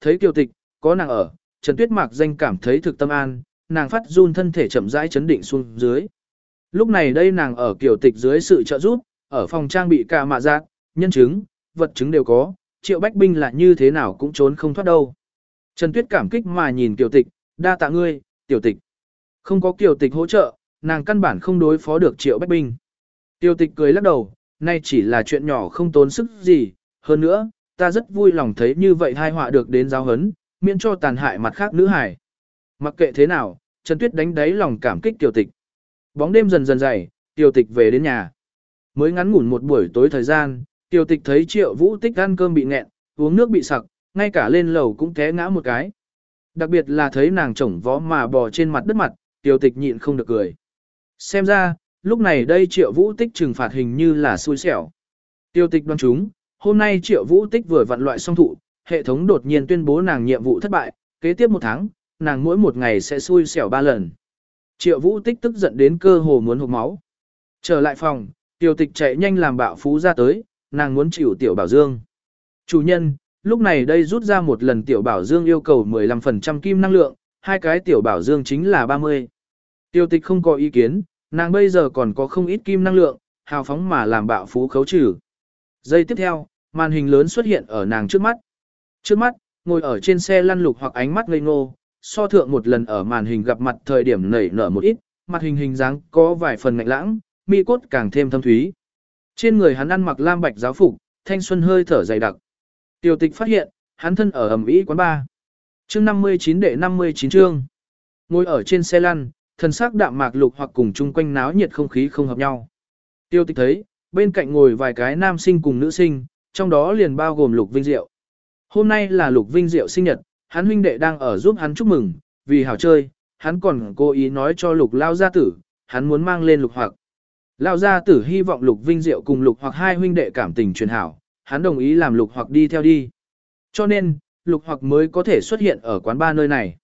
thấy kiều tịch, có nàng ở, Trần Tuyết Mạc danh cảm thấy thực tâm an, nàng phát run thân thể chậm rãi chấn định xuống dưới. Lúc này đây nàng ở kiều tịch dưới sự trợ giúp, ở phòng trang bị cả mạ giác, nhân chứng, vật chứng đều có, triệu bách binh là như thế nào cũng trốn không thoát đâu. Trần Tuyết cảm kích mà nhìn kiều tịch, đa tạ ngươi, tiểu tịch. Không có kiều tịch hỗ trợ, nàng căn bản không đối phó được triệu bách binh. Tiêu tịch cười lắc đầu, nay chỉ là chuyện nhỏ không tốn sức gì, hơn nữa, ta rất vui lòng thấy như vậy hai họa được đến giáo hấn, miễn cho tàn hại mặt khác nữ hải. Mặc kệ thế nào, Trần Tuyết đánh đáy lòng cảm kích tiểu tịch. Bóng đêm dần dần dày, tiểu tịch về đến nhà. Mới ngắn ngủn một buổi tối thời gian, tiểu tịch thấy triệu vũ tích ăn cơm bị nghẹn, uống nước bị sặc, ngay cả lên lầu cũng té ngã một cái. Đặc biệt là thấy nàng chổng vó mà bò trên mặt đất mặt, tiểu tịch nhịn không được cười. Xem ra, lúc này đây triệu vũ tích trừng phạt hình như là xui xẻo. Tiêu tịch đoán chúng, hôm nay triệu vũ tích vừa vặn loại song thụ, hệ thống đột nhiên tuyên bố nàng nhiệm vụ thất bại, kế tiếp một tháng, nàng mỗi một ngày sẽ xui xẻo ba lần. Triệu vũ tích tức giận đến cơ hồ muốn hụt máu. Trở lại phòng, tiêu tịch chạy nhanh làm bạo phú ra tới, nàng muốn chịu tiểu bảo dương. Chủ nhân, lúc này đây rút ra một lần tiểu bảo dương yêu cầu 15% kim năng lượng, hai cái tiểu bảo dương chính là 30. Tiêu tịch không có ý kiến, nàng bây giờ còn có không ít kim năng lượng, hào phóng mà làm bạo phú khấu trừ. Giây tiếp theo, màn hình lớn xuất hiện ở nàng trước mắt. Trước mắt, ngồi ở trên xe lăn lục hoặc ánh mắt ngây ngô, so thượng một lần ở màn hình gặp mặt thời điểm nảy nở một ít, mặt hình hình dáng có vài phần ngạnh lãng, mi cốt càng thêm thâm thúy. Trên người hắn ăn mặc lam bạch giáo phục, thanh xuân hơi thở dày đặc. Tiêu tịch phát hiện, hắn thân ở ẩm ý quán ba. Chương 59 đệ 59 chương. Ngồi ở trên xe lăn, thần sắc đạm mạc lục hoặc cùng chung quanh náo nhiệt không khí không hợp nhau. Tiêu tịch thấy, bên cạnh ngồi vài cái nam sinh cùng nữ sinh, trong đó liền bao gồm lục vinh diệu. Hôm nay là lục vinh diệu sinh nhật, hắn huynh đệ đang ở giúp hắn chúc mừng, vì hảo chơi, hắn còn cố ý nói cho lục lao gia tử, hắn muốn mang lên lục hoặc. Lao gia tử hy vọng lục vinh diệu cùng lục hoặc hai huynh đệ cảm tình truyền hảo, hắn đồng ý làm lục hoặc đi theo đi. Cho nên, lục hoặc mới có thể xuất hiện ở quán ba nơi này.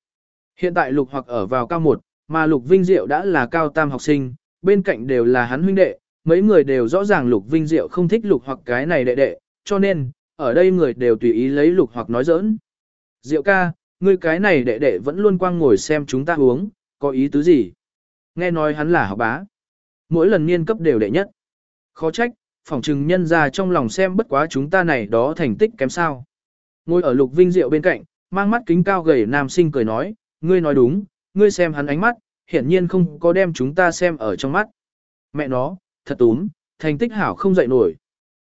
Hiện tại lục hoặc ở vào cao 1, mà Lục Vinh Diệu đã là cao tam học sinh, bên cạnh đều là hắn huynh đệ, mấy người đều rõ ràng Lục Vinh Diệu không thích Lục hoặc cái này đệ đệ, cho nên, ở đây người đều tùy ý lấy Lục hoặc nói giỡn. Diệu ca, ngươi cái này đệ đệ vẫn luôn quang ngồi xem chúng ta uống, có ý tứ gì? Nghe nói hắn là học bá. Mỗi lần niên cấp đều đệ nhất. Khó trách, phỏng trừng nhân ra trong lòng xem bất quá chúng ta này đó thành tích kém sao. Ngồi ở Lục Vinh Diệu bên cạnh, mang mắt kính cao gầy nam sinh cười nói, ngươi nói đúng, ngươi xem hắn ánh mắt, hiển nhiên không có đem chúng ta xem ở trong mắt. Mẹ nó, thật túm, thành tích hảo không dậy nổi.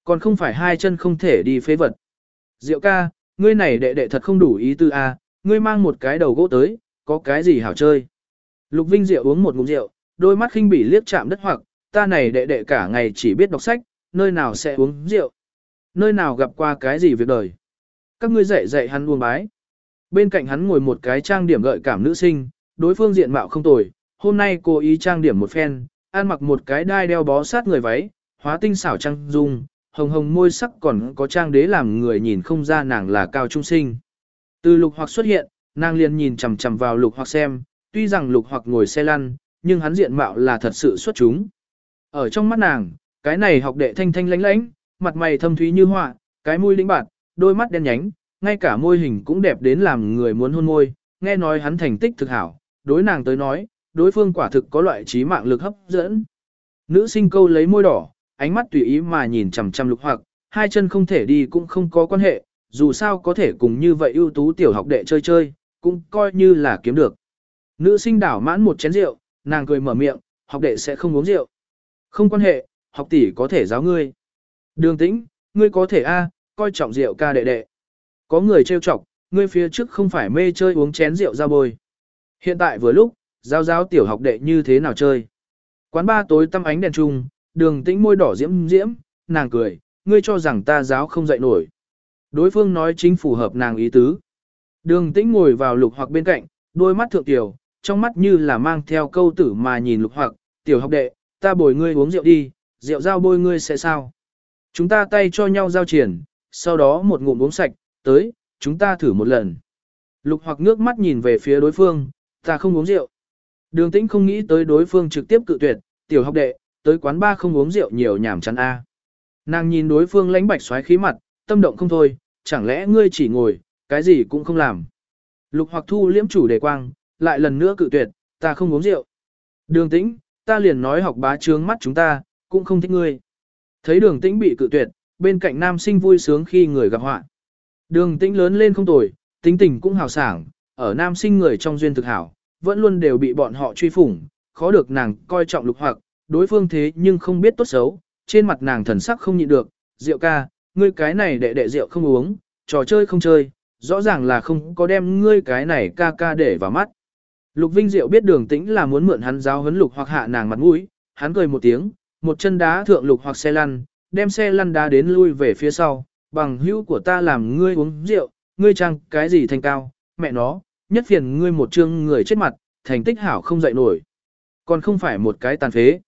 Còn không phải hai chân không thể đi phế vật. Diệu ca, ngươi này đệ đệ thật không đủ ý tư a, ngươi mang một cái đầu gỗ tới, có cái gì hảo chơi. Lục Vinh Diệu uống một ngụm rượu, đôi mắt khinh bỉ liếc chạm đất hoặc, ta này đệ đệ cả ngày chỉ biết đọc sách, nơi nào sẽ uống rượu. Nơi nào gặp qua cái gì việc đời. Các ngươi dạy dạy hắn uống bái. Bên cạnh hắn ngồi một cái trang điểm gợi cảm nữ sinh, đối phương diện mạo không tồi, hôm nay cô ý trang điểm một phen, ăn mặc một cái đai đeo bó sát người váy, hóa tinh xảo trang dung, hồng hồng môi sắc còn có trang đế làm người nhìn không ra nàng là cao trung sinh. Từ lục hoặc xuất hiện, nàng liền nhìn chằm chằm vào lục hoặc xem, tuy rằng lục hoặc ngồi xe lăn, nhưng hắn diện mạo là thật sự xuất chúng. Ở trong mắt nàng, cái này học đệ thanh thanh lánh lánh, mặt mày thâm thúy như họa, cái mũi lĩnh bạt, đôi mắt đen nhánh, ngay cả môi hình cũng đẹp đến làm người muốn hôn môi, nghe nói hắn thành tích thực hảo, đối nàng tới nói, đối phương quả thực có loại trí mạng lực hấp dẫn. Nữ sinh câu lấy môi đỏ, ánh mắt tùy ý mà nhìn chằm chằm lục hoặc, hai chân không thể đi cũng không có quan hệ, dù sao có thể cùng như vậy ưu tú tiểu học đệ chơi chơi, cũng coi như là kiếm được. Nữ sinh đảo mãn một chén rượu, nàng cười mở miệng, học đệ sẽ không uống rượu. Không quan hệ, học tỷ có thể giáo ngươi. Đường tĩnh, ngươi có thể a, coi trọng rượu ca đệ đệ. Có người trêu chọc, ngươi phía trước không phải mê chơi uống chén rượu ra bồi. Hiện tại vừa lúc, giao giao tiểu học đệ như thế nào chơi. Quán ba tối tăm ánh đèn trung, đường tĩnh môi đỏ diễm diễm, nàng cười, ngươi cho rằng ta giáo không dạy nổi. Đối phương nói chính phù hợp nàng ý tứ. Đường tĩnh ngồi vào lục hoặc bên cạnh, đôi mắt thượng tiểu, trong mắt như là mang theo câu tử mà nhìn lục hoặc, tiểu học đệ, ta bồi ngươi uống rượu đi, rượu giao bôi ngươi sẽ sao? Chúng ta tay cho nhau giao triển, sau đó một ngụm uống sạch, tới, chúng ta thử một lần. Lục hoặc nước mắt nhìn về phía đối phương, ta không uống rượu. Đường tĩnh không nghĩ tới đối phương trực tiếp cự tuyệt, tiểu học đệ, tới quán ba không uống rượu nhiều nhảm chán a. Nàng nhìn đối phương lãnh bạch xoáy khí mặt, tâm động không thôi, chẳng lẽ ngươi chỉ ngồi, cái gì cũng không làm. Lục hoặc thu liễm chủ đề quang, lại lần nữa cự tuyệt, ta không uống rượu. Đường tĩnh, ta liền nói học bá trướng mắt chúng ta, cũng không thích ngươi. Thấy đường tĩnh bị cự tuyệt, bên cạnh nam sinh vui sướng khi người gặp họa. Đường tĩnh lớn lên không tồi, tính tình cũng hào sảng, ở nam sinh người trong duyên thực hảo, vẫn luôn đều bị bọn họ truy phủng, khó được nàng coi trọng lục hoặc, đối phương thế nhưng không biết tốt xấu, trên mặt nàng thần sắc không nhịn được, rượu ca, ngươi cái này đệ đệ rượu không uống, trò chơi không chơi, rõ ràng là không có đem ngươi cái này ca ca để vào mắt. Lục Vinh Diệu biết đường tĩnh là muốn mượn hắn giáo huấn lục hoặc hạ nàng mặt mũi, hắn cười một tiếng, một chân đá thượng lục hoặc xe lăn, đem xe lăn đá đến lui về phía sau, bằng hữu của ta làm ngươi uống rượu, ngươi chăng cái gì thành cao, mẹ nó, nhất phiền ngươi một chương người chết mặt, thành tích hảo không dậy nổi. Còn không phải một cái tàn phế.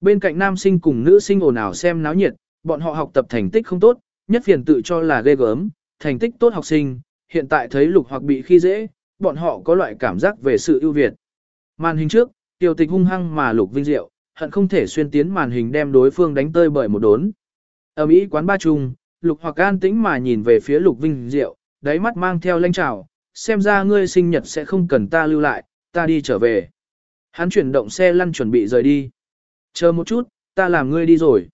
Bên cạnh nam sinh cùng nữ sinh ồn ào xem náo nhiệt, bọn họ học tập thành tích không tốt, nhất phiền tự cho là ghê gớm, thành tích tốt học sinh, hiện tại thấy lục hoặc bị khi dễ, bọn họ có loại cảm giác về sự ưu việt. Màn hình trước, tiểu tịch hung hăng mà lục vinh diệu, hận không thể xuyên tiến màn hình đem đối phương đánh tơi bởi một đốn. Ở Mỹ quán ba trung, lục hoặc an tĩnh mà nhìn về phía lục vinh diệu, đáy mắt mang theo lanh trào, xem ra ngươi sinh nhật sẽ không cần ta lưu lại, ta đi trở về. Hắn chuyển động xe lăn chuẩn bị rời đi. Chờ một chút, ta làm ngươi đi rồi.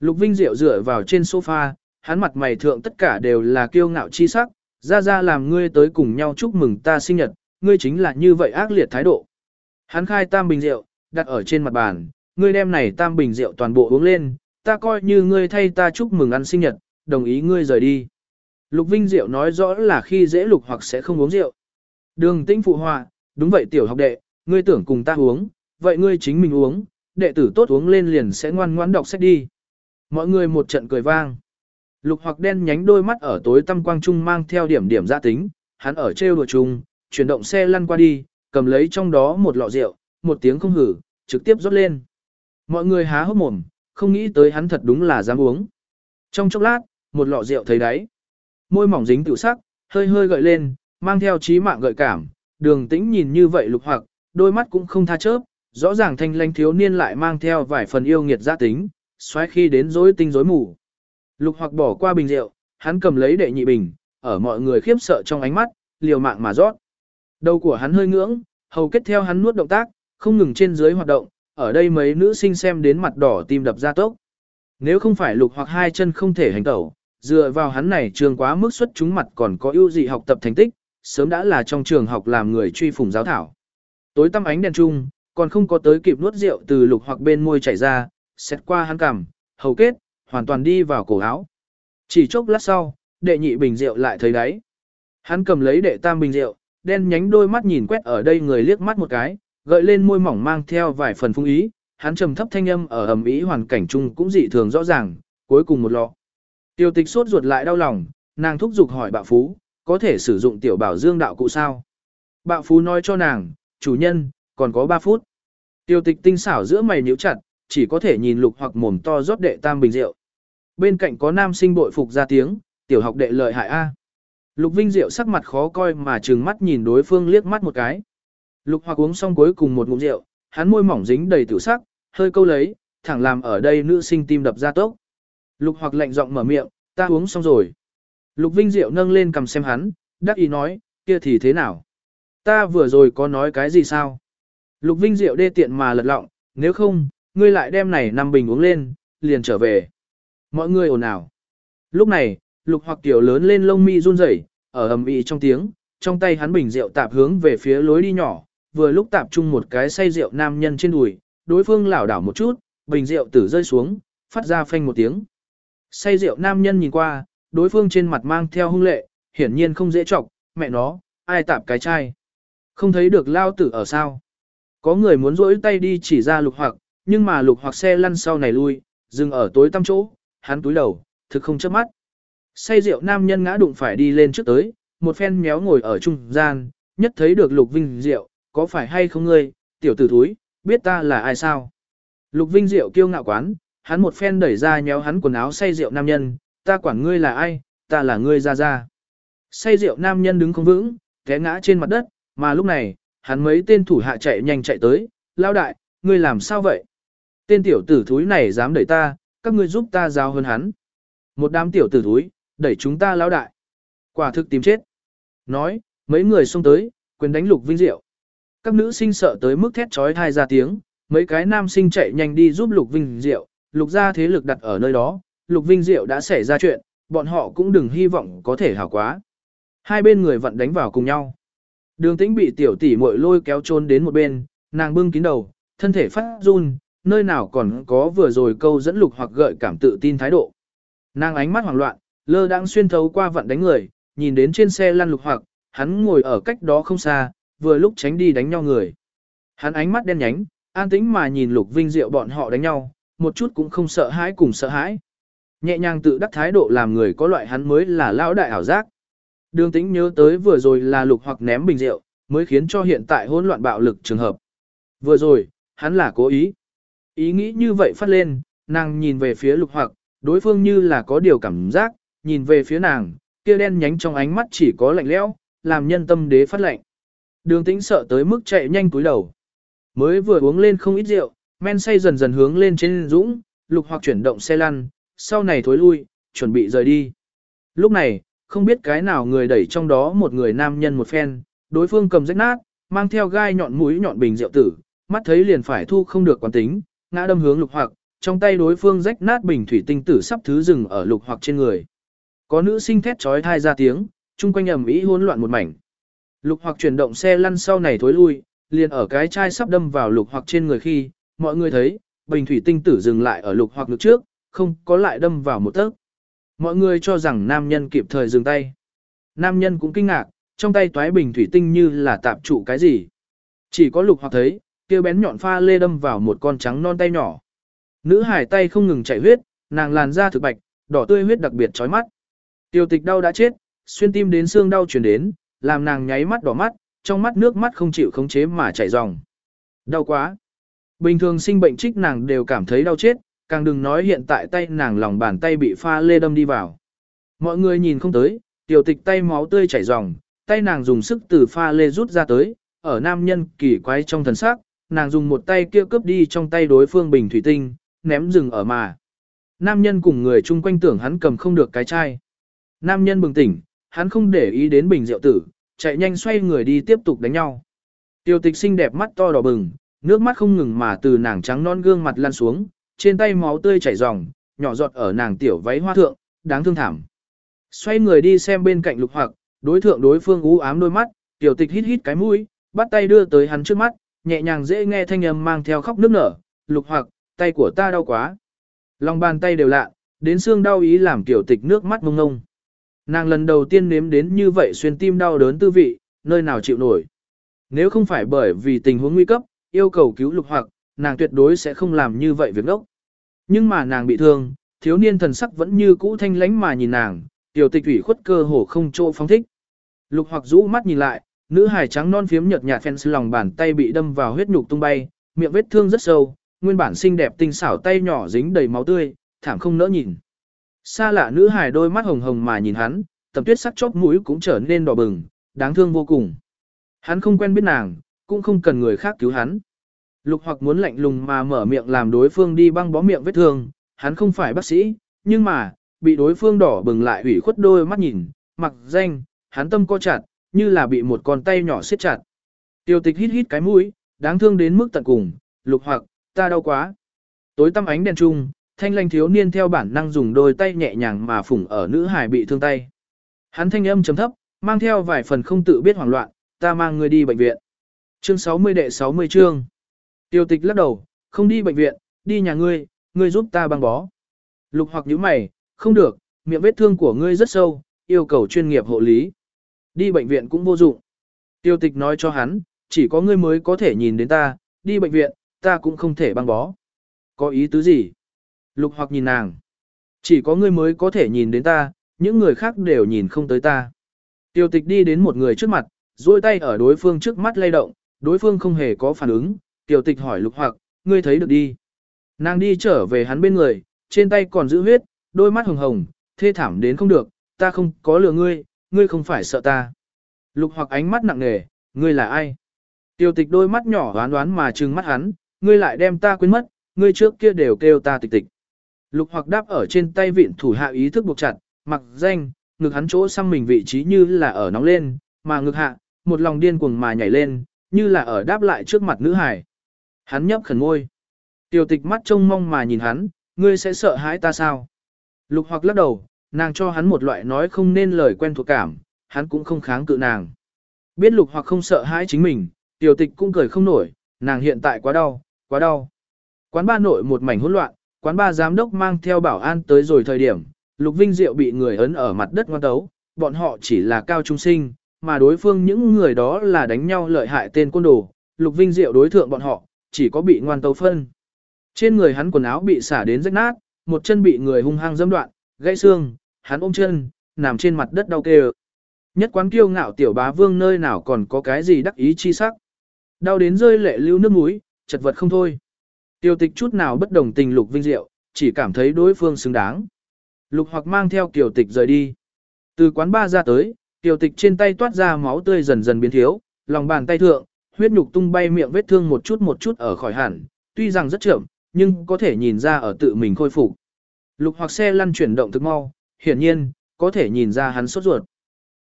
Lục Vinh Diệu dựa vào trên sofa, hắn mặt mày thượng tất cả đều là kiêu ngạo chi sắc, ra ra làm ngươi tới cùng nhau chúc mừng ta sinh nhật, ngươi chính là như vậy ác liệt thái độ. Hắn khai tam bình rượu, đặt ở trên mặt bàn, ngươi đem này tam bình rượu toàn bộ uống lên, ta coi như ngươi thay ta chúc mừng ăn sinh nhật, đồng ý ngươi rời đi. Lục Vinh Diệu nói rõ là khi dễ lục hoặc sẽ không uống rượu. Đường tinh phụ họa, đúng vậy tiểu học đệ, ngươi tưởng cùng ta uống, vậy ngươi chính mình uống, đệ tử tốt uống lên liền sẽ ngoan ngoãn đọc sách đi. Mọi người một trận cười vang. Lục hoặc đen nhánh đôi mắt ở tối tăm quang trung mang theo điểm điểm gia tính, hắn ở trêu đùa chung, chuyển động xe lăn qua đi, cầm lấy trong đó một lọ rượu, một tiếng không hử, trực tiếp rót lên. Mọi người há hốc mồm, không nghĩ tới hắn thật đúng là dám uống. Trong chốc lát, một lọ rượu thấy đáy. Môi mỏng dính tiểu sắc, hơi hơi gợi lên, mang theo trí mạng gợi cảm, đường tĩnh nhìn như vậy lục hoặc, đôi mắt cũng không tha chớp, rõ ràng thanh lanh thiếu niên lại mang theo vài phần yêu nghiệt gia tính, xoáy khi đến rối tinh rối mù. Lục hoặc bỏ qua bình rượu, hắn cầm lấy đệ nhị bình, ở mọi người khiếp sợ trong ánh mắt, liều mạng mà rót. Đầu của hắn hơi ngưỡng, hầu kết theo hắn nuốt động tác, không ngừng trên dưới hoạt động, ở đây mấy nữ sinh xem đến mặt đỏ tim đập ra tốc. Nếu không phải lục hoặc hai chân không thể hành tẩu, dựa vào hắn này trường quá mức xuất chúng mặt còn có ưu dị học tập thành tích, sớm đã là trong trường học làm người truy phủng giáo thảo. Tối tăm ánh đèn trung, còn không có tới kịp nuốt rượu từ lục hoặc bên môi chảy ra, xét qua hắn cằm, hầu kết, hoàn toàn đi vào cổ áo. Chỉ chốc lát sau, đệ nhị bình rượu lại thấy đáy. Hắn cầm lấy đệ tam bình rượu, đen nhánh đôi mắt nhìn quét ở đây người liếc mắt một cái, gợi lên môi mỏng mang theo vài phần phung ý, hắn trầm thấp thanh âm ở ầm ý hoàn cảnh chung cũng dị thường rõ ràng, cuối cùng một lọ. Tiêu tịch sốt ruột lại đau lòng, nàng thúc giục hỏi bạo phú, có thể sử dụng tiểu bảo dương đạo cụ sao? Bạo phú nói cho nàng, chủ nhân, còn có 3 phút. Tiêu tịch tinh xảo giữa mày nhíu chặt, chỉ có thể nhìn lục hoặc mồm to rót đệ tam bình rượu. Bên cạnh có nam sinh bội phục ra tiếng, tiểu học đệ lợi hại A. Lục Vinh Diệu sắc mặt khó coi mà trừng mắt nhìn đối phương liếc mắt một cái. Lục hoặc uống xong cuối cùng một ngụm rượu, hắn môi mỏng dính đầy tiểu sắc, hơi câu lấy, thẳng làm ở đây nữ sinh tim đập ra tốc. Lục hoặc lạnh giọng mở miệng, ta uống xong rồi. Lục Vinh Diệu nâng lên cầm xem hắn, đắc ý nói, kia thì thế nào? Ta vừa rồi có nói cái gì sao? Lục Vinh Diệu đê tiện mà lật lọng, nếu không, ngươi lại đem này năm bình uống lên, liền trở về. Mọi người ồn ào. Lúc này, lục hoặc tiểu lớn lên lông mi run rẩy, ở ầm ĩ trong tiếng, trong tay hắn bình rượu tạp hướng về phía lối đi nhỏ, vừa lúc tạp chung một cái say rượu nam nhân trên đùi, đối phương lảo đảo một chút, bình rượu tử rơi xuống, phát ra phanh một tiếng. Say rượu nam nhân nhìn qua, đối phương trên mặt mang theo hung lệ, hiển nhiên không dễ chọc, mẹ nó, ai tạp cái chai. Không thấy được lao tử ở sao. Có người muốn rỗi tay đi chỉ ra lục hoặc, nhưng mà lục hoặc xe lăn sau này lui, dừng ở tối tăm chỗ, hắn túi đầu, thực không chớp mắt. Say rượu nam nhân ngã đụng phải đi lên trước tới, một phen méo ngồi ở trung gian, nhất thấy được lục vinh rượu, có phải hay không ngươi, tiểu tử thúi, biết ta là ai sao? Lục vinh rượu kiêu ngạo quán, hắn một phen đẩy ra nhéo hắn quần áo say rượu nam nhân, ta quản ngươi là ai, ta là ngươi ra ra. Say rượu nam nhân đứng không vững, té ngã trên mặt đất, mà lúc này, hắn mấy tên thủ hạ chạy nhanh chạy tới, lao đại, ngươi làm sao vậy? Tên tiểu tử thúi này dám đẩy ta, các ngươi giúp ta giao hơn hắn. Một đám tiểu tử thúi, đẩy chúng ta lao đại. Quả thực tìm chết. Nói, mấy người xông tới, quyền đánh Lục Vinh Diệu. Các nữ sinh sợ tới mức thét trói thai ra tiếng, mấy cái nam sinh chạy nhanh đi giúp Lục Vinh Diệu, Lục gia thế lực đặt ở nơi đó, Lục Vinh Diệu đã xảy ra chuyện, bọn họ cũng đừng hy vọng có thể hảo quá. Hai bên người vận đánh vào cùng nhau. Đường tĩnh bị tiểu tỷ muội lôi kéo trốn đến một bên, nàng bưng kín đầu, thân thể phát run, nơi nào còn có vừa rồi câu dẫn lục hoặc gợi cảm tự tin thái độ. Nàng ánh mắt hoảng loạn, lơ đang xuyên thấu qua vận đánh người, nhìn đến trên xe lăn lục hoặc, hắn ngồi ở cách đó không xa, vừa lúc tránh đi đánh nhau người. Hắn ánh mắt đen nhánh, an tĩnh mà nhìn lục vinh diệu bọn họ đánh nhau, một chút cũng không sợ hãi cùng sợ hãi. Nhẹ nhàng tự đắc thái độ làm người có loại hắn mới là lão đại ảo giác. Đường tĩnh nhớ tới vừa rồi là lục hoặc ném bình rượu, mới khiến cho hiện tại hỗn loạn bạo lực trường hợp. Vừa rồi, hắn là cố ý. Ý nghĩ như vậy phát lên, nàng nhìn về phía lục hoặc, đối phương như là có điều cảm giác, nhìn về phía nàng, kia đen nhánh trong ánh mắt chỉ có lạnh lẽo, làm nhân tâm đế phát lạnh. Đường tĩnh sợ tới mức chạy nhanh cúi đầu. Mới vừa uống lên không ít rượu, men say dần dần hướng lên trên dũng, lục hoặc chuyển động xe lăn, sau này thối lui, chuẩn bị rời đi. Lúc này, không biết cái nào người đẩy trong đó một người nam nhân một phen, đối phương cầm rách nát, mang theo gai nhọn mũi nhọn bình rượu tử, mắt thấy liền phải thu không được quán tính, ngã đâm hướng lục hoặc, trong tay đối phương rách nát bình thủy tinh tử sắp thứ rừng ở lục hoặc trên người. Có nữ sinh thét trói thai ra tiếng, chung quanh ầm ĩ hỗn loạn một mảnh. Lục hoặc chuyển động xe lăn sau này thối lui, liền ở cái chai sắp đâm vào lục hoặc trên người khi, mọi người thấy, bình thủy tinh tử dừng lại ở lục hoặc ngực trước, không có lại đâm vào một tấc. Mọi người cho rằng nam nhân kịp thời dừng tay. Nam nhân cũng kinh ngạc, trong tay toái bình thủy tinh như là tạp trụ cái gì. Chỉ có lục hoặc thấy, kia bén nhọn pha lê đâm vào một con trắng non tay nhỏ. Nữ hải tay không ngừng chảy huyết, nàng làn da thực bạch, đỏ tươi huyết đặc biệt chói mắt. Tiêu tịch đau đã chết, xuyên tim đến xương đau truyền đến, làm nàng nháy mắt đỏ mắt, trong mắt nước mắt không chịu khống chế mà chảy ròng. Đau quá. Bình thường sinh bệnh trích nàng đều cảm thấy đau chết, càng đừng nói hiện tại tay nàng lòng bàn tay bị pha lê đâm đi vào. Mọi người nhìn không tới, tiểu tịch tay máu tươi chảy ròng, tay nàng dùng sức từ pha lê rút ra tới, ở nam nhân kỳ quái trong thần sắc, nàng dùng một tay kia cướp đi trong tay đối phương bình thủy tinh, ném rừng ở mà. Nam nhân cùng người chung quanh tưởng hắn cầm không được cái chai. Nam nhân bừng tỉnh, hắn không để ý đến bình rượu tử, chạy nhanh xoay người đi tiếp tục đánh nhau. Tiểu tịch xinh đẹp mắt to đỏ bừng, nước mắt không ngừng mà từ nàng trắng non gương mặt lan xuống, trên tay máu tươi chảy ròng, nhỏ giọt ở nàng tiểu váy hoa thượng, đáng thương thảm. Xoay người đi xem bên cạnh lục hoặc, đối thượng đối phương u ám đôi mắt, tiểu tịch hít hít cái mũi, bắt tay đưa tới hắn trước mắt, nhẹ nhàng dễ nghe thanh âm mang theo khóc nước nở, lục hoặc, tay của ta đau quá. Lòng bàn tay đều lạ, đến xương đau ý làm tiểu tịch nước mắt mông ngông. Nàng lần đầu tiên nếm đến như vậy xuyên tim đau đớn tư vị, nơi nào chịu nổi. Nếu không phải bởi vì tình huống nguy cấp, yêu cầu cứu lục hoặc, nàng tuyệt đối sẽ không làm như vậy việc đốc. Nhưng mà nàng bị thương, thiếu niên thần sắc vẫn như cũ thanh lánh mà nhìn nàng, tiểu tịch ủy khuất cơ hồ không chỗ phóng thích. Lục hoặc rũ mắt nhìn lại, nữ hài trắng non phiếm nhợt nhạt phen lòng bàn tay bị đâm vào huyết nhục tung bay, miệng vết thương rất sâu, nguyên bản xinh đẹp tinh xảo tay nhỏ dính đầy máu tươi, thảm không nỡ nhìn. Xa lạ nữ hài đôi mắt hồng hồng mà nhìn hắn, tầm tuyết sắc chóp mũi cũng trở nên đỏ bừng, đáng thương vô cùng. Hắn không quen biết nàng, cũng không cần người khác cứu hắn. Lục hoặc muốn lạnh lùng mà mở miệng làm đối phương đi băng bó miệng vết thương, hắn không phải bác sĩ, nhưng mà, bị đối phương đỏ bừng lại ủy khuất đôi mắt nhìn, mặc danh, hắn tâm co chặt, như là bị một con tay nhỏ siết chặt. Tiêu tịch hít hít cái mũi, đáng thương đến mức tận cùng, lục hoặc, ta đau quá. Tối tăm ánh đèn trung, thanh lanh thiếu niên theo bản năng dùng đôi tay nhẹ nhàng mà phủng ở nữ hải bị thương tay. Hắn thanh âm chấm thấp, mang theo vài phần không tự biết hoảng loạn, ta mang người đi bệnh viện. Chương 60 đệ 60 chương. Tiêu tịch lắc đầu, không đi bệnh viện, đi nhà ngươi, ngươi giúp ta băng bó. Lục hoặc nhíu mày, không được, miệng vết thương của ngươi rất sâu, yêu cầu chuyên nghiệp hộ lý. Đi bệnh viện cũng vô dụng. Tiêu tịch nói cho hắn, chỉ có ngươi mới có thể nhìn đến ta, đi bệnh viện, ta cũng không thể băng bó. Có ý tứ gì? Lục hoặc nhìn nàng. Chỉ có ngươi mới có thể nhìn đến ta, những người khác đều nhìn không tới ta. Tiêu tịch đi đến một người trước mặt, duỗi tay ở đối phương trước mắt lay động, đối phương không hề có phản ứng, tiểu tịch hỏi lục hoặc, ngươi thấy được đi. Nàng đi trở về hắn bên người, trên tay còn giữ huyết, đôi mắt hồng hồng, thê thảm đến không được, ta không có lừa ngươi, ngươi không phải sợ ta. Lục hoặc ánh mắt nặng nề, ngươi là ai? Tiểu tịch đôi mắt nhỏ đoán đoán mà trừng mắt hắn, ngươi lại đem ta quên mất, ngươi trước kia đều kêu ta tịch tịch. Lục hoặc đáp ở trên tay vịn thủ hạ ý thức buộc chặt, mặc danh, ngực hắn chỗ xăm mình vị trí như là ở nóng lên, mà ngực hạ, một lòng điên cuồng mà nhảy lên, như là ở đáp lại trước mặt nữ hải. Hắn nhấp khẩn môi. Tiểu tịch mắt trông mong mà nhìn hắn, ngươi sẽ sợ hãi ta sao? Lục hoặc lắc đầu, nàng cho hắn một loại nói không nên lời quen thuộc cảm, hắn cũng không kháng cự nàng. Biết lục hoặc không sợ hãi chính mình, tiểu tịch cũng cười không nổi, nàng hiện tại quá đau, quá đau. Quán ba nội một mảnh hỗn loạn, quán ba giám đốc mang theo bảo an tới rồi thời điểm, lục vinh diệu bị người ấn ở mặt đất ngoan tấu, bọn họ chỉ là cao trung sinh, mà đối phương những người đó là đánh nhau lợi hại tên côn đồ, lục vinh diệu đối thượng bọn họ, chỉ có bị ngoan tấu phân. Trên người hắn quần áo bị xả đến rách nát, một chân bị người hung hăng dâm đoạn, gãy xương, hắn ôm chân, nằm trên mặt đất đau kêu. Nhất quán kiêu ngạo tiểu bá vương nơi nào còn có cái gì đắc ý chi sắc. Đau đến rơi lệ lưu nước mũi, chật vật không thôi. Tiêu tịch chút nào bất đồng tình lục vinh diệu, chỉ cảm thấy đối phương xứng đáng. Lục hoặc mang theo tiểu tịch rời đi. Từ quán ba ra tới, Tiểu tịch trên tay toát ra máu tươi dần dần biến thiếu, lòng bàn tay thượng, huyết nhục tung bay miệng vết thương một chút một chút ở khỏi hẳn, tuy rằng rất chậm, nhưng có thể nhìn ra ở tự mình khôi phục. Lục hoặc xe lăn chuyển động thực mau, hiển nhiên, có thể nhìn ra hắn sốt ruột.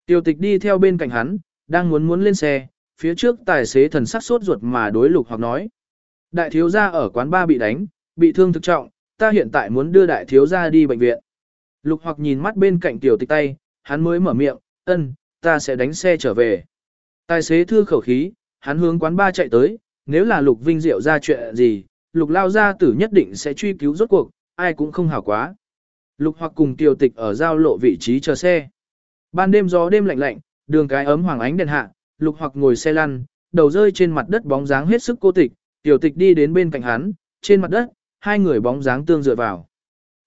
Tiểu tịch đi theo bên cạnh hắn, đang muốn muốn lên xe, phía trước tài xế thần sắc sốt ruột mà đối lục hoặc nói. Đại thiếu gia ở quán ba bị đánh, bị thương thực trọng, ta hiện tại muốn đưa đại thiếu gia đi bệnh viện. Lục hoặc nhìn mắt bên cạnh tiểu tịch tay, hắn mới mở miệng, ân, ta sẽ đánh xe trở về. Tài xế thư khẩu khí, hắn hướng quán ba chạy tới, nếu là lục vinh diệu ra chuyện gì, lục lao gia tử nhất định sẽ truy cứu rốt cuộc, ai cũng không hảo quá. Lục hoặc cùng tiểu tịch ở giao lộ vị trí chờ xe. Ban đêm gió đêm lạnh lạnh, đường cái ấm hoàng ánh đèn hạ, lục hoặc ngồi xe lăn, đầu rơi trên mặt đất bóng dáng hết sức cô tịch, tiểu tịch đi đến bên cạnh hắn, trên mặt đất, hai người bóng dáng tương dựa vào.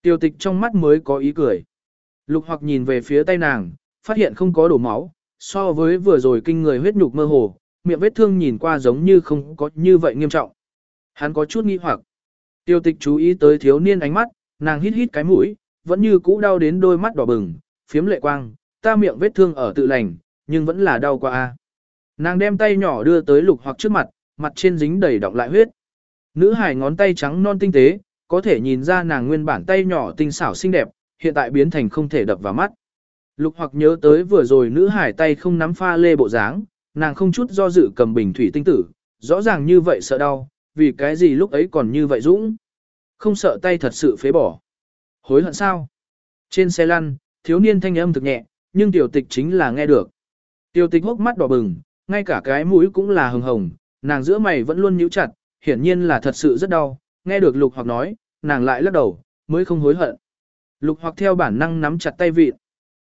Tiểu tịch trong mắt mới có ý cười. Lục hoặc nhìn về phía tay nàng, phát hiện không có đổ máu, so với vừa rồi kinh người huyết nhục mơ hồ, miệng vết thương nhìn qua giống như không có như vậy nghiêm trọng. Hắn có chút nghi hoặc. Tiêu tịch chú ý tới thiếu niên ánh mắt, nàng hít hít cái mũi, vẫn như cũ đau đến đôi mắt đỏ bừng, phiếm lệ quang, ta miệng vết thương ở tự lành, nhưng vẫn là đau quá a. Nàng đem tay nhỏ đưa tới lục hoặc trước mặt, mặt trên dính đầy đọng lại huyết. Nữ hải ngón tay trắng non tinh tế, có thể nhìn ra nàng nguyên bản tay nhỏ tinh xảo xinh đẹp, hiện tại biến thành không thể đập vào mắt. Lục hoặc nhớ tới vừa rồi nữ hải tay không nắm pha lê bộ dáng, nàng không chút do dự cầm bình thủy tinh tử, rõ ràng như vậy sợ đau, vì cái gì lúc ấy còn như vậy dũng. Không sợ tay thật sự phế bỏ. Hối hận sao? Trên xe lăn, thiếu niên thanh âm thực nhẹ, nhưng tiểu tịch chính là nghe được. Tiểu tịch hốc mắt đỏ bừng, ngay cả cái mũi cũng là hồng hồng, nàng giữa mày vẫn luôn nhíu chặt, hiển nhiên là thật sự rất đau, nghe được lục hoặc nói, nàng lại lắc đầu, mới không hối hận. Lục hoặc theo bản năng nắm chặt tay vịt.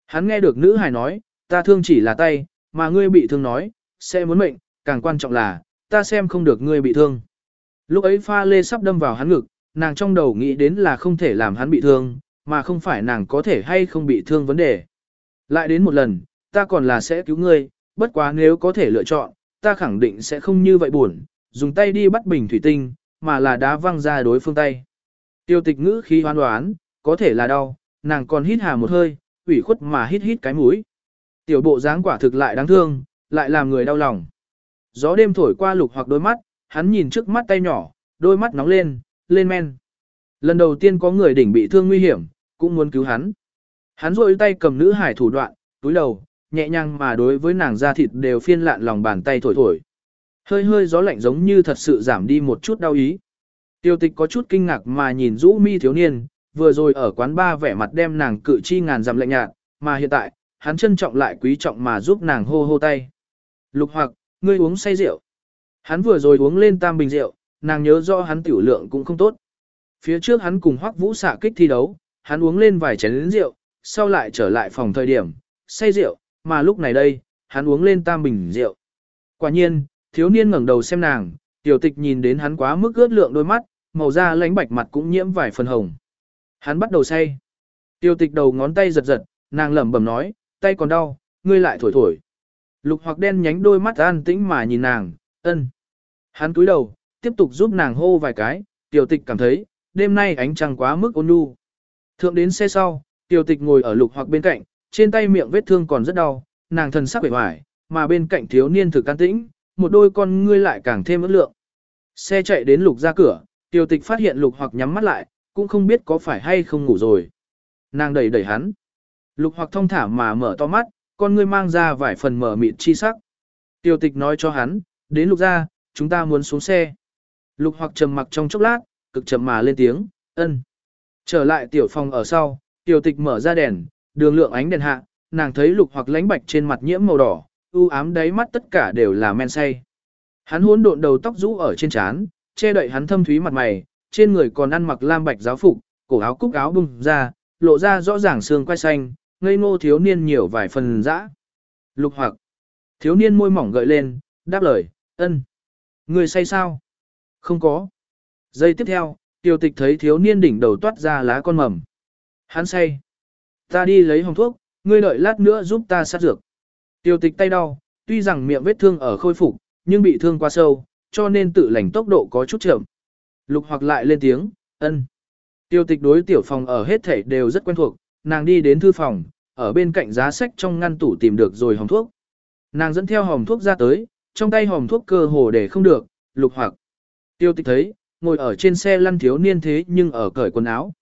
Hắn nghe được nữ hài nói, ta thương chỉ là tay, mà ngươi bị thương nói, sẽ muốn mệnh, càng quan trọng là, ta xem không được ngươi bị thương. Lúc ấy pha lê sắp đâm vào hắn ngực, nàng trong đầu nghĩ đến là không thể làm hắn bị thương, mà không phải nàng có thể hay không bị thương vấn đề. Lại đến một lần, ta còn là sẽ cứu ngươi, bất quá nếu có thể lựa chọn, ta khẳng định sẽ không như vậy buồn, dùng tay đi bắt bình thủy tinh, mà là đá văng ra đối phương tay. Tiêu tịch ngữ khí hoan đoán, có thể là đau, nàng còn hít hà một hơi, ủy khuất mà hít hít cái mũi. Tiểu bộ dáng quả thực lại đáng thương, lại làm người đau lòng. Gió đêm thổi qua lục hoặc đôi mắt, hắn nhìn trước mắt tay nhỏ, đôi mắt nóng lên, lên men. Lần đầu tiên có người đỉnh bị thương nguy hiểm, cũng muốn cứu hắn. Hắn rôi tay cầm nữ hải thủ đoạn, túi đầu, nhẹ nhàng mà đối với nàng da thịt đều phiên lạn lòng bàn tay thổi thổi. Hơi hơi gió lạnh giống như thật sự giảm đi một chút đau ý. Tiêu tịch có chút kinh ngạc mà nhìn rũ mi thiếu niên, vừa rồi ở quán ba vẻ mặt đem nàng cự chi ngàn dặm lạnh nhạt, mà hiện tại, hắn trân trọng lại quý trọng mà giúp nàng hô hô tay. Lục hoặc, ngươi uống say rượu. Hắn vừa rồi uống lên tam bình rượu, nàng nhớ rõ hắn tiểu lượng cũng không tốt. Phía trước hắn cùng hoắc vũ xạ kích thi đấu, hắn uống lên vài chén rượu, sau lại trở lại phòng thời điểm, say rượu, mà lúc này đây, hắn uống lên tam bình rượu. Quả nhiên, thiếu niên ngẩng đầu xem nàng, tiểu tịch nhìn đến hắn quá mức ướt lượng đôi mắt, màu da lánh bạch mặt cũng nhiễm vài phần hồng. Hắn bắt đầu say. Tiểu tịch đầu ngón tay giật giật, nàng lẩm bẩm nói, tay còn đau, ngươi lại thổi thổi. Lục hoặc đen nhánh đôi mắt an tĩnh mà nhìn nàng, ân. Hắn cúi đầu, tiếp tục giúp nàng hô vài cái, tiểu tịch cảm thấy, đêm nay ánh trăng quá mức ôn nhu. Thượng đến xe sau, tiểu tịch ngồi ở lục hoặc bên cạnh, trên tay miệng vết thương còn rất đau, nàng thần sắc bể hoài, mà bên cạnh thiếu niên thực can tĩnh, một đôi con ngươi lại càng thêm ước lượng. Xe chạy đến lục ra cửa, tiểu tịch phát hiện lục hoặc nhắm mắt lại, cũng không biết có phải hay không ngủ rồi. Nàng đẩy đẩy hắn. Lục hoặc thông thả mà mở to mắt, con ngươi mang ra vài phần mở mịt chi sắc. Tiểu tịch nói cho hắn, đến lục ra, chúng ta muốn xuống xe. Lục hoặc trầm mặc trong chốc lát, cực chậm mà lên tiếng, ân. Trở lại tiểu phòng ở sau, tiểu tịch mở ra đèn, đường lượng ánh đèn hạ, nàng thấy lục hoặc lánh bạch trên mặt nhiễm màu đỏ, u ám đáy mắt tất cả đều là men say. Hắn hỗn độn đầu tóc rũ ở trên trán, che đậy hắn thâm thúy mặt mày, trên người còn ăn mặc lam bạch giáo phục, cổ áo cúc áo bung ra, lộ ra rõ ràng xương quai xanh, ngây ngô thiếu niên nhiều vài phần dã. Lục hoặc, thiếu niên môi mỏng gợi lên, đáp lời, ân. Người say sao? Không có. Giây tiếp theo, tiểu tịch thấy thiếu niên đỉnh đầu toát ra lá con mầm. Hắn say. Ta đi lấy hồng thuốc, ngươi đợi lát nữa giúp ta sát dược. Tiểu tịch tay đau, tuy rằng miệng vết thương ở khôi phục, nhưng bị thương quá sâu, cho nên tự lành tốc độ có chút chậm. Lục hoặc lại lên tiếng, ân. Tiêu tịch đối tiểu phòng ở hết thể đều rất quen thuộc, nàng đi đến thư phòng, ở bên cạnh giá sách trong ngăn tủ tìm được rồi hồng thuốc. Nàng dẫn theo hồng thuốc ra tới, trong tay hồng thuốc cơ hồ để không được, lục hoặc. Tiêu tịch thấy, ngồi ở trên xe lăn thiếu niên thế nhưng ở cởi quần áo.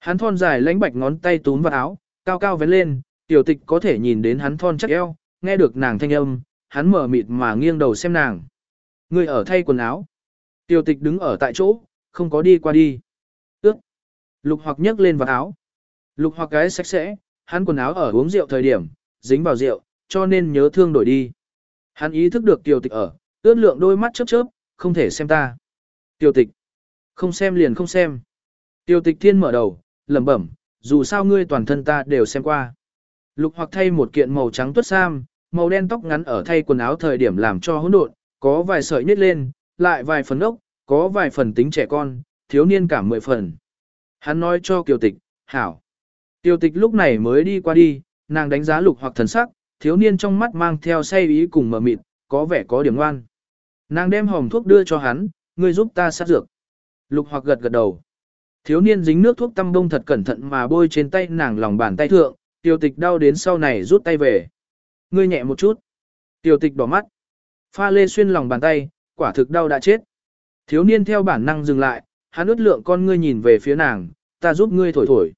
Hắn thon dài lánh bạch ngón tay túm vào áo, cao cao vén lên, tiểu tịch có thể nhìn đến hắn thon chắc eo, nghe được nàng thanh âm, hắn mở mịt mà nghiêng đầu xem nàng. Người ở thay quần áo. Tiểu tịch đứng ở tại chỗ, không có đi qua đi. Ước. Lục hoặc nhấc lên vào áo. Lục hoặc cái sạch sẽ, hắn quần áo ở uống rượu thời điểm, dính vào rượu, cho nên nhớ thương đổi đi. Hắn ý thức được tiểu tịch ở, ướt lượng đôi mắt chớp chớp, không thể xem ta. Tiểu tịch. Không xem liền không xem. Tiểu tịch thiên mở đầu, lẩm bẩm, dù sao ngươi toàn thân ta đều xem qua. Lục hoặc thay một kiện màu trắng tuất sam, màu đen tóc ngắn ở thay quần áo thời điểm làm cho hỗn độn, có vài sợi nhét lên, lại vài phần ốc, có vài phần tính trẻ con, thiếu niên cả mười phần. Hắn nói cho Kiều Tịch, hảo. Kiều Tịch lúc này mới đi qua đi, nàng đánh giá lục hoặc thần sắc, thiếu niên trong mắt mang theo say ý cùng mờ mịt, có vẻ có điểm ngoan. Nàng đem hòm thuốc đưa cho hắn, ngươi giúp ta sát dược. Lục hoặc gật gật đầu. Thiếu niên dính nước thuốc tăm bông thật cẩn thận mà bôi trên tay nàng lòng bàn tay thượng, tiêu tịch đau đến sau này rút tay về. Ngươi nhẹ một chút. Tiêu tịch đỏ mắt. Pha lê xuyên lòng bàn tay, quả thực đau đã chết. Thiếu niên theo bản năng dừng lại, hắn ướt lượng con ngươi nhìn về phía nàng, ta giúp ngươi thổi thổi.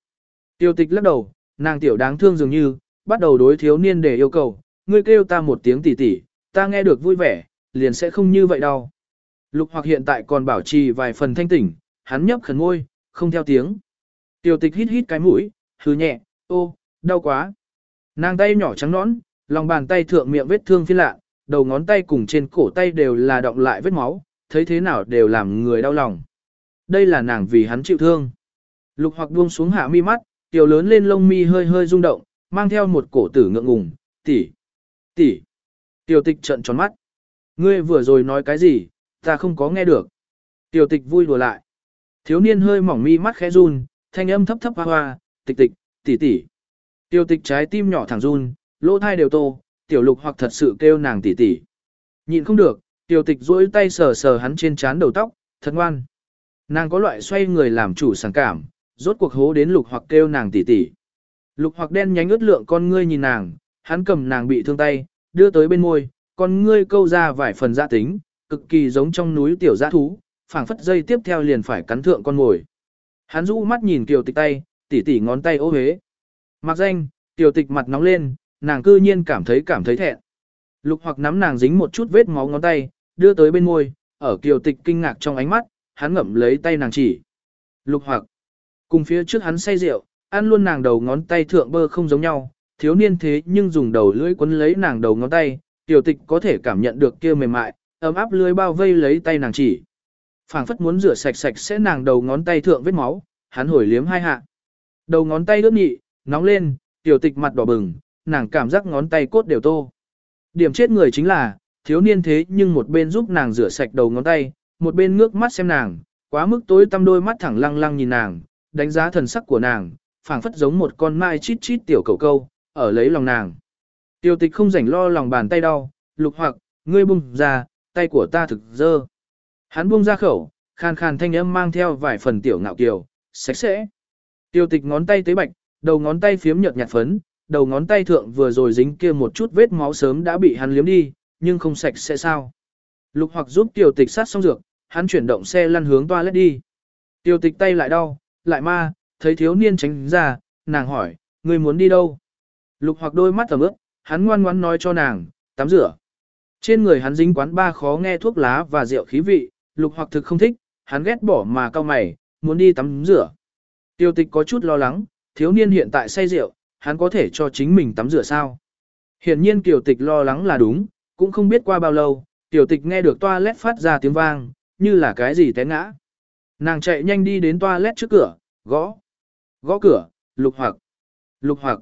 Tiêu tịch lắc đầu, nàng tiểu đáng thương dường như, bắt đầu đối thiếu niên để yêu cầu, ngươi kêu ta một tiếng tỉ tỉ, ta nghe được vui vẻ, liền sẽ không như vậy đâu. Lục hoặc hiện tại còn bảo trì vài phần thanh tỉnh, hắn nhấp khẩn môi, không theo tiếng. Tiêu tịch hít hít cái mũi, hứ nhẹ, ô, đau quá. Nàng tay nhỏ trắng nõn, lòng bàn tay thượng miệng vết thương phi lạ, đầu ngón tay cùng trên cổ tay đều là động lại vết máu, thấy thế nào đều làm người đau lòng. Đây là nàng vì hắn chịu thương. Lục hoặc buông xuống hạ mi mắt, tiểu lớn lên lông mi hơi hơi rung động, mang theo một cổ tử ngượng ngùng, tỷ, tỷ. Tiểu tịch trận tròn mắt. Ngươi vừa rồi nói cái gì, ta không có nghe được. Tiểu tịch vui đùa lại. Thiếu niên hơi mỏng mi mắt khẽ run, thanh âm thấp thấp hoa hoa, tịch tịch, tỷ tỷ. Tiểu tịch trái tim nhỏ thẳng run, lỗ thai đều tô, tiểu lục hoặc thật sự kêu nàng tỷ tỷ. Nhịn không được, tiểu tịch duỗi tay sờ sờ hắn trên trán đầu tóc, thật ngoan. Nàng có loại xoay người làm chủ sảng cảm, rốt cuộc hố đến lục hoặc kêu nàng tỷ tỷ. Lục hoặc đen nhánh ướt lượng con ngươi nhìn nàng, hắn cầm nàng bị thương tay, đưa tới bên môi, con ngươi câu ra vài phần dạ tính, cực kỳ giống trong núi tiểu dã thú, phảng phất dây tiếp theo liền phải cắn thượng con mồi. Hắn rũ mắt nhìn Tiểu tịch tay, tỷ tỷ ngón tay ô hế. Mặc danh, Tiểu tịch mặt nóng lên, nàng cư nhiên cảm thấy cảm thấy thẹn. Lục hoặc nắm nàng dính một chút vết máu ngón tay, đưa tới bên môi, ở kiều tịch kinh ngạc trong ánh mắt, hắn ngậm lấy tay nàng chỉ. Lục hoặc, cùng phía trước hắn say rượu, ăn luôn nàng đầu ngón tay thượng bơ không giống nhau, thiếu niên thế nhưng dùng đầu lưỡi quấn lấy nàng đầu ngón tay, tiểu tịch có thể cảm nhận được kia mềm mại, ấm áp lưỡi bao vây lấy tay nàng chỉ. phảng phất muốn rửa sạch sạch sẽ nàng đầu ngón tay thượng vết máu, hắn hồi liếm hai hạ. Đầu ngón tay ướt nhị, nóng lên, tiểu tịch mặt đỏ bừng, nàng cảm giác ngón tay cốt đều tô. Điểm chết người chính là, thiếu niên thế nhưng một bên giúp nàng rửa sạch đầu ngón tay, một bên ngước mắt xem nàng, quá mức tối tăm đôi mắt thẳng lăng lăng nhìn nàng, đánh giá thần sắc của nàng, phảng phất giống một con mai chít chít tiểu cầu câu, ở lấy lòng nàng. Tiêu tịch không rảnh lo lòng bàn tay đau, lục hoặc, ngươi bung ra, tay của ta thực dơ. Hắn buông ra khẩu, khàn khàn thanh âm mang theo vài phần tiểu ngạo kiều, sạch sẽ. Tiêu tịch ngón tay tế bạch, đầu ngón tay phiếm nhợt nhạt phấn, đầu ngón tay thượng vừa rồi dính kia một chút vết máu sớm đã bị hắn liếm đi, nhưng không sạch sẽ sao. Lục hoặc giúp Tiểu tịch sát xong dược, hắn chuyển động xe lăn hướng toilet đi. Tiểu tịch tay lại đau, lại ma, thấy thiếu niên tránh ra, nàng hỏi, ngươi muốn đi đâu? Lục hoặc đôi mắt tầm ướp, hắn ngoan ngoãn nói cho nàng, tắm rửa. Trên người hắn dính quán ba khó nghe thuốc lá và rượu khí vị, lục hoặc thực không thích, hắn ghét bỏ mà cao mày, muốn đi tắm rửa. Tiêu tịch có chút lo lắng, thiếu niên hiện tại say rượu, hắn có thể cho chính mình tắm rửa sao? Hiển nhiên tiểu Tịch lo lắng là đúng, cũng không biết qua bao lâu, tiểu Tịch nghe được toilet phát ra tiếng vang, như là cái gì té ngã. Nàng chạy nhanh đi đến toilet trước cửa, gõ. Gõ cửa, lục hoặc. Lục hoặc.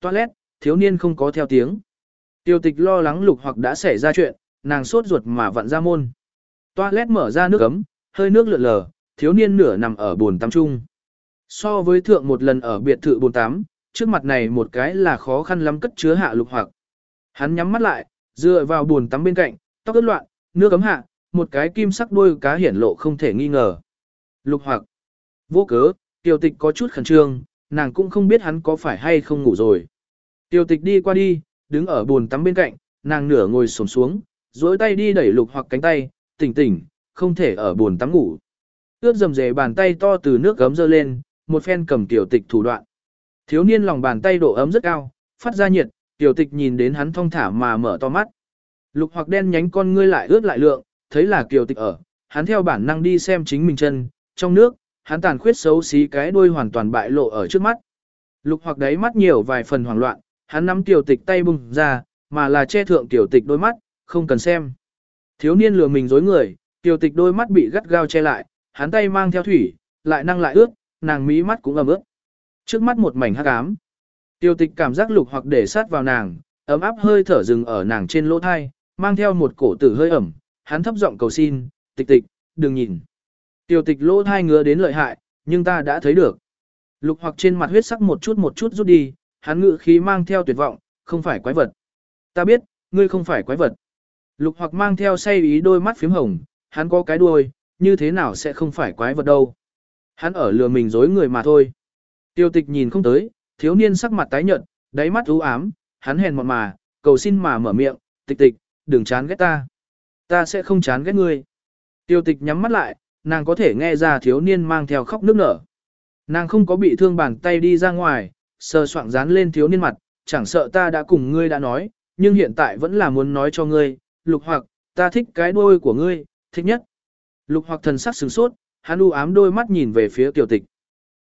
Toilet, thiếu niên không có theo tiếng. tiểu tịch lo lắng lục hoặc đã xảy ra chuyện, nàng sốt ruột mà vặn ra môn. Toilet mở ra nước ấm, hơi nước lượn lờ, thiếu niên nửa nằm ở bồn tắm chung. So với thượng một lần ở biệt thự bồn tắm, trước mặt này một cái là khó khăn lắm cất chứa hạ lục hoặc. Hắn nhắm mắt lại, dựa vào bồn tắm bên cạnh, tóc ướt loạn, nước ấm hạ, một cái kim sắc đuôi cá hiển lộ không thể nghi ngờ. Lục hoặc, vô cớ, tiểu tịch có chút khẩn trương, nàng cũng không biết hắn có phải hay không ngủ rồi. tiểu tịch đi qua đi, đứng ở bồn tắm bên cạnh, nàng nửa ngồi sồn xuống, duỗi tay đi đẩy lục hoặc cánh tay, tỉnh tỉnh, không thể ở bồn tắm ngủ. Ướt dầm dề bàn tay to từ nước gấm dơ lên, một phen cầm tiểu tịch thủ đoạn. Thiếu niên lòng bàn tay độ ấm rất cao, phát ra nhiệt, tiểu tịch nhìn đến hắn thong thả mà mở to mắt. Lục hoặc đen nhánh con ngươi lại ướt lại lượng, thấy là kiều tịch ở, hắn theo bản năng đi xem chính mình chân, trong nước, hắn tàn khuyết xấu xí cái đuôi hoàn toàn bại lộ ở trước mắt. Lục hoặc đáy mắt nhiều vài phần hoảng loạn, hắn nắm tiểu tịch tay bung ra, mà là che thượng tiểu tịch đôi mắt, không cần xem. Thiếu niên lừa mình dối người, tiểu tịch đôi mắt bị gắt gao che lại, hắn tay mang theo thủy, lại năng lại ướt, nàng mí mắt cũng ẩm ướt. Trước mắt một mảnh hắc ám. tiêu tịch cảm giác lục hoặc để sát vào nàng, ấm áp hơi thở dừng ở nàng trên lỗ thai, mang theo một cổ tử hơi ẩm, hắn thấp giọng cầu xin, tịch tịch, đừng nhìn. tiêu tịch lỗ thai ngứa đến lợi hại, nhưng ta đã thấy được. Lục hoặc trên mặt huyết sắc một chút một chút rút đi, hắn ngự khí mang theo tuyệt vọng, không phải quái vật. Ta biết, ngươi không phải quái vật. Lục hoặc mang theo say ý đôi mắt phím hồng, hắn có cái đuôi, như thế nào sẽ không phải quái vật đâu. Hắn ở lừa mình dối người mà thôi. Tiêu tịch nhìn không tới, thiếu niên sắc mặt tái nhợt, đáy mắt u ám, hắn hèn mọn mà, cầu xin mà mở miệng, tịch tịch, đừng chán ghét ta. Ta sẽ không chán ghét ngươi. Tiêu tịch nhắm mắt lại, nàng có thể nghe ra thiếu niên mang theo khóc nước nở. Nàng không có bị thương bàn tay đi ra ngoài, sờ soạng dán lên thiếu niên mặt, chẳng sợ ta đã cùng ngươi đã nói, nhưng hiện tại vẫn là muốn nói cho ngươi, lục hoặc, ta thích cái đuôi của ngươi, thích nhất. Lục hoặc thần sắc sửng sốt, hắn u ám đôi mắt nhìn về phía tiểu tịch.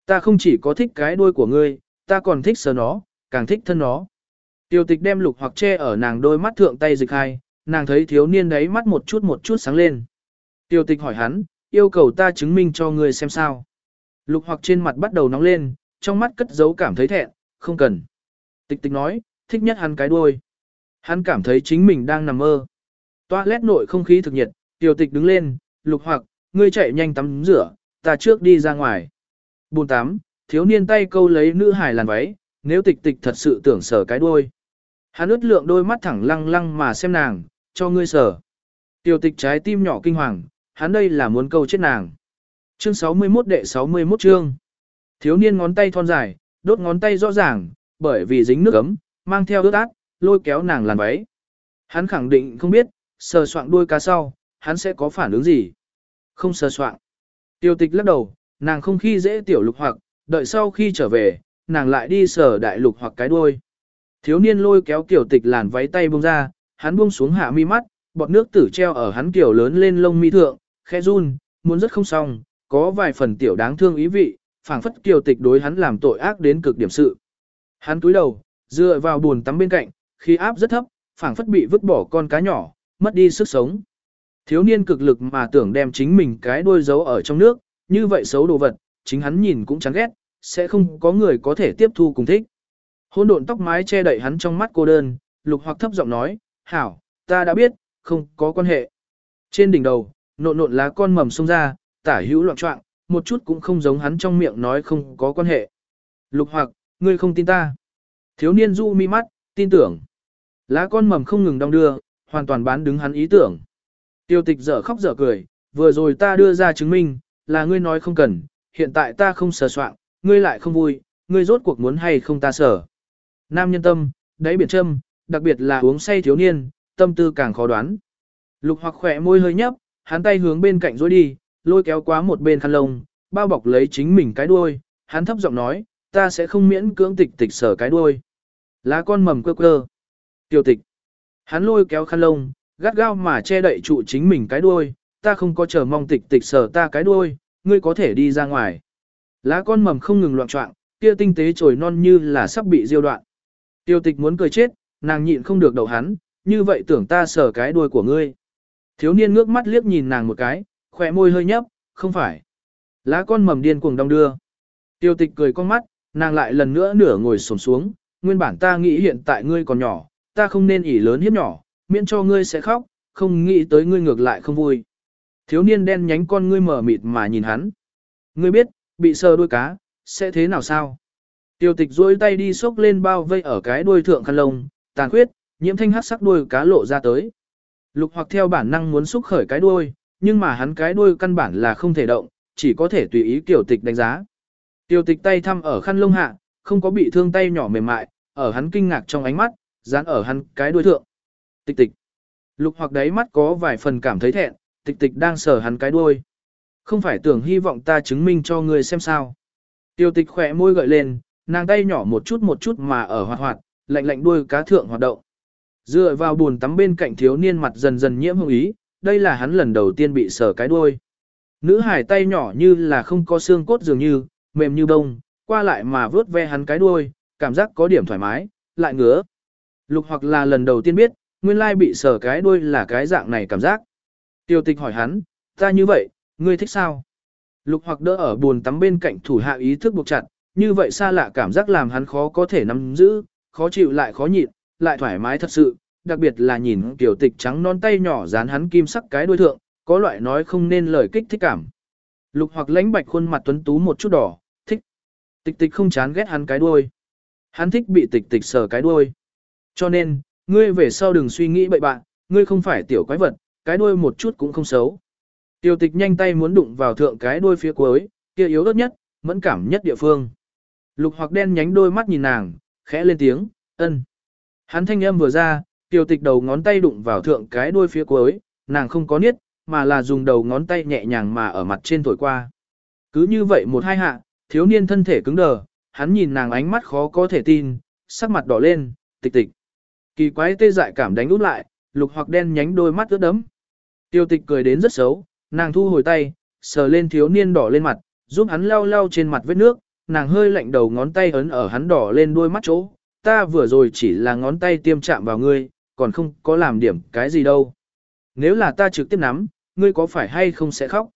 Ta không chỉ có thích cái đuôi của ngươi, ta còn thích sờ nó, càng thích thân nó. Tiêu tịch đem lục hoặc che ở nàng đôi mắt thượng tay dịch hai, nàng thấy thiếu niên đấy mắt một chút một chút sáng lên. Tiêu tịch hỏi hắn, yêu cầu ta chứng minh cho ngươi xem sao. Lục hoặc trên mặt bắt đầu nóng lên, trong mắt cất giấu cảm thấy thẹn, không cần. Tịch tịch nói, thích nhất hắn cái đuôi. Hắn cảm thấy chính mình đang nằm mơ. Toilet nội không khí thực nhiệt, Tiêu tịch đứng lên, lục hoặc, ngươi chạy nhanh tắm rửa, ta trước đi ra ngoài. Bùn tám thiếu niên tay câu lấy nữ hài làn váy, nếu tịch tịch thật sự tưởng sở cái đuôi. Hắn ướt lượng đôi mắt thẳng lăng lăng mà xem nàng, cho ngươi sở. Tiểu tịch trái tim nhỏ kinh hoàng, hắn đây là muốn câu chết nàng. Chương 61 đệ 61 chương. Thiếu niên ngón tay thon dài, đốt ngón tay rõ ràng, bởi vì dính nước ấm, mang theo ướt át, lôi kéo nàng làn váy. Hắn khẳng định không biết, sờ soạng đuôi cá sau, hắn sẽ có phản ứng gì. Không sờ soạng. Tiêu tịch lắc đầu, nàng không khi dễ tiểu lục hoặc, đợi sau khi trở về, nàng lại đi sở đại lục hoặc cái đuôi. Thiếu niên lôi kéo tiểu tịch làn váy tay buông ra, hắn buông xuống hạ mi mắt, bọt nước tử treo ở hắn tiểu lớn lên lông mi thượng, khẽ run, muốn rất không xong, có vài phần tiểu đáng thương ý vị, phảng phất tiểu tịch đối hắn làm tội ác đến cực điểm sự. Hắn túi đầu, dựa vào buồn tắm bên cạnh, khí áp rất thấp, phảng phất bị vứt bỏ con cá nhỏ, mất đi sức sống. Thiếu niên cực lực mà tưởng đem chính mình cái đuôi giấu ở trong nước, như vậy xấu đồ vật, chính hắn nhìn cũng chán ghét, sẽ không có người có thể tiếp thu cùng thích. Hôn độn tóc mái che đậy hắn trong mắt cô đơn, lục hoặc thấp giọng nói, hảo, ta đã biết, không có quan hệ. Trên đỉnh đầu, nộn nộn lá con mầm xông ra, tả hữu loạn trọng, một chút cũng không giống hắn trong miệng nói không có quan hệ. Lục hoặc, ngươi không tin ta. Thiếu niên du mi mắt, tin tưởng. Lá con mầm không ngừng đong đưa, hoàn toàn bán đứng hắn ý tưởng. Tiêu tịch dở khóc dở cười, vừa rồi ta đưa ra chứng minh, là ngươi nói không cần, hiện tại ta không sờ soạn, ngươi lại không vui, ngươi rốt cuộc muốn hay không ta sở. Nam nhân tâm, đáy biển châm, đặc biệt là uống say thiếu niên, tâm tư càng khó đoán. Lục hoặc khỏe môi hơi nhấp, hắn tay hướng bên cạnh dối đi, lôi kéo quá một bên khăn lông, bao bọc lấy chính mình cái đuôi, hắn thấp giọng nói, ta sẽ không miễn cưỡng tịch tịch sở cái đuôi. Lá con mầm quơ quơ. Tiêu tịch. Hắn lôi kéo khăn lông, gắt gao mà che đậy trụ chính mình cái đuôi, ta không có chờ mong tịch tịch sờ ta cái đuôi, ngươi có thể đi ra ngoài. Lá con mầm không ngừng loạn trọng, kia tinh tế trồi non như là sắp bị diêu đoạn. Tiêu tịch muốn cười chết, nàng nhịn không được đầu hắn, như vậy tưởng ta sờ cái đuôi của ngươi. Thiếu niên ngước mắt liếc nhìn nàng một cái, khỏe môi hơi nhấp, không phải. Lá con mầm điên cuồng đong đưa. Tiêu tịch cười con mắt, nàng lại lần nữa nửa ngồi sổm xuống, nguyên bản ta nghĩ hiện tại ngươi còn nhỏ, ta không nên ỉ lớn hiếp nhỏ, miễn cho ngươi sẽ khóc, không nghĩ tới ngươi ngược lại không vui. Thiếu niên đen nhánh con ngươi mở mịt mà nhìn hắn. Ngươi biết, bị sờ đuôi cá, sẽ thế nào sao? Tiêu tịch duỗi tay đi xốc lên bao vây ở cái đuôi thượng khăn lông, tàn khuyết, nhiễm thanh hắc sắc đuôi cá lộ ra tới. Lục hoặc theo bản năng muốn xúc khởi cái đuôi, nhưng mà hắn cái đuôi căn bản là không thể động, chỉ có thể tùy ý tiểu tịch đánh giá. Tiêu tịch tay thăm ở khăn lông hạ, không có bị thương tay nhỏ mềm mại, ở hắn kinh ngạc trong ánh mắt, dán ở hắn cái đuôi thượng. Tịch tịch. Lục hoặc đáy mắt có vài phần cảm thấy thẹn, tịch tịch đang sờ hắn cái đuôi. Không phải tưởng hy vọng ta chứng minh cho ngươi xem sao. Tiêu tịch khỏe môi gợi lên, nàng tay nhỏ một chút một chút mà ở hoạt hoạt, lạnh lạnh đuôi cá thượng hoạt động. Dựa vào buồn tắm bên cạnh thiếu niên mặt dần dần nhiễm hồng ý, đây là hắn lần đầu tiên bị sờ cái đuôi. Nữ hải tay nhỏ như là không có xương cốt dường như, mềm như bông, qua lại mà vớt ve hắn cái đuôi, cảm giác có điểm thoải mái, lại ngứa. Lục hoặc là lần đầu tiên biết, nguyên lai bị sờ cái đuôi là cái dạng này cảm giác. Tiêu tịch hỏi hắn, ta như vậy, ngươi thích sao? Lục hoặc đỡ ở buồn tắm bên cạnh thủ hạ ý thức buộc chặt, như vậy xa lạ cảm giác làm hắn khó có thể nắm giữ, khó chịu lại khó nhịn, lại thoải mái thật sự, đặc biệt là nhìn tiểu tịch trắng non tay nhỏ dán hắn kim sắc cái đuôi thượng, có loại nói không nên lời kích thích cảm. Lục hoặc lãnh bạch khuôn mặt tuấn tú một chút đỏ, thích. Tịch tịch không chán ghét hắn cái đuôi. Hắn thích bị tịch tịch sờ cái đuôi. Cho nên, ngươi về sau đừng suy nghĩ bậy bạn, ngươi không phải tiểu quái vật, cái đuôi một chút cũng không xấu. Tiểu tịch nhanh tay muốn đụng vào thượng cái đuôi phía cuối, kia yếu ớt nhất, mẫn cảm nhất địa phương. Lục hoặc đen nhánh đôi mắt nhìn nàng, khẽ lên tiếng, ân. Hắn thanh âm vừa ra, tiểu tịch đầu ngón tay đụng vào thượng cái đuôi phía cuối, nàng không có niết, mà là dùng đầu ngón tay nhẹ nhàng mà ở mặt trên thổi qua. Cứ như vậy một hai hạ, thiếu niên thân thể cứng đờ, hắn nhìn nàng ánh mắt khó có thể tin, sắc mặt đỏ lên, tịch tịch. Kỳ quái tê dại cảm đánh út lại, lục hoặc đen nhánh đôi mắt ướt đấm. Tiêu tịch cười đến rất xấu, nàng thu hồi tay, sờ lên thiếu niên đỏ lên mặt, giúp hắn lau lau trên mặt vết nước, nàng hơi lạnh đầu ngón tay ấn ở hắn đỏ lên đuôi mắt chỗ. Ta vừa rồi chỉ là ngón tay tiêm chạm vào ngươi, còn không có làm điểm cái gì đâu. Nếu là ta trực tiếp nắm, ngươi có phải hay không sẽ khóc?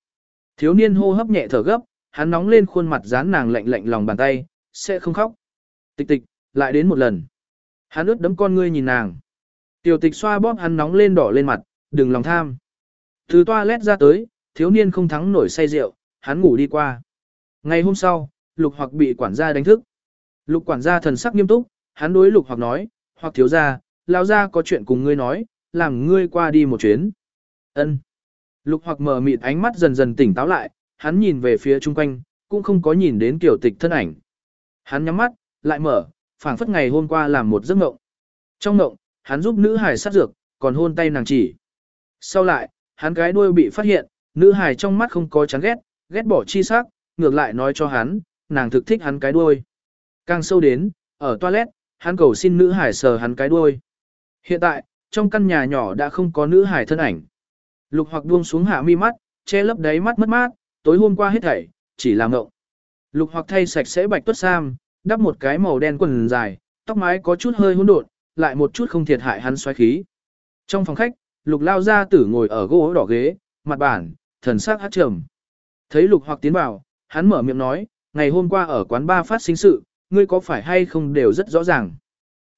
Thiếu niên hô hấp nhẹ thở gấp, hắn nóng lên khuôn mặt dán nàng lạnh lạnh lòng bàn tay, sẽ không khóc. Tịch tịch, lại đến một lần. Hắn ướt đấm con ngươi nhìn nàng. Tiểu tịch xoa bóp hắn nóng lên đỏ lên mặt, đừng lòng tham. Từ toilet ra tới, thiếu niên không thắng nổi say rượu, hắn ngủ đi qua. Ngày hôm sau, lục hoặc bị quản gia đánh thức. Lục quản gia thần sắc nghiêm túc, hắn đối lục hoặc nói, hoặc thiếu gia, lão gia có chuyện cùng ngươi nói, làm ngươi qua đi một chuyến. Ân. Lục hoặc mở mịt ánh mắt dần dần tỉnh táo lại, hắn nhìn về phía chung quanh, cũng không có nhìn đến kiểu tịch thân ảnh. Hắn nhắm mắt, lại mở, phảng phất ngày hôm qua làm một giấc mộng. Trong mộng, hắn giúp nữ hải sát dược, còn hôn tay nàng chỉ. Sau lại, hắn cái đuôi bị phát hiện, nữ hải trong mắt không có chán ghét, ghét bỏ chi sắc, ngược lại nói cho hắn, nàng thực thích hắn cái đuôi. Càng sâu đến, ở toilet, hắn cầu xin nữ hải sờ hắn cái đuôi. Hiện tại, trong căn nhà nhỏ đã không có nữ hải thân ảnh. Lục hoặc buông xuống hạ mi mắt, che lấp đáy mắt mất mát, tối hôm qua hết thảy, chỉ là ngộng. Lục hoặc thay sạch sẽ bạch tuất sam, đắp một cái màu đen quần dài, tóc mái có chút hơi hỗn độn, lại một chút không thiệt hại hắn xoáy khí. Trong phòng khách, lục lao gia tử ngồi ở gỗ đỏ ghế, mặt bản, thần sắc hát trầm. Thấy lục hoặc tiến vào, hắn mở miệng nói, ngày hôm qua ở quán ba phát sinh sự, ngươi có phải hay không đều rất rõ ràng.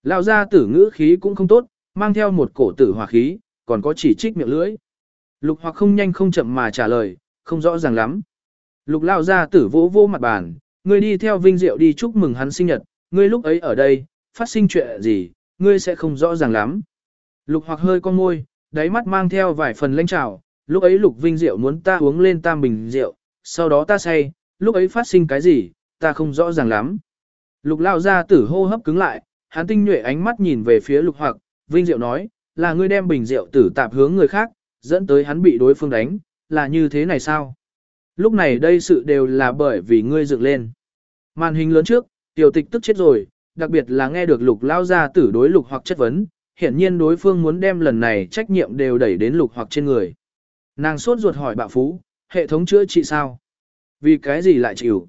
Lao gia tử ngữ khí cũng không tốt, mang theo một cổ tử hòa khí, còn có chỉ trích miệng lưỡi. Lục hoặc không nhanh không chậm mà trả lời, không rõ ràng lắm. Lục lao gia tử vỗ vô mặt bàn, ngươi đi theo Vinh Diệu đi chúc mừng hắn sinh nhật, ngươi lúc ấy ở đây, phát sinh chuyện gì, ngươi sẽ không rõ ràng lắm. Lục hoặc hơi con môi, đáy mắt mang theo vài phần lãnh trào, lúc ấy Lục Vinh Diệu muốn ta uống lên tam bình rượu, sau đó ta say, lúc ấy phát sinh cái gì, ta không rõ ràng lắm. Lục lao ra tử hô hấp cứng lại, hắn tinh nhuệ ánh mắt nhìn về phía lục hoặc, Vinh Diệu nói, là ngươi đem bình rượu tử tạp hướng người khác, dẫn tới hắn bị đối phương đánh, là như thế này sao? Lúc này đây sự đều là bởi vì ngươi dựng lên. Màn hình lớn trước, tiểu tịch tức chết rồi, đặc biệt là nghe được lục lao ra tử đối lục hoặc chất vấn, hiển nhiên đối phương muốn đem lần này trách nhiệm đều đẩy đến lục hoặc trên người. Nàng sốt ruột hỏi bạo phú, hệ thống chữa trị sao? Vì cái gì lại chịu?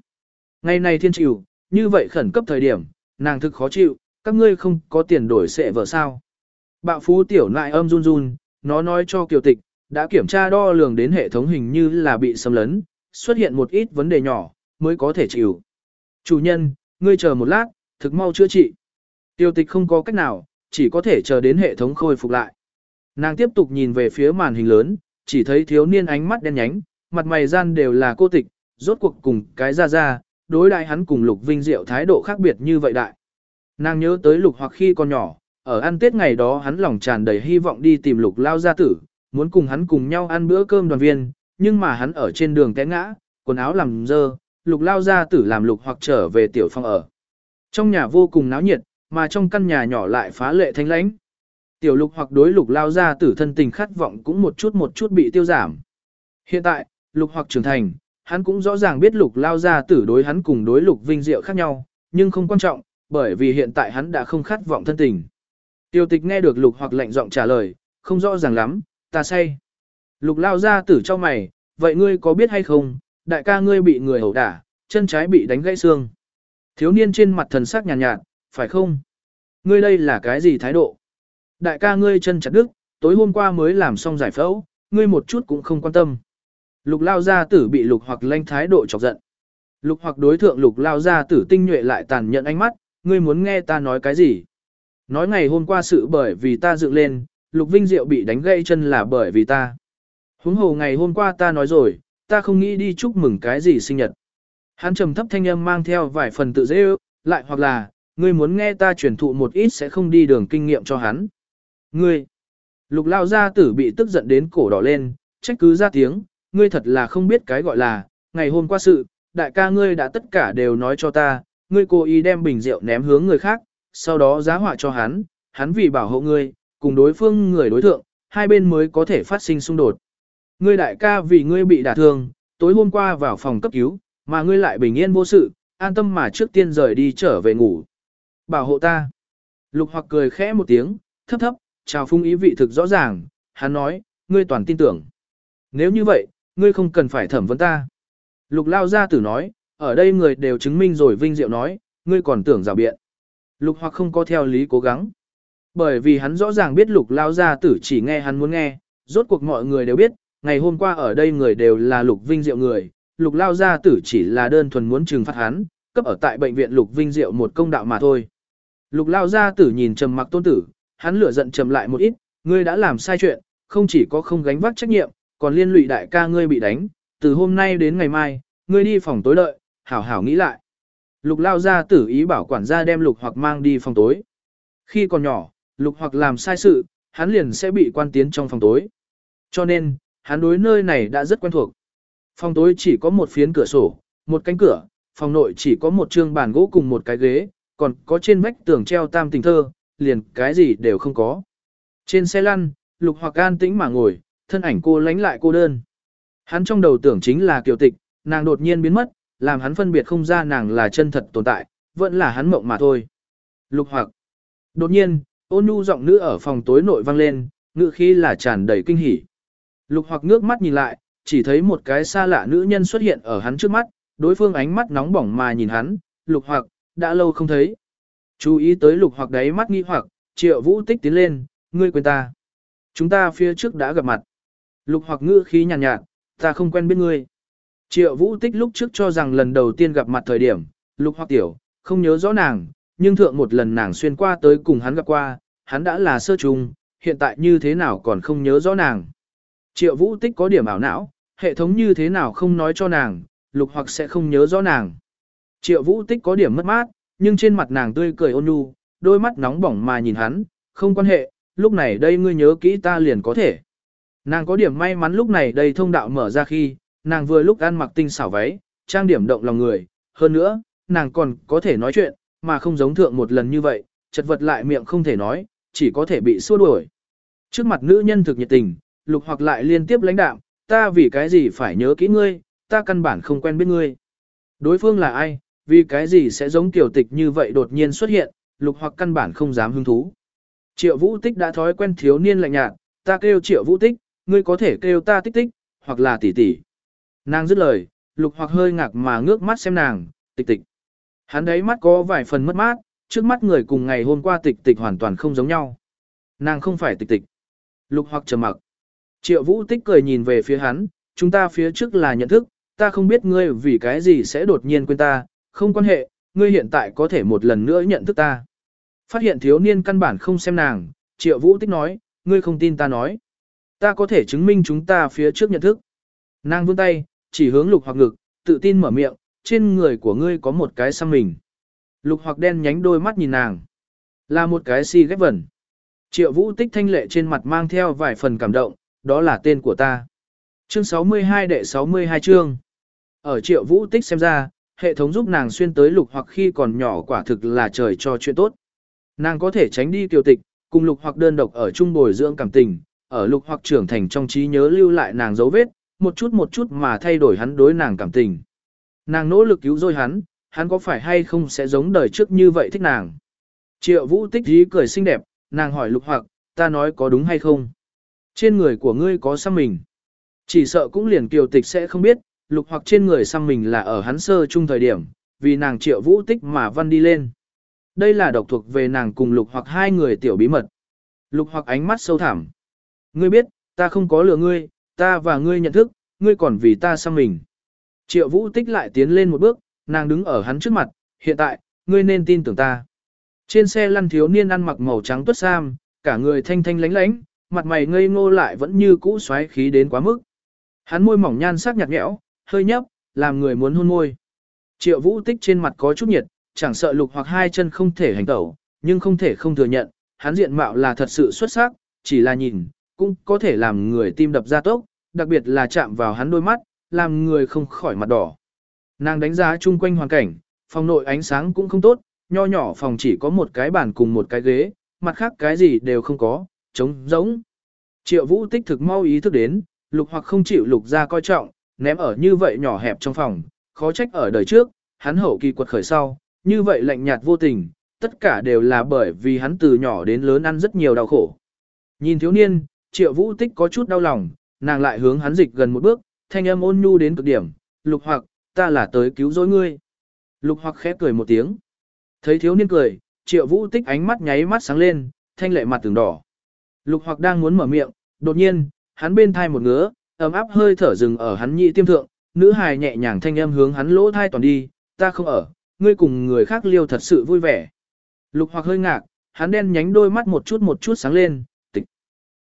Ngày này thiên chịu, như vậy khẩn cấp thời điểm, nàng thực khó chịu, các ngươi không có tiền đổi sẽ vợ sao? Bạo phú tiểu nại âm run run, nó nói cho kiều tịch, đã kiểm tra đo lường đến hệ thống hình như là bị xâm lấn, xuất hiện một ít vấn đề nhỏ, mới có thể chịu. Chủ nhân, ngươi chờ một lát, thực mau chữa trị. Tiêu tịch không có cách nào, chỉ có thể chờ đến hệ thống khôi phục lại. Nàng tiếp tục nhìn về phía màn hình lớn, chỉ thấy thiếu niên ánh mắt đen nhánh, mặt mày gian đều là cô tịch, rốt cuộc cùng cái ra ra, đối đại hắn cùng Lục Vinh Diệu thái độ khác biệt như vậy đại. Nàng nhớ tới Lục hoặc khi còn nhỏ, ở ăn Tết ngày đó hắn lòng tràn đầy hy vọng đi tìm Lục lao gia tử, muốn cùng hắn cùng nhau ăn bữa cơm đoàn viên, nhưng mà hắn ở trên đường té ngã, quần áo làm dơ, Lục lao gia tử làm Lục hoặc trở về tiểu phong ở. Trong nhà vô cùng náo nhiệt, mà trong căn nhà nhỏ lại phá lệ thanh lãnh. Tiểu lục hoặc đối lục lao gia tử thân tình khát vọng cũng một chút một chút bị tiêu giảm. Hiện tại, lục hoặc trưởng thành, hắn cũng rõ ràng biết lục lao gia tử đối hắn cùng đối lục vinh diệu khác nhau, nhưng không quan trọng, bởi vì hiện tại hắn đã không khát vọng thân tình. Tiêu tịch nghe được lục hoặc lạnh giọng trả lời, không rõ ràng lắm, ta say. Lục lao gia tử cho mày, vậy ngươi có biết hay không, đại ca ngươi bị người ẩu đả, chân trái bị đánh gãy xương. Thiếu niên trên mặt thần sắc nhàn nhạt, nhạt, phải không? Ngươi đây là cái gì thái độ? Đại ca ngươi chân chặt đức, tối hôm qua mới làm xong giải phẫu, ngươi một chút cũng không quan tâm. Lục lao gia tử bị lục hoặc lanh thái độ chọc giận. Lục hoặc đối thượng lục lao gia tử tinh nhuệ lại tàn nhẫn ánh mắt, ngươi muốn nghe ta nói cái gì? Nói ngày hôm qua sự bởi vì ta dựng lên, lục vinh diệu bị đánh gãy chân là bởi vì ta. Huống hồ ngày hôm qua ta nói rồi, ta không nghĩ đi chúc mừng cái gì sinh nhật. Hắn trầm thấp thanh âm mang theo vài phần tự dễ ước, lại hoặc là, ngươi muốn nghe ta truyền thụ một ít sẽ không đi đường kinh nghiệm cho hắn. Ngươi, lục lao gia tử bị tức giận đến cổ đỏ lên, trách cứ ra tiếng, ngươi thật là không biết cái gọi là, ngày hôm qua sự, đại ca ngươi đã tất cả đều nói cho ta, ngươi cố ý đem bình rượu ném hướng người khác, sau đó giá họa cho hắn, hắn vì bảo hộ ngươi, cùng đối phương người đối thượng, hai bên mới có thể phát sinh xung đột. Ngươi đại ca vì ngươi bị đả thương, tối hôm qua vào phòng cấp cứu, mà ngươi lại bình yên vô sự, an tâm mà trước tiên rời đi trở về ngủ. Bảo hộ ta. Lục hoặc cười khẽ một tiếng, thấp thấp, chào phung ý vị thực rõ ràng, hắn nói, ngươi toàn tin tưởng. Nếu như vậy, ngươi không cần phải thẩm vấn ta. Lục lao gia tử nói, ở đây người đều chứng minh rồi vinh diệu nói, ngươi còn tưởng rào biện. Lục hoặc không có theo lý cố gắng. Bởi vì hắn rõ ràng biết lục lao gia tử chỉ nghe hắn muốn nghe, rốt cuộc mọi người đều biết, ngày hôm qua ở đây người đều là lục vinh diệu người, lục lao gia tử chỉ là đơn thuần muốn trừng phạt hắn, cấp ở tại bệnh viện lục vinh diệu một công đạo mà thôi. Lục lao gia tử nhìn trầm mặc tôn tử, hắn lửa giận trầm lại một ít, ngươi đã làm sai chuyện, không chỉ có không gánh vác trách nhiệm, còn liên lụy đại ca ngươi bị đánh, từ hôm nay đến ngày mai, ngươi đi phòng tối đợi, hảo hảo nghĩ lại. Lục lao gia tử ý bảo quản gia đem lục hoặc mang đi phòng tối. Khi còn nhỏ, lục hoặc làm sai sự, hắn liền sẽ bị quan tiến trong phòng tối. Cho nên, hắn đối nơi này đã rất quen thuộc. Phòng tối chỉ có một phiến cửa sổ, một cánh cửa, phòng nội chỉ có một trương bàn gỗ cùng một cái ghế, còn có trên vách tường treo tam tình thơ, liền cái gì đều không có. Trên xe lăn, lục hoặc an tĩnh mà ngồi, thân ảnh cô lánh lại cô đơn. Hắn trong đầu tưởng chính là kiều tịch, nàng đột nhiên biến mất, làm hắn phân biệt không ra nàng là chân thật tồn tại, vẫn là hắn mộng mà thôi. Lục hoặc. Đột nhiên, ôn nhu giọng nữ ở phòng tối nội vang lên, ngữ khí là tràn đầy kinh hỉ. Lục hoặc ngước mắt nhìn lại, chỉ thấy một cái xa lạ nữ nhân xuất hiện ở hắn trước mắt, đối phương ánh mắt nóng bỏng mà nhìn hắn, lục hoặc, đã lâu không thấy. Chú ý tới lục hoặc đáy mắt nghi hoặc, triệu vũ tích tiến lên, ngươi quên ta. Chúng ta phía trước đã gặp mặt. Lục hoặc ngữ khí nhàn nhạt, nhạt, ta không quen biết ngươi. Triệu vũ tích lúc trước cho rằng lần đầu tiên gặp mặt thời điểm, lục hoặc tiểu, không nhớ rõ nàng, nhưng thượng một lần nàng xuyên qua tới cùng hắn gặp qua, hắn đã là sơ trùng, hiện tại như thế nào còn không nhớ rõ nàng. Triệu vũ tích có điểm ảo não, hệ thống như thế nào không nói cho nàng, lục hoặc sẽ không nhớ rõ nàng. Triệu vũ tích có điểm mất mát, nhưng trên mặt nàng tươi cười ôn nhu, đôi mắt nóng bỏng mà nhìn hắn, không quan hệ, lúc này đây ngươi nhớ kỹ ta liền có thể. Nàng có điểm may mắn lúc này đây thông đạo mở ra khi, nàng vừa lúc ăn mặc tinh xảo váy, trang điểm động lòng người, hơn nữa, nàng còn có thể nói chuyện, mà không giống thượng một lần như vậy, chật vật lại miệng không thể nói, chỉ có thể bị xua đuổi. Trước mặt nữ nhân thực nhiệt tình, lục hoặc lại liên tiếp lãnh đạm, ta vì cái gì phải nhớ kỹ ngươi, ta căn bản không quen biết ngươi. Đối phương là ai, vì cái gì sẽ giống kiểu tịch như vậy đột nhiên xuất hiện, lục hoặc căn bản không dám hứng thú. Triệu vũ tích đã thói quen thiếu niên lạnh nhạt, ta kêu triệu vũ tích, ngươi có thể kêu ta tích tích, hoặc là tỷ tỷ. Nàng dứt lời, lục hoặc hơi ngạc mà ngước mắt xem nàng, tịch tịch. Hắn đấy mắt có vài phần mất mát, trước mắt người cùng ngày hôm qua tịch tịch hoàn toàn không giống nhau. Nàng không phải tịch tịch. Lục hoặc trầm mặc. Triệu vũ tích cười nhìn về phía hắn, chúng ta phía trước là nhận thức, ta không biết ngươi vì cái gì sẽ đột nhiên quên ta, không quan hệ, ngươi hiện tại có thể một lần nữa nhận thức ta. Phát hiện thiếu niên căn bản không xem nàng, triệu vũ tích nói, ngươi không tin ta nói. Ta có thể chứng minh chúng ta phía trước nhận thức. Nàng vươn tay, chỉ hướng lục hoặc ngực, tự tin mở miệng, trên người của ngươi có một cái xăm mình. Lục hoặc đen nhánh đôi mắt nhìn nàng. Là một cái si ghép vẩn. Triệu vũ tích thanh lệ trên mặt mang theo vài phần cảm động, đó là tên của ta. Chương 62 đệ 62 chương. Ở triệu vũ tích xem ra, hệ thống giúp nàng xuyên tới lục hoặc khi còn nhỏ quả thực là trời cho chuyện tốt. Nàng có thể tránh đi kiều tịch, cùng lục hoặc đơn độc ở chung bồi dưỡng cảm tình, ở lục hoặc trưởng thành trong trí nhớ lưu lại nàng dấu vết, một chút một chút mà thay đổi hắn đối nàng cảm tình. Nàng nỗ lực cứu rồi hắn, hắn có phải hay không sẽ giống đời trước như vậy thích nàng. Triệu vũ tích dí cười xinh đẹp, nàng hỏi lục hoặc, ta nói có đúng hay không? Trên người của ngươi có xăm mình. Chỉ sợ cũng liền kiều tịch sẽ không biết, lục hoặc trên người xăm mình là ở hắn sơ chung thời điểm, vì nàng triệu vũ tích mà văn đi lên. Đây là độc thuộc về nàng cùng lục hoặc hai người tiểu bí mật. Lục hoặc ánh mắt sâu thẳm. Ngươi biết, ta không có lừa ngươi, ta và ngươi nhận thức, ngươi còn vì ta xăm mình. Triệu vũ tích lại tiến lên một bước, nàng đứng ở hắn trước mặt, hiện tại, ngươi nên tin tưởng ta. Trên xe lăn thiếu niên ăn mặc màu trắng tuất sam, cả người thanh thanh lánh lánh, mặt mày ngây ngô lại vẫn như cũ xoáy khí đến quá mức. Hắn môi mỏng nhan sắc nhạt nhẽo, hơi nhấp, làm người muốn hôn môi. Triệu vũ tích trên mặt có chút nhiệt, chẳng sợ lục hoặc hai chân không thể hành tẩu, nhưng không thể không thừa nhận, hắn diện mạo là thật sự xuất sắc, chỉ là nhìn, cũng có thể làm người tim đập ra tốc, đặc biệt là chạm vào hắn đôi mắt, làm người không khỏi mặt đỏ. Nàng đánh giá chung quanh hoàn cảnh, phòng nội ánh sáng cũng không tốt, nho nhỏ phòng chỉ có một cái bàn cùng một cái ghế, mặt khác cái gì đều không có, trống rỗng. Triệu vũ tích thực mau ý thức đến, lục hoặc không chịu lục ra coi trọng, ném ở như vậy nhỏ hẹp trong phòng, khó trách ở đời trước, hắn hậu kỳ quật khởi sau, như vậy lạnh nhạt vô tình, tất cả đều là bởi vì hắn từ nhỏ đến lớn ăn rất nhiều đau khổ. Nhìn thiếu niên, triệu vũ tích có chút đau lòng, nàng lại hướng hắn dịch gần một bước, thanh âm ôn nhu đến cực điểm, lục hoặc, ta là tới cứu rỗi ngươi. Lục hoặc khẽ cười một tiếng. Thấy thiếu niên cười, triệu vũ tích ánh mắt nháy mắt sáng lên, thanh lệ mặt từng đỏ. Lục hoặc đang muốn mở miệng, đột nhiên, hắn bên thai một ngứa, ấm áp hơi thở rừng ở hắn nhị tiêm thượng, nữ hài nhẹ nhàng thanh âm hướng hắn lỗ thai toàn đi, ta không ở, ngươi cùng người khác liêu thật sự vui vẻ. Lục hoặc hơi ngạc, hắn đen nhánh đôi mắt một chút một chút sáng lên, tịch.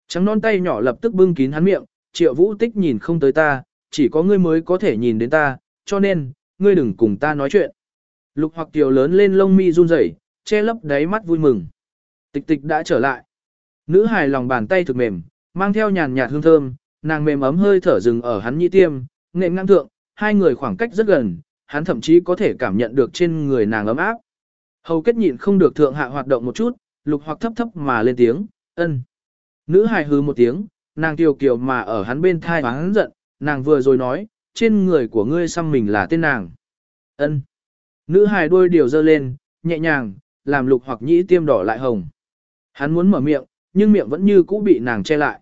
Trắng non tay nhỏ lập tức bưng kín hắn miệng, triệu vũ tích nhìn không tới ta, chỉ có ngươi mới có thể nhìn đến ta, cho nên, ngươi đừng cùng ta nói chuyện. Lục hoặc tiểu lớn lên lông mi run rẩy, che lấp đáy mắt vui mừng. Tịch tịch đã trở lại. Nữ hài lòng bàn tay thực mềm, mang theo nhàn nhạt hương thơm, nàng mềm ấm hơi thở rừng ở hắn nhĩ tiêm, nghệ ngang thượng, hai người khoảng cách rất gần, hắn thậm chí có thể cảm nhận được trên người nàng ấm áp. Hầu kết nhịn không được thượng hạ hoạt động một chút, lục hoặc thấp thấp mà lên tiếng, ân. Nữ hài hư một tiếng, nàng kiều kiều mà ở hắn bên thai hắn giận, nàng vừa rồi nói, trên người của ngươi xăm mình là tên nàng. ân. Nữ hài đôi điều dơ lên, nhẹ nhàng, làm lục hoặc nhĩ tiêm đỏ lại hồng. Hắn muốn mở miệng, nhưng miệng vẫn như cũ bị nàng che lại.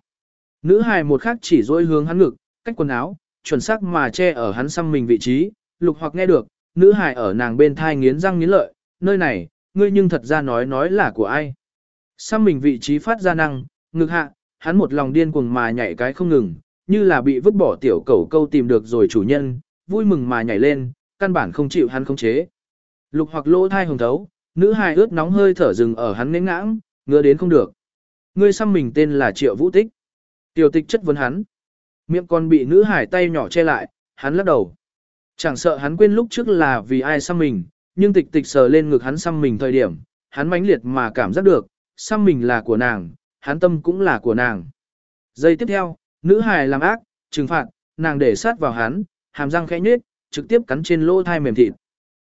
Nữ hài một khắc chỉ dối hướng hắn ngực, cách quần áo, chuẩn xác mà che ở hắn xăm mình vị trí, lục hoặc nghe được, nữ hài ở nàng bên thai nghiến răng nghiến lợi, nơi này, ngươi nhưng thật ra nói nói là của ai. Xăm mình vị trí phát ra năng, ngực hạ, hắn một lòng điên cuồng mà nhảy cái không ngừng, như là bị vứt bỏ tiểu cẩu câu tìm được rồi chủ nhân, vui mừng mà nhảy lên, căn bản không chịu hắn khống chế. Lục hoặc lỗ thai hồng thấu, nữ hài ướt nóng hơi thở rừng ở hắn nến ngãng, ngứa đến không được. Ngươi xăm mình tên là Triệu Vũ Tích. Tiểu tịch chất vấn hắn. Miệng còn bị nữ hải tay nhỏ che lại, hắn lắc đầu. Chẳng sợ hắn quên lúc trước là vì ai xăm mình, nhưng tịch tịch sờ lên ngực hắn xăm mình thời điểm, hắn mãnh liệt mà cảm giác được, xăm mình là của nàng, hắn tâm cũng là của nàng. Giây tiếp theo, nữ hài làm ác, trừng phạt, nàng để sát vào hắn, hàm răng khẽ nhếch, trực tiếp cắn trên lỗ thai mềm thịt.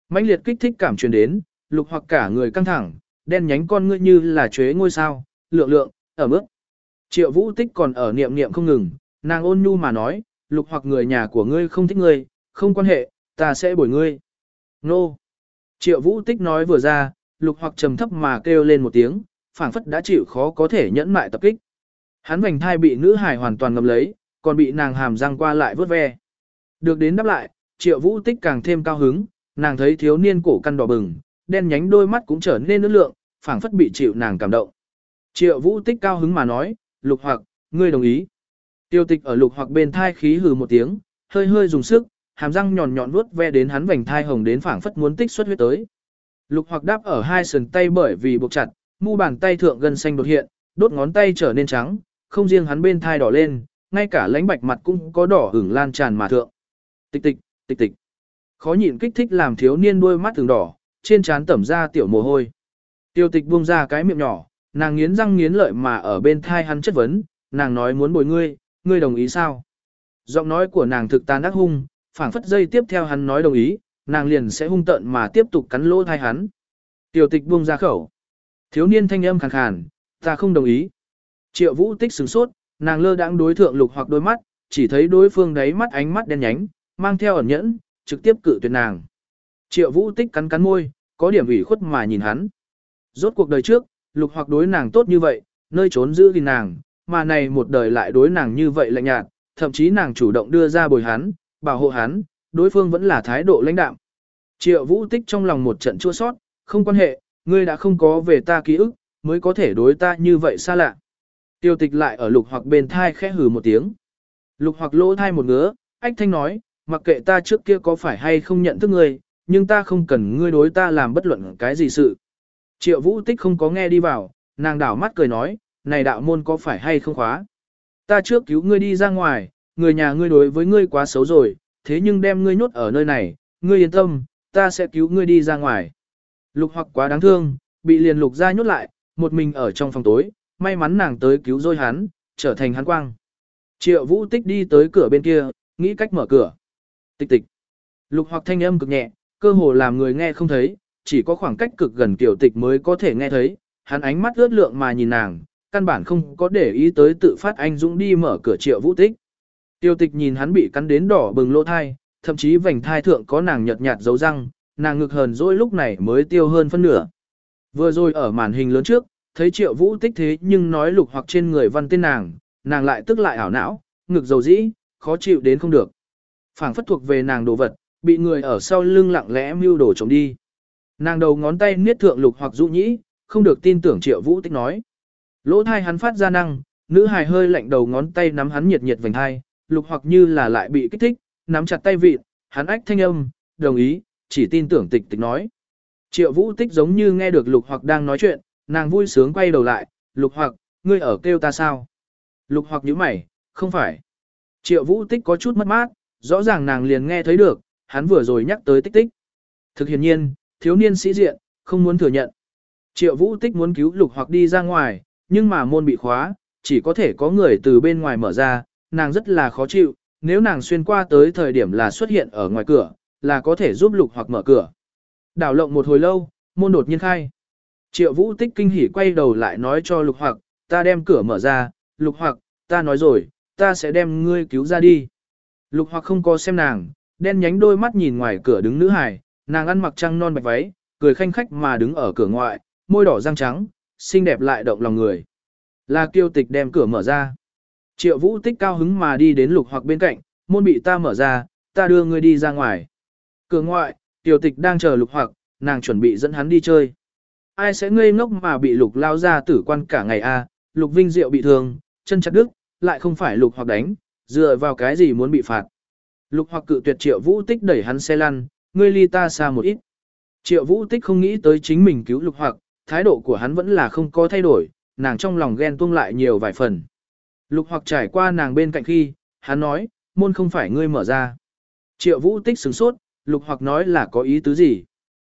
Mãnh liệt kích thích cảm truyền đến, lục hoặc cả người căng thẳng, đen nhánh con ngươi như là chuế ngôi sao, lượng lượng, ở mức. Triệu vũ tích còn ở niệm niệm không ngừng, nàng ôn nhu mà nói, lục hoặc người nhà của ngươi không thích ngươi, không quan hệ, ta sẽ bồi ngươi. Nô! Triệu vũ tích nói vừa ra, lục hoặc trầm thấp mà kêu lên một tiếng, phảng phất đã chịu khó có thể nhẫn mại tập kích. Hắn vành thai bị nữ hải hoàn toàn ngầm lấy, còn bị nàng hàm răng qua lại vớt ve. Được đến đáp lại, triệu vũ tích càng thêm cao hứng, nàng thấy thiếu niên cổ căn đỏ bừng, đen nhánh đôi mắt cũng trở nên nước lượng, phảng phất bị chịu nàng cảm động. Triệu vũ tích cao hứng mà nói, lục hoặc, ngươi đồng ý. Tiêu tịch ở lục hoặc bên thai khí hừ một tiếng, hơi hơi dùng sức, hàm răng nhọn nhọn vuốt ve đến hắn vành thai hồng đến phảng phất muốn tích xuất huyết tới. Lục hoặc đáp ở hai sườn tay bởi vì buộc chặt, mu bàn tay thượng gần xanh đột hiện, đốt ngón tay trở nên trắng, không riêng hắn bên thai đỏ lên, ngay cả lãnh bạch mặt cũng có đỏ hửng lan tràn mà thượng. Tịch tịch, tịch tịch. Khó nhịn kích thích làm thiếu niên đôi mắt thường đỏ, trên trán tẩm ra tiểu mồ hôi. Tiêu tịch buông ra cái miệng nhỏ, nàng nghiến răng nghiến lợi mà ở bên thai hắn chất vấn, nàng nói muốn bồi ngươi, ngươi đồng ý sao? Giọng nói của nàng thực tàn ác hung, phảng phất dây tiếp theo hắn nói đồng ý, nàng liền sẽ hung tợn mà tiếp tục cắn lỗ thai hắn. Tiểu tịch buông ra khẩu. Thiếu niên thanh âm khàn khàn, ta không đồng ý. Triệu vũ tích sửng sốt, nàng lơ đãng đối thượng lục hoặc đôi mắt, chỉ thấy đối phương đáy mắt ánh mắt đen nhánh, mang theo ẩn nhẫn, trực tiếp cự tuyệt nàng. Triệu vũ tích cắn cắn môi, có điểm ủy khuất mà nhìn hắn. Rốt cuộc đời trước, lục hoặc đối nàng tốt như vậy, nơi trốn giữ gìn nàng, mà này một đời lại đối nàng như vậy lạnh nhạt, thậm chí nàng chủ động đưa ra bồi hắn, bảo hộ hắn, đối phương vẫn là thái độ lãnh đạm. Triệu vũ tích trong lòng một trận chua sót, không quan hệ, ngươi đã không có về ta ký ức, mới có thể đối ta như vậy xa lạ. Tiêu tịch lại ở lục hoặc bên thai khẽ hừ một tiếng. Lục hoặc lỗ thai một ngứa, ách thanh nói, mặc kệ ta trước kia có phải hay không nhận thức ngươi, nhưng ta không cần ngươi đối ta làm bất luận cái gì sự. Triệu vũ tích không có nghe đi vào, nàng đảo mắt cười nói, này đạo môn có phải hay không khóa. Ta trước cứu ngươi đi ra ngoài, người nhà ngươi đối với ngươi quá xấu rồi, thế nhưng đem ngươi nhốt ở nơi này, ngươi yên tâm, ta sẽ cứu ngươi đi ra ngoài. Lục hoặc quá đáng thương, bị liền lục ra nhốt lại, một mình ở trong phòng tối, may mắn nàng tới cứu rồi hắn, trở thành hắn quang. Triệu vũ tích đi tới cửa bên kia, nghĩ cách mở cửa. Tịch tịch. Lục hoặc thanh âm cực nhẹ, cơ hồ làm người nghe không thấy, chỉ có khoảng cách cực gần tiểu tịch mới có thể nghe thấy, hắn ánh mắt ướt lượng mà nhìn nàng, căn bản không có để ý tới tự phát anh dũng đi mở cửa triệu vũ tích. Tiêu tịch nhìn hắn bị cắn đến đỏ bừng lỗ thai, thậm chí vành thai thượng có nàng nhợt nhạt dấu răng, nàng ngực hờn dỗi lúc này mới tiêu hơn phân nửa. Vừa rồi ở màn hình lớn trước, thấy triệu vũ tích thế nhưng nói lục hoặc trên người văn tên nàng, nàng lại tức lại ảo não, ngực dầu dĩ, khó chịu đến không được. phảng phất thuộc về nàng đồ vật, bị người ở sau lưng lặng lẽ mưu đồ chống đi. Nàng đầu ngón tay niết thượng lục hoặc dụ nhĩ, không được tin tưởng triệu vũ tích nói. Lỗ thai hắn phát ra năng, nữ hài hơi lạnh đầu ngón tay nắm hắn nhiệt nhiệt vành hai, lục hoặc như là lại bị kích thích, nắm chặt tay vịt, hắn ách thanh âm, đồng ý, chỉ tin tưởng tịch tịch nói. Triệu vũ tích giống như nghe được lục hoặc đang nói chuyện, nàng vui sướng quay đầu lại, lục hoặc, ngươi ở kêu ta sao? Lục hoặc nhíu mày, không phải. Triệu vũ tích có chút mất mát, rõ ràng nàng liền nghe thấy được, hắn vừa rồi nhắc tới tích tích. Thực hiện nhiên, thiếu niên sĩ diện, không muốn thừa nhận. Triệu vũ tích muốn cứu lục hoặc đi ra ngoài, nhưng mà môn bị khóa, chỉ có thể có người từ bên ngoài mở ra, nàng rất là khó chịu, nếu nàng xuyên qua tới thời điểm là xuất hiện ở ngoài cửa, là có thể giúp lục hoặc mở cửa. Đảo lộng một hồi lâu, môn đột nhiên khai. Triệu vũ tích kinh hỉ quay đầu lại nói cho lục hoặc, ta đem cửa mở ra, lục hoặc, ta nói rồi, ta sẽ đem ngươi cứu ra đi. Lục hoặc không có xem nàng, đen nhánh đôi mắt nhìn ngoài cửa đứng nữ hải, nàng ăn mặc trăng non bạch váy, cười khanh khách mà đứng ở cửa ngoại, môi đỏ răng trắng, xinh đẹp lại động lòng người. La kiêu tịch đem cửa mở ra. Triệu vũ tích cao hứng mà đi đến lục hoặc bên cạnh, môn bị ta mở ra, ta đưa ngươi đi ra ngoài. Cửa ngoại, tiểu tịch đang chờ lục hoặc, nàng chuẩn bị dẫn hắn đi chơi. Ai sẽ ngây ngốc mà bị lục lao ra tử quan cả ngày a? lục vinh diệu bị thương, chân chặt đứt, lại không phải lục hoặc đánh, dựa vào cái gì muốn bị phạt. Lục hoặc cự tuyệt triệu vũ tích đẩy hắn xe lăn, ngươi ly ta xa một ít. Triệu vũ tích không nghĩ tới chính mình cứu lục hoặc, thái độ của hắn vẫn là không có thay đổi, nàng trong lòng ghen tuông lại nhiều vài phần. Lục hoặc trải qua nàng bên cạnh khi, hắn nói, môn không phải ngươi mở ra. Triệu vũ tích sửng sốt, lục hoặc nói là có ý tứ gì.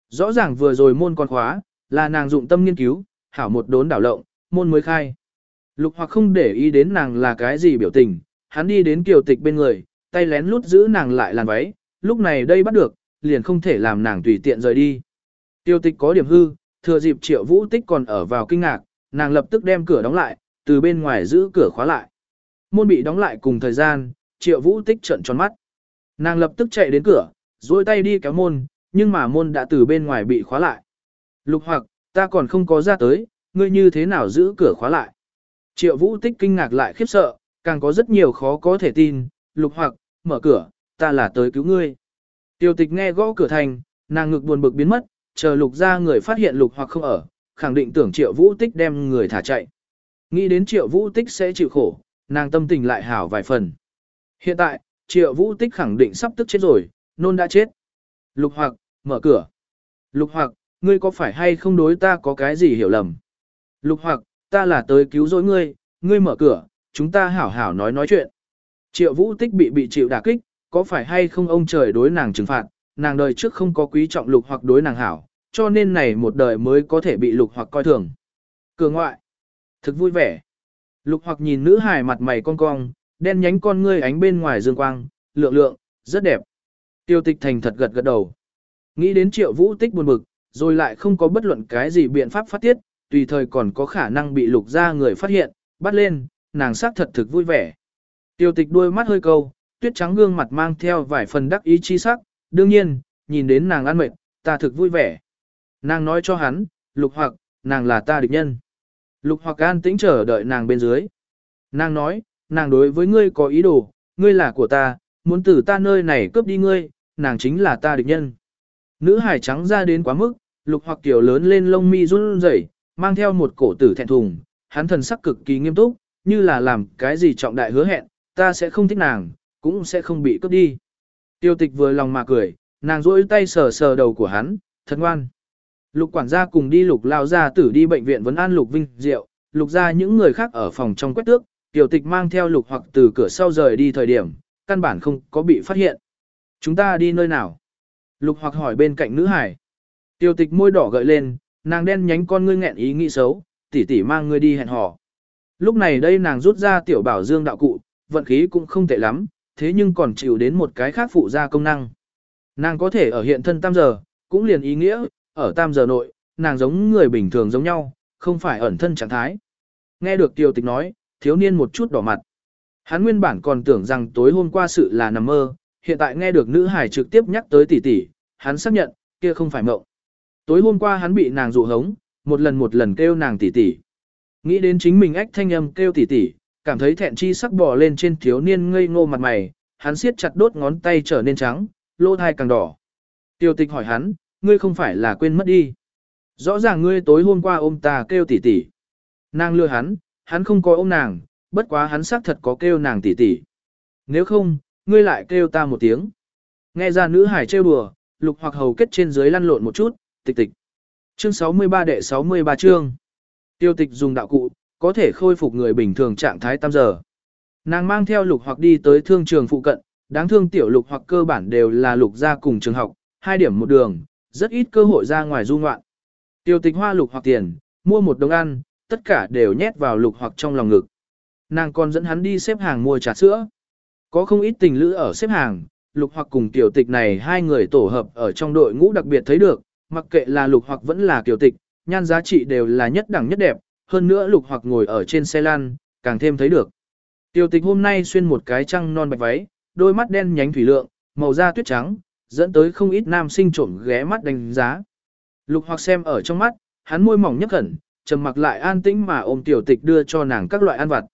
Rõ ràng vừa rồi môn còn khóa, là nàng dụng tâm nghiên cứu, hảo một đốn đảo lộng, môn mới khai. Lục hoặc không để ý đến nàng là cái gì biểu tình, hắn đi đến kiều tịch bên người, tay lén lút giữ nàng lại làn váy, lúc này đây bắt được, liền không thể làm nàng tùy tiện rời đi. Tiêu tịch có điểm hư, thừa dịp triệu vũ tích còn ở vào kinh ngạc, nàng lập tức đem cửa đóng lại, từ bên ngoài giữ cửa khóa lại. Môn bị đóng lại cùng thời gian, triệu vũ tích trận tròn mắt. Nàng lập tức chạy đến cửa, duỗi tay đi kéo môn, nhưng mà môn đã từ bên ngoài bị khóa lại. Lục hoặc, ta còn không có ra tới, ngươi như thế nào giữ cửa khóa lại. Triệu vũ tích kinh ngạc lại khiếp sợ, càng có rất nhiều khó có thể tin, lục hoặc, mở cửa, ta là tới cứu ngươi. Tiêu tịch nghe gõ cửa thành, nàng ngực buồn bực biến mất, chờ lục ra người phát hiện lục hoặc không ở, khẳng định tưởng triệu vũ tích đem người thả chạy. Nghĩ đến triệu vũ tích sẽ chịu khổ, nàng tâm tình lại hảo vài phần. Hiện tại, triệu vũ tích khẳng định sắp tức chết rồi, nôn đã chết. Lục hoặc, mở cửa. Lục hoặc, ngươi có phải hay không đối ta có cái gì hiểu lầm? Lục hoặc, ta là tới cứu rỗi ngươi, ngươi mở cửa, chúng ta hảo hảo nói nói chuyện. Triệu vũ tích bị bị chịu đả kích, có phải hay không ông trời đối nàng trừng phạt, nàng đời trước không có quý trọng lục hoặc đối nàng hảo, cho nên này một đời mới có thể bị lục hoặc coi thường. Cửa ngoại, thực vui vẻ. Lục hoặc nhìn nữ hài mặt mày con cong, đen nhánh con ngươi ánh bên ngoài dương quang, lượng lượng, rất đẹp. Tiêu tịch thành thật gật gật đầu. Nghĩ đến triệu vũ tích buồn bực, rồi lại không có bất luận cái gì biện pháp phát tiết, tùy thời còn có khả năng bị lục ra người phát hiện, bắt lên, nàng sắc thật thực vui vẻ. Tiêu tịch đôi mắt hơi câu, tuyết trắng gương mặt mang theo vài phần đắc ý chi sắc, đương nhiên, nhìn đến nàng ăn mệt, ta thực vui vẻ. Nàng nói cho hắn, lục hoặc, nàng là ta địch nhân. Lục hoặc an tĩnh chờ đợi nàng bên dưới. Nàng nói, nàng đối với ngươi có ý đồ, ngươi là của ta, muốn từ ta nơi này cướp đi ngươi, nàng chính là ta địch nhân. Nữ hải trắng ra đến quá mức, lục hoặc kiểu lớn lên lông mi run rẩy, mang theo một cổ tử thẹn thùng, hắn thần sắc cực kỳ nghiêm túc, như là làm cái gì trọng đại hứa hẹn, ta sẽ không thích nàng, cũng sẽ không bị cướp đi. Tiêu tịch vừa lòng mà cười, nàng rỗi tay sờ sờ đầu của hắn, thật ngoan. Lục quản gia cùng đi lục lao gia tử đi bệnh viện vấn an lục vinh diệu, lục ra những người khác ở phòng trong quét tước, tiểu tịch mang theo lục hoặc từ cửa sau rời đi thời điểm, căn bản không có bị phát hiện. Chúng ta đi nơi nào? Lục hoặc hỏi bên cạnh nữ hải. Tiểu tịch môi đỏ gợi lên, nàng đen nhánh con ngươi nghẹn ý nghĩ xấu, tỷ tỷ mang ngươi đi hẹn hò. Lúc này đây nàng rút ra tiểu bảo dương đạo cụ, vận khí cũng không tệ lắm, thế nhưng còn chịu đến một cái khác phụ gia công năng. Nàng có thể ở hiện thân tam giờ, cũng liền ý nghĩa, ở tam giờ nội, nàng giống người bình thường giống nhau, không phải ẩn thân trạng thái. Nghe được tiểu tịch nói, thiếu niên một chút đỏ mặt. Hắn nguyên bản còn tưởng rằng tối hôm qua sự là nằm mơ, hiện tại nghe được nữ hải trực tiếp nhắc tới tỷ tỷ, hắn xác nhận, kia không phải mộng. Tối hôm qua hắn bị nàng dụ hống, một lần một lần kêu nàng tỷ tỷ. Nghĩ đến chính mình ách thanh âm kêu tỷ tỷ, cảm thấy thẹn chi sắc bò lên trên thiếu niên ngây ngô mặt mày, hắn siết chặt đốt ngón tay trở nên trắng, lỗ thai càng đỏ. Tiêu tịch hỏi hắn, ngươi không phải là quên mất đi. Rõ ràng ngươi tối hôm qua ôm ta kêu tỷ tỷ. Nàng lừa hắn, hắn không có ôm nàng, bất quá hắn xác thật có kêu nàng tỷ tỷ. Nếu không, ngươi lại kêu ta một tiếng. Nghe ra nữ hải trêu đùa, lục hoặc hầu kết trên dưới lăn lộn một chút, tịch tịch. Chương 63 đệ 63 chương. Tiêu tịch dùng đạo cụ, có thể khôi phục người bình thường trạng thái tam giờ. Nàng mang theo lục hoặc đi tới thương trường phụ cận, đáng thương tiểu lục hoặc cơ bản đều là lục ra cùng trường học, hai điểm một đường, rất ít cơ hội ra ngoài du ngoạn. Tiêu tịch hoa lục hoặc tiền, mua một đồng ăn, tất cả đều nhét vào lục hoặc trong lòng ngực. Nàng còn dẫn hắn đi xếp hàng mua trà sữa. Có không ít tình lữ ở xếp hàng, lục hoặc cùng tiểu tịch này hai người tổ hợp ở trong đội ngũ đặc biệt thấy được, mặc kệ là lục hoặc vẫn là tiểu tịch, nhan giá trị đều là nhất đẳng nhất đẹp, hơn nữa lục hoặc ngồi ở trên xe lăn, càng thêm thấy được. Tiểu tịch hôm nay xuyên một cái trăng non bạch váy, đôi mắt đen nhánh thủy lượng, màu da tuyết trắng, dẫn tới không ít nam sinh trộm ghé mắt đánh giá. Lục hoặc xem ở trong mắt, hắn môi mỏng nhấp khẩn, trầm mặc lại an tĩnh mà ôm tiểu tịch đưa cho nàng các loại ăn vặt.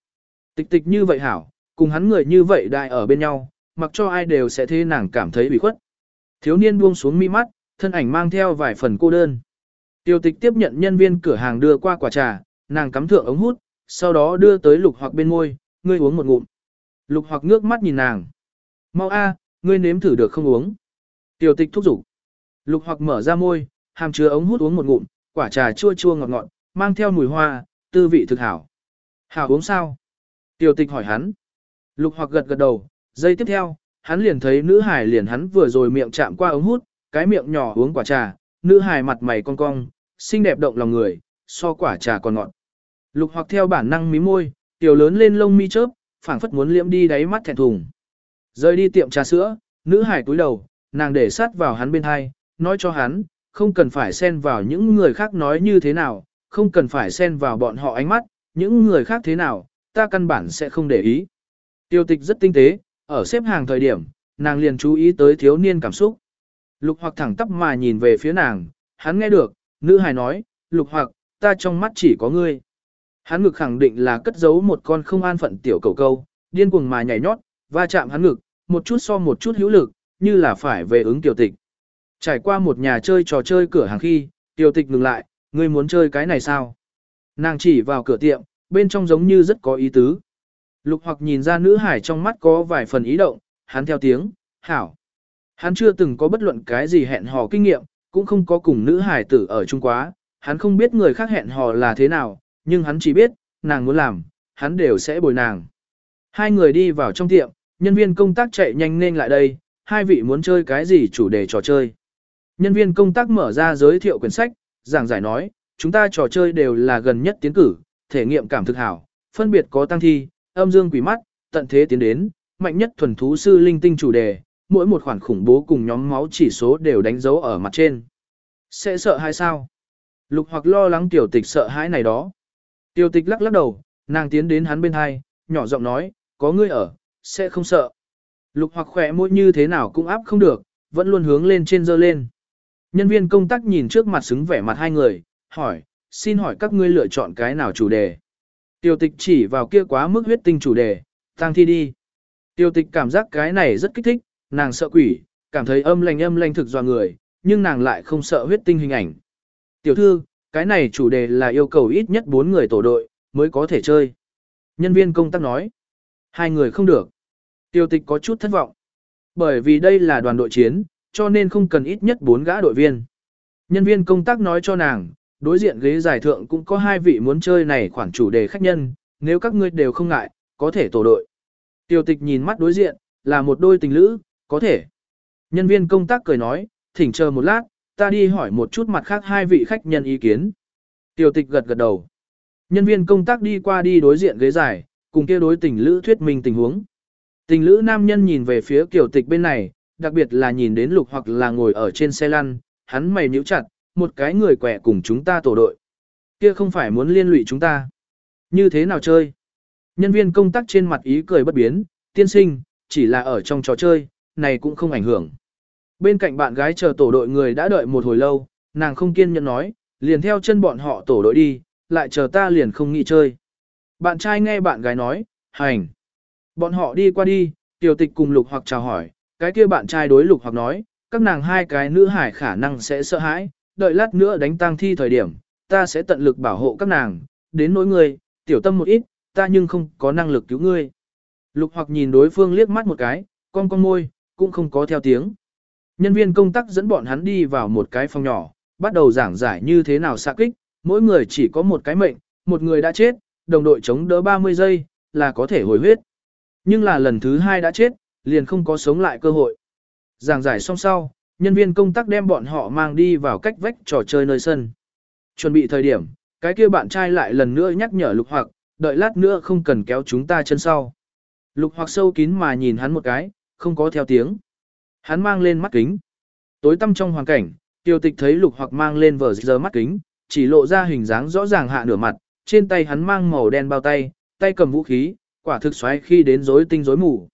Tịch tịch như vậy hảo, cùng hắn người như vậy đại ở bên nhau, mặc cho ai đều sẽ thế nàng cảm thấy bị khuất. Thiếu niên buông xuống mi mắt, thân ảnh mang theo vài phần cô đơn. Tiểu tịch tiếp nhận nhân viên cửa hàng đưa qua quả trà, nàng cắm thượng ống hút, sau đó đưa tới lục hoặc bên môi, ngươi uống một ngụm. Lục hoặc ngước mắt nhìn nàng. Mau a, ngươi nếm thử được không uống. Tiểu tịch thúc giục. Lục hoặc mở ra môi, hàm chứa ống hút uống một ngụm, quả trà chua chua ngọt ngọt, mang theo mùi hoa, tư vị thực hảo. Hảo uống sao? Tiểu tịch hỏi hắn. Lục hoặc gật gật đầu, giây tiếp theo, hắn liền thấy nữ hải liền hắn vừa rồi miệng chạm qua ống hút, cái miệng nhỏ uống quả trà, nữ hải mặt mày cong cong, xinh đẹp động lòng người, so quả trà còn ngọt. Lục hoặc theo bản năng mí môi, tiểu lớn lên lông mi chớp, phảng phất muốn liễm đi đáy mắt thẹn thùng. Rời đi tiệm trà sữa, nữ hải cúi đầu, nàng để sát vào hắn bên hai, nói cho hắn, không cần phải xen vào những người khác nói như thế nào, không cần phải xen vào bọn họ ánh mắt, những người khác thế nào, ta căn bản sẽ không để ý. Tiêu tịch rất tinh tế, ở xếp hàng thời điểm, nàng liền chú ý tới thiếu niên cảm xúc. Lục hoặc thẳng tắp mà nhìn về phía nàng, hắn nghe được, nữ hài nói, lục hoặc, ta trong mắt chỉ có ngươi. Hắn ngực khẳng định là cất giấu một con không an phận tiểu cầu câu, điên cuồng mà nhảy nhót, va chạm hắn ngực, một chút so một chút hữu lực, như là phải về ứng tiểu tịch. Trải qua một nhà chơi trò chơi cửa hàng khi, tiểu tịch ngừng lại, ngươi muốn chơi cái này sao? Nàng chỉ vào cửa tiệm, bên trong giống như rất có ý tứ. Lục hoặc nhìn ra nữ hải trong mắt có vài phần ý động, hắn theo tiếng, hảo. Hắn chưa từng có bất luận cái gì hẹn hò kinh nghiệm, cũng không có cùng nữ hải tử ở chung quá, hắn không biết người khác hẹn hò là thế nào, nhưng hắn chỉ biết, nàng muốn làm, hắn đều sẽ bồi nàng. Hai người đi vào trong tiệm, nhân viên công tác chạy nhanh lên lại đây, hai vị muốn chơi cái gì chủ đề trò chơi. Nhân viên công tác mở ra giới thiệu quyển sách, giảng giải nói, chúng ta trò chơi đều là gần nhất tiến cử, thể nghiệm cảm thực hảo, phân biệt có tăng thi, âm dương quỷ mắt, tận thế tiến đến, mạnh nhất thuần thú sư linh tinh chủ đề, mỗi một khoản khủng bố cùng nhóm máu chỉ số đều đánh dấu ở mặt trên. Sẽ sợ hay sao? Lục hoặc lo lắng tiểu tịch sợ hãi này đó. Tiêu tịch lắc lắc đầu, nàng tiến đến hắn bên hai, nhỏ giọng nói, có ngươi ở, sẽ không sợ. Lục hoặc khỏe môi như thế nào cũng áp không được, vẫn luôn hướng lên trên dơ lên. Nhân viên công tác nhìn trước mặt xứng vẻ mặt hai người, hỏi, xin hỏi các ngươi lựa chọn cái nào chủ đề. Tiêu tịch chỉ vào kia quá mức huyết tinh chủ đề, tăng thi đi. Tiêu tịch cảm giác cái này rất kích thích, nàng sợ quỷ, cảm thấy âm lành âm lành thực dò người, nhưng nàng lại không sợ huyết tinh hình ảnh. Tiểu thư, cái này chủ đề là yêu cầu ít nhất 4 người tổ đội, mới có thể chơi. Nhân viên công tác nói, hai người không được. Tiêu tịch có chút thất vọng. Bởi vì đây là đoàn đội chiến, cho nên không cần ít nhất 4 gã đội viên. Nhân viên công tác nói cho nàng, đối diện ghế giải thượng cũng có hai vị muốn chơi này khoản chủ đề khách nhân, nếu các ngươi đều không ngại, có thể tổ đội. Tiêu tịch nhìn mắt đối diện, là một đôi tình lữ, có thể. Nhân viên công tác cười nói, thỉnh chờ một lát, ta đi hỏi một chút mặt khác hai vị khách nhân ý kiến. Tiểu tịch gật gật đầu. Nhân viên công tác đi qua đi đối diện ghế dài, cùng kia đối tình lữ thuyết minh tình huống. Tình lữ nam nhân nhìn về phía kiểu tịch bên này, đặc biệt là nhìn đến lục hoặc là ngồi ở trên xe lăn, hắn mày nhíu chặt, một cái người quẻ cùng chúng ta tổ đội. Kia không phải muốn liên lụy chúng ta. Như thế nào chơi? Nhân viên công tác trên mặt ý cười bất biến, tiên sinh, chỉ là ở trong trò chơi, này cũng không ảnh hưởng. Bên cạnh bạn gái chờ tổ đội người đã đợi một hồi lâu, nàng không kiên nhẫn nói, liền theo chân bọn họ tổ đội đi, lại chờ ta liền không nghĩ chơi. Bạn trai nghe bạn gái nói, hành. Bọn họ đi qua đi, tiểu tịch cùng lục hoặc chào hỏi, cái kia bạn trai đối lục hoặc nói, các nàng hai cái nữ hải khả năng sẽ sợ hãi, đợi lát nữa đánh tang thi thời điểm, ta sẽ tận lực bảo hộ các nàng, đến nỗi ngươi, tiểu tâm một ít, ta nhưng không có năng lực cứu ngươi. Lục hoặc nhìn đối phương liếc mắt một cái, con con môi, cũng không có theo tiếng. Nhân viên công tác dẫn bọn hắn đi vào một cái phòng nhỏ, bắt đầu giảng giải như thế nào xạ kích, mỗi người chỉ có một cái mệnh, một người đã chết, đồng đội chống đỡ 30 giây, là có thể hồi huyết. Nhưng là lần thứ hai đã chết, liền không có sống lại cơ hội. Giảng giải xong sau, nhân viên công tác đem bọn họ mang đi vào cách vách trò chơi nơi sân. Chuẩn bị thời điểm, cái kia bạn trai lại lần nữa nhắc nhở lục hoặc, đợi lát nữa không cần kéo chúng ta chân sau. Lục hoặc sâu kín mà nhìn hắn một cái, không có theo tiếng. Hắn mang lên mắt kính. Tối tăm trong hoàn cảnh, tiêu tịch thấy lục hoặc mang lên vở giờ mắt kính, chỉ lộ ra hình dáng rõ ràng hạ nửa mặt, trên tay hắn mang màu đen bao tay, tay cầm vũ khí, quả thực xoáy khi đến rối tinh rối mù.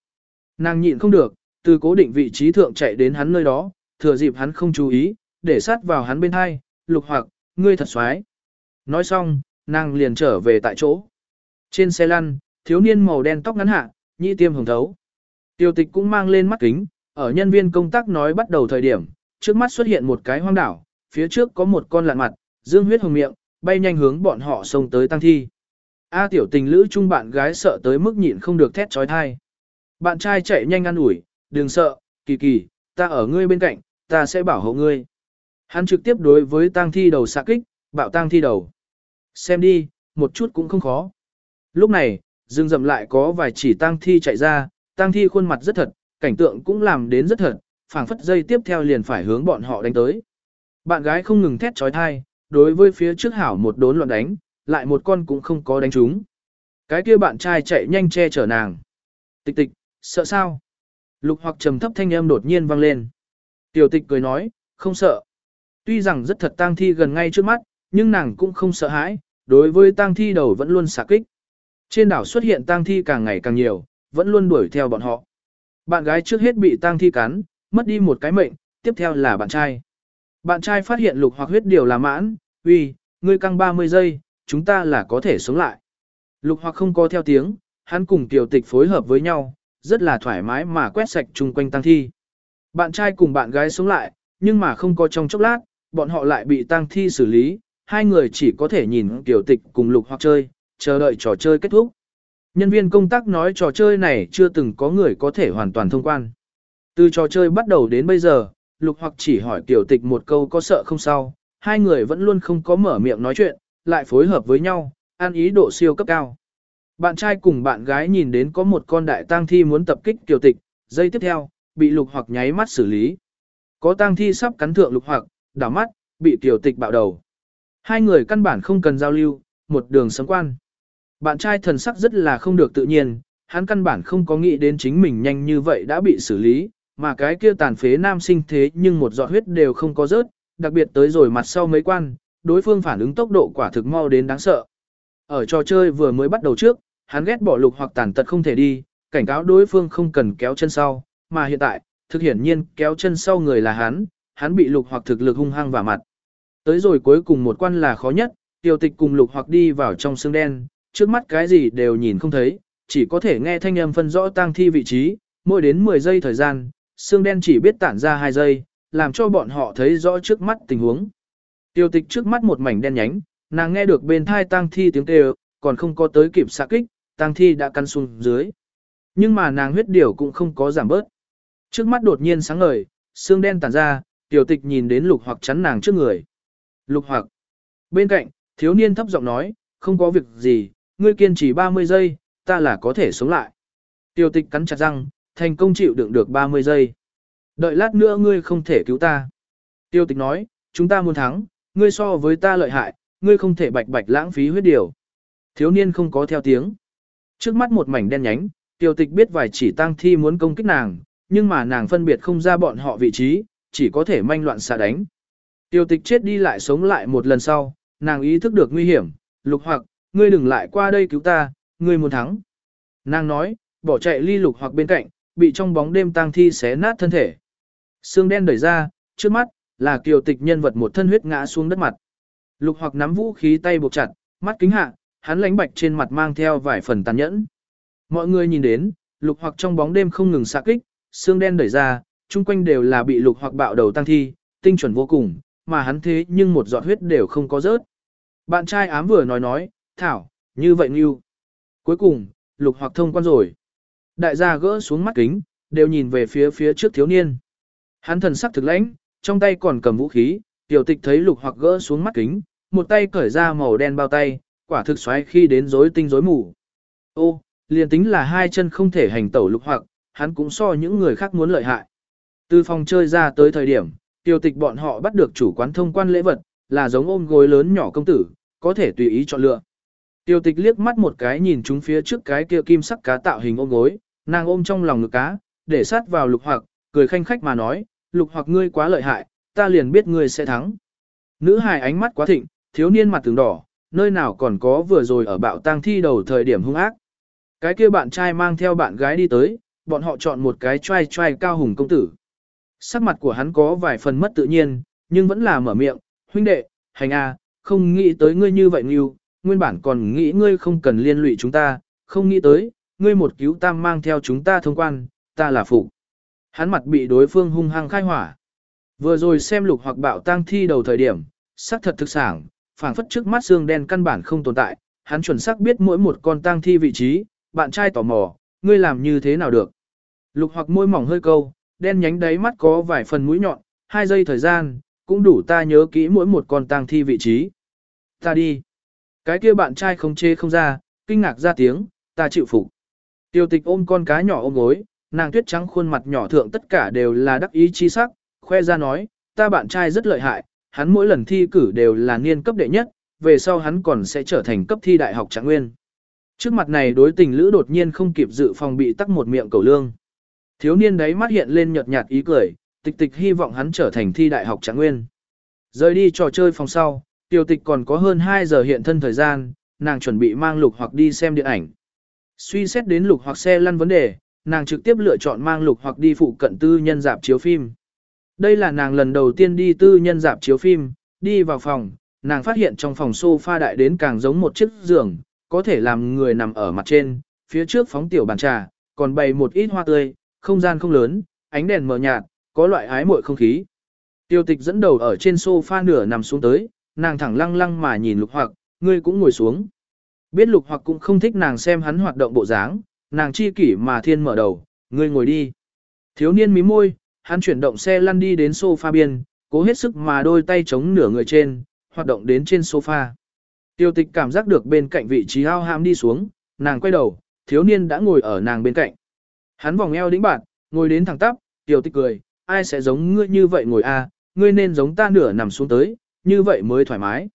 Nàng nhịn không được, từ cố định vị trí thượng chạy đến hắn nơi đó, thừa dịp hắn không chú ý, để sát vào hắn bên hai, lục hoặc, ngươi thật xoáy. Nói xong, nàng liền trở về tại chỗ. Trên xe lăn, thiếu niên màu đen tóc ngắn hạ, nhị tiêm hồng thấu. Tiêu tịch cũng mang lên mắt kính, ở nhân viên công tác nói bắt đầu thời điểm, trước mắt xuất hiện một cái hoang đảo, phía trước có một con lạn mặt, dương huyết hồng miệng, bay nhanh hướng bọn họ xông tới tăng thi. A tiểu tình lữ chung bạn gái sợ tới mức nhịn không được thét trói thai. Bạn trai chạy nhanh ăn ủi, đừng sợ, kỳ kỳ, ta ở ngươi bên cạnh, ta sẽ bảo hộ ngươi. Hắn trực tiếp đối với tang thi đầu xạ kích, bạo tang thi đầu. Xem đi, một chút cũng không khó. Lúc này, rừng rậm lại có vài chỉ tang thi chạy ra, tang thi khuôn mặt rất thật, cảnh tượng cũng làm đến rất thật, phảng phất dây tiếp theo liền phải hướng bọn họ đánh tới. Bạn gái không ngừng thét trói thai, đối với phía trước hảo một đốn loạn đánh, lại một con cũng không có đánh trúng. Cái kia bạn trai chạy nhanh che chở nàng. Tịch tịch, sợ sao? Lục hoặc trầm thấp thanh âm đột nhiên vang lên. Tiểu tịch cười nói, không sợ. Tuy rằng rất thật tang thi gần ngay trước mắt, nhưng nàng cũng không sợ hãi, đối với tang thi đầu vẫn luôn xả kích. Trên đảo xuất hiện tang thi càng ngày càng nhiều, vẫn luôn đuổi theo bọn họ. Bạn gái trước hết bị tang thi cắn, mất đi một cái mệnh, tiếp theo là bạn trai. Bạn trai phát hiện lục hoặc huyết điều là mãn, uy, ngươi căng 30 giây, chúng ta là có thể sống lại. Lục hoặc không có theo tiếng, hắn cùng tiểu tịch phối hợp với nhau, rất là thoải mái mà quét sạch chung quanh tang thi. Bạn trai cùng bạn gái sống lại, nhưng mà không có trong chốc lát, bọn họ lại bị tang thi xử lý, hai người chỉ có thể nhìn tiểu tịch cùng lục hoặc chơi, chờ đợi trò chơi kết thúc. Nhân viên công tác nói trò chơi này chưa từng có người có thể hoàn toàn thông quan. Từ trò chơi bắt đầu đến bây giờ, lục hoặc chỉ hỏi tiểu tịch một câu có sợ không sao, hai người vẫn luôn không có mở miệng nói chuyện, lại phối hợp với nhau, ăn ý độ siêu cấp cao. Bạn trai cùng bạn gái nhìn đến có một con đại tang thi muốn tập kích tiểu tịch, giây tiếp theo, bị lục hoặc nháy mắt xử lý. Có tang thi sắp cắn thượng lục hoặc, đảo mắt, bị tiểu tịch bạo đầu. Hai người căn bản không cần giao lưu, một đường sấm quan. Bạn trai thần sắc rất là không được tự nhiên, hắn căn bản không có nghĩ đến chính mình nhanh như vậy đã bị xử lý, mà cái kia tàn phế nam sinh thế nhưng một giọt huyết đều không có rớt, đặc biệt tới rồi mặt sau mấy quan, đối phương phản ứng tốc độ quả thực mau đến đáng sợ. Ở trò chơi vừa mới bắt đầu trước, hắn ghét bỏ lục hoặc tàn tật không thể đi, cảnh cáo đối phương không cần kéo chân sau, mà hiện tại, thực hiển nhiên kéo chân sau người là hắn, hắn bị lục hoặc thực lực hung hăng vào mặt. Tới rồi cuối cùng một quan là khó nhất, tiêu tịch cùng lục hoặc đi vào trong xương đen, trước mắt cái gì đều nhìn không thấy, chỉ có thể nghe thanh âm phân rõ tang thi vị trí, mỗi đến 10 giây thời gian, xương đen chỉ biết tản ra 2 giây, làm cho bọn họ thấy rõ trước mắt tình huống. Tiêu tịch trước mắt một mảnh đen nhánh, nàng nghe được bên thai tang thi tiếng kêu, còn không có tới kịp xạ kích, tang thi đã căn xuống dưới. Nhưng mà nàng huyết điều cũng không có giảm bớt. Trước mắt đột nhiên sáng ngời, xương đen tản ra, tiểu tịch nhìn đến lục hoặc chắn nàng trước người. Lục hoặc. Bên cạnh, thiếu niên thấp giọng nói, không có việc gì, ngươi kiên trì 30 giây, ta là có thể sống lại. Tiêu tịch cắn chặt răng, thành công chịu đựng được 30 giây. Đợi lát nữa ngươi không thể cứu ta. Tiêu tịch nói, chúng ta muốn thắng, ngươi so với ta lợi hại, ngươi không thể bạch bạch lãng phí huyết điều. Thiếu niên không có theo tiếng. Trước mắt một mảnh đen nhánh, tiêu tịch biết vài chỉ tang thi muốn công kích nàng, nhưng mà nàng phân biệt không ra bọn họ vị trí, chỉ có thể manh loạn xạ đánh. Tiêu tịch chết đi lại sống lại một lần sau, nàng ý thức được nguy hiểm, lục hoặc, ngươi đừng lại qua đây cứu ta, ngươi muốn thắng. Nàng nói, bỏ chạy ly lục hoặc bên cạnh, bị trong bóng đêm tang thi xé nát thân thể. Xương đen đẩy ra, trước mắt, là kiều tịch nhân vật một thân huyết ngã xuống đất mặt. Lục hoặc nắm vũ khí tay buộc chặt, mắt kính hạ, hắn lánh bạch trên mặt mang theo vài phần tàn nhẫn. Mọi người nhìn đến, lục hoặc trong bóng đêm không ngừng xạ kích, xương đen đẩy ra, chung quanh đều là bị lục hoặc bạo đầu tăng thi, tinh chuẩn vô cùng, mà hắn thế nhưng một giọt huyết đều không có rớt. Bạn trai ám vừa nói nói, thảo, như vậy như. Cuối cùng, lục hoặc thông quan rồi. Đại gia gỡ xuống mắt kính, đều nhìn về phía phía trước thiếu niên. Hắn thần sắc thực lãnh, trong tay còn cầm vũ khí, tiểu tịch thấy lục hoặc gỡ xuống mắt kính, một tay cởi ra màu đen bao tay, quả thực xoáy khi đến rối tinh rối mù. Ô, liền tính là hai chân không thể hành tẩu lục hoặc, hắn cũng so những người khác muốn lợi hại. Từ phòng chơi ra tới thời điểm, tiểu tịch bọn họ bắt được chủ quán thông quan lễ vật, là giống ôm gối lớn nhỏ công tử, có thể tùy ý chọn lựa. Tiêu tịch liếc mắt một cái nhìn chúng phía trước cái kia kim sắc cá tạo hình ôm gối, nàng ôm trong lòng ngực cá, để sát vào lục hoặc, cười khanh khách mà nói, lục hoặc ngươi quá lợi hại, ta liền biết ngươi sẽ thắng. Nữ hài ánh mắt quá thịnh, thiếu niên mặt tướng đỏ, nơi nào còn có vừa rồi ở bạo tang thi đầu thời điểm hung ác. Cái kia bạn trai mang theo bạn gái đi tới, bọn họ chọn một cái trai trai cao hùng công tử. Sắc mặt của hắn có vài phần mất tự nhiên, nhưng vẫn là mở miệng, huynh đệ, hành a, không nghĩ tới ngươi như vậy nghiêu, nguyên bản còn nghĩ ngươi không cần liên lụy chúng ta, không nghĩ tới, ngươi một cứu tam mang theo chúng ta thông quan, ta là phụ. Hắn mặt bị đối phương hung hăng khai hỏa. Vừa rồi xem lục hoặc bạo tang thi đầu thời điểm, xác thật thực sản, phảng phất trước mắt xương đen căn bản không tồn tại, hắn chuẩn xác biết mỗi một con tang thi vị trí, bạn trai tò mò, ngươi làm như thế nào được. Lục hoặc môi mỏng hơi câu, đen nhánh đáy mắt có vài phần mũi nhọn, hai giây thời gian, cũng đủ ta nhớ kỹ mỗi một con tang thi vị trí. Ta đi. Cái kia bạn trai không chê không ra, kinh ngạc ra tiếng, ta chịu phục. Tiêu tịch ôm con cá nhỏ ôm gối, nàng tuyết trắng khuôn mặt nhỏ thượng tất cả đều là đắc ý chi sắc, khoe ra nói, ta bạn trai rất lợi hại, hắn mỗi lần thi cử đều là niên cấp đệ nhất, về sau hắn còn sẽ trở thành cấp thi đại học trạng nguyên. Trước mặt này đối tình lữ đột nhiên không kịp dự phòng bị tắc một miệng cầu lương. Thiếu niên đấy mắt hiện lên nhợt nhạt ý cười, tịch tịch hy vọng hắn trở thành thi đại học trạng nguyên. Rời đi trò chơi phòng sau, tiêu tịch còn có hơn 2 giờ hiện thân thời gian, nàng chuẩn bị mang lục hoặc đi xem điện ảnh. Suy xét đến lục hoặc xe lăn vấn đề, nàng trực tiếp lựa chọn mang lục hoặc đi phụ cận tư nhân dạp chiếu phim. Đây là nàng lần đầu tiên đi tư nhân dạp chiếu phim, đi vào phòng, nàng phát hiện trong phòng sofa đại đến càng giống một chiếc giường, có thể làm người nằm ở mặt trên, phía trước phóng tiểu bàn trà, còn bày một ít hoa tươi, không gian không lớn, ánh đèn mờ nhạt, có loại ái muội không khí. Tiêu tịch dẫn đầu ở trên sofa nửa nằm xuống tới, nàng thẳng lăng lăng mà nhìn lục hoặc, ngươi cũng ngồi xuống. Biết lục hoặc cũng không thích nàng xem hắn hoạt động bộ dáng, nàng chi kỷ mà thiên mở đầu, ngươi ngồi đi. Thiếu niên mí môi, hắn chuyển động xe lăn đi đến sofa biên, cố hết sức mà đôi tay chống nửa người trên, hoạt động đến trên sofa. Tiêu tịch cảm giác được bên cạnh vị trí ao ham đi xuống, nàng quay đầu, thiếu niên đã ngồi ở nàng bên cạnh. Hắn vòng eo đĩnh bạn, ngồi đến thẳng tắp, tiêu tịch cười, ai sẽ giống ngươi như vậy ngồi a? À, ngươi nên giống ta nửa nằm xuống tới, như vậy mới thoải mái.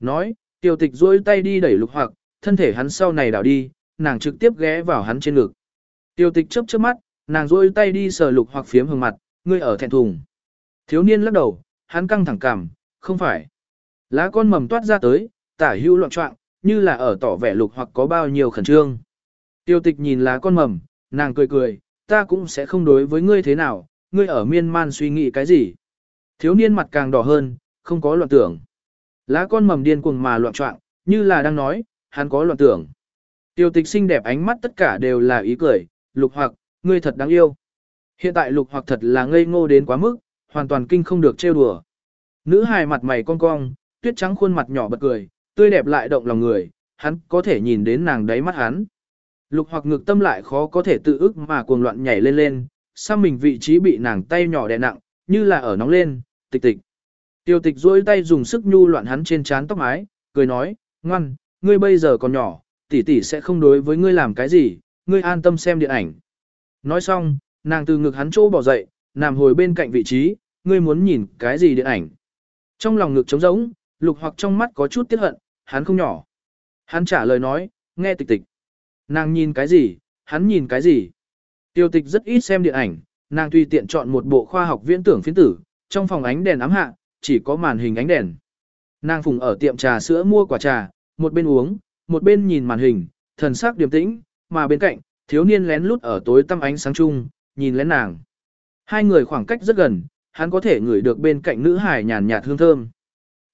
Nói, tiêu tịch duỗi tay đi đẩy lục hoặc, thân thể hắn sau này đảo đi, nàng trực tiếp ghé vào hắn trên ngực. Tiêu tịch chớp chớp mắt, nàng duỗi tay đi sờ lục hoặc phiếm hương mặt, ngươi ở thẹn thùng. Thiếu niên lắc đầu, hắn căng thẳng cảm, không phải. Lá con mầm toát ra tới, tả hưu loạn trọng, như là ở tỏ vẻ lục hoặc có bao nhiêu khẩn trương. Tiêu tịch nhìn lá con mầm, nàng cười cười, ta cũng sẽ không đối với ngươi thế nào, ngươi ở miên man suy nghĩ cái gì. Thiếu niên mặt càng đỏ hơn, không có loạn tưởng. Lá con mầm điên cuồng mà loạn trọng, như là đang nói, hắn có loạn tưởng. Tiêu tịch xinh đẹp ánh mắt tất cả đều là ý cười, lục hoặc, ngươi thật đáng yêu. Hiện tại lục hoặc thật là ngây ngô đến quá mức, hoàn toàn kinh không được trêu đùa. Nữ hài mặt mày cong cong, tuyết trắng khuôn mặt nhỏ bật cười, tươi đẹp lại động lòng người, hắn có thể nhìn đến nàng đáy mắt hắn. Lục hoặc ngực tâm lại khó có thể tự ức mà cuồng loạn nhảy lên lên, sao mình vị trí bị nàng tay nhỏ đè nặng, như là ở nóng lên, tịch tịch. Tiêu tịch duỗi tay dùng sức nhu loạn hắn trên trán tóc mái, cười nói, ngoan, ngươi bây giờ còn nhỏ, tỷ tỷ sẽ không đối với ngươi làm cái gì, ngươi an tâm xem điện ảnh. Nói xong, nàng từ ngực hắn chỗ bỏ dậy, nằm hồi bên cạnh vị trí, ngươi muốn nhìn cái gì điện ảnh. Trong lòng ngực trống rỗng, lục hoặc trong mắt có chút tiếc hận, hắn không nhỏ. Hắn trả lời nói, nghe tịch tịch. Nàng nhìn cái gì, hắn nhìn cái gì. Tiêu tịch rất ít xem điện ảnh, nàng tùy tiện chọn một bộ khoa học viễn tưởng phiến tử, trong phòng ánh đèn ám hạ, chỉ có màn hình ánh đèn. Nàng phùng ở tiệm trà sữa mua quả trà, một bên uống, một bên nhìn màn hình, thần sắc điềm tĩnh, mà bên cạnh, thiếu niên lén lút ở tối tăm ánh sáng chung, nhìn lén nàng. Hai người khoảng cách rất gần, hắn có thể ngửi được bên cạnh nữ hải nhàn nhạt hương thơm.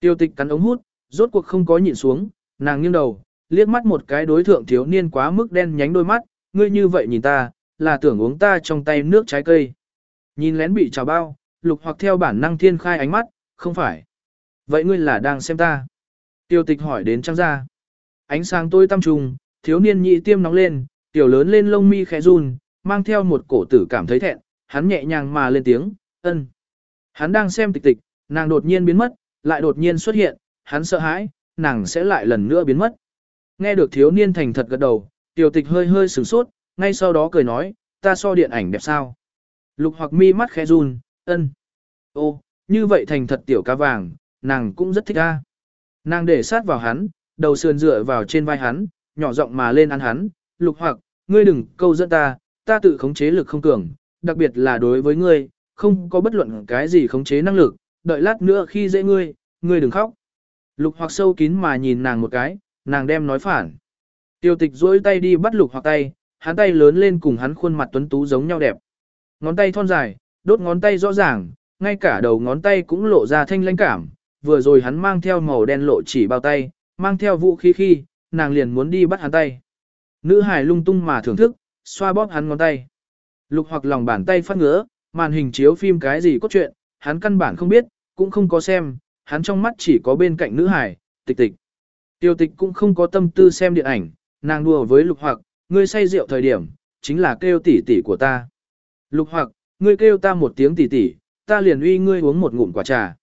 Tiêu tịch cắn ống hút, rốt cuộc không có nhịn xuống, nàng nghiêng đầu, liếc mắt một cái đối thượng thiếu niên quá mức đen nhánh đôi mắt, ngươi như vậy nhìn ta, là tưởng uống ta trong tay nước trái cây. Nhìn lén bị trào bao, lục hoặc theo bản năng thiên khai ánh mắt, không phải. Vậy ngươi là đang xem ta. Tiêu tịch hỏi đến trăng ra. Ánh sáng tôi tâm trùng, thiếu niên nhị tiêm nóng lên, tiểu lớn lên lông mi khẽ run, mang theo một cổ tử cảm thấy thẹn, hắn nhẹ nhàng mà lên tiếng, ân. Hắn đang xem tịch tịch, nàng đột nhiên biến mất, lại đột nhiên xuất hiện, hắn sợ hãi, nàng sẽ lại lần nữa biến mất. Nghe được thiếu niên thành thật gật đầu, tiểu tịch hơi hơi sửng sốt, ngay sau đó cười nói, ta so điện ảnh đẹp sao. Lục hoặc mi mắt khẽ run, ân. Ô, như vậy thành thật tiểu cá vàng, nàng cũng rất thích a. Nàng để sát vào hắn, đầu sườn dựa vào trên vai hắn, nhỏ giọng mà lên ăn hắn, lục hoặc, ngươi đừng câu dẫn ta, ta tự khống chế lực không cường, đặc biệt là đối với ngươi, không có bất luận cái gì khống chế năng lực, đợi lát nữa khi dễ ngươi, ngươi đừng khóc. Lục hoặc sâu kín mà nhìn nàng một cái, nàng đem nói phản. Tiêu tịch duỗi tay đi bắt lục hoặc tay, hắn tay lớn lên cùng hắn khuôn mặt tuấn tú giống nhau đẹp. Ngón tay thon dài, đốt ngón tay rõ ràng, ngay cả đầu ngón tay cũng lộ ra thanh lãnh cảm. Vừa rồi hắn mang theo màu đen lộ chỉ bao tay, mang theo vũ khí khi, nàng liền muốn đi bắt hắn tay. Nữ hài lung tung mà thưởng thức, xoa bóp hắn ngón tay. Lục hoặc lòng bàn tay phát ngứa, màn hình chiếu phim cái gì cốt truyện, hắn căn bản không biết, cũng không có xem, hắn trong mắt chỉ có bên cạnh nữ hải, tịch tịch. Tiêu tịch cũng không có tâm tư xem điện ảnh, nàng đùa với lục hoặc, ngươi say rượu thời điểm, chính là kêu tỷ tỷ của ta. Lục hoặc, ngươi kêu ta một tiếng tỷ tỷ, ta liền uy ngươi uống một ngụm quả trà.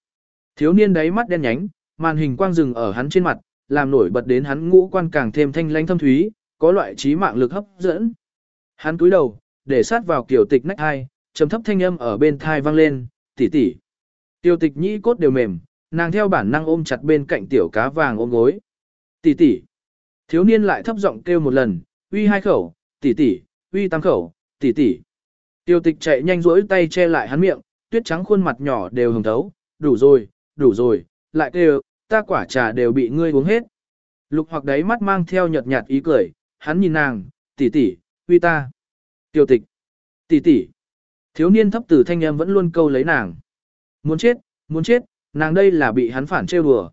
Thiếu niên đáy mắt đen nhánh, màn hình quang rừng ở hắn trên mặt, làm nổi bật đến hắn ngũ quan càng thêm thanh lãnh thâm thúy, có loại trí mạng lực hấp dẫn. Hắn cúi đầu, để sát vào kiểu tịch nách hai, trầm thấp thanh âm ở bên thai vang lên, tỷ tỷ. Tiểu tịch nhĩ cốt đều mềm, nàng theo bản năng ôm chặt bên cạnh tiểu cá vàng ôm gối. Tỷ tỷ. Thiếu niên lại thấp giọng kêu một lần, uy hai khẩu, tỷ tỷ, uy tam khẩu, tỷ tỷ. Tiểu tịch chạy nhanh rỗi tay che lại hắn miệng, tuyết trắng khuôn mặt nhỏ đều hồng thấu, đủ rồi, đủ rồi, lại kêu, ta quả trà đều bị ngươi uống hết. Lục hoặc đấy mắt mang theo nhợt nhạt ý cười, hắn nhìn nàng, tỷ tỷ, uy ta. Tiêu tịch, tỷ tỷ. Thiếu niên thấp tử thanh em vẫn luôn câu lấy nàng. Muốn chết, muốn chết, nàng đây là bị hắn phản trêu đùa.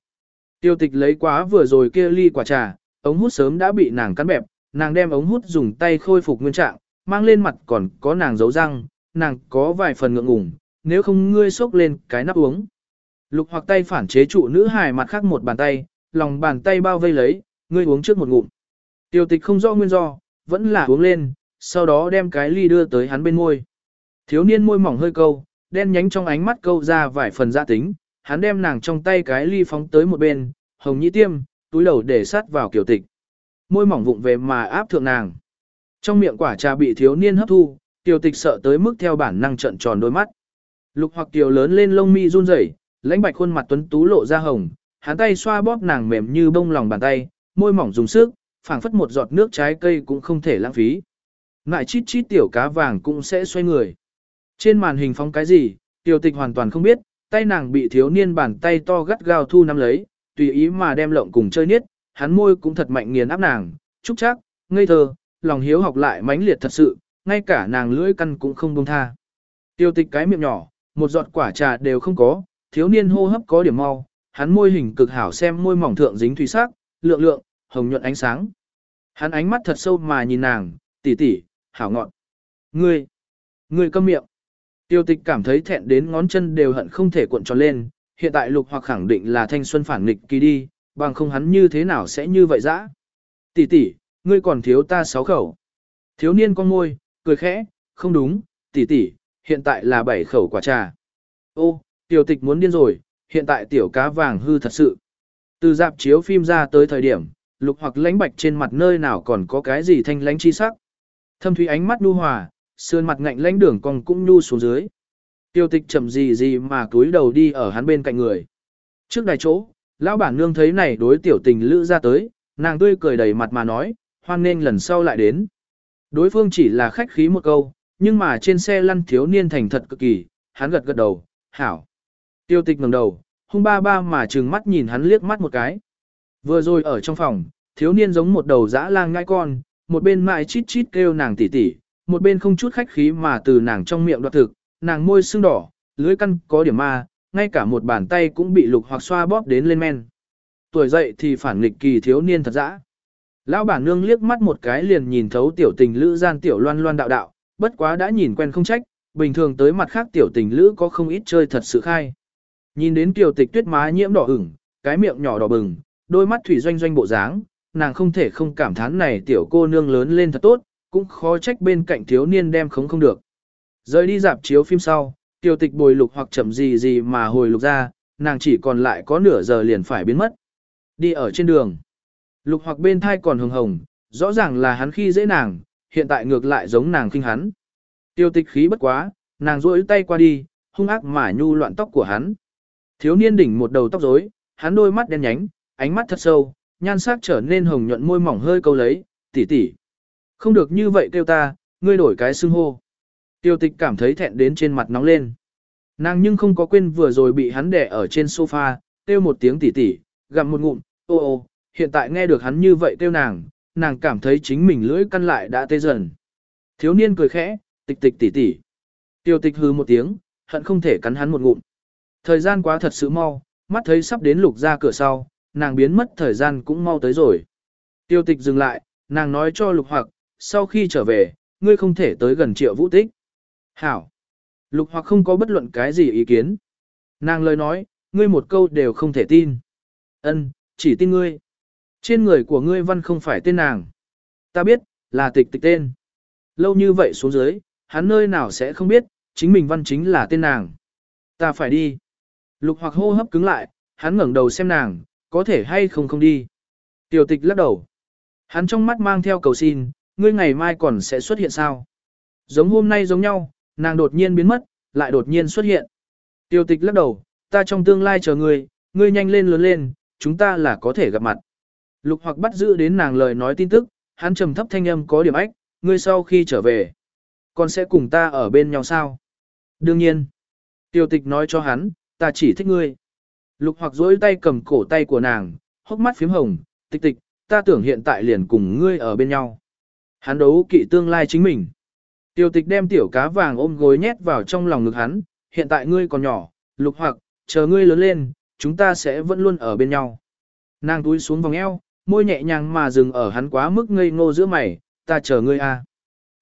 Tiêu tịch lấy quá vừa rồi kia ly quả trà, ống hút sớm đã bị nàng cắn bẹp, nàng đem ống hút dùng tay khôi phục nguyên trạng, mang lên mặt còn có nàng giấu răng, nàng có vài phần ngượng ngùng, nếu không ngươi xốc lên cái nắp uống. Lục hoặc tay phản chế trụ nữ hài mặt khác một bàn tay, lòng bàn tay bao vây lấy, ngươi uống trước một ngụm. Tiêu tịch không rõ nguyên do, vẫn là uống lên, sau đó đem cái ly đưa tới hắn bên môi. Thiếu niên môi mỏng hơi câu, đen nhánh trong ánh mắt câu ra vài phần gia tính, hắn đem nàng trong tay cái ly phóng tới một bên, hồng nhĩ tiêm, túi đầu để sát vào kiểu tịch. Môi mỏng vụng về mà áp thượng nàng. Trong miệng quả trà bị thiếu niên hấp thu, tiểu tịch sợ tới mức theo bản năng trận tròn đôi mắt. Lục hoặc tiểu lớn lên lông mi run rẩy, lãnh bạch khuôn mặt tuấn tú lộ ra hồng, hắn tay xoa bóp nàng mềm như bông lòng bàn tay, môi mỏng dùng sức, phảng phất một giọt nước trái cây cũng không thể lãng phí. Ngại chít chít tiểu cá vàng cũng sẽ xoay người. Trên màn hình phóng cái gì, tiểu tịch hoàn toàn không biết, tay nàng bị thiếu niên bàn tay to gắt gao thu nắm lấy, tùy ý mà đem lộng cùng chơi niết, hắn môi cũng thật mạnh nghiền áp nàng, chúc chắc, ngây thơ, lòng hiếu học lại mãnh liệt thật sự, ngay cả nàng lưỡi căn cũng không buông tha. Tiêu tịch cái miệng nhỏ, một giọt quả trà đều không có, thiếu niên hô hấp có điểm mau, hắn môi hình cực hảo xem môi mỏng thượng dính thủy sắc, lượng lượng, hồng nhuận ánh sáng. Hắn ánh mắt thật sâu mà nhìn nàng, tỷ tỷ, hảo ngọn. Ngươi, ngươi câm miệng. Tiêu tịch cảm thấy thẹn đến ngón chân đều hận không thể cuộn tròn lên, hiện tại lục hoặc khẳng định là thanh xuân phản nghịch kỳ đi, bằng không hắn như thế nào sẽ như vậy dã. Tỷ tỷ, ngươi còn thiếu ta sáu khẩu. Thiếu niên con môi, cười khẽ, không đúng, tỷ tỷ, hiện tại là bảy khẩu quả trà. Ô, tiểu tịch muốn điên rồi, hiện tại tiểu cá vàng hư thật sự. Từ dạp chiếu phim ra tới thời điểm, lục hoặc lãnh bạch trên mặt nơi nào còn có cái gì thanh lãnh chi sắc. Thâm thủy ánh mắt nu hòa, sườn mặt ngạnh lãnh đường còn cũng nu xuống dưới. Tiêu tịch chậm gì gì mà cúi đầu đi ở hắn bên cạnh người. Trước đài chỗ, lão bản nương thấy này đối tiểu tình lữ ra tới, nàng tươi cười đầy mặt mà nói, hoan nên lần sau lại đến. Đối phương chỉ là khách khí một câu, nhưng mà trên xe lăn thiếu niên thành thật cực kỳ, hắn gật gật đầu, hảo. Tiêu tịch ngẩng đầu, hung ba ba mà trừng mắt nhìn hắn liếc mắt một cái. Vừa rồi ở trong phòng, thiếu niên giống một đầu dã lang ngai con, một bên mãi chít chít kêu nàng tỉ tỉ, một bên không chút khách khí mà từ nàng trong miệng đoạt thực, nàng môi sưng đỏ, lưới căn có điểm ma, ngay cả một bàn tay cũng bị lục hoặc xoa bóp đến lên men. Tuổi dậy thì phản nghịch kỳ thiếu niên thật dã. Lão bản nương liếc mắt một cái liền nhìn thấu tiểu tình lữ gian tiểu loan loan đạo đạo, bất quá đã nhìn quen không trách, bình thường tới mặt khác tiểu tình lữ có không ít chơi thật sự khai. Nhìn đến tiểu tịch tuyết má nhiễm đỏ ửng, cái miệng nhỏ đỏ bừng, đôi mắt thủy doanh doanh bộ dáng, nàng không thể không cảm thán này tiểu cô nương lớn lên thật tốt, cũng khó trách bên cạnh thiếu niên đem khống không được. Rời đi dạp chiếu phim sau, tiểu tịch bồi lục hoặc chậm gì gì mà hồi lục ra, nàng chỉ còn lại có nửa giờ liền phải biến mất. Đi ở trên đường, lục hoặc bên thai còn hồng hồng, rõ ràng là hắn khi dễ nàng, hiện tại ngược lại giống nàng khinh hắn. Tiêu tịch khí bất quá, nàng duỗi tay qua đi, hung ác mà nhu loạn tóc của hắn. Thiếu niên đỉnh một đầu tóc rối, hắn đôi mắt đen nhánh, ánh mắt thật sâu, nhan sắc trở nên hồng nhuận môi mỏng hơi câu lấy, tỷ tỷ. Không được như vậy kêu ta, ngươi đổi cái xưng hô. Tiêu tịch cảm thấy thẹn đến trên mặt nóng lên. Nàng nhưng không có quên vừa rồi bị hắn đè ở trên sofa, kêu một tiếng tỷ tỷ, gặm một ngụm, ô ô, hiện tại nghe được hắn như vậy kêu nàng, nàng cảm thấy chính mình lưỡi căn lại đã tê dần. Thiếu niên cười khẽ, tịch tịch tỉ tỉ. Tiêu tịch hư một tiếng, hận không thể cắn hắn một ngụm. Thời gian quá thật sự mau, mắt thấy sắp đến lục ra cửa sau, nàng biến mất thời gian cũng mau tới rồi. Tiêu tịch dừng lại, nàng nói cho lục hoặc, sau khi trở về, ngươi không thể tới gần triệu vũ tích. Hảo. Lục hoặc không có bất luận cái gì ý kiến. Nàng lời nói, ngươi một câu đều không thể tin. Ân, chỉ tin ngươi. Trên người của ngươi văn không phải tên nàng. Ta biết, là tịch tịch tên. Lâu như vậy xuống dưới, hắn nơi nào sẽ không biết, chính mình văn chính là tên nàng. Ta phải đi. Lục hoặc hô hấp cứng lại, hắn ngẩng đầu xem nàng, có thể hay không không đi. Tiểu tịch lắc đầu. Hắn trong mắt mang theo cầu xin, ngươi ngày mai còn sẽ xuất hiện sao? Giống hôm nay giống nhau, nàng đột nhiên biến mất, lại đột nhiên xuất hiện. Tiểu tịch lắc đầu, ta trong tương lai chờ ngươi, ngươi nhanh lên lớn lên, chúng ta là có thể gặp mặt. Lục hoặc bắt giữ đến nàng lời nói tin tức, hắn trầm thấp thanh âm có điểm ách, ngươi sau khi trở về, con sẽ cùng ta ở bên nhau sao? Đương nhiên. Tiểu tịch nói cho hắn, ta chỉ thích ngươi. Lục hoặc dối tay cầm cổ tay của nàng, hốc mắt phím hồng, tịch tịch, ta tưởng hiện tại liền cùng ngươi ở bên nhau. Hắn đấu kỵ tương lai chính mình. Tiểu tịch đem tiểu cá vàng ôm gối nhét vào trong lòng ngực hắn, hiện tại ngươi còn nhỏ, lục hoặc, chờ ngươi lớn lên, chúng ta sẽ vẫn luôn ở bên nhau. Nàng túi xuống vòng eo, môi nhẹ nhàng mà dừng ở hắn quá mức ngây ngô giữa mày, ta chờ ngươi a.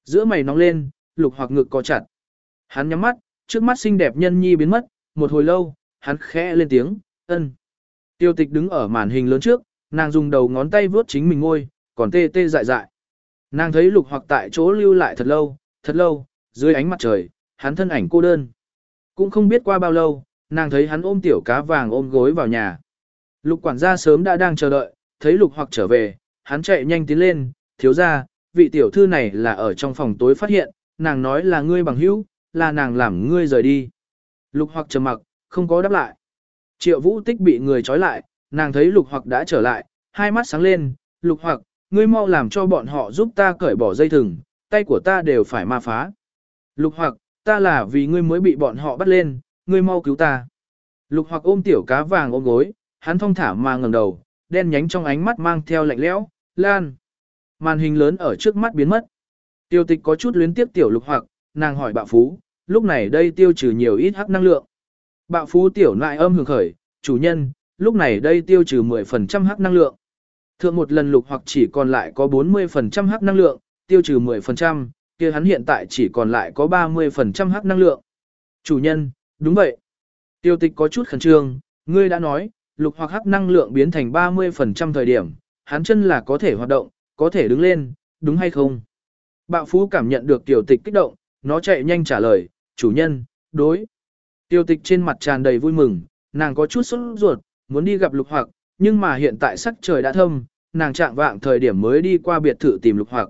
Giữa mày nóng lên, lục hoặc ngực có chặt. Hắn nhắm mắt, trước mắt xinh đẹp nhân nhi biến mất, một hồi lâu, hắn khẽ lên tiếng, ân. Tiêu tịch đứng ở màn hình lớn trước, nàng dùng đầu ngón tay vướt chính mình ngôi, còn tê tê dại dại. Nàng thấy lục hoặc tại chỗ lưu lại thật lâu, thật lâu, dưới ánh mặt trời, hắn thân ảnh cô đơn. Cũng không biết qua bao lâu, nàng thấy hắn ôm tiểu cá vàng ôm gối vào nhà. Lục quản gia sớm đã đang chờ đợi, thấy lục hoặc trở về, hắn chạy nhanh tiến lên, thiếu ra, vị tiểu thư này là ở trong phòng tối phát hiện, nàng nói là ngươi bằng hữu, là nàng làm ngươi rời đi. Lục hoặc trầm mặc, không có đáp lại. Triệu vũ tích bị người trói lại, nàng thấy lục hoặc đã trở lại, hai mắt sáng lên, lục hoặc, ngươi mau làm cho bọn họ giúp ta cởi bỏ dây thừng, tay của ta đều phải ma phá. Lục hoặc, ta là vì ngươi mới bị bọn họ bắt lên, ngươi mau cứu ta. Lục hoặc ôm tiểu cá vàng ôm gối, hắn thong thả mà ngẩng đầu, đen nhánh trong ánh mắt mang theo lạnh lẽo, lan. Màn hình lớn ở trước mắt biến mất. Tiêu tịch có chút luyến tiếp tiểu lục hoặc, nàng hỏi bạo phú, lúc này đây tiêu trừ nhiều ít hắc năng lượng. Bạo phú tiểu nại âm hưởng khởi, chủ nhân, lúc này đây tiêu trừ 10% hắc năng lượng. Thượng một lần lục hoặc chỉ còn lại có 40% hắc năng lượng, tiêu trừ 10%, kia hắn hiện tại chỉ còn lại có 30% hắc năng lượng. Chủ nhân, đúng vậy. Tiêu tịch có chút khẩn trương, ngươi đã nói, lục hoặc hắc năng lượng biến thành 30% thời điểm, hắn chân là có thể hoạt động, có thể đứng lên, đúng hay không? Bạo Phú cảm nhận được tiểu tịch kích động, nó chạy nhanh trả lời, chủ nhân, đối. Tiêu tịch trên mặt tràn đầy vui mừng, nàng có chút sốt ruột, muốn đi gặp lục hoặc, nhưng mà hiện tại sắc trời đã thâm, nàng trạng vạng thời điểm mới đi qua biệt thự tìm lục hoặc.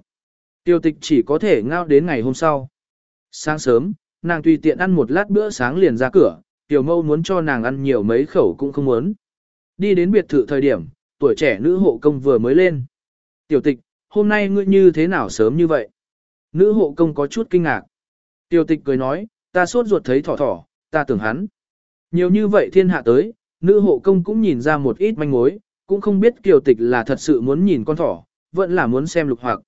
Tiêu tịch chỉ có thể ngao đến ngày hôm sau. Sáng sớm, nàng tùy tiện ăn một lát bữa sáng liền ra cửa, tiểu mâu muốn cho nàng ăn nhiều mấy khẩu cũng không muốn. Đi đến biệt thự thời điểm, tuổi trẻ nữ hộ công vừa mới lên. Tiểu tịch, hôm nay ngươi như thế nào sớm như vậy? Nữ hộ công có chút kinh ngạc. Tiểu tịch cười nói, ta sốt ruột thấy thỏ thỏ, ta tưởng hắn. Nhiều như vậy thiên hạ tới, nữ hộ công cũng nhìn ra một ít manh mối, cũng không biết kiều tịch là thật sự muốn nhìn con thỏ, vẫn là muốn xem lục hoặc.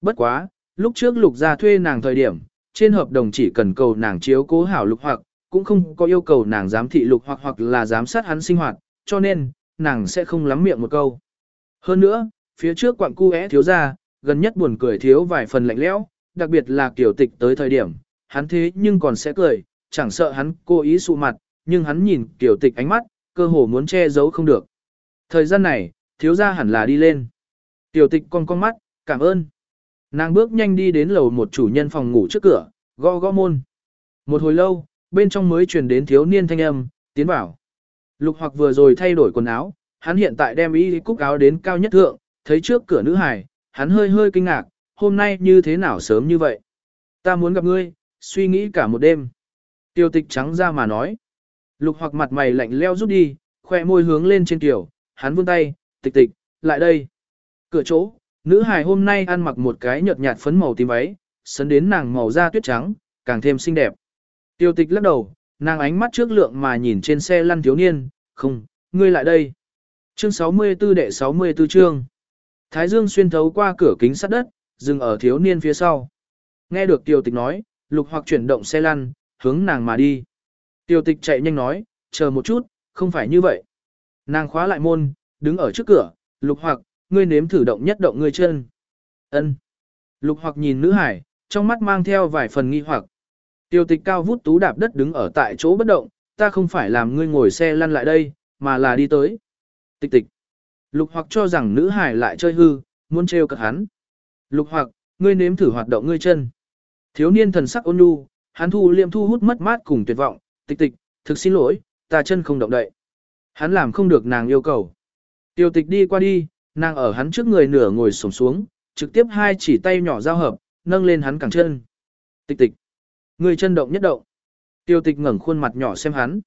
Bất quá, lúc trước lục ra thuê nàng thời điểm, trên hợp đồng chỉ cần cầu nàng chiếu cố hảo lục hoặc, cũng không có yêu cầu nàng giám thị lục hoặc hoặc là giám sát hắn sinh hoạt, cho nên, nàng sẽ không lắm miệng một câu. Hơn nữa, phía trước quặng cu thiếu ra, gần nhất buồn cười thiếu vài phần lạnh lẽo, đặc biệt là kiểu tịch tới thời điểm, hắn thế nhưng còn sẽ cười, chẳng sợ hắn cố ý sụ mặt, nhưng hắn nhìn kiểu tịch ánh mắt, cơ hồ muốn che giấu không được. Thời gian này, thiếu ra hẳn là đi lên. Tiểu tịch con con mắt, cảm ơn. Nàng bước nhanh đi đến lầu một chủ nhân phòng ngủ trước cửa, gõ gõ môn. Một hồi lâu, bên trong mới truyền đến thiếu niên thanh âm, tiến vào. Lục hoặc vừa rồi thay đổi quần áo, hắn hiện tại đem y cúc áo đến cao nhất thượng, thấy trước cửa nữ Hải, hắn hơi hơi kinh ngạc, hôm nay như thế nào sớm như vậy? Ta muốn gặp ngươi, suy nghĩ cả một đêm. Tiêu tịch trắng ra mà nói. Lục hoặc mặt mày lạnh leo rút đi, khoe môi hướng lên trên tiểu, hắn vươn tay, tịch tịch, lại đây. Cửa chỗ, nữ hài hôm nay ăn mặc một cái nhợt nhạt phấn màu tím váy, sấn đến nàng màu da tuyết trắng, càng thêm xinh đẹp. Tiêu tịch lắc đầu, nàng ánh mắt trước lượng mà nhìn trên xe lăn thiếu niên, không, ngươi lại đây. Chương 64 đệ 64 chương. Thái Dương xuyên thấu qua cửa kính sắt đất, dừng ở thiếu niên phía sau. Nghe được tiêu tịch nói, lục hoặc chuyển động xe lăn, hướng nàng mà đi. Tiêu tịch chạy nhanh nói, chờ một chút, không phải như vậy. Nàng khóa lại môn, đứng ở trước cửa, lục hoặc, ngươi nếm thử động nhất động ngươi chân. ân Lục hoặc nhìn nữ hải, trong mắt mang theo vài phần nghi hoặc. Tiêu tịch cao vút tú đạp đất đứng ở tại chỗ bất động, ta không phải làm ngươi ngồi xe lăn lại đây, mà là đi tới. Tịch tịch. Lục hoặc cho rằng nữ hải lại chơi hư, muốn trêu cợt hắn. Lục hoặc, ngươi nếm thử hoạt động ngươi chân. Thiếu niên thần sắc ôn nhu, hắn thu liệm thu hút mất mát cùng tuyệt vọng, tịch tịch, thực xin lỗi, ta chân không động đậy. Hắn làm không được nàng yêu cầu. Tiêu tịch đi qua đi, nàng ở hắn trước người nửa ngồi xổm xuống, trực tiếp hai chỉ tay nhỏ giao hợp, nâng lên hắn cẳng chân. Tịch tịch. Người chân động nhất động. Tiêu tịch ngẩng khuôn mặt nhỏ xem hắn.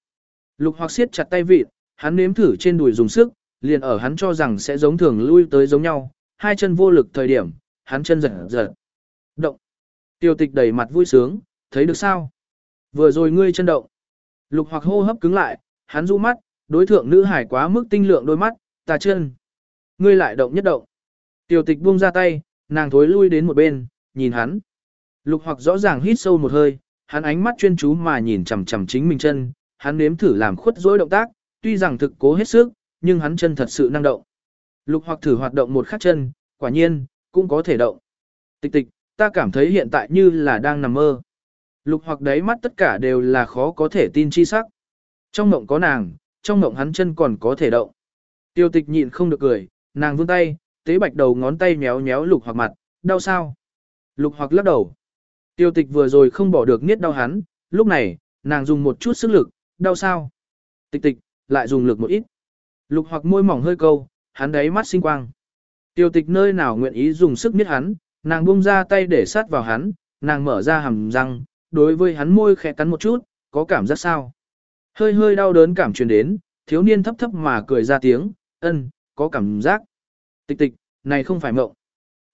Lục hoặc siết chặt tay vịt, hắn nếm thử trên đùi dùng sức, liền ở hắn cho rằng sẽ giống thường lui tới giống nhau, hai chân vô lực thời điểm, hắn chân giật giật. Động. Tiêu tịch đầy mặt vui sướng, thấy được sao? Vừa rồi ngươi chân động. Lục hoặc hô hấp cứng lại, hắn du mắt, đối thượng nữ hải quá mức tinh lượng đôi mắt, ta chân. Ngươi lại động nhất động. Tiêu tịch buông ra tay, nàng thối lui đến một bên, nhìn hắn. Lục hoặc rõ ràng hít sâu một hơi, hắn ánh mắt chuyên chú mà nhìn chằm chằm chính mình chân, hắn nếm thử làm khuất dối động tác, tuy rằng thực cố hết sức, nhưng hắn chân thật sự năng động. Lục hoặc thử hoạt động một khắc chân, quả nhiên, cũng có thể động. Tịch tịch, ta cảm thấy hiện tại như là đang nằm mơ. Lục hoặc đáy mắt tất cả đều là khó có thể tin chi sắc. Trong mộng có nàng, trong mộng hắn chân còn có thể động. Tiêu tịch nhịn không được cười, nàng vươn tay, tế bạch đầu ngón tay méo méo lục hoặc mặt, đau sao? Lục hoặc lắc đầu. Tiêu tịch vừa rồi không bỏ được niết đau hắn, lúc này, nàng dùng một chút sức lực, đau sao? Tịch tịch, lại dùng lực một ít. Lục hoặc môi mỏng hơi câu, hắn đáy mắt sinh quang. Tiêu tịch nơi nào nguyện ý dùng sức niết hắn, nàng buông ra tay để sát vào hắn, nàng mở ra hàm răng, đối với hắn môi khẽ cắn một chút, có cảm giác sao? Hơi hơi đau đớn cảm truyền đến, thiếu niên thấp thấp mà cười ra tiếng, ân, có cảm giác. Tịch tịch, này không phải mộng.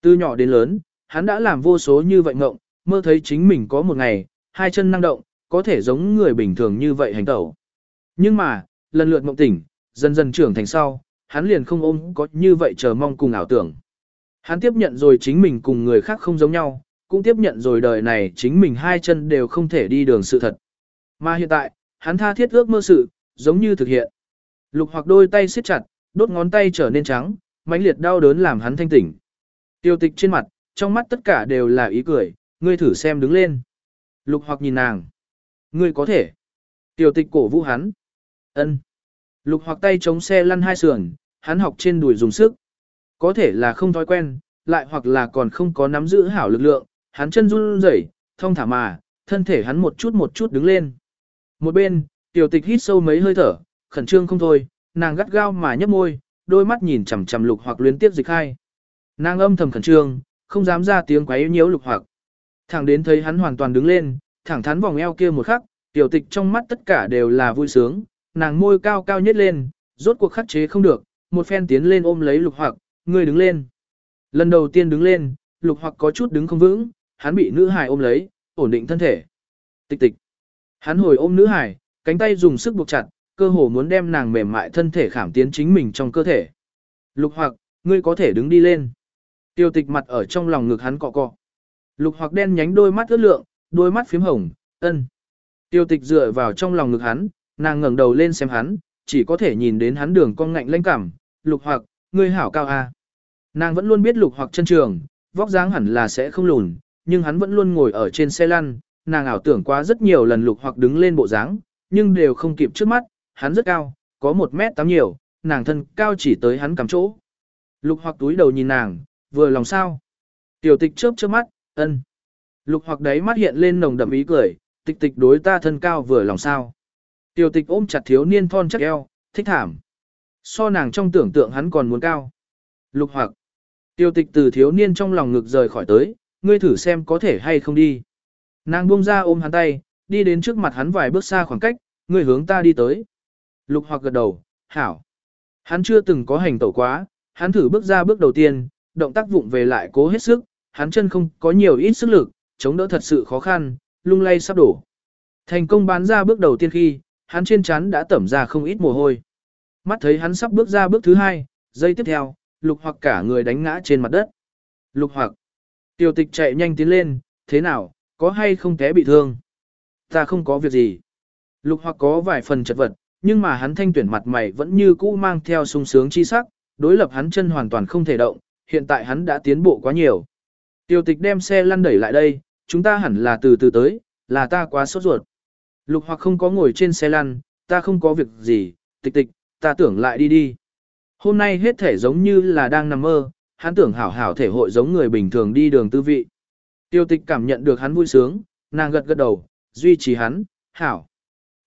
Từ nhỏ đến lớn, hắn đã làm vô số như vậy mộng, mơ thấy chính mình có một ngày, hai chân năng động, có thể giống người bình thường như vậy hành tẩu. Nhưng mà, lần lượt mộng tỉnh, dần dần trưởng thành sau, hắn liền không ôm có như vậy chờ mong cùng ảo tưởng. Hắn tiếp nhận rồi chính mình cùng người khác không giống nhau, cũng tiếp nhận rồi đời này chính mình hai chân đều không thể đi đường sự thật. Mà hiện tại, hắn tha thiết ước mơ sự, giống như thực hiện. Lục hoặc đôi tay siết chặt, đốt ngón tay trở nên trắng, mãnh liệt đau đớn làm hắn thanh tỉnh. Tiêu tịch trên mặt, trong mắt tất cả đều là ý cười, ngươi thử xem đứng lên. Lục hoặc nhìn nàng. Ngươi có thể. Tiểu tịch cổ vũ hắn. ân Lục hoặc tay chống xe lăn hai sườn, hắn học trên đùi dùng sức. Có thể là không thói quen, lại hoặc là còn không có nắm giữ hảo lực lượng, hắn chân run rẩy, thông thả mà, thân thể hắn một chút một chút đứng lên. Một bên, tiểu tịch hít sâu mấy hơi thở, khẩn trương không thôi, nàng gắt gao mà nhấp môi, đôi mắt nhìn chằm chằm lục hoặc liên tiếp dịch hai. Nàng âm thầm khẩn trương, không dám ra tiếng quấy nhiễu lục hoặc. Thẳng đến thấy hắn hoàn toàn đứng lên, thẳng thắn vòng eo kia một khắc, tiểu tịch trong mắt tất cả đều là vui sướng, nàng môi cao cao nhất lên, rốt cuộc khắc chế không được, một phen tiến lên ôm lấy lục hoặc, người đứng lên. Lần đầu tiên đứng lên, lục hoặc có chút đứng không vững, hắn bị nữ hài ôm lấy, ổn định thân thể. Tịch tịch. Hắn hồi ôm nữ hài, cánh tay dùng sức buộc chặt, cơ hồ muốn đem nàng mềm mại thân thể khảm tiến chính mình trong cơ thể. Lục hoặc, ngươi có thể đứng đi lên. Tiêu tịch mặt ở trong lòng ngực hắn cọ cọ. Lục hoặc đen nhánh đôi mắt ướt lượng, đôi mắt phím hồng, ân. Tiêu tịch dựa vào trong lòng ngực hắn, nàng ngẩng đầu lên xem hắn, chỉ có thể nhìn đến hắn đường cong ngạnh lanh cảm. Lục hoặc, ngươi hảo cao a. Nàng vẫn luôn biết lục hoặc chân trường, vóc dáng hẳn là sẽ không lùn, nhưng hắn vẫn luôn ngồi ở trên xe lăn, nàng ảo tưởng quá rất nhiều lần lục hoặc đứng lên bộ dáng, nhưng đều không kịp trước mắt, hắn rất cao, có một mét tám nhiều, nàng thân cao chỉ tới hắn cắm chỗ. Lục hoặc túi đầu nhìn nàng, vừa lòng sao. Tiểu tịch chớp chớp mắt, ân. Lục hoặc đấy mắt hiện lên nồng đậm ý cười, tịch tịch đối ta thân cao vừa lòng sao. Tiểu tịch ôm chặt thiếu niên thon chắc eo, thích thảm. So nàng trong tưởng tượng hắn còn muốn cao. Lục hoặc. Tiểu tịch từ thiếu niên trong lòng ngực rời khỏi tới, ngươi thử xem có thể hay không đi. Nàng buông ra ôm hắn tay, đi đến trước mặt hắn vài bước xa khoảng cách, ngươi hướng ta đi tới. Lục hoặc gật đầu, hảo. Hắn chưa từng có hành tẩu quá, hắn thử bước ra bước đầu tiên, động tác vụng về lại cố hết sức, hắn chân không có nhiều ít sức lực, chống đỡ thật sự khó khăn, lung lay sắp đổ. Thành công bán ra bước đầu tiên khi, hắn trên chắn đã tẩm ra không ít mồ hôi. Mắt thấy hắn sắp bước ra bước thứ hai, giây tiếp theo, lục hoặc cả người đánh ngã trên mặt đất. Lục hoặc, tiểu tịch chạy nhanh tiến lên, thế nào, có hay không té bị thương? Ta không có việc gì. Lục hoặc có vài phần chật vật, nhưng mà hắn thanh tuyển mặt mày vẫn như cũ mang theo sung sướng chi sắc, đối lập hắn chân hoàn toàn không thể động, hiện tại hắn đã tiến bộ quá nhiều. Tiêu tịch đem xe lăn đẩy lại đây, chúng ta hẳn là từ từ tới, là ta quá sốt ruột. Lục hoặc không có ngồi trên xe lăn, ta không có việc gì, tịch tịch, ta tưởng lại đi đi. Hôm nay hết thể giống như là đang nằm mơ, hắn tưởng hảo hảo thể hội giống người bình thường đi đường tư vị. Tiêu tịch cảm nhận được hắn vui sướng, nàng gật gật đầu, duy trì hắn, hảo.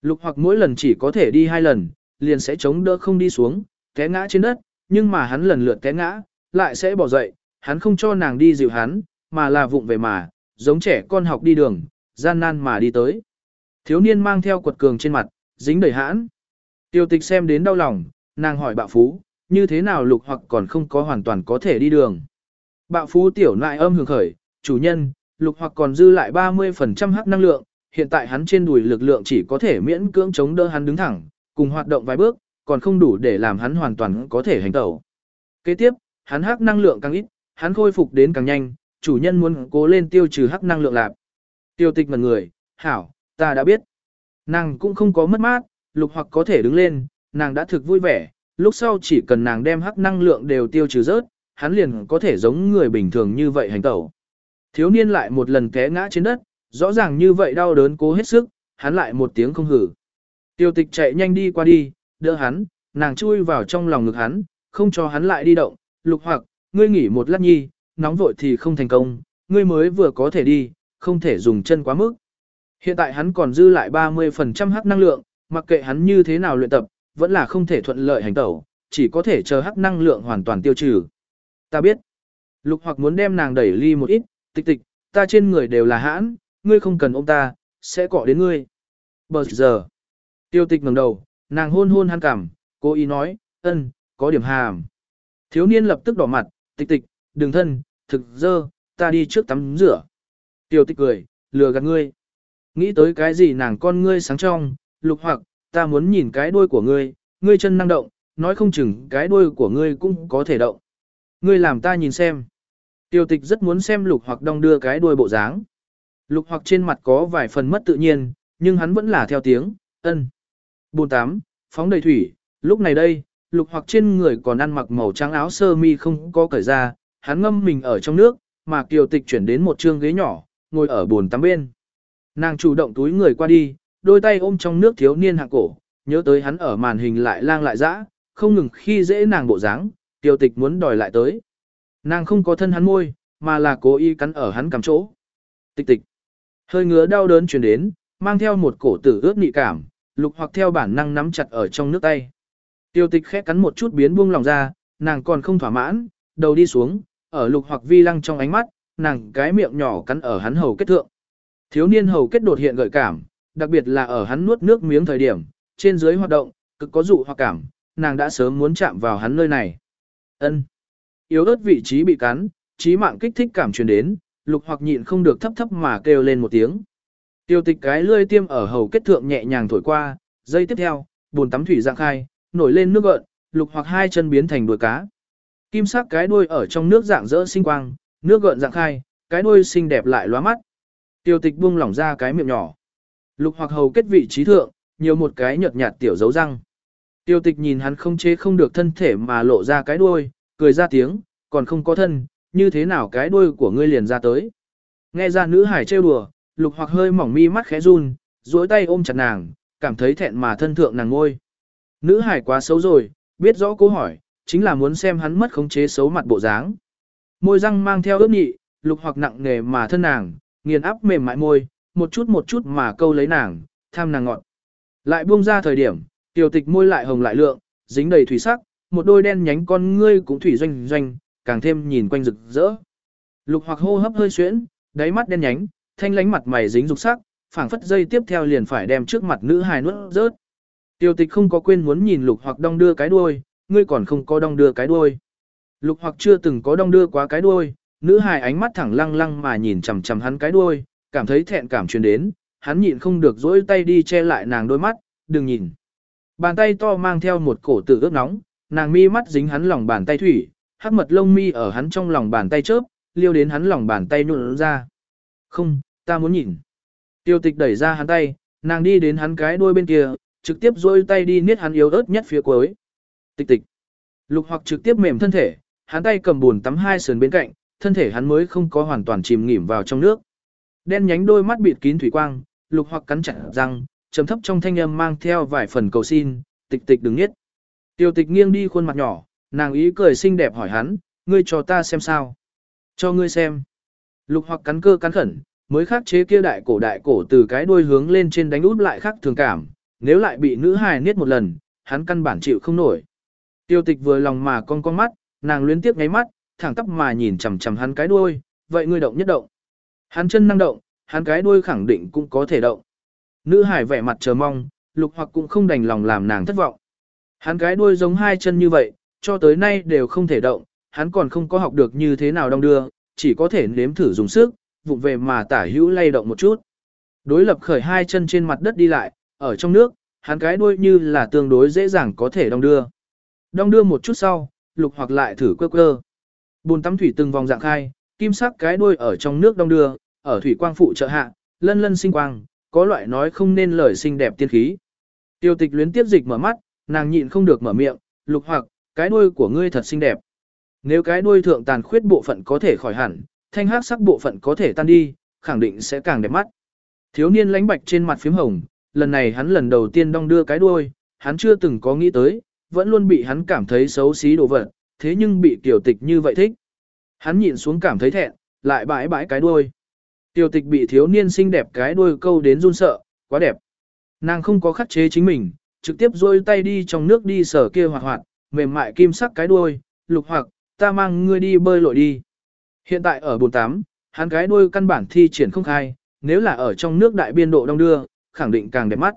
Lục hoặc mỗi lần chỉ có thể đi hai lần, liền sẽ chống đỡ không đi xuống, té ngã trên đất, nhưng mà hắn lần lượt té ngã, lại sẽ bỏ dậy, hắn không cho nàng đi dịu hắn, mà là vụng về mà, giống trẻ con học đi đường, gian nan mà đi tới. Thiếu niên mang theo quật cường trên mặt, dính đầy hãn. Tiêu tịch xem đến đau lòng, nàng hỏi bạo phú, như thế nào lục hoặc còn không có hoàn toàn có thể đi đường. Bạo phú tiểu nại âm hưởng khởi, chủ nhân, lục hoặc còn dư lại 30% hắc năng lượng, hiện tại hắn trên đùi lực lượng chỉ có thể miễn cưỡng chống đỡ hắn đứng thẳng, cùng hoạt động vài bước, còn không đủ để làm hắn hoàn toàn có thể hành tẩu. Kế tiếp, hắn hắc năng lượng càng ít, hắn khôi phục đến càng nhanh, chủ nhân muốn cố lên tiêu trừ hắc năng lượng lạp. Tiêu tịch ngần người, hảo, ta đã biết. Nàng cũng không có mất mát, lục hoặc có thể đứng lên, nàng đã thực vui vẻ, lúc sau chỉ cần nàng đem hắc năng lượng đều tiêu trừ rớt, hắn liền có thể giống người bình thường như vậy hành tẩu. Thiếu niên lại một lần té ngã trên đất, rõ ràng như vậy đau đớn cố hết sức, hắn lại một tiếng không hử. Tiêu tịch chạy nhanh đi qua đi, đỡ hắn, nàng chui vào trong lòng ngực hắn, không cho hắn lại đi động, lục hoặc, ngươi nghỉ một lát nhi, nóng vội thì không thành công, ngươi mới vừa có thể đi, không thể dùng chân quá mức. Hiện tại hắn còn dư lại 30% hắc năng lượng, mặc kệ hắn như thế nào luyện tập, vẫn là không thể thuận lợi hành tẩu, chỉ có thể chờ hắc năng lượng hoàn toàn tiêu trừ. Ta biết, lục hoặc muốn đem nàng đẩy ly một ít, tịch tịch, ta trên người đều là hãn, ngươi không cần ôm ta, sẽ cọ đến ngươi. Bờ giờ, tiêu tịch ngẩng đầu, nàng hôn hôn hắn cảm, cô ý nói, ân, có điểm hàm. Thiếu niên lập tức đỏ mặt, tịch tịch, đừng thân, thực dơ, ta đi trước tắm rửa. Tiêu tịch cười, lừa gạt ngươi. Nghĩ tới cái gì nàng con ngươi sáng trong, lục hoặc, ta muốn nhìn cái đuôi của ngươi, ngươi chân năng động, nói không chừng cái đuôi của ngươi cũng có thể động. Ngươi làm ta nhìn xem. Tiêu tịch rất muốn xem lục hoặc đong đưa cái đuôi bộ dáng. Lục hoặc trên mặt có vài phần mất tự nhiên, nhưng hắn vẫn là theo tiếng, ân. Bồn tám, phóng đầy thủy, lúc này đây, lục hoặc trên người còn ăn mặc màu trắng áo sơ mi không có cởi ra, hắn ngâm mình ở trong nước, mà kiều tịch chuyển đến một trương ghế nhỏ, ngồi ở bồn tắm bên. Nàng chủ động túi người qua đi, đôi tay ôm trong nước thiếu niên hạng cổ, nhớ tới hắn ở màn hình lại lang lại dã, không ngừng khi dễ nàng bộ dáng, kiều tịch muốn đòi lại tới. Nàng không có thân hắn môi, mà là cố ý cắn ở hắn cằm chỗ. Tịch tịch. Hơi ngứa đau đớn truyền đến, mang theo một cổ tử ướt nị cảm, lục hoặc theo bản năng nắm chặt ở trong nước tay. Tiêu tịch khẽ cắn một chút biến buông lòng ra, nàng còn không thỏa mãn, đầu đi xuống, ở lục hoặc vi lăng trong ánh mắt, nàng cái miệng nhỏ cắn ở hắn hầu kết thượng. Thiếu niên hầu kết đột hiện gợi cảm, đặc biệt là ở hắn nuốt nước miếng thời điểm, trên dưới hoạt động, cực có dụ hoặc cảm, nàng đã sớm muốn chạm vào hắn nơi này. Ân. Yếu ớt vị trí bị cắn, trí mạng kích thích cảm truyền đến, lục hoặc nhịn không được thấp thấp mà kêu lên một tiếng. Tiêu tịch cái lươi tiêm ở hầu kết thượng nhẹ nhàng thổi qua, giây tiếp theo, bồn tắm thủy dạng khai, nổi lên nước gợn, lục hoặc hai chân biến thành đuôi cá. Kim sắc cái đuôi ở trong nước dạng rỡ sinh quang, nước gợn dạng khai, cái đuôi xinh đẹp lại lóa mắt. Tiêu tịch buông lỏng ra cái miệng nhỏ. Lục hoặc hầu kết vị trí thượng, nhiều một cái nhợt nhạt tiểu dấu răng. Tiêu tịch nhìn hắn không chế không được thân thể mà lộ ra cái đuôi, cười ra tiếng, còn không có thân, như thế nào cái đuôi của ngươi liền ra tới. Nghe ra nữ hải trêu đùa, lục hoặc hơi mỏng mi mắt khẽ run, duỗi tay ôm chặt nàng, cảm thấy thẹn mà thân thượng nàng ngôi. Nữ hải quá xấu rồi, biết rõ cố hỏi, chính là muốn xem hắn mất khống chế xấu mặt bộ dáng. Môi răng mang theo ướt nhị, lục hoặc nặng nề mà thân nàng, nghiền áp mềm mại môi, một chút một chút mà câu lấy nàng, tham nàng ngọn. Lại buông ra thời điểm, tiểu tịch môi lại hồng lại lượng, dính đầy thủy sắc, một đôi đen nhánh con ngươi cũng thủy doanh doanh, càng thêm nhìn quanh rực rỡ. Lục hoặc hô hấp hơi xuyễn, đáy mắt đen nhánh, thanh lánh mặt mày dính dục sắc, phảng phất dây tiếp theo liền phải đem trước mặt nữ hài nuốt rớt. Tiêu tịch không có quên muốn nhìn lục hoặc đong đưa cái đuôi, ngươi còn không có đong đưa cái đuôi. Lục hoặc chưa từng có đong đưa quá cái đuôi, nữ hài ánh mắt thẳng lăng lăng mà nhìn chằm chằm hắn cái đuôi, cảm thấy thẹn cảm truyền đến, hắn nhịn không được dỗi tay đi che lại nàng đôi mắt, đừng nhìn. Bàn tay to mang theo một cổ tử ướt nóng, nàng mi mắt dính hắn lòng bàn tay thủy, hắc mật lông mi ở hắn trong lòng bàn tay chớp, liêu đến hắn lòng bàn tay nụn ra. Không, ta muốn nhìn. Tiêu tịch đẩy ra hắn tay, nàng đi đến hắn cái đuôi bên kia, trực tiếp dôi tay đi niết hắn yếu ớt nhất phía cuối. Tịch tịch. Lục hoặc trực tiếp mềm thân thể, hắn tay cầm buồn tắm hai sườn bên cạnh, thân thể hắn mới không có hoàn toàn chìm nghỉm vào trong nước. Đen nhánh đôi mắt bịt kín thủy quang, lục hoặc cắn chặt răng, trầm thấp trong thanh âm mang theo vài phần cầu xin, tịch tịch đừng nhất. Tiêu tịch nghiêng đi khuôn mặt nhỏ, nàng ý cười xinh đẹp hỏi hắn, ngươi cho ta xem sao. Cho ngươi xem. Lục hoặc cắn cơ cắn khẩn, mới khắc chế kia đại cổ đại cổ từ cái đuôi hướng lên trên đánh út lại khắc thường cảm, nếu lại bị nữ hài niết một lần, hắn căn bản chịu không nổi. Tiêu tịch vừa lòng mà con con mắt, nàng luyến tiếp ngáy mắt, thẳng tắp mà nhìn chằm chằm hắn cái đuôi, vậy ngươi động nhất động. Hắn chân năng động, hắn cái đuôi khẳng định cũng có thể động. Nữ hải vẻ mặt chờ mong, lục hoặc cũng không đành lòng làm nàng thất vọng. Hắn cái đuôi giống hai chân như vậy, cho tới nay đều không thể động, hắn còn không có học được như thế nào đong đưa, chỉ có thể nếm thử dùng sức, vụng về mà tả hữu lay động một chút. Đối lập khởi hai chân trên mặt đất đi lại, ở trong nước, hắn cái đuôi như là tương đối dễ dàng có thể đong đưa. Đong đưa một chút sau, lục hoặc lại thử quơ quơ. bồn tắm thủy từng vòng dạng khai, kim sắc cái đuôi ở trong nước đong đưa, ở thủy quang phụ trợ hạ, lân lân sinh quang, có loại nói không nên lời xinh đẹp tiên khí. Tiêu tịch luyến tiếp dịch mở mắt, nàng nhịn không được mở miệng, lục hoặc, cái đuôi của ngươi thật xinh đẹp. Nếu cái đuôi thượng tàn khuyết bộ phận có thể khỏi hẳn, thanh hắc sắc bộ phận có thể tan đi, khẳng định sẽ càng đẹp mắt. Thiếu niên lánh bạch trên mặt phím hồng, lần này hắn lần đầu tiên đong đưa cái đuôi, hắn chưa từng có nghĩ tới, vẫn luôn bị hắn cảm thấy xấu xí đồ vật, thế nhưng bị tiểu tịch như vậy thích. Hắn nhìn xuống cảm thấy thẹn, lại bãi bãi cái đuôi. Tiểu tịch bị thiếu niên xinh đẹp cái đuôi câu đến run sợ, quá đẹp. Nàng không có khắc chế chính mình, trực tiếp rôi tay đi trong nước đi sở kia hoạt hoạt, mềm mại kim sắc cái đuôi, lục hoặc, ta mang ngươi đi bơi lội đi. Hiện tại ở bồn tắm, hắn cái đuôi căn bản thi triển không khai, nếu là ở trong nước đại biên độ đông đưa, khẳng định càng đẹp mắt.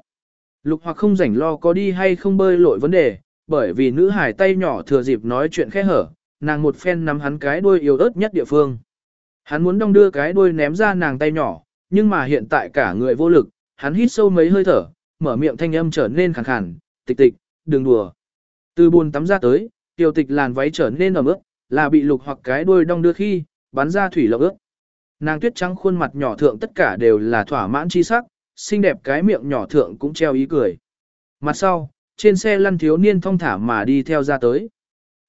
Lục hoặc không rảnh lo có đi hay không bơi lội vấn đề, bởi vì nữ hải tay nhỏ thừa dịp nói chuyện khẽ hở, nàng một phen nắm hắn cái đuôi yếu ớt nhất địa phương. Hắn muốn đong đưa cái đuôi ném ra nàng tay nhỏ, nhưng mà hiện tại cả người vô lực, hắn hít sâu mấy hơi thở, mở miệng thanh âm trở nên khàn khàn, tịch tịch, đừng đùa. Từ buồn tắm ra tới, tiểu tịch làn váy trở nên ẩm ướt, là bị lục hoặc cái đuôi đong đưa khi, bắn ra thủy lộc ướt. Nàng tuyết trắng khuôn mặt nhỏ thượng tất cả đều là thỏa mãn chi sắc, xinh đẹp cái miệng nhỏ thượng cũng treo ý cười. Mặt sau, trên xe lăn thiếu niên thong thả mà đi theo ra tới.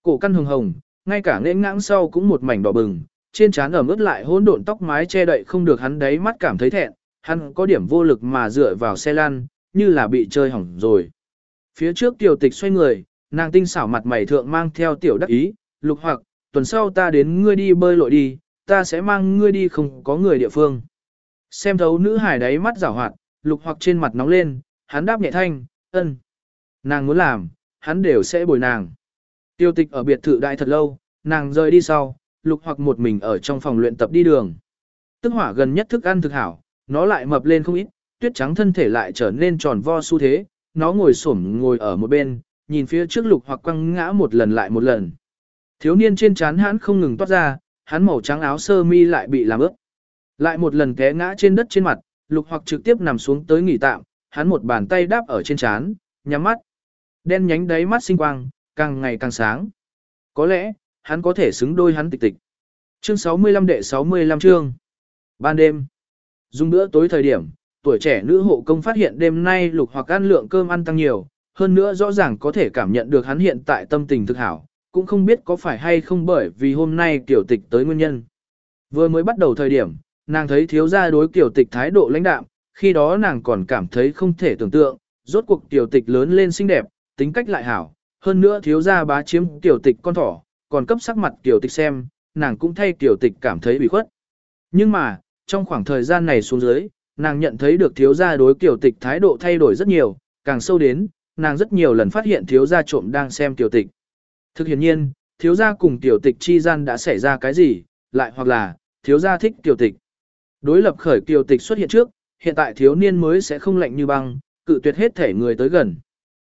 Cổ căn hồng hồng, ngay cả nễ ngãng sau cũng một mảnh đỏ bừng, trên trán ẩm ướt lại hỗn độn tóc mái che đậy không được hắn đấy mắt cảm thấy thẹn, hắn có điểm vô lực mà dựa vào xe lăn, như là bị chơi hỏng rồi. Phía trước tiểu tịch xoay người, nàng tinh xảo mặt mày thượng mang theo tiểu đắc ý, lục hoặc, tuần sau ta đến ngươi đi bơi lội đi, ta sẽ mang ngươi đi không có người địa phương. Xem thấu nữ hải đáy mắt rảo hoạt, lục hoặc trên mặt nóng lên, hắn đáp nhẹ thanh, ân. Nàng muốn làm, hắn đều sẽ bồi nàng. Tiêu tịch ở biệt thự đại thật lâu, nàng rời đi sau, lục hoặc một mình ở trong phòng luyện tập đi đường. Tức hỏa gần nhất thức ăn thực hảo, nó lại mập lên không ít, tuyết trắng thân thể lại trở nên tròn vo xu thế, nó ngồi xổm ngồi ở một bên, nhìn phía trước lục hoặc quăng ngã một lần lại một lần. Thiếu niên trên trán hắn không ngừng toát ra, hắn màu trắng áo sơ mi lại bị làm ướt. Lại một lần té ngã trên đất trên mặt, lục hoặc trực tiếp nằm xuống tới nghỉ tạm, hắn một bàn tay đáp ở trên trán, nhắm mắt. Đen nhánh đáy mắt sinh quang, càng ngày càng sáng. Có lẽ, hắn có thể xứng đôi hắn tịch tịch. Chương 65 đệ 65 chương. Ban đêm. Dùng bữa tối thời điểm, tuổi trẻ nữ hộ công phát hiện đêm nay lục hoặc ăn lượng cơm ăn tăng nhiều, hơn nữa rõ ràng có thể cảm nhận được hắn hiện tại tâm tình thực hảo, cũng không biết có phải hay không bởi vì hôm nay tiểu tịch tới nguyên nhân. Vừa mới bắt đầu thời điểm, nàng thấy thiếu gia đối tiểu tịch thái độ lãnh đạm, khi đó nàng còn cảm thấy không thể tưởng tượng, rốt cuộc tiểu tịch lớn lên xinh đẹp, tính cách lại hảo, hơn nữa thiếu gia bá chiếm tiểu tịch con thỏ, còn cấp sắc mặt tiểu tịch xem, nàng cũng thay tiểu tịch cảm thấy bị khuất. Nhưng mà, trong khoảng thời gian này xuống dưới, nàng nhận thấy được thiếu gia đối tiểu tịch thái độ thay đổi rất nhiều, càng sâu đến, nàng rất nhiều lần phát hiện thiếu gia trộm đang xem tiểu tịch. Thực hiện nhiên, thiếu gia cùng tiểu tịch chi gian đã xảy ra cái gì, lại hoặc là, thiếu gia thích tiểu tịch. Đối lập khởi tiểu tịch xuất hiện trước, hiện tại thiếu niên mới sẽ không lạnh như băng, cự tuyệt hết thể người tới gần.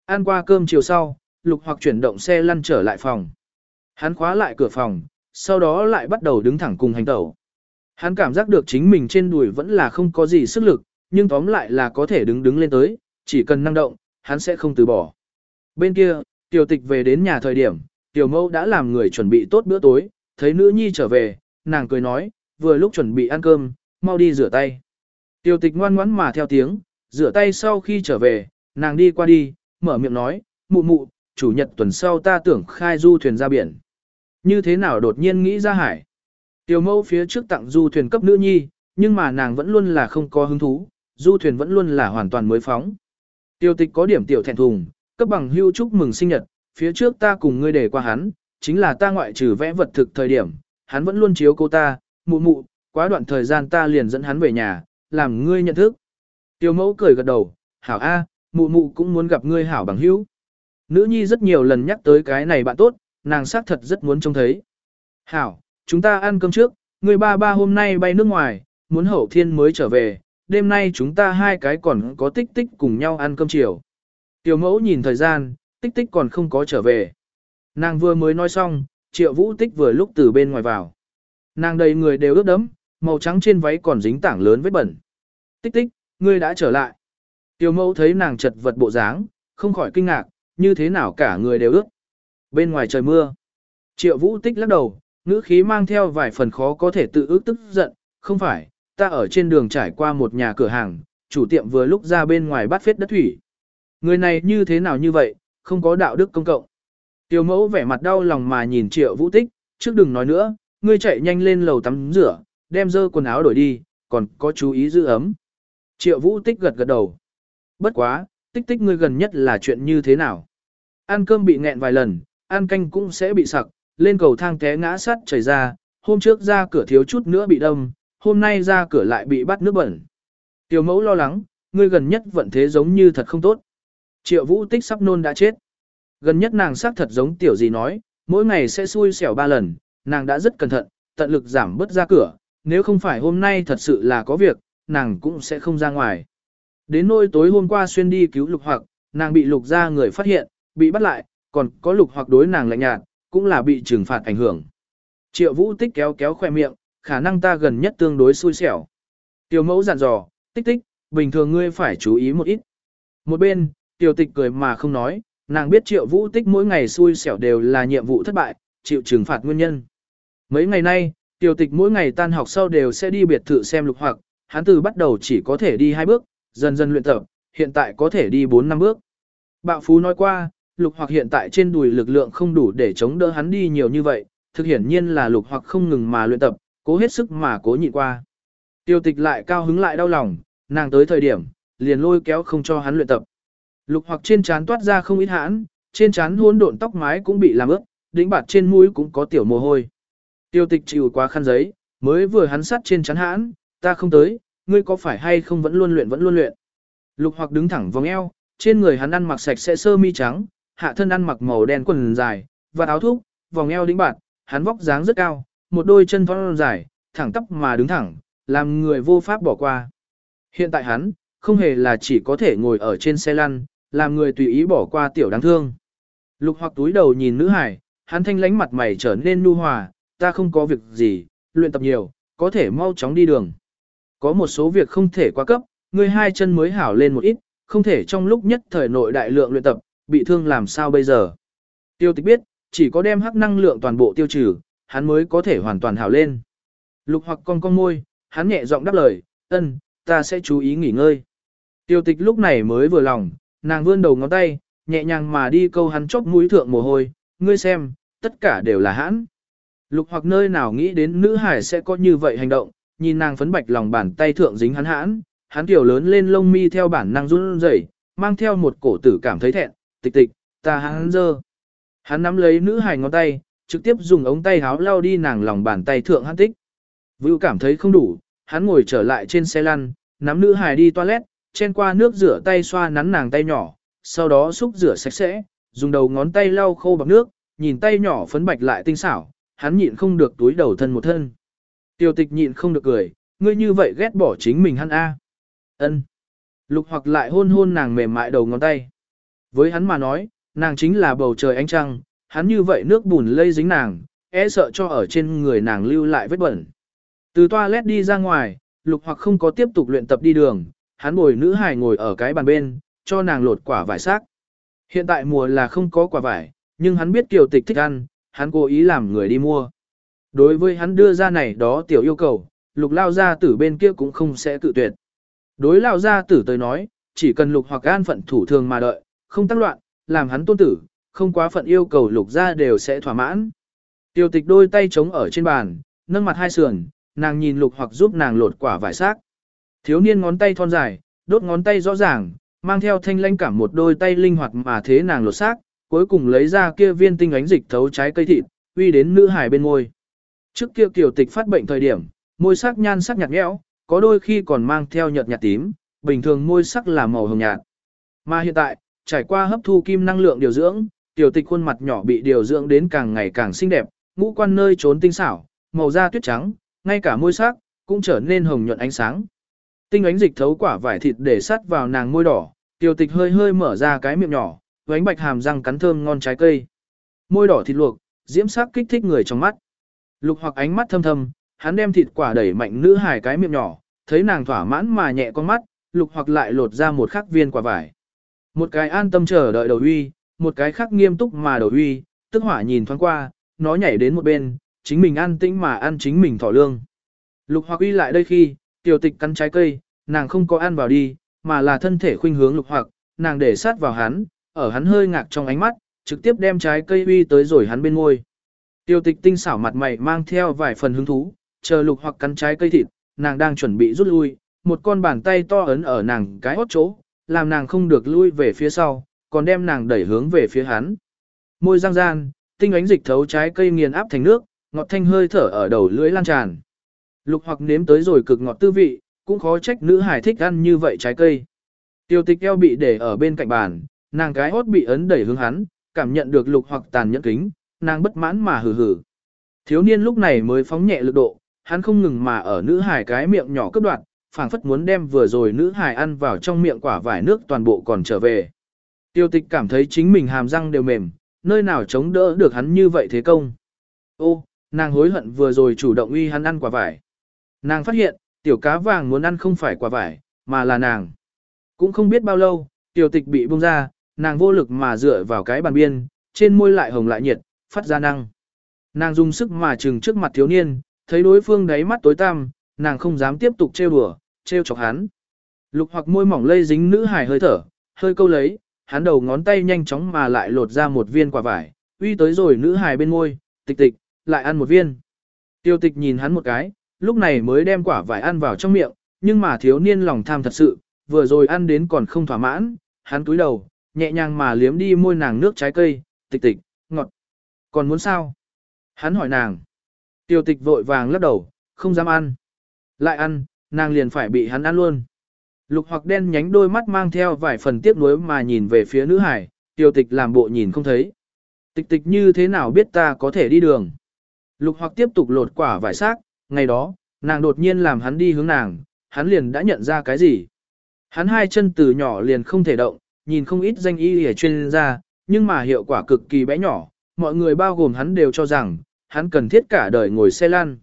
Ăn qua cơm chiều sau, lục hoặc chuyển động xe lăn trở lại phòng. Hắn khóa lại cửa phòng, sau đó lại bắt đầu đứng thẳng cùng hành tẩu. Hắn cảm giác được chính mình trên đùi vẫn là không có gì sức lực, nhưng tóm lại là có thể đứng đứng lên tới, chỉ cần năng động, hắn sẽ không từ bỏ. Bên kia, tiểu tịch về đến nhà thời điểm, tiểu mẫu đã làm người chuẩn bị tốt bữa tối, thấy nữ nhi trở về, nàng cười nói, vừa lúc chuẩn bị ăn cơm, mau đi rửa tay. Tiểu tịch ngoan ngoãn mà theo tiếng, rửa tay sau khi trở về, nàng đi qua đi, mở miệng nói, mụ mụ, chủ nhật tuần sau ta tưởng khai du thuyền ra biển. Như thế nào đột nhiên nghĩ ra hải? Tiểu mẫu phía trước tặng du thuyền cấp nữ nhi, nhưng mà nàng vẫn luôn là không có hứng thú, du thuyền vẫn luôn là hoàn toàn mới phóng. Tiêu tịch có điểm tiểu thẹn thùng, cấp bằng hưu chúc mừng sinh nhật, phía trước ta cùng ngươi để qua hắn, chính là ta ngoại trừ vẽ vật thực thời điểm, hắn vẫn luôn chiếu cô ta, mụ mụ, quá đoạn thời gian ta liền dẫn hắn về nhà, làm ngươi nhận thức. Tiêu mẫu cười gật đầu, hảo A, mụ mụ cũng muốn gặp ngươi hảo bằng hữu. Nữ nhi rất nhiều lần nhắc tới cái này bạn tốt, nàng xác thật rất muốn trông thấy. Hảo, chúng ta ăn cơm trước, người ba ba hôm nay bay nước ngoài, muốn hậu thiên mới trở về, đêm nay chúng ta hai cái còn có tích tích cùng nhau ăn cơm chiều. Tiểu mẫu nhìn thời gian, tích tích còn không có trở về. Nàng vừa mới nói xong, triệu vũ tích vừa lúc từ bên ngoài vào. Nàng đầy người đều ướt đẫm, màu trắng trên váy còn dính tảng lớn vết bẩn. Tích tích, ngươi đã trở lại. Tiểu mẫu thấy nàng chật vật bộ dáng, không khỏi kinh ngạc, như thế nào cả người đều ướt. Bên ngoài trời mưa. Triệu vũ tích lắc đầu, ngữ khí mang theo vài phần khó có thể tự ước tức giận, không phải, ta ở trên đường trải qua một nhà cửa hàng, chủ tiệm vừa lúc ra bên ngoài bắt phết đất thủy. Người này như thế nào như vậy, không có đạo đức công cộng. Tiểu mẫu vẻ mặt đau lòng mà nhìn triệu vũ tích, trước đừng nói nữa, ngươi chạy nhanh lên lầu tắm rửa, đem dơ quần áo đổi đi, còn có chú ý giữ ấm. Triệu vũ tích gật gật đầu. Bất quá, tích tích ngươi gần nhất là chuyện như thế nào? Ăn cơm bị nghẹn vài lần, ăn canh cũng sẽ bị sặc, lên cầu thang té ngã sắt chảy ra, hôm trước ra cửa thiếu chút nữa bị đâm, hôm nay ra cửa lại bị bắt nước bẩn. Tiểu mẫu lo lắng, ngươi gần nhất vận thế giống như thật không tốt. Triệu vũ tích sắp nôn đã chết. Gần nhất nàng xác thật giống tiểu gì nói, mỗi ngày sẽ xui xẻo ba lần, nàng đã rất cẩn thận, tận lực giảm bớt ra cửa, nếu không phải hôm nay thật sự là có việc, nàng cũng sẽ không ra ngoài. Đến nỗi tối hôm qua xuyên đi cứu lục hoặc, nàng bị lục ra người phát hiện, bị bắt lại, còn có lục hoặc đối nàng lạnh nhạt, cũng là bị trừng phạt ảnh hưởng. Triệu vũ tích kéo kéo khoe miệng, khả năng ta gần nhất tương đối xui xẻo. Tiểu mẫu dặn dò, tích tích, bình thường ngươi phải chú ý một ít. Một bên, tiểu tịch cười mà không nói, nàng biết triệu vũ tích mỗi ngày xui xẻo đều là nhiệm vụ thất bại, chịu trừng phạt nguyên nhân. Mấy ngày nay, tiểu tịch mỗi ngày tan học sau đều sẽ đi biệt thự xem lục hoặc, hắn từ bắt đầu chỉ có thể đi hai bước, dần dần luyện tập, hiện tại có thể đi bốn năm bước. Bạo Phú nói qua, lục hoặc hiện tại trên đùi lực lượng không đủ để chống đỡ hắn đi nhiều như vậy, thực hiển nhiên là lục hoặc không ngừng mà luyện tập, cố hết sức mà cố nhịn qua. Tiêu tịch lại cao hứng lại đau lòng, nàng tới thời điểm, liền lôi kéo không cho hắn luyện tập. Lục hoặc trên trán toát ra không ít hãn, trên trán hỗn độn tóc mái cũng bị làm ướt, đỉnh bạt trên mũi cũng có tiểu mồ hôi. Tiêu tịch chịu quá khăn giấy, mới vừa hắn sắt trên chán hãn, ta không tới, ngươi có phải hay không vẫn luôn luyện vẫn luôn luyện. Lục hoặc đứng thẳng vòng eo, trên người hắn ăn mặc sạch sẽ sơ mi trắng, hạ thân ăn mặc màu đen quần dài, và áo thúc, vòng eo đĩnh bạt, hắn vóc dáng rất cao, một đôi chân thon dài, thẳng tắp mà đứng thẳng, làm người vô pháp bỏ qua. Hiện tại hắn, không hề là chỉ có thể ngồi ở trên xe lăn, làm người tùy ý bỏ qua tiểu đáng thương. Lục hoặc túi đầu nhìn nữ hải, hắn thanh lánh mặt mày trở nên nu hòa, ta không có việc gì, luyện tập nhiều, có thể mau chóng đi đường. Có một số việc không thể quá cấp, người hai chân mới hảo lên một ít, không thể trong lúc nhất thời nội đại lượng luyện tập, bị thương làm sao bây giờ. Tiêu tịch biết, chỉ có đem hắc năng lượng toàn bộ tiêu trừ, hắn mới có thể hoàn toàn hảo lên. Lục hoặc con con môi, hắn nhẹ giọng đáp lời, ân, ta sẽ chú ý nghỉ ngơi. Tiêu tịch lúc này mới vừa lòng, nàng vươn đầu ngón tay, nhẹ nhàng mà đi câu hắn chóp mũi thượng mồ hôi, ngươi xem, tất cả đều là hãn. Lục hoặc nơi nào nghĩ đến nữ hải sẽ có như vậy hành động, nhìn nàng phấn bạch lòng bàn tay thượng dính hắn hãn, hắn tiểu lớn lên lông mi theo bản năng run rẩy, mang theo một cổ tử cảm thấy thẹn, tịch tịch, ta hắn dơ. Hắn nắm lấy nữ hài ngón tay, trực tiếp dùng ống tay háo lau đi nàng lòng bàn tay thượng hắn tích. Vưu cảm thấy không đủ, hắn ngồi trở lại trên xe lăn, nắm nữ hài đi toilet, chen qua nước rửa tay xoa nắn nàng tay nhỏ, sau đó xúc rửa sạch sẽ, dùng đầu ngón tay lau khô bằng nước, nhìn tay nhỏ phấn bạch lại tinh xảo, hắn nhịn không được túi đầu thân một thân. Tiểu tịch nhịn không được cười, ngươi như vậy ghét bỏ chính mình hắn a. Ân. Lục hoặc lại hôn hôn nàng mềm mại đầu ngón tay. Với hắn mà nói, nàng chính là bầu trời ánh trăng, hắn như vậy nước bùn lây dính nàng, e sợ cho ở trên người nàng lưu lại vết bẩn. Từ toilet đi ra ngoài, lục hoặc không có tiếp tục luyện tập đi đường, hắn bồi nữ hài ngồi ở cái bàn bên, cho nàng lột quả vải xác. Hiện tại mùa là không có quả vải, nhưng hắn biết kiều tịch thích ăn, hắn cố ý làm người đi mua. Đối với hắn đưa ra này đó tiểu yêu cầu, lục lao gia tử bên kia cũng không sẽ cự tuyệt. Đối lao gia tử tới nói, chỉ cần lục hoặc an phận thủ thường mà đợi, không tác loạn, làm hắn tôn tử, không quá phận yêu cầu lục gia đều sẽ thỏa mãn. Tiêu tịch đôi tay trống ở trên bàn, nâng mặt hai sườn, nàng nhìn lục hoặc giúp nàng lột quả vải xác. Thiếu niên ngón tay thon dài, đốt ngón tay rõ ràng, mang theo thanh lanh cảm một đôi tay linh hoạt mà thế nàng lột xác, cuối cùng lấy ra kia viên tinh ánh dịch thấu trái cây thịt, uy đến nữ hải bên môi. Trước kia tiểu tịch phát bệnh thời điểm, môi sắc nhan sắc nhạt nhẽo, có đôi khi còn mang theo nhợt nhạt tím, bình thường môi sắc là màu hồng nhạt. Mà hiện tại, trải qua hấp thu kim năng lượng điều dưỡng, tiểu tịch khuôn mặt nhỏ bị điều dưỡng đến càng ngày càng xinh đẹp, ngũ quan nơi trốn tinh xảo, màu da tuyết trắng, ngay cả môi sắc cũng trở nên hồng nhuận ánh sáng. Tinh ánh dịch thấu quả vải thịt để sát vào nàng môi đỏ, tiểu tịch hơi hơi mở ra cái miệng nhỏ, vánh bạch hàm răng cắn thơm ngon trái cây. Môi đỏ thịt luộc, diễm sắc kích thích người trong mắt. Lục hoặc ánh mắt thâm thâm, hắn đem thịt quả đẩy mạnh nữ hài cái miệng nhỏ, thấy nàng thỏa mãn mà nhẹ con mắt, lục hoặc lại lột ra một khắc viên quả vải. Một cái an tâm chờ đợi đầu uy, một cái khác nghiêm túc mà đầu uy, tức hỏa nhìn thoáng qua, nó nhảy đến một bên, chính mình ăn tĩnh mà ăn chính mình thỏ lương. Lục hoặc uy lại đây khi, tiểu tịch cắn trái cây, nàng không có ăn vào đi, mà là thân thể khuynh hướng lục hoặc, nàng để sát vào hắn, ở hắn hơi ngạc trong ánh mắt, trực tiếp đem trái cây uy tới rồi hắn bên ngôi. Tiêu tịch tinh xảo mặt mày mang theo vài phần hứng thú, chờ lục hoặc cắn trái cây thịt, nàng đang chuẩn bị rút lui, một con bàn tay to ấn ở nàng cái hót chỗ, làm nàng không được lui về phía sau, còn đem nàng đẩy hướng về phía hắn. Môi răng gian, tinh ánh dịch thấu trái cây nghiền áp thành nước, ngọt thanh hơi thở ở đầu lưỡi lan tràn. Lục hoặc nếm tới rồi cực ngọt tư vị, cũng khó trách nữ hải thích ăn như vậy trái cây. Tiêu tịch eo bị để ở bên cạnh bàn, nàng cái hót bị ấn đẩy hướng hắn, cảm nhận được lục hoặc tàn nhẫn kính, nàng bất mãn mà hừ hừ. Thiếu niên lúc này mới phóng nhẹ lực độ, hắn không ngừng mà ở nữ hải cái miệng nhỏ cướp đoạn, phảng phất muốn đem vừa rồi nữ hải ăn vào trong miệng quả vải nước toàn bộ còn trở về. Tiêu tịch cảm thấy chính mình hàm răng đều mềm, nơi nào chống đỡ được hắn như vậy thế công. Ô, nàng hối hận vừa rồi chủ động uy hắn ăn quả vải. Nàng phát hiện, tiểu cá vàng muốn ăn không phải quả vải, mà là nàng. Cũng không biết bao lâu, tiểu tịch bị buông ra, nàng vô lực mà dựa vào cái bàn biên, trên môi lại hồng lại nhiệt, phát ra năng. Nàng dùng sức mà trừng trước mặt thiếu niên, thấy đối phương đáy mắt tối tăm, nàng không dám tiếp tục trêu đùa, trêu chọc hắn. Lục hoặc môi mỏng lây dính nữ hài hơi thở, hơi câu lấy, hắn đầu ngón tay nhanh chóng mà lại lột ra một viên quả vải, uy tới rồi nữ hài bên môi, tịch tịch, lại ăn một viên. Tiêu tịch nhìn hắn một cái, lúc này mới đem quả vải ăn vào trong miệng, nhưng mà thiếu niên lòng tham thật sự, vừa rồi ăn đến còn không thỏa mãn, hắn túi đầu, nhẹ nhàng mà liếm đi môi nàng nước trái cây, tịch tịch, ngọt. Còn muốn sao? Hắn hỏi nàng. Tiêu tịch vội vàng lắc đầu, không dám ăn. Lại ăn, nàng liền phải bị hắn ăn luôn. Lục hoặc đen nhánh đôi mắt mang theo vài phần tiếc nuối mà nhìn về phía nữ hải, tiêu tịch làm bộ nhìn không thấy. Tịch tịch như thế nào biết ta có thể đi đường. Lục hoặc tiếp tục lột quả vải xác, ngày đó, nàng đột nhiên làm hắn đi hướng nàng, hắn liền đã nhận ra cái gì. Hắn hai chân từ nhỏ liền không thể động, nhìn không ít danh y hề chuyên gia, nhưng mà hiệu quả cực kỳ bé nhỏ, mọi người bao gồm hắn đều cho rằng, hắn cần thiết cả đời ngồi xe lăn.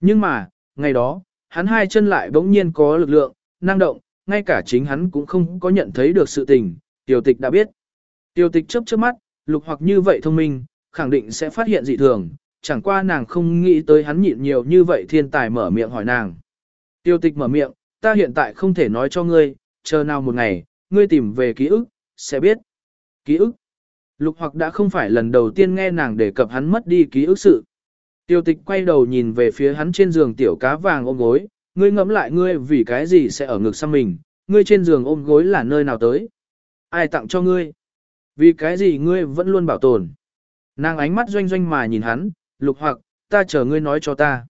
Nhưng mà, ngày đó, hắn hai chân lại bỗng nhiên có lực lượng, năng động, ngay cả chính hắn cũng không có nhận thấy được sự tình, tiểu tịch đã biết. Tiểu tịch chớp chớp mắt, lục hoặc như vậy thông minh, khẳng định sẽ phát hiện dị thường, chẳng qua nàng không nghĩ tới hắn nhịn nhiều như vậy thiên tài mở miệng hỏi nàng. Tiêu tịch mở miệng, ta hiện tại không thể nói cho ngươi, chờ nào một ngày, ngươi tìm về ký ức, sẽ biết. Ký ức. Lục hoặc đã không phải lần đầu tiên nghe nàng đề cập hắn mất đi ký ức sự. Tiêu tịch quay đầu nhìn về phía hắn trên giường tiểu cá vàng ôm gối, ngươi ngẫm lại ngươi vì cái gì sẽ ở ngực sang mình, ngươi trên giường ôm gối là nơi nào tới. Ai tặng cho ngươi? Vì cái gì ngươi vẫn luôn bảo tồn? Nàng ánh mắt doanh doanh mà nhìn hắn, lục hoặc, ta chờ ngươi nói cho ta.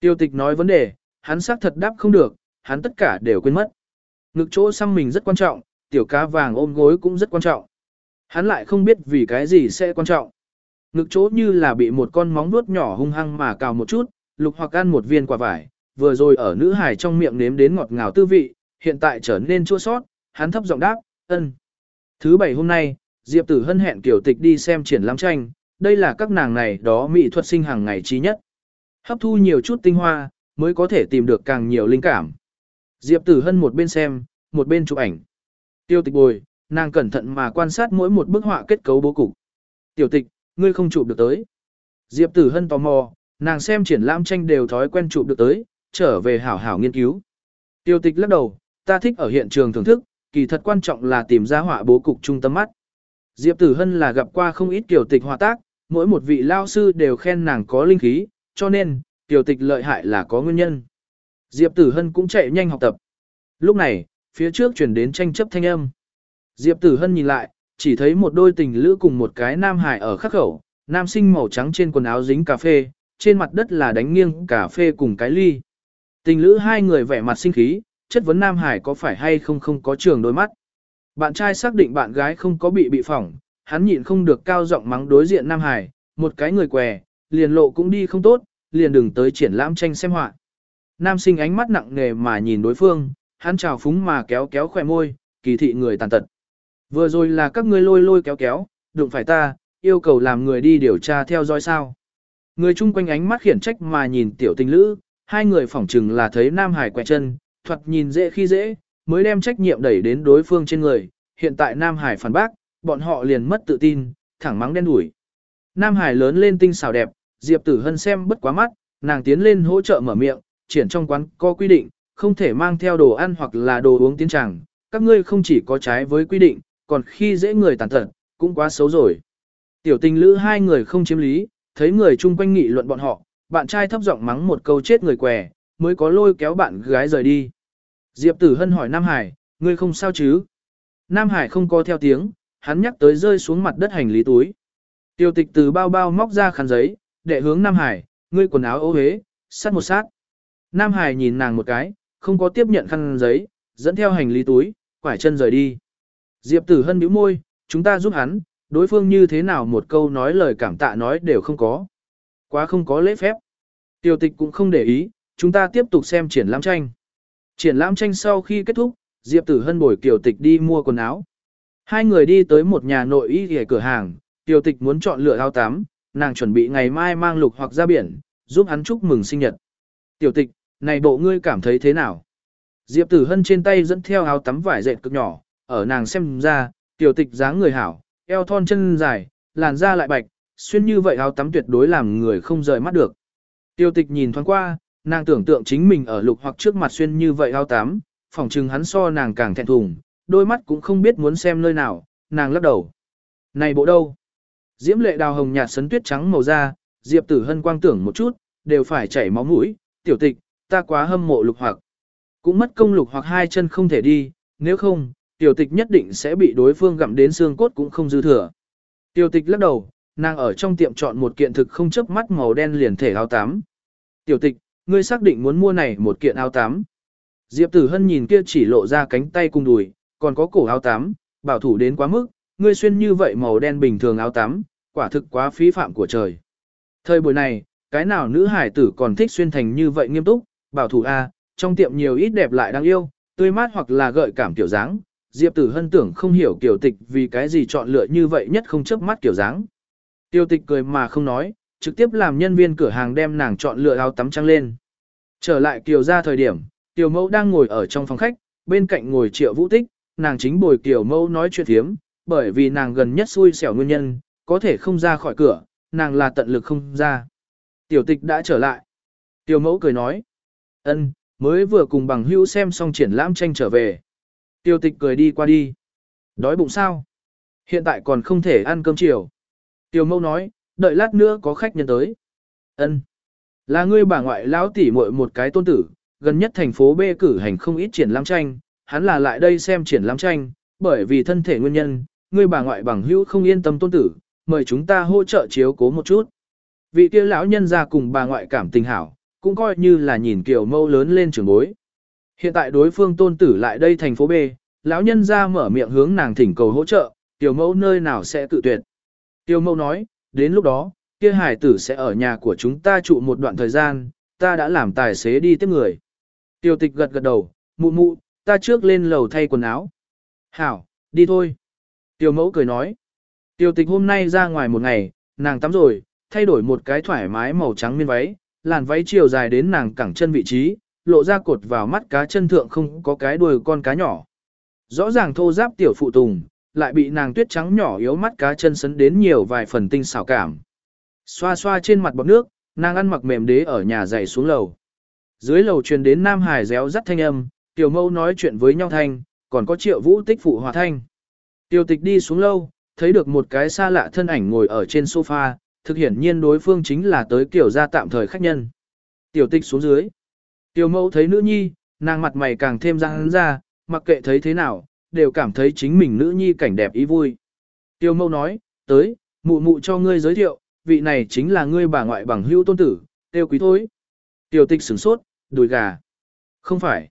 Tiêu tịch nói vấn đề, hắn xác thật đáp không được, hắn tất cả đều quên mất. Ngực chỗ xăm mình rất quan trọng, tiểu cá vàng ôm gối cũng rất quan trọng. Hắn lại không biết vì cái gì sẽ quan trọng. Ngực chỗ như là bị một con móng vuốt nhỏ hung hăng mà cào một chút, lục hoặc ăn một viên quả vải, vừa rồi ở nữ hải trong miệng nếm đến ngọt ngào tư vị, hiện tại trở nên chua sót, hắn thấp giọng đáp, ân. Thứ bảy hôm nay, Diệp Tử Hân hẹn Kiều Tịch đi xem triển lãm tranh, đây là các nàng này đó mỹ thuật sinh hàng ngày trí nhất. Hấp thu nhiều chút tinh hoa, mới có thể tìm được càng nhiều linh cảm. Diệp Tử Hân một bên xem, một bên chụp ảnh. Tiêu tịch bồi, nàng cẩn thận mà quan sát mỗi một bức họa kết cấu bố cục. Tiểu tịch, ngươi không chụp được tới. Diệp Tử Hân tò mò, nàng xem triển lãm tranh đều thói quen chụp được tới, trở về hảo hảo nghiên cứu. Tiểu tịch lắc đầu, ta thích ở hiện trường thưởng thức, kỳ thật quan trọng là tìm ra họa bố cục trung tâm mắt. Diệp Tử Hân là gặp qua không ít tiểu tịch họa tác, mỗi một vị lao sư đều khen nàng có linh khí, cho nên, tiểu tịch lợi hại là có nguyên nhân. Diệp Tử Hân cũng chạy nhanh học tập. Lúc này, phía trước chuyển đến tranh chấp thanh âm. Diệp Tử Hân nhìn lại, chỉ thấy một đôi tình lữ cùng một cái nam hải ở khắc khẩu, nam sinh màu trắng trên quần áo dính cà phê, trên mặt đất là đánh nghiêng cà phê cùng cái ly. Tình lữ hai người vẻ mặt sinh khí, chất vấn nam hải có phải hay không không có trường đôi mắt. Bạn trai xác định bạn gái không có bị bị phỏng, hắn nhịn không được cao giọng mắng đối diện nam hải, một cái người què, liền lộ cũng đi không tốt, liền đừng tới triển lãm tranh xem họa. Nam sinh ánh mắt nặng nề mà nhìn đối phương, hắn chào phúng mà kéo kéo khỏe môi, kỳ thị người tàn tật. Vừa rồi là các ngươi lôi lôi kéo kéo, đụng phải ta, yêu cầu làm người đi điều tra theo dõi sao. Người chung quanh ánh mắt khiển trách mà nhìn tiểu tình lữ, hai người phỏng chừng là thấy Nam Hải quẹt chân, thuật nhìn dễ khi dễ, mới đem trách nhiệm đẩy đến đối phương trên người. Hiện tại Nam Hải phản bác, bọn họ liền mất tự tin, thẳng mắng đen đuổi. Nam Hải lớn lên tinh xảo đẹp, Diệp Tử Hân xem bất quá mắt, nàng tiến lên hỗ trợ mở miệng, triển trong quán có quy định, không thể mang theo đồ ăn hoặc là đồ uống tiến tràng. Các ngươi không chỉ có trái với quy định, còn khi dễ người tàn tật, cũng quá xấu rồi. Tiểu tình lữ hai người không chiếm lý, thấy người chung quanh nghị luận bọn họ, bạn trai thấp giọng mắng một câu chết người què, mới có lôi kéo bạn gái rời đi. Diệp Tử Hân hỏi Nam Hải, ngươi không sao chứ? Nam Hải không có theo tiếng, hắn nhắc tới rơi xuống mặt đất hành lý túi. Tiêu tịch từ bao bao móc ra khăn giấy, để hướng Nam Hải, ngươi quần áo ố hế, sát một sát. Nam Hải nhìn nàng một cái, không có tiếp nhận khăn giấy, dẫn theo hành lý túi, quải chân rời đi. Diệp Tử Hân bĩu môi, chúng ta giúp hắn, đối phương như thế nào một câu nói lời cảm tạ nói đều không có. Quá không có lễ phép. Tiểu tịch cũng không để ý, chúng ta tiếp tục xem triển lãm tranh. Triển lãm tranh sau khi kết thúc, Diệp Tử Hân bồi Kiều Tịch đi mua quần áo. Hai người đi tới một nhà nội y cửa hàng, Kiều Tịch muốn chọn lựa áo tắm, nàng chuẩn bị ngày mai mang lục hoặc ra biển, giúp hắn chúc mừng sinh nhật. Tiểu Tịch, này bộ ngươi cảm thấy thế nào? Diệp Tử Hân trên tay dẫn theo áo tắm vải dệt cực nhỏ, ở nàng xem ra, Tiểu Tịch dáng người hảo, eo thon chân dài, làn da lại bạch, xuyên như vậy áo tắm tuyệt đối làm người không rời mắt được. Tiêu tịch nhìn thoáng qua, nàng tưởng tượng chính mình ở lục hoặc trước mặt xuyên như vậy áo tắm, phỏng chừng hắn so nàng càng thẹn thùng, đôi mắt cũng không biết muốn xem nơi nào, nàng lắc đầu. Này bộ đâu? Diễm lệ đào hồng nhạt sấn tuyết trắng màu da, Diệp tử hân quang tưởng một chút, đều phải chảy máu mũi, tiểu tịch, ta quá hâm mộ lục hoặc. Cũng mất công lục hoặc hai chân không thể đi, nếu không, tiểu tịch nhất định sẽ bị đối phương gặm đến xương cốt cũng không dư thừa. Tiểu tịch lắc đầu, nàng ở trong tiệm chọn một kiện thực không chớp mắt màu đen liền thể áo tám. Tiểu tịch, ngươi xác định muốn mua này một kiện áo tám? Diệp Tử Hân nhìn kia chỉ lộ ra cánh tay cùng đùi, còn có cổ áo tám, bảo thủ đến quá mức, ngươi xuyên như vậy màu đen bình thường áo tám, quả thực quá phí phạm của trời. Thời buổi này, cái nào nữ hải tử còn thích xuyên thành như vậy nghiêm túc, bảo thủ A, trong tiệm nhiều ít đẹp lại đáng yêu, tươi mát hoặc là gợi cảm tiểu dáng. Diệp Tử Hân tưởng không hiểu kiểu tịch vì cái gì chọn lựa như vậy nhất không chớp mắt kiểu dáng. Tiêu tịch cười mà không nói, trực tiếp làm nhân viên cửa hàng đem nàng chọn lựa áo tắm trăng lên. Trở lại Kiều ra thời điểm, Kiều mẫu đang ngồi ở trong phòng khách, bên cạnh ngồi triệu vũ tích, nàng chính bồi Kiều mẫu nói chuyện thiếm, bởi vì nàng gần nhất xui xẻo nguyên nhân, có thể không ra khỏi cửa, nàng là tận lực không ra. Tiểu tịch đã trở lại. Tiểu mẫu cười nói. ân, mới vừa cùng bằng hữu xem xong triển lãm tranh trở về. Tiêu tịch cười đi qua đi. Đói bụng sao? Hiện tại còn không thể ăn cơm chiều. Tiêu mẫu nói, đợi lát nữa có khách nhân tới. Ân, Là ngươi bà ngoại lão tỷ muội một cái tôn tử, gần nhất thành phố B cử hành không ít triển lãm tranh, hắn là lại đây xem triển lãm tranh, bởi vì thân thể nguyên nhân, ngươi bà ngoại bằng hữu không yên tâm tôn tử, mời chúng ta hỗ trợ chiếu cố một chút. Vị kia lão nhân ra cùng bà ngoại cảm tình hảo, cũng coi như là nhìn kiểu mâu lớn lên trường bối. Hiện tại đối phương tôn tử lại đây thành phố B, lão nhân ra mở miệng hướng nàng thỉnh cầu hỗ trợ, tiểu mẫu nơi nào sẽ tự tuyệt. Tiểu mẫu nói, đến lúc đó, kia hải tử sẽ ở nhà của chúng ta trụ một đoạn thời gian, ta đã làm tài xế đi tiếp người. Tiểu tịch gật gật đầu, mụ mụ, ta trước lên lầu thay quần áo. Hảo, đi thôi. Tiểu mẫu cười nói. Tiểu tịch hôm nay ra ngoài một ngày, nàng tắm rồi, thay đổi một cái thoải mái màu trắng miên váy, làn váy chiều dài đến nàng cẳng chân vị trí, lộ ra cột vào mắt cá chân thượng không có cái đuôi con cá nhỏ. Rõ ràng thô giáp tiểu phụ tùng, lại bị nàng tuyết trắng nhỏ yếu mắt cá chân sấn đến nhiều vài phần tinh xảo cảm. Xoa xoa trên mặt bọt nước, nàng ăn mặc mềm đế ở nhà dậy xuống lầu. Dưới lầu truyền đến Nam Hải réo rắt thanh âm, tiểu mâu nói chuyện với nhau thanh, còn có triệu vũ tích phụ hòa thanh. Tiêu tịch đi xuống lâu, thấy được một cái xa lạ thân ảnh ngồi ở trên sofa, thực hiển nhiên đối phương chính là tới kiểu gia tạm thời khách nhân. Tiểu tịch xuống dưới. Tiểu mẫu thấy nữ nhi, nàng mặt mày càng thêm răng ra, mặc kệ thấy thế nào, đều cảm thấy chính mình nữ nhi cảnh đẹp ý vui. Tiểu mẫu nói, tới, mụ mụ cho ngươi giới thiệu, vị này chính là ngươi bà ngoại bằng hưu tôn tử, tiêu quý thôi. Tiểu tịch sửng sốt, đùi gà. Không phải.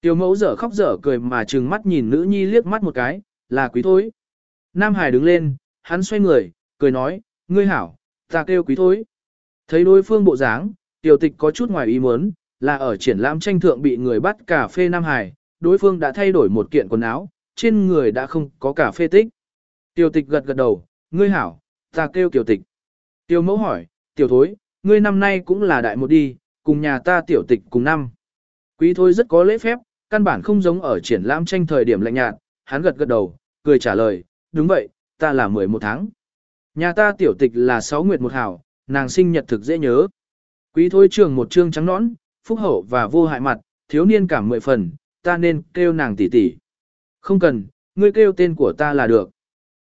Tiểu mẫu dở khóc dở cười mà trừng mắt nhìn nữ nhi liếc mắt một cái, là quý thôi. Nam Hải đứng lên, hắn xoay người, cười nói, ngươi hảo, ta kêu quý thôi. Thấy đối phương bộ dáng, tiểu tịch có chút ngoài ý muốn, là ở triển lãm tranh thượng bị người bắt cà phê Nam Hải, đối phương đã thay đổi một kiện quần áo, trên người đã không có cà phê tích. Tiểu tịch gật gật đầu, ngươi hảo, ta kêu tiểu tịch. Tiểu mẫu hỏi, tiểu thối, ngươi năm nay cũng là đại một đi, cùng nhà ta tiểu tịch cùng năm. Quý thôi rất có lễ phép, căn bản không giống ở triển lãm tranh thời điểm lạnh nhạt, hắn gật gật đầu, cười trả lời, đúng vậy, ta là 11 tháng. Nhà ta tiểu tịch là 6 nguyệt một hảo, nàng sinh nhật thực dễ nhớ. Quý thôi trường một trương trắng nõn, phúc hậu và vô hại mặt, thiếu niên cảm mười phần, ta nên kêu nàng tỷ tỷ. Không cần, ngươi kêu tên của ta là được.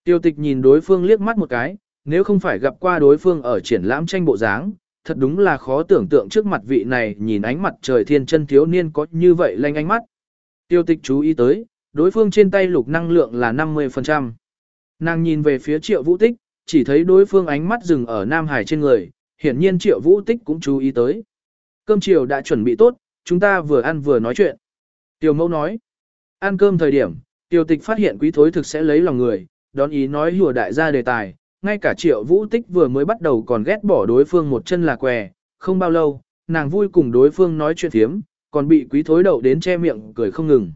Tiêu tịch nhìn đối phương liếc mắt một cái, nếu không phải gặp qua đối phương ở triển lãm tranh bộ dáng, thật đúng là khó tưởng tượng trước mặt vị này nhìn ánh mặt trời thiên chân thiếu niên có như vậy lanh ánh mắt. Tiêu tịch chú ý tới, đối phương trên tay lục năng lượng là 50%. Nàng nhìn về phía triệu vũ tích, chỉ thấy đối phương ánh mắt dừng ở Nam Hải trên người, hiển nhiên triệu vũ tích cũng chú ý tới. Cơm chiều đã chuẩn bị tốt, chúng ta vừa ăn vừa nói chuyện. Tiêu mẫu nói, ăn cơm thời điểm, tiêu tịch phát hiện quý thối thực sẽ lấy lòng người, đón ý nói hùa đại gia đề tài, ngay cả triệu vũ tích vừa mới bắt đầu còn ghét bỏ đối phương một chân là què, không bao lâu, nàng vui cùng đối phương nói chuyện thiếm, còn bị quý thối đậu đến che miệng cười không ngừng.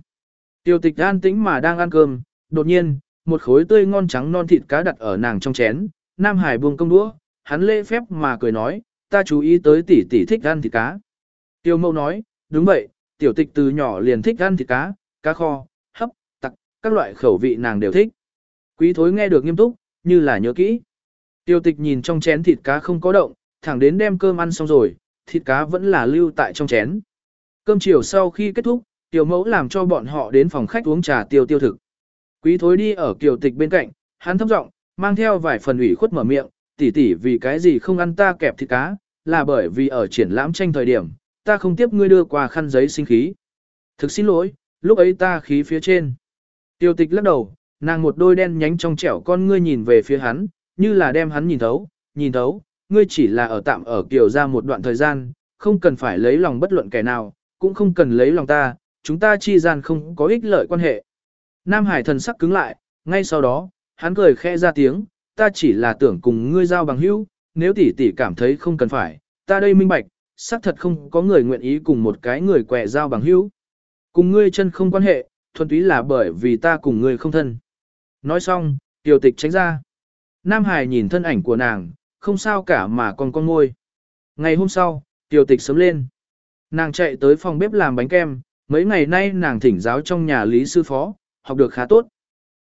Tiêu tịch an tĩnh mà đang ăn cơm, đột nhiên, một khối tươi ngon trắng non thịt cá đặt ở nàng trong chén, Nam Hải buông công đũa, hắn lễ phép mà cười nói, ta chú ý tới tỷ tỷ thích ăn thịt cá. Tiêu mâu nói, đúng vậy, tiểu tịch từ nhỏ liền thích ăn thịt cá, cá kho, hấp, tặc, các loại khẩu vị nàng đều thích. Quý thối nghe được nghiêm túc, như là nhớ kỹ. Tiêu tịch nhìn trong chén thịt cá không có động, thẳng đến đem cơm ăn xong rồi, thịt cá vẫn là lưu tại trong chén. Cơm chiều sau khi kết thúc, tiểu mẫu làm cho bọn họ đến phòng khách uống trà tiêu tiêu thực. Quý thối đi ở kiều tịch bên cạnh, hắn thấp giọng, mang theo vài phần ủy khuất mở miệng, tỷ tỷ vì cái gì không ăn ta kẹp thịt cá, là bởi vì ở triển lãm tranh thời điểm, ta không tiếp ngươi đưa qua khăn giấy sinh khí. Thực xin lỗi, lúc ấy ta khí phía trên. Tiêu tịch lắc đầu, nàng một đôi đen nhánh trong trẻo con ngươi nhìn về phía hắn, như là đem hắn nhìn thấu, nhìn thấu, ngươi chỉ là ở tạm ở kiều ra một đoạn thời gian, không cần phải lấy lòng bất luận kẻ nào, cũng không cần lấy lòng ta, chúng ta chi gian không có ích lợi quan hệ. Nam Hải thần sắc cứng lại, ngay sau đó, hắn cười khẽ ra tiếng, ta chỉ là tưởng cùng ngươi giao bằng hữu, nếu tỷ tỷ cảm thấy không cần phải, ta đây minh bạch, xác thật không có người nguyện ý cùng một cái người quẹ giao bằng hữu. Cùng ngươi chân không quan hệ, thuần túy là bởi vì ta cùng ngươi không thân. Nói xong, tiểu tịch tránh ra. Nam Hải nhìn thân ảnh của nàng, không sao cả mà còn con ngôi. Ngày hôm sau, tiểu tịch sớm lên. Nàng chạy tới phòng bếp làm bánh kem, mấy ngày nay nàng thỉnh giáo trong nhà lý sư phó, học được khá tốt.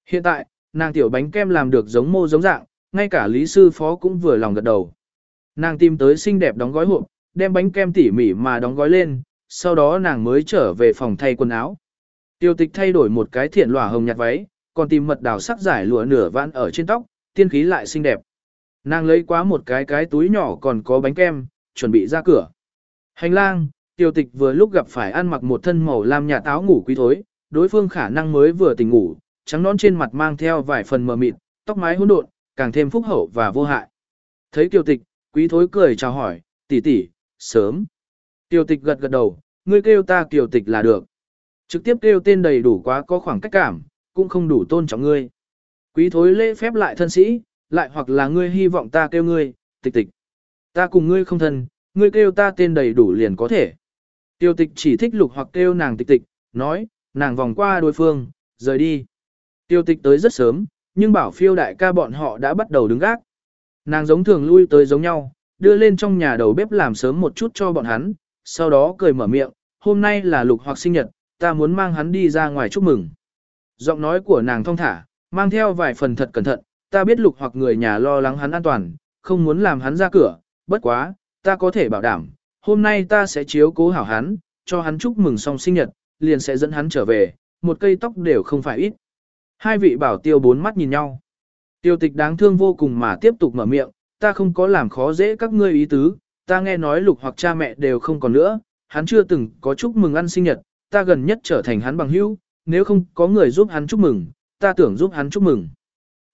Hiện tại, nàng tiểu bánh kem làm được giống mô giống dạng, ngay cả lý sư phó cũng vừa lòng gật đầu. Nàng tìm tới xinh đẹp đóng gói hộp, đem bánh kem tỉ mỉ mà đóng gói lên, sau đó nàng mới trở về phòng thay quần áo. Tiêu tịch thay đổi một cái thiện lỏa hồng nhạt váy, còn tìm mật đào sắc giải lụa nửa vãn ở trên tóc, tiên khí lại xinh đẹp. Nàng lấy quá một cái cái túi nhỏ còn có bánh kem, chuẩn bị ra cửa. Hành lang, tiêu tịch vừa lúc gặp phải ăn mặc một thân màu lam nhà táo ngủ quý thối, đối phương khả năng mới vừa tỉnh ngủ, trắng nón trên mặt mang theo vài phần mờ mịt, tóc mái hỗn độn, càng thêm phúc hậu và vô hại. Thấy tiêu tịch, quý thối cười chào hỏi, tỷ tỷ, sớm. Tiêu tịch gật gật đầu, ngươi kêu ta kiều tịch là được. Trực tiếp kêu tên đầy đủ quá có khoảng cách cảm, cũng không đủ tôn trọng ngươi. Quý thối lễ phép lại thân sĩ, lại hoặc là ngươi hy vọng ta kêu ngươi, tịch tịch. Ta cùng ngươi không thân, ngươi kêu ta tên đầy đủ liền có thể. Tiêu tịch chỉ thích lục hoặc kêu nàng tịch tịch, nói, nàng vòng qua đối phương, rời đi. Tiêu tịch tới rất sớm, nhưng bảo phiêu đại ca bọn họ đã bắt đầu đứng gác. Nàng giống thường lui tới giống nhau, đưa lên trong nhà đầu bếp làm sớm một chút cho bọn hắn, sau đó cười mở miệng, hôm nay là lục hoặc sinh nhật, ta muốn mang hắn đi ra ngoài chúc mừng. Giọng nói của nàng thong thả, mang theo vài phần thật cẩn thận, ta biết lục hoặc người nhà lo lắng hắn an toàn, không muốn làm hắn ra cửa, bất quá, ta có thể bảo đảm, hôm nay ta sẽ chiếu cố hảo hắn, cho hắn chúc mừng xong sinh nhật, liền sẽ dẫn hắn trở về, một cây tóc đều không phải ít. Hai vị bảo tiêu bốn mắt nhìn nhau. Tiêu tịch đáng thương vô cùng mà tiếp tục mở miệng, ta không có làm khó dễ các ngươi ý tứ, ta nghe nói lục hoặc cha mẹ đều không còn nữa, hắn chưa từng có chúc mừng ăn sinh nhật, ta gần nhất trở thành hắn bằng hữu, nếu không có người giúp hắn chúc mừng, ta tưởng giúp hắn chúc mừng.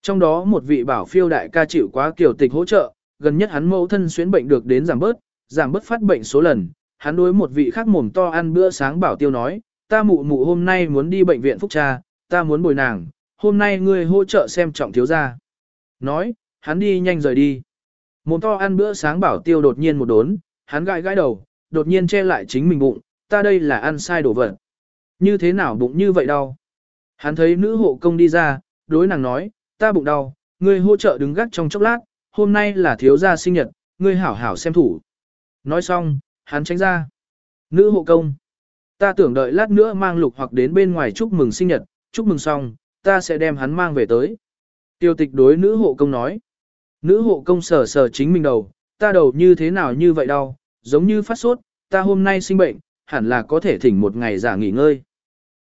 Trong đó một vị bảo phiêu đại ca chịu quá kiểu tịch hỗ trợ, gần nhất hắn mẫu thân xuyến bệnh được đến giảm bớt, giảm bớt phát bệnh số lần, hắn đối một vị khác mồm to ăn bữa sáng bảo tiêu nói, ta mụ mụ hôm nay muốn đi bệnh viện phúc tra, ta muốn bồi nàng, hôm nay ngươi hỗ trợ xem trọng thiếu gia. Nói, hắn đi nhanh rời đi. Mồm to ăn bữa sáng bảo tiêu đột nhiên một đốn, hắn gãi gãi đầu, đột nhiên che lại chính mình bụng, ta đây là ăn sai đồ vật. Như thế nào bụng như vậy đau? Hắn thấy nữ hộ công đi ra, đối nàng nói, ta bụng đau, ngươi hỗ trợ đứng gác trong chốc lát, hôm nay là thiếu gia sinh nhật, ngươi hảo hảo xem thủ. Nói xong, hắn tránh ra. Nữ hộ công. Ta tưởng đợi lát nữa mang lục hoặc đến bên ngoài chúc mừng sinh nhật, chúc mừng xong, ta sẽ đem hắn mang về tới. Tiêu tịch đối nữ hộ công nói. Nữ hộ công sờ sờ chính mình đầu, ta đầu như thế nào như vậy đâu, giống như phát sốt, ta hôm nay sinh bệnh, hẳn là có thể thỉnh một ngày giả nghỉ ngơi.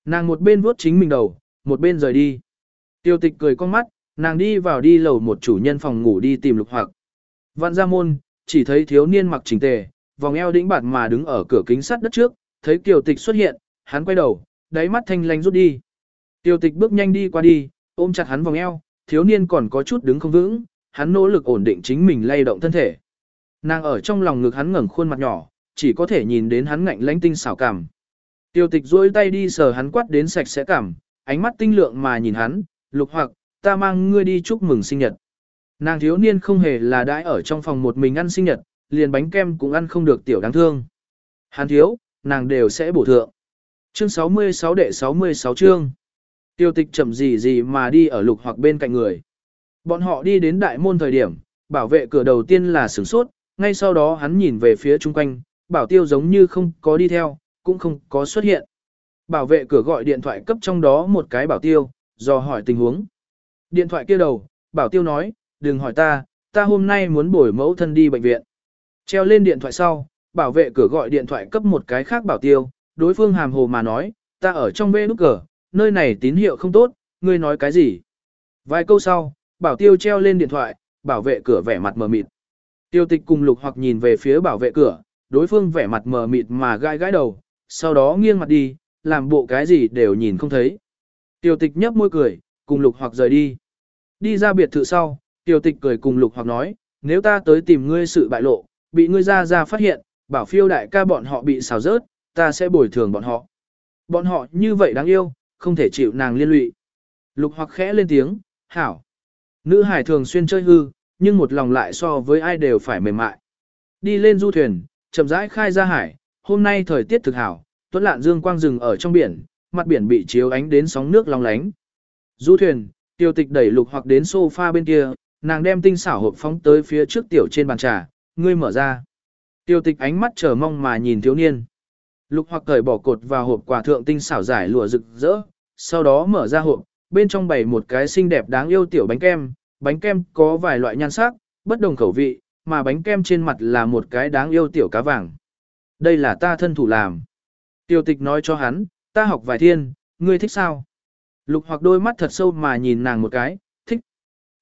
Nàng một bên vuốt chính mình đầu, một bên rời đi. Tiêu tịch cười con mắt, Nàng đi vào đi lầu một chủ nhân phòng ngủ đi tìm lục hoặc. Vạn ra môn, chỉ thấy thiếu niên mặc chỉnh tề, vòng eo đĩnh bạt mà đứng ở cửa kính sắt đất trước, thấy kiều tịch xuất hiện, hắn quay đầu, đáy mắt thanh lanh rút đi. Tiêu tịch bước nhanh đi qua đi, ôm chặt hắn vòng eo, thiếu niên còn có chút đứng không vững, hắn nỗ lực ổn định chính mình lay động thân thể. Nàng ở trong lòng ngực hắn ngẩng khuôn mặt nhỏ, chỉ có thể nhìn đến hắn ngạnh lãnh tinh xảo cảm. Tiêu tịch duỗi tay đi sờ hắn quát đến sạch sẽ cảm, ánh mắt tinh lượng mà nhìn hắn, lục hoặc, ta mang ngươi đi chúc mừng sinh nhật. Nàng thiếu niên không hề là đãi ở trong phòng một mình ăn sinh nhật, liền bánh kem cũng ăn không được tiểu đáng thương. Hắn thiếu, nàng đều sẽ bổ thượng. Chương 66 đệ 66 chương. Tiêu tịch chậm gì gì mà đi ở lục hoặc bên cạnh người. Bọn họ đi đến đại môn thời điểm, bảo vệ cửa đầu tiên là sửng sốt, ngay sau đó hắn nhìn về phía chung quanh, bảo tiêu giống như không có đi theo, cũng không có xuất hiện. Bảo vệ cửa gọi điện thoại cấp trong đó một cái bảo tiêu, do hỏi tình huống. Điện thoại kia đầu, bảo tiêu nói, đừng hỏi ta, ta hôm nay muốn bổi mẫu thân đi bệnh viện. Treo lên điện thoại sau, bảo vệ cửa gọi điện thoại cấp một cái khác bảo tiêu, đối phương hàm hồ mà nói, ta ở trong bê nút cờ, nơi này tín hiệu không tốt, ngươi nói cái gì. Vài câu sau, bảo tiêu treo lên điện thoại, bảo vệ cửa vẻ mặt mờ mịt. Tiêu tịch cùng lục hoặc nhìn về phía bảo vệ cửa, đối phương vẻ mặt mờ mịt mà gai gãi đầu, sau đó nghiêng mặt đi, làm bộ cái gì đều nhìn không thấy. Tiêu tịch nhấp môi cười, cùng lục hoặc rời đi. Đi ra biệt thự sau, tiêu tịch cười cùng lục hoặc nói, nếu ta tới tìm ngươi sự bại lộ, bị ngươi ra ra phát hiện, bảo phiêu đại ca bọn họ bị xào rớt, ta sẽ bồi thường bọn họ. Bọn họ như vậy đáng yêu, không thể chịu nàng liên lụy. Lục hoặc khẽ lên tiếng, hảo. Nữ hải thường xuyên chơi hư, nhưng một lòng lại so với ai đều phải mềm mại. Đi lên du thuyền, chậm rãi khai ra hải, hôm nay thời tiết thực hảo, tuấn lạn dương quang rừng ở trong biển, mặt biển bị chiếu ánh đến sóng nước long lánh. Du thuyền, tiêu tịch đẩy lục hoặc đến sofa bên kia, nàng đem tinh xảo hộp phóng tới phía trước tiểu trên bàn trà, ngươi mở ra. Tiêu tịch ánh mắt chờ mong mà nhìn thiếu niên. Lục hoặc cởi bỏ cột vào hộp quà thượng tinh xảo giải lụa rực rỡ, sau đó mở ra hộp, bên trong bày một cái xinh đẹp đáng yêu tiểu bánh kem, bánh kem có vài loại nhan sắc, bất đồng khẩu vị, mà bánh kem trên mặt là một cái đáng yêu tiểu cá vàng. Đây là ta thân thủ làm. Tiêu tịch nói cho hắn, ta học vài thiên, ngươi thích sao? Lục hoặc đôi mắt thật sâu mà nhìn nàng một cái, thích.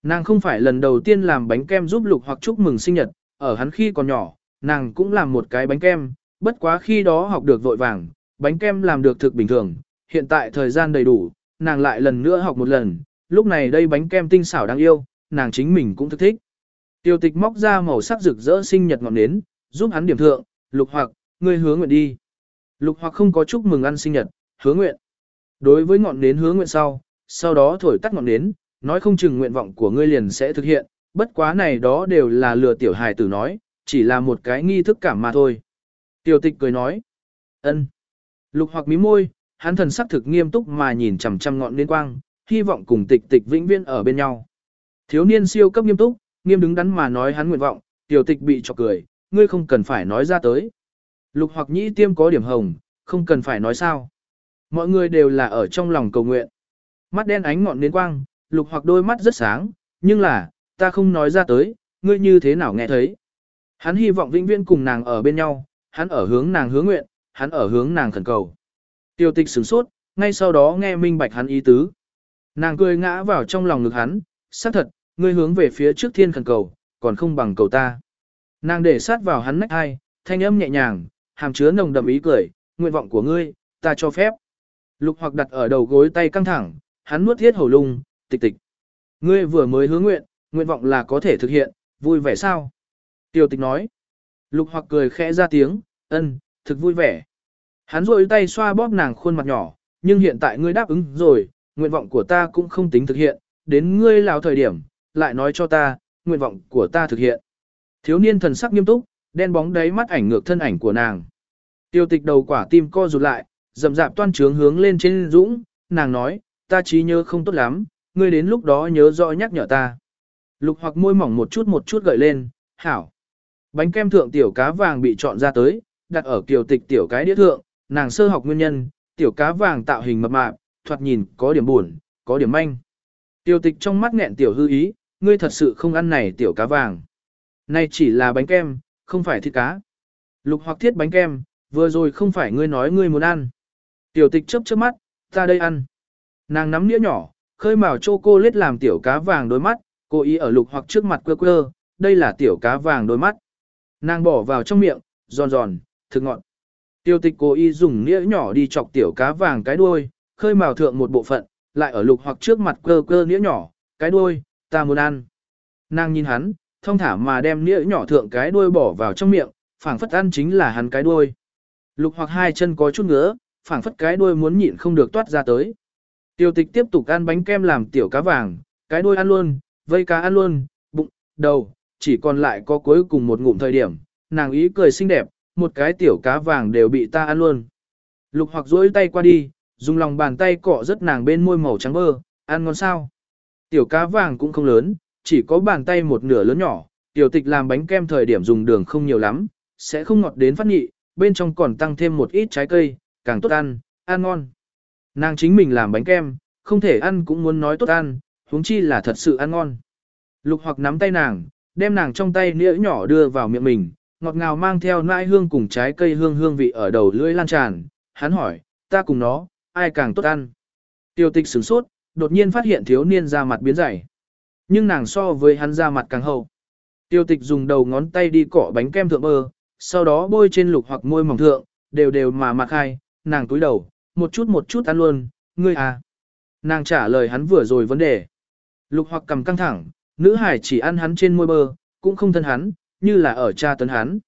Nàng không phải lần đầu tiên làm bánh kem giúp lục hoặc chúc mừng sinh nhật, ở hắn khi còn nhỏ, nàng cũng làm một cái bánh kem, bất quá khi đó học được vội vàng, bánh kem làm được thực bình thường, hiện tại thời gian đầy đủ, nàng lại lần nữa học một lần, lúc này đây bánh kem tinh xảo đáng yêu, nàng chính mình cũng thức thích. Tiêu tịch móc ra màu sắc rực rỡ sinh nhật ngọn nến, giúp hắn điểm thượng, lục hoặc, ngươi hứa nguyện đi. Lục hoặc không có chúc mừng ăn sinh nhật, hứa nguyện. Đối với ngọn nến hứa nguyện sau, sau đó thổi tắt ngọn nến, nói không chừng nguyện vọng của ngươi liền sẽ thực hiện, bất quá này đó đều là lừa tiểu hài tử nói, chỉ là một cái nghi thức cảm mà thôi. Tiểu tịch cười nói, ân. Lục hoặc mí môi, hắn thần sắc thực nghiêm túc mà nhìn chằm chằm ngọn Liên quang, hy vọng cùng tịch tịch vĩnh viễn ở bên nhau. Thiếu niên siêu cấp nghiêm túc, nghiêm đứng đắn mà nói hắn nguyện vọng, tiểu tịch bị chọc cười, ngươi không cần phải nói ra tới. Lục hoặc nhĩ tiêm có điểm hồng, không cần phải nói sao. Mọi người đều là ở trong lòng cầu nguyện. Mắt đen ánh ngọn nến quang, lục hoặc đôi mắt rất sáng, nhưng là, ta không nói ra tới, ngươi như thế nào nghe thấy. Hắn hy vọng vĩnh viễn cùng nàng ở bên nhau, hắn ở hướng nàng hướng nguyện, hắn ở hướng nàng khẩn cầu. Tiêu tịch sửng sốt, ngay sau đó nghe minh bạch hắn ý tứ. Nàng cười ngã vào trong lòng ngực hắn, xác thật, ngươi hướng về phía trước thiên khẩn cầu, còn không bằng cầu ta. Nàng để sát vào hắn nách hai, thanh âm nhẹ nhàng, hàm chứa nồng đậm ý cười, nguyện vọng của ngươi, ta cho phép. Lục hoặc đặt ở đầu gối tay căng thẳng, hắn nuốt thiết hầu lung, tịch tịch. Ngươi vừa mới hứa nguyện, nguyện vọng là có thể thực hiện, vui vẻ sao? Tiêu tịch nói. Lục hoặc cười khẽ ra tiếng, ân, thực vui vẻ. Hắn rôi tay xoa bóp nàng khuôn mặt nhỏ, nhưng hiện tại ngươi đáp ứng rồi, nguyện vọng của ta cũng không tính thực hiện, đến ngươi lão thời điểm, lại nói cho ta, nguyện vọng của ta thực hiện. Thiếu niên thần sắc nghiêm túc, đen bóng đáy mắt ảnh ngược thân ảnh của nàng. Tiêu tịch đầu quả tim co rụt lại, dầm dạp toan trướng hướng lên trên dũng, nàng nói, ta trí nhớ không tốt lắm, ngươi đến lúc đó nhớ rõ nhắc nhở ta. Lục hoặc môi mỏng một chút một chút gợi lên, hảo. Bánh kem thượng tiểu cá vàng bị chọn ra tới, đặt ở kiều tịch tiểu cái đĩa thượng, nàng sơ học nguyên nhân, tiểu cá vàng tạo hình mập mạp, thoạt nhìn có điểm buồn, có điểm manh. Tiểu tịch trong mắt nghẹn tiểu hư ý, ngươi thật sự không ăn này tiểu cá vàng. Này chỉ là bánh kem, không phải thịt cá. Lục hoặc thiết bánh kem, vừa rồi không phải ngươi nói ngươi muốn ăn. Tiểu tịch chớp chớp mắt, ta đây ăn. Nàng nắm nĩa nhỏ, khơi mào chocolate làm tiểu cá vàng đôi mắt, cố ý ở lục hoặc trước mặt quơ quơ, đây là tiểu cá vàng đôi mắt. Nàng bỏ vào trong miệng, giòn giòn, thực ngọt. Tiêu tịch cố ý dùng nĩa nhỏ đi chọc tiểu cá vàng cái đuôi, khơi mào thượng một bộ phận, lại ở lục hoặc trước mặt cơ cơ nĩa nhỏ, cái đuôi, ta muốn ăn. Nàng nhìn hắn, thông thả mà đem nĩa nhỏ thượng cái đuôi bỏ vào trong miệng, phảng phất ăn chính là hắn cái đuôi. Lục hoặc hai chân có chút ngứa, phảng phất cái đuôi muốn nhịn không được toát ra tới. Tiêu tịch tiếp tục ăn bánh kem làm tiểu cá vàng, cái đuôi ăn luôn, vây cá ăn luôn, bụng, đầu, chỉ còn lại có cuối cùng một ngụm thời điểm, nàng ý cười xinh đẹp, một cái tiểu cá vàng đều bị ta ăn luôn. Lục hoặc duỗi tay qua đi, dùng lòng bàn tay cọ rất nàng bên môi màu trắng bơ, ăn ngon sao. Tiểu cá vàng cũng không lớn, chỉ có bàn tay một nửa lớn nhỏ, tiểu tịch làm bánh kem thời điểm dùng đường không nhiều lắm, sẽ không ngọt đến phát nhị, bên trong còn tăng thêm một ít trái cây, càng tốt ăn, ăn ngon. Nàng chính mình làm bánh kem, không thể ăn cũng muốn nói tốt ăn, huống chi là thật sự ăn ngon. Lục hoặc nắm tay nàng, đem nàng trong tay nĩa nhỏ đưa vào miệng mình, ngọt ngào mang theo nãi hương cùng trái cây hương hương vị ở đầu lưỡi lan tràn. Hắn hỏi, ta cùng nó, ai càng tốt ăn? Tiêu tịch sửng sốt, đột nhiên phát hiện thiếu niên da mặt biến dày. Nhưng nàng so với hắn da mặt càng hậu. Tiêu tịch dùng đầu ngón tay đi cọ bánh kem thượng bơ, sau đó bôi trên lục hoặc môi mỏng thượng, đều đều mà mặc hai, nàng túi đầu, một chút một chút ăn luôn, ngươi à. Nàng trả lời hắn vừa rồi vấn đề. Lục hoặc cầm căng thẳng, nữ hải chỉ ăn hắn trên môi bơ, cũng không thân hắn, như là ở cha tấn hắn.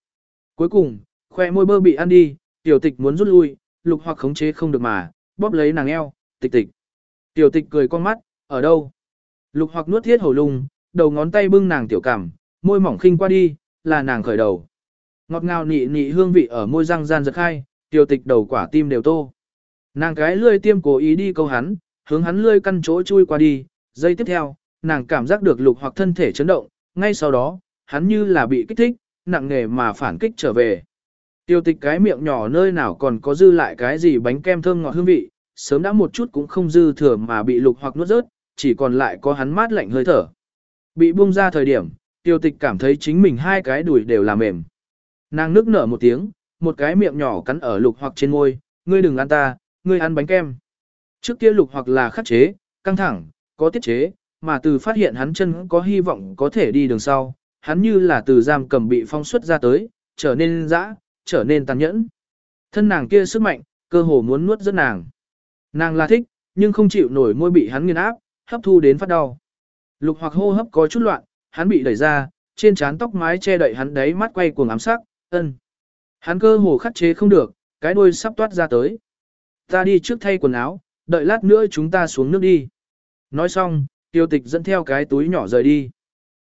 Cuối cùng, khoe môi bơ bị ăn đi, tiểu tịch muốn rút lui, lục hoặc khống chế không được mà, bóp lấy nàng eo, tịch tịch. Tiểu tịch cười con mắt, ở đâu? Lục hoặc nuốt thiết hầu lung, đầu ngón tay bưng nàng tiểu cảm, môi mỏng khinh qua đi, là nàng khởi đầu. Ngọt ngào nị nị hương vị ở môi răng gian giật khai, tiểu tịch đầu quả tim đều tô. Nàng cái lươi tiêm cố ý đi câu hắn, hướng hắn lươi căn chỗ chui qua đi, giây tiếp theo, nàng cảm giác được lục hoặc thân thể chấn động, ngay sau đó, hắn như là bị kích thích, nặng nề mà phản kích trở về. Tiêu tịch cái miệng nhỏ nơi nào còn có dư lại cái gì bánh kem thơm ngọt hương vị, sớm đã một chút cũng không dư thừa mà bị lục hoặc nuốt rớt, chỉ còn lại có hắn mát lạnh hơi thở. Bị buông ra thời điểm, tiêu tịch cảm thấy chính mình hai cái đùi đều là mềm. Nàng nước nở một tiếng, một cái miệng nhỏ cắn ở lục hoặc trên môi, ngươi đừng ăn ta, ngươi ăn bánh kem. Trước kia lục hoặc là khắc chế, căng thẳng, có tiết chế, mà từ phát hiện hắn chân có hy vọng có thể đi đường sau, hắn như là từ giam cầm bị phong xuất ra tới, trở nên dã, trở nên tàn nhẫn. Thân nàng kia sức mạnh, cơ hồ muốn nuốt rất nàng. Nàng là thích, nhưng không chịu nổi môi bị hắn nghiền áp, hấp thu đến phát đau. Lục hoặc hô hấp có chút loạn, hắn bị đẩy ra, trên trán tóc mái che đậy hắn đấy mắt quay cuồng ám sắc, ân. Hắn cơ hồ khắc chế không được, cái đuôi sắp toát ra tới. Ta đi trước thay quần áo, đợi lát nữa chúng ta xuống nước đi. Nói xong, tiêu tịch dẫn theo cái túi nhỏ rời đi.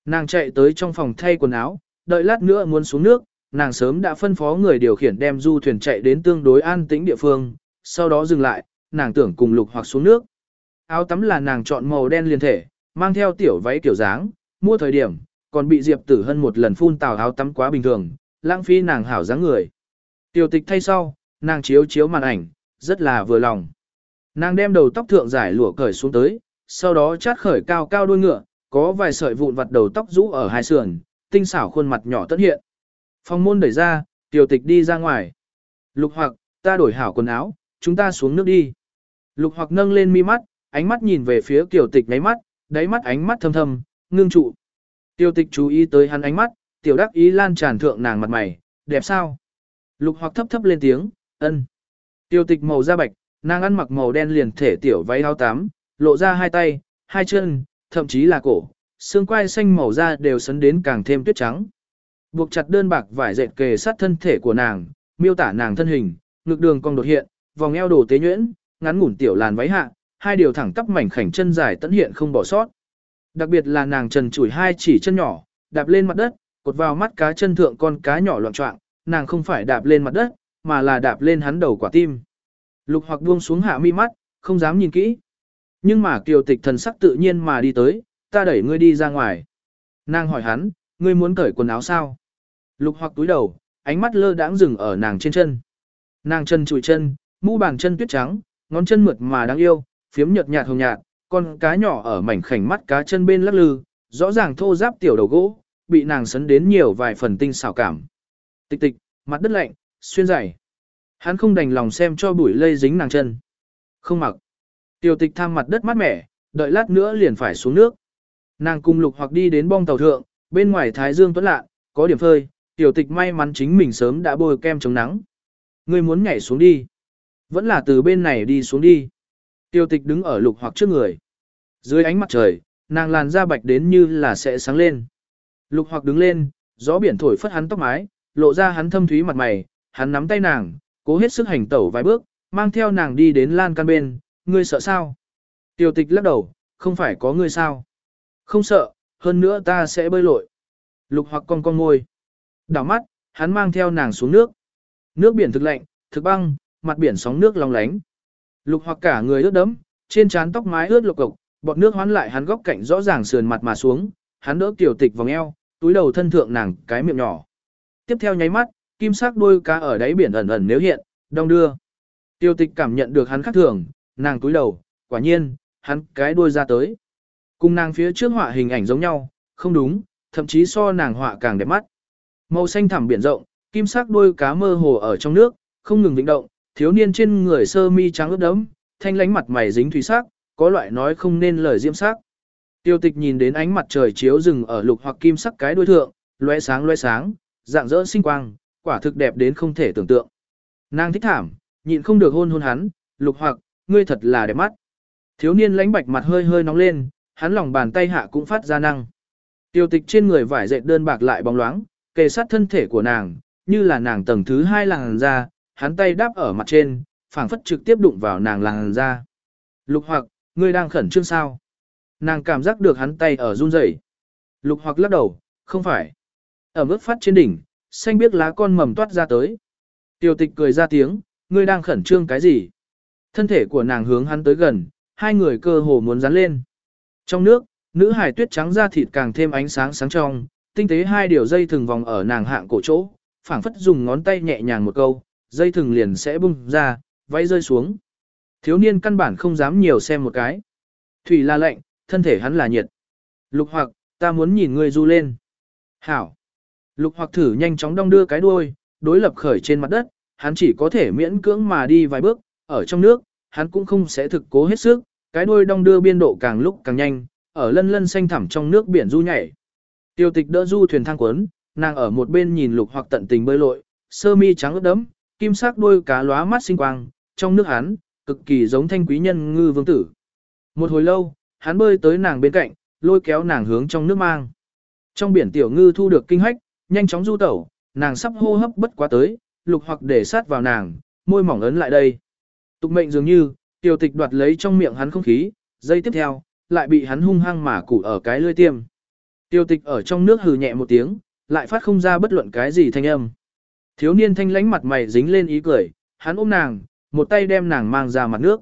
Nàng chạy tới trong phòng thay quần áo, đợi lát nữa muốn xuống nước, nàng sớm đã phân phó người điều khiển đem du thuyền chạy đến tương đối an tĩnh địa phương, sau đó dừng lại, nàng tưởng cùng lục hoặc xuống nước. Áo tắm là nàng chọn màu đen liền thể, mang theo tiểu váy kiểu dáng, mua thời điểm, còn bị Diệp Tử Hân một lần phun tào áo tắm quá bình thường, lãng phí nàng hảo dáng người. Tiểu tịch thay sau, nàng chiếu chiếu màn ảnh, rất là vừa lòng. Nàng đem đầu tóc thượng giải lụa cởi xuống tới, sau đó chát khởi cao cao đuôi ngựa, có vài sợi vụn vặt đầu tóc rũ ở hai sườn, tinh xảo khuôn mặt nhỏ tất hiện. phong môn đẩy ra, tiểu tịch đi ra ngoài. Lục hoặc, ta đổi hảo quần áo, chúng ta xuống nước đi. Lục hoặc nâng lên mi mắt, ánh mắt nhìn về phía tiểu tịch nháy mắt, đáy mắt ánh mắt thâm thâm, ngưng trụ. Tiểu tịch chú ý tới hắn ánh mắt, tiểu đắc ý lan tràn thượng nàng mặt mày, đẹp sao? Lục hoặc thấp thấp lên tiếng, ân. Tiểu tịch màu da bạch, nàng ăn mặc màu đen liền thể tiểu váy áo tám, lộ ra hai tay, hai chân, thậm chí là cổ, xương quai xanh màu da đều sấn đến càng thêm tuyết trắng. Buộc chặt đơn bạc vải dệt kề sát thân thể của nàng, miêu tả nàng thân hình, ngực đường cong đột hiện, vòng eo đồ tế nhuyễn, ngắn ngủn tiểu làn váy hạ, hai điều thẳng tắp mảnh khảnh chân dài tận hiện không bỏ sót. Đặc biệt là nàng trần chủi hai chỉ chân nhỏ, đạp lên mặt đất, cột vào mắt cá chân thượng con cá nhỏ loạn trọng, nàng không phải đạp lên mặt đất, mà là đạp lên hắn đầu quả tim. Lục hoặc buông xuống hạ mi mắt, không dám nhìn kỹ. Nhưng mà kiều tịch thần sắc tự nhiên mà đi tới, ta đẩy ngươi đi ra ngoài. Nàng hỏi hắn, ngươi muốn cởi quần áo sao? Lục hoặc túi đầu, ánh mắt lơ đãng dừng ở nàng trên chân. Nàng chân chùi chân, mu bàn chân tuyết trắng, ngón chân mượt mà đáng yêu, phiếm nhợt nhạt hồng nhạt, con cá nhỏ ở mảnh khảnh mắt cá chân bên lắc lư, rõ ràng thô giáp tiểu đầu gỗ, bị nàng sấn đến nhiều vài phần tinh xảo cảm. Tịch tịch, mặt đất lạnh, xuyên dày. Hắn không đành lòng xem cho bụi lây dính nàng chân. Không mặc. Tiểu tịch tham mặt đất mát mẻ, đợi lát nữa liền phải xuống nước. Nàng cùng lục hoặc đi đến bong tàu thượng, bên ngoài thái dương tuấn lạ, có điểm phơi, tiểu tịch may mắn chính mình sớm đã bôi kem chống nắng. Ngươi muốn nhảy xuống đi. Vẫn là từ bên này đi xuống đi. Tiểu tịch đứng ở lục hoặc trước người. Dưới ánh mặt trời, nàng làn da bạch đến như là sẽ sáng lên. Lục hoặc đứng lên, gió biển thổi phất hắn tóc mái, lộ ra hắn thâm thúy mặt mày, hắn nắm tay nàng, cố hết sức hành tẩu vài bước, mang theo nàng đi đến lan can bên, ngươi sợ sao? Tiểu tịch lắc đầu, không phải có ngươi sao? Không sợ, hơn nữa ta sẽ bơi lội. Lục hoặc con con ngôi. Đảo mắt, hắn mang theo nàng xuống nước. Nước biển thực lạnh, thực băng, mặt biển sóng nước long lánh. Lục hoặc cả người ướt đẫm, trên trán tóc mái ướt lục cục, bọt nước hoán lại hắn góc cạnh rõ ràng sườn mặt mà xuống, hắn đỡ tiểu tịch vòng eo, túi đầu thân thượng nàng cái miệng nhỏ. Tiếp theo nháy mắt, kim sắc đuôi cá ở đáy biển ẩn ẩn nếu hiện, đong đưa. Tiêu tịch cảm nhận được hắn khác thường, nàng túi đầu, quả nhiên, hắn cái đuôi ra tới. Cùng nàng phía trước họa hình ảnh giống nhau, không đúng, thậm chí so nàng họa càng đẹp mắt. Màu xanh thẳm biển rộng, kim sắc đuôi cá mơ hồ ở trong nước, không ngừng vĩnh động, thiếu niên trên người sơ mi trắng ướt đẫm, thanh lánh mặt mày dính thủy sắc, có loại nói không nên lời diễm sắc. Tiêu tịch nhìn đến ánh mặt trời chiếu rừng ở lục hoặc kim sắc cái đuôi thượng, lóe sáng lóe sáng, dạng dỡ sinh quang, quả thực đẹp đến không thể tưởng tượng. Nàng thích thảm, nhịn không được hôn hôn hắn, lục hoặc, ngươi thật là đẹp mắt. Thiếu niên lãnh bạch mặt hơi hơi nóng lên, hắn lòng bàn tay hạ cũng phát ra năng. Tiêu tịch trên người vải dệt đơn bạc lại bóng loáng, kề sát thân thể của nàng, như là nàng tầng thứ hai làng da, hắn tay đáp ở mặt trên, phảng phất trực tiếp đụng vào nàng làng da. Lục hoặc, ngươi đang khẩn trương sao? Nàng cảm giác được hắn tay ở run rẩy. Lục hoặc lắc đầu, không phải. Ở mức phát trên đỉnh, xanh biếc lá con mầm toát ra tới. Tiêu tịch cười ra tiếng, ngươi đang khẩn trương cái gì? Thân thể của nàng hướng hắn tới gần, hai người cơ hồ muốn dán lên. Trong nước, nữ hải tuyết trắng da thịt càng thêm ánh sáng sáng trong, tinh tế hai điều dây thừng vòng ở nàng hạng cổ chỗ, phảng phất dùng ngón tay nhẹ nhàng một câu, dây thừng liền sẽ bung ra, váy rơi xuống. Thiếu niên căn bản không dám nhiều xem một cái. Thủy là lạnh, thân thể hắn là nhiệt. Lục hoặc, ta muốn nhìn ngươi du lên. Hảo. Lục hoặc thử nhanh chóng đong đưa cái đuôi, đối lập khởi trên mặt đất, hắn chỉ có thể miễn cưỡng mà đi vài bước, ở trong nước, hắn cũng không sẽ thực cố hết sức, cái đuôi đong đưa biên độ càng lúc càng nhanh, ở lân lân xanh thẳm trong nước biển du nhảy. Tiêu tịch đỡ du thuyền thang cuốn, nàng ở một bên nhìn lục hoặc tận tình bơi lội, sơ mi trắng ướt đẫm, kim sắc đuôi cá lóa mắt sinh quang, trong nước hắn, cực kỳ giống thanh quý nhân ngư vương tử. Một hồi lâu, hắn bơi tới nàng bên cạnh, lôi kéo nàng hướng trong nước mang. Trong biển tiểu ngư thu được kinh hách, nhanh chóng du tẩu, nàng sắp hô hấp bất quá tới, lục hoặc để sát vào nàng, môi mỏng ấn lại đây. Tục mệnh dường như, tiểu tịch đoạt lấy trong miệng hắn không khí, giây tiếp theo, lại bị hắn hung hăng mà củ ở cái lưỡi tiêm. Tiểu tịch ở trong nước hừ nhẹ một tiếng, lại phát không ra bất luận cái gì thanh âm. Thiếu niên thanh lánh mặt mày dính lên ý cười, hắn ôm nàng, một tay đem nàng mang ra mặt nước.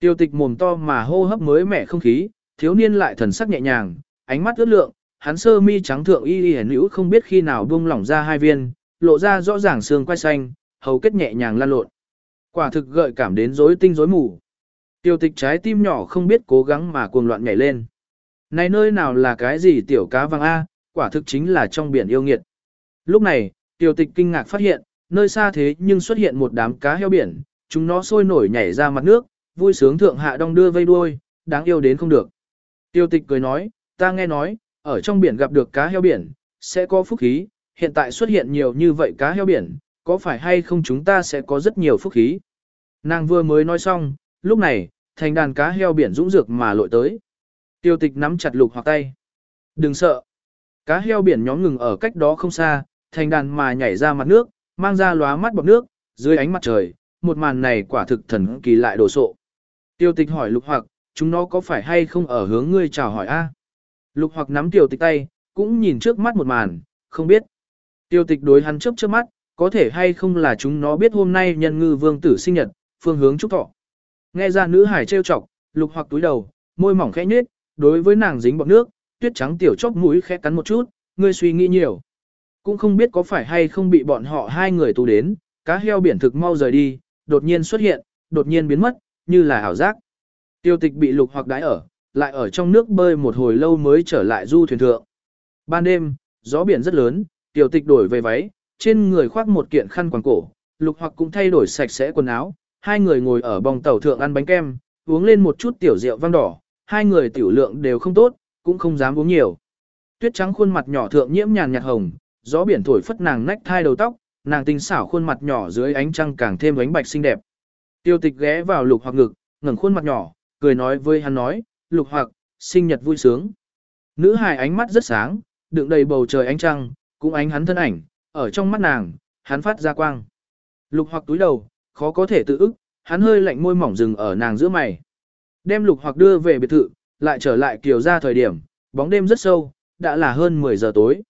Tiêu tịch mồm to mà hô hấp mới mẻ không khí, thiếu niên lại thần sắc nhẹ nhàng, ánh mắt ướt lượng, hắn sơ mi trắng thượng y y nữ không biết khi nào buông lỏng ra hai viên, lộ ra rõ ràng xương quai xanh, hầu kết nhẹ nhàng lan lộn. Quả thực gợi cảm đến rối tinh rối mù. Tiêu tịch trái tim nhỏ không biết cố gắng mà cuồng loạn nhảy lên. Này nơi nào là cái gì tiểu cá vàng A, quả thực chính là trong biển yêu nghiệt. Lúc này, tiêu tịch kinh ngạc phát hiện, nơi xa thế nhưng xuất hiện một đám cá heo biển, chúng nó sôi nổi nhảy ra mặt nước, vui sướng thượng hạ đong đưa vây đuôi, đáng yêu đến không được. Tiêu tịch cười nói, ta nghe nói, ở trong biển gặp được cá heo biển, sẽ có phúc khí, hiện tại xuất hiện nhiều như vậy cá heo biển, có phải hay không chúng ta sẽ có rất nhiều phúc khí. Nàng vừa mới nói xong, lúc này, thành đàn cá heo biển dũng dược mà lội tới. Tiêu tịch nắm chặt lục hoặc tay. Đừng sợ. Cá heo biển nhóm ngừng ở cách đó không xa, thành đàn mà nhảy ra mặt nước, mang ra lóa mắt bọt nước, dưới ánh mặt trời, một màn này quả thực thần kỳ lại đồ sộ. Tiêu tịch hỏi lục hoặc, chúng nó có phải hay không ở hướng ngươi chào hỏi a? Lục hoặc nắm tiêu tịch tay, cũng nhìn trước mắt một màn, không biết. Tiêu tịch đối hắn chớp chớp mắt, có thể hay không là chúng nó biết hôm nay nhân ngư vương tử sinh nhật, phương hướng chúc thọ. Nghe ra nữ hải trêu chọc, lục hoặc túi đầu, môi mỏng khẽ nhếch, đối với nàng dính bọt nước, tuyết trắng tiểu chóc mũi khẽ cắn một chút, ngươi suy nghĩ nhiều. Cũng không biết có phải hay không bị bọn họ hai người tù đến, cá heo biển thực mau rời đi, đột nhiên xuất hiện, đột nhiên biến mất, như là ảo giác. Tiêu tịch bị lục hoặc đái ở, lại ở trong nước bơi một hồi lâu mới trở lại du thuyền thượng. Ban đêm, gió biển rất lớn, tiêu tịch đổi về váy, trên người khoác một kiện khăn quàng cổ, lục hoặc cũng thay đổi sạch sẽ quần áo, hai người ngồi ở bong tàu thượng ăn bánh kem, uống lên một chút tiểu rượu vang đỏ, hai người tiểu lượng đều không tốt, cũng không dám uống nhiều. Tuyết trắng khuôn mặt nhỏ thượng nhiễm nhàn nhạt hồng, gió biển thổi phất nàng nách thai đầu tóc, nàng tinh xảo khuôn mặt nhỏ dưới ánh trăng càng thêm ánh bạch xinh đẹp. Tiêu tịch ghé vào lục hoặc ngực, ngẩng khuôn mặt nhỏ, cười nói với hắn nói, lục hoặc, sinh nhật vui sướng. Nữ hài ánh mắt rất sáng, đựng đầy bầu trời ánh trăng, cũng ánh hắn thân ảnh, ở trong mắt nàng, hắn phát ra quang. Lục hoặc túi đầu, khó có thể tự ức, hắn hơi lạnh môi mỏng dừng ở nàng giữa mày. Đem lục hoặc đưa về biệt thự, lại trở lại kiều ra thời điểm, bóng đêm rất sâu, đã là hơn 10 giờ tối.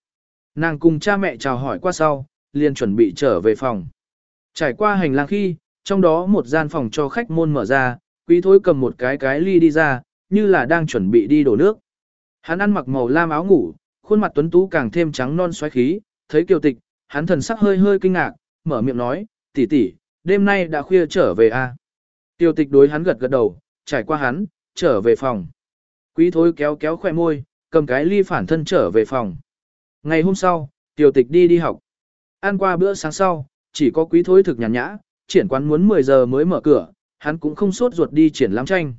Nàng cùng cha mẹ chào hỏi qua sau, liền chuẩn bị trở về phòng. Trải qua hành lang khi, trong đó một gian phòng cho khách môn mở ra, quý thối cầm một cái cái ly đi ra, như là đang chuẩn bị đi đổ nước. Hắn ăn mặc màu lam áo ngủ, khuôn mặt tuấn tú càng thêm trắng non xoáy khí, thấy kiều tịch, hắn thần sắc hơi hơi kinh ngạc, mở miệng nói, tỷ tỷ, đêm nay đã khuya trở về a. À? Tịch đối hắn gật gật đầu, trải qua hắn, trở về phòng. Quý thối kéo kéo khoe môi, cầm cái ly phản thân trở về phòng. Ngày hôm sau, tiểu tịch đi đi học. Ăn qua bữa sáng sau, chỉ có quý thối thực nhàn nhã, triển quán muốn 10 giờ mới mở cửa, hắn cũng không sốt ruột đi triển lãm tranh.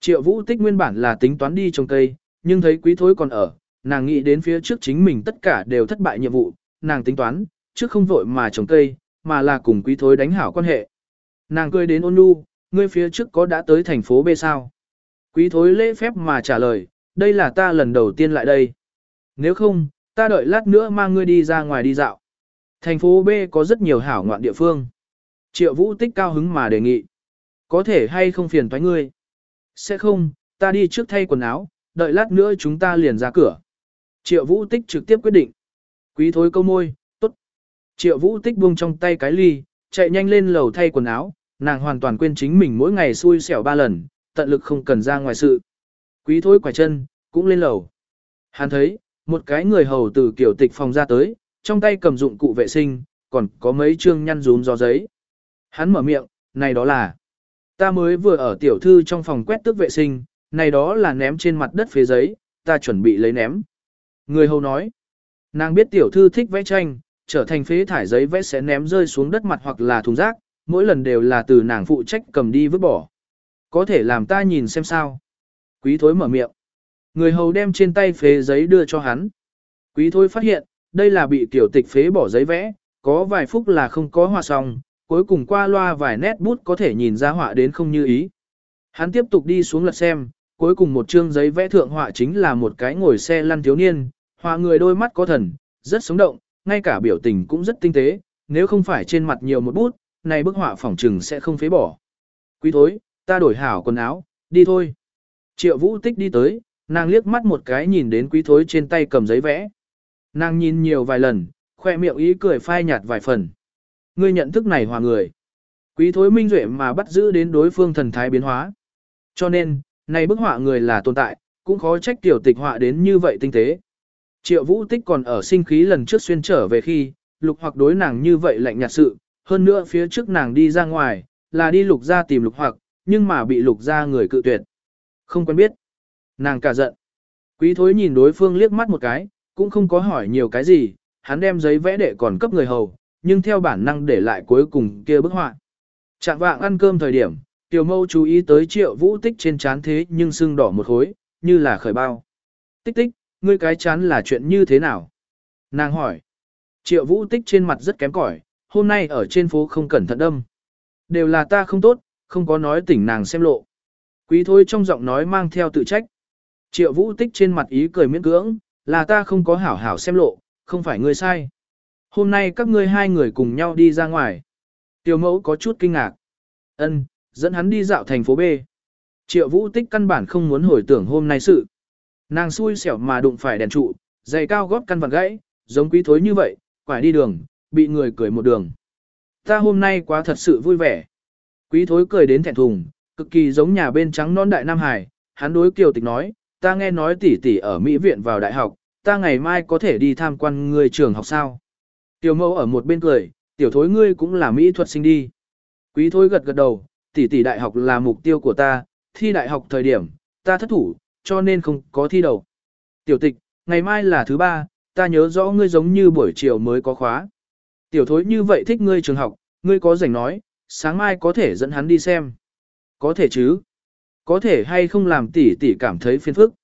Triệu vũ tích nguyên bản là tính toán đi trồng cây, nhưng thấy quý thối còn ở, nàng nghĩ đến phía trước chính mình tất cả đều thất bại nhiệm vụ, nàng tính toán, trước không vội mà trồng cây, mà là cùng quý thối đánh hảo quan hệ. Nàng cười đến ôn nhu, ngươi phía trước có đã tới thành phố B sao? Quý thối lễ phép mà trả lời, đây là ta lần đầu tiên lại đây. Nếu không, ta đợi lát nữa mang ngươi đi ra ngoài đi dạo. Thành phố B có rất nhiều hảo ngoạn địa phương. Triệu vũ tích cao hứng mà đề nghị. Có thể hay không phiền thoái ngươi? Sẽ không, ta đi trước thay quần áo, đợi lát nữa chúng ta liền ra cửa. Triệu vũ tích trực tiếp quyết định. Quý thối câu môi. Triệu vũ tích buông trong tay cái ly, chạy nhanh lên lầu thay quần áo, nàng hoàn toàn quên chính mình mỗi ngày xui xẻo ba lần, tận lực không cần ra ngoài sự. Quý thối quải chân, cũng lên lầu. Hắn thấy, một cái người hầu từ kiểu tịch phòng ra tới, trong tay cầm dụng cụ vệ sinh, còn có mấy chương nhăn rúm do giấy. Hắn mở miệng, này đó là, ta mới vừa ở tiểu thư trong phòng quét tước vệ sinh, này đó là ném trên mặt đất phía giấy, ta chuẩn bị lấy ném. Người hầu nói, nàng biết tiểu thư thích vẽ tranh, trở thành phế thải giấy vẽ sẽ ném rơi xuống đất mặt hoặc là thùng rác, mỗi lần đều là từ nàng phụ trách cầm đi vứt bỏ. Có thể làm ta nhìn xem sao. Quý thối mở miệng. Người hầu đem trên tay phế giấy đưa cho hắn. Quý thối phát hiện, đây là bị tiểu tịch phế bỏ giấy vẽ, có vài phút là không có hòa xong, cuối cùng qua loa vài nét bút có thể nhìn ra họa đến không như ý. Hắn tiếp tục đi xuống lật xem, cuối cùng một chương giấy vẽ thượng họa chính là một cái ngồi xe lăn thiếu niên, họa người đôi mắt có thần, rất sống động, ngay cả biểu tình cũng rất tinh tế, nếu không phải trên mặt nhiều một bút, này bức họa phỏng trừng sẽ không phế bỏ. Quý thối, ta đổi hảo quần áo, đi thôi. Triệu vũ tích đi tới, nàng liếc mắt một cái nhìn đến quý thối trên tay cầm giấy vẽ. Nàng nhìn nhiều vài lần, khoe miệng ý cười phai nhạt vài phần. Ngươi nhận thức này hòa người. Quý thối minh duệ mà bắt giữ đến đối phương thần thái biến hóa. Cho nên, này bức họa người là tồn tại, cũng khó trách tiểu tịch họa đến như vậy tinh tế. Triệu vũ tích còn ở sinh khí lần trước xuyên trở về khi, lục hoặc đối nàng như vậy lạnh nhạt sự, hơn nữa phía trước nàng đi ra ngoài, là đi lục ra tìm lục hoặc, nhưng mà bị lục ra người cự tuyệt. Không quen biết. Nàng cả giận. Quý thối nhìn đối phương liếc mắt một cái, cũng không có hỏi nhiều cái gì, hắn đem giấy vẽ để còn cấp người hầu, nhưng theo bản năng để lại cuối cùng kia bức họa. Trạng vạng ăn cơm thời điểm, tiểu mâu chú ý tới triệu vũ tích trên chán thế nhưng sưng đỏ một khối, như là khởi bao. Tích tích, ngươi cái chán là chuyện như thế nào? Nàng hỏi. Triệu vũ tích trên mặt rất kém cỏi, hôm nay ở trên phố không cẩn thận đâm. Đều là ta không tốt, không có nói tỉnh nàng xem lộ. Quý thôi trong giọng nói mang theo tự trách. Triệu vũ tích trên mặt ý cười miễn cưỡng, là ta không có hảo hảo xem lộ, không phải ngươi sai. Hôm nay các ngươi hai người cùng nhau đi ra ngoài. Tiểu mẫu có chút kinh ngạc. Ân, dẫn hắn đi dạo thành phố B. Triệu vũ tích căn bản không muốn hồi tưởng hôm nay sự. Nàng xui xẻo mà đụng phải đèn trụ, giày cao gót căn vặn gãy, giống quý thối như vậy, quải đi đường, bị người cười một đường. Ta hôm nay quá thật sự vui vẻ. Quý thối cười đến thẹn thùng, cực kỳ giống nhà bên trắng non đại Nam Hải, hắn đối kiều tịch nói, ta nghe nói tỷ tỷ ở Mỹ viện vào đại học, ta ngày mai có thể đi tham quan người trường học sao. Tiểu mẫu ở một bên cười, tiểu thối ngươi cũng là mỹ thuật sinh đi. Quý thối gật gật đầu, tỷ tỷ đại học là mục tiêu của ta, thi đại học thời điểm, ta thất thủ, cho nên không có thi đầu. Tiểu tịch, ngày mai là thứ ba, ta nhớ rõ ngươi giống như buổi chiều mới có khóa. Tiểu thối như vậy thích ngươi trường học, ngươi có rảnh nói, sáng mai có thể dẫn hắn đi xem. Có thể chứ. Có thể hay không làm tỷ tỷ cảm thấy phiền phức.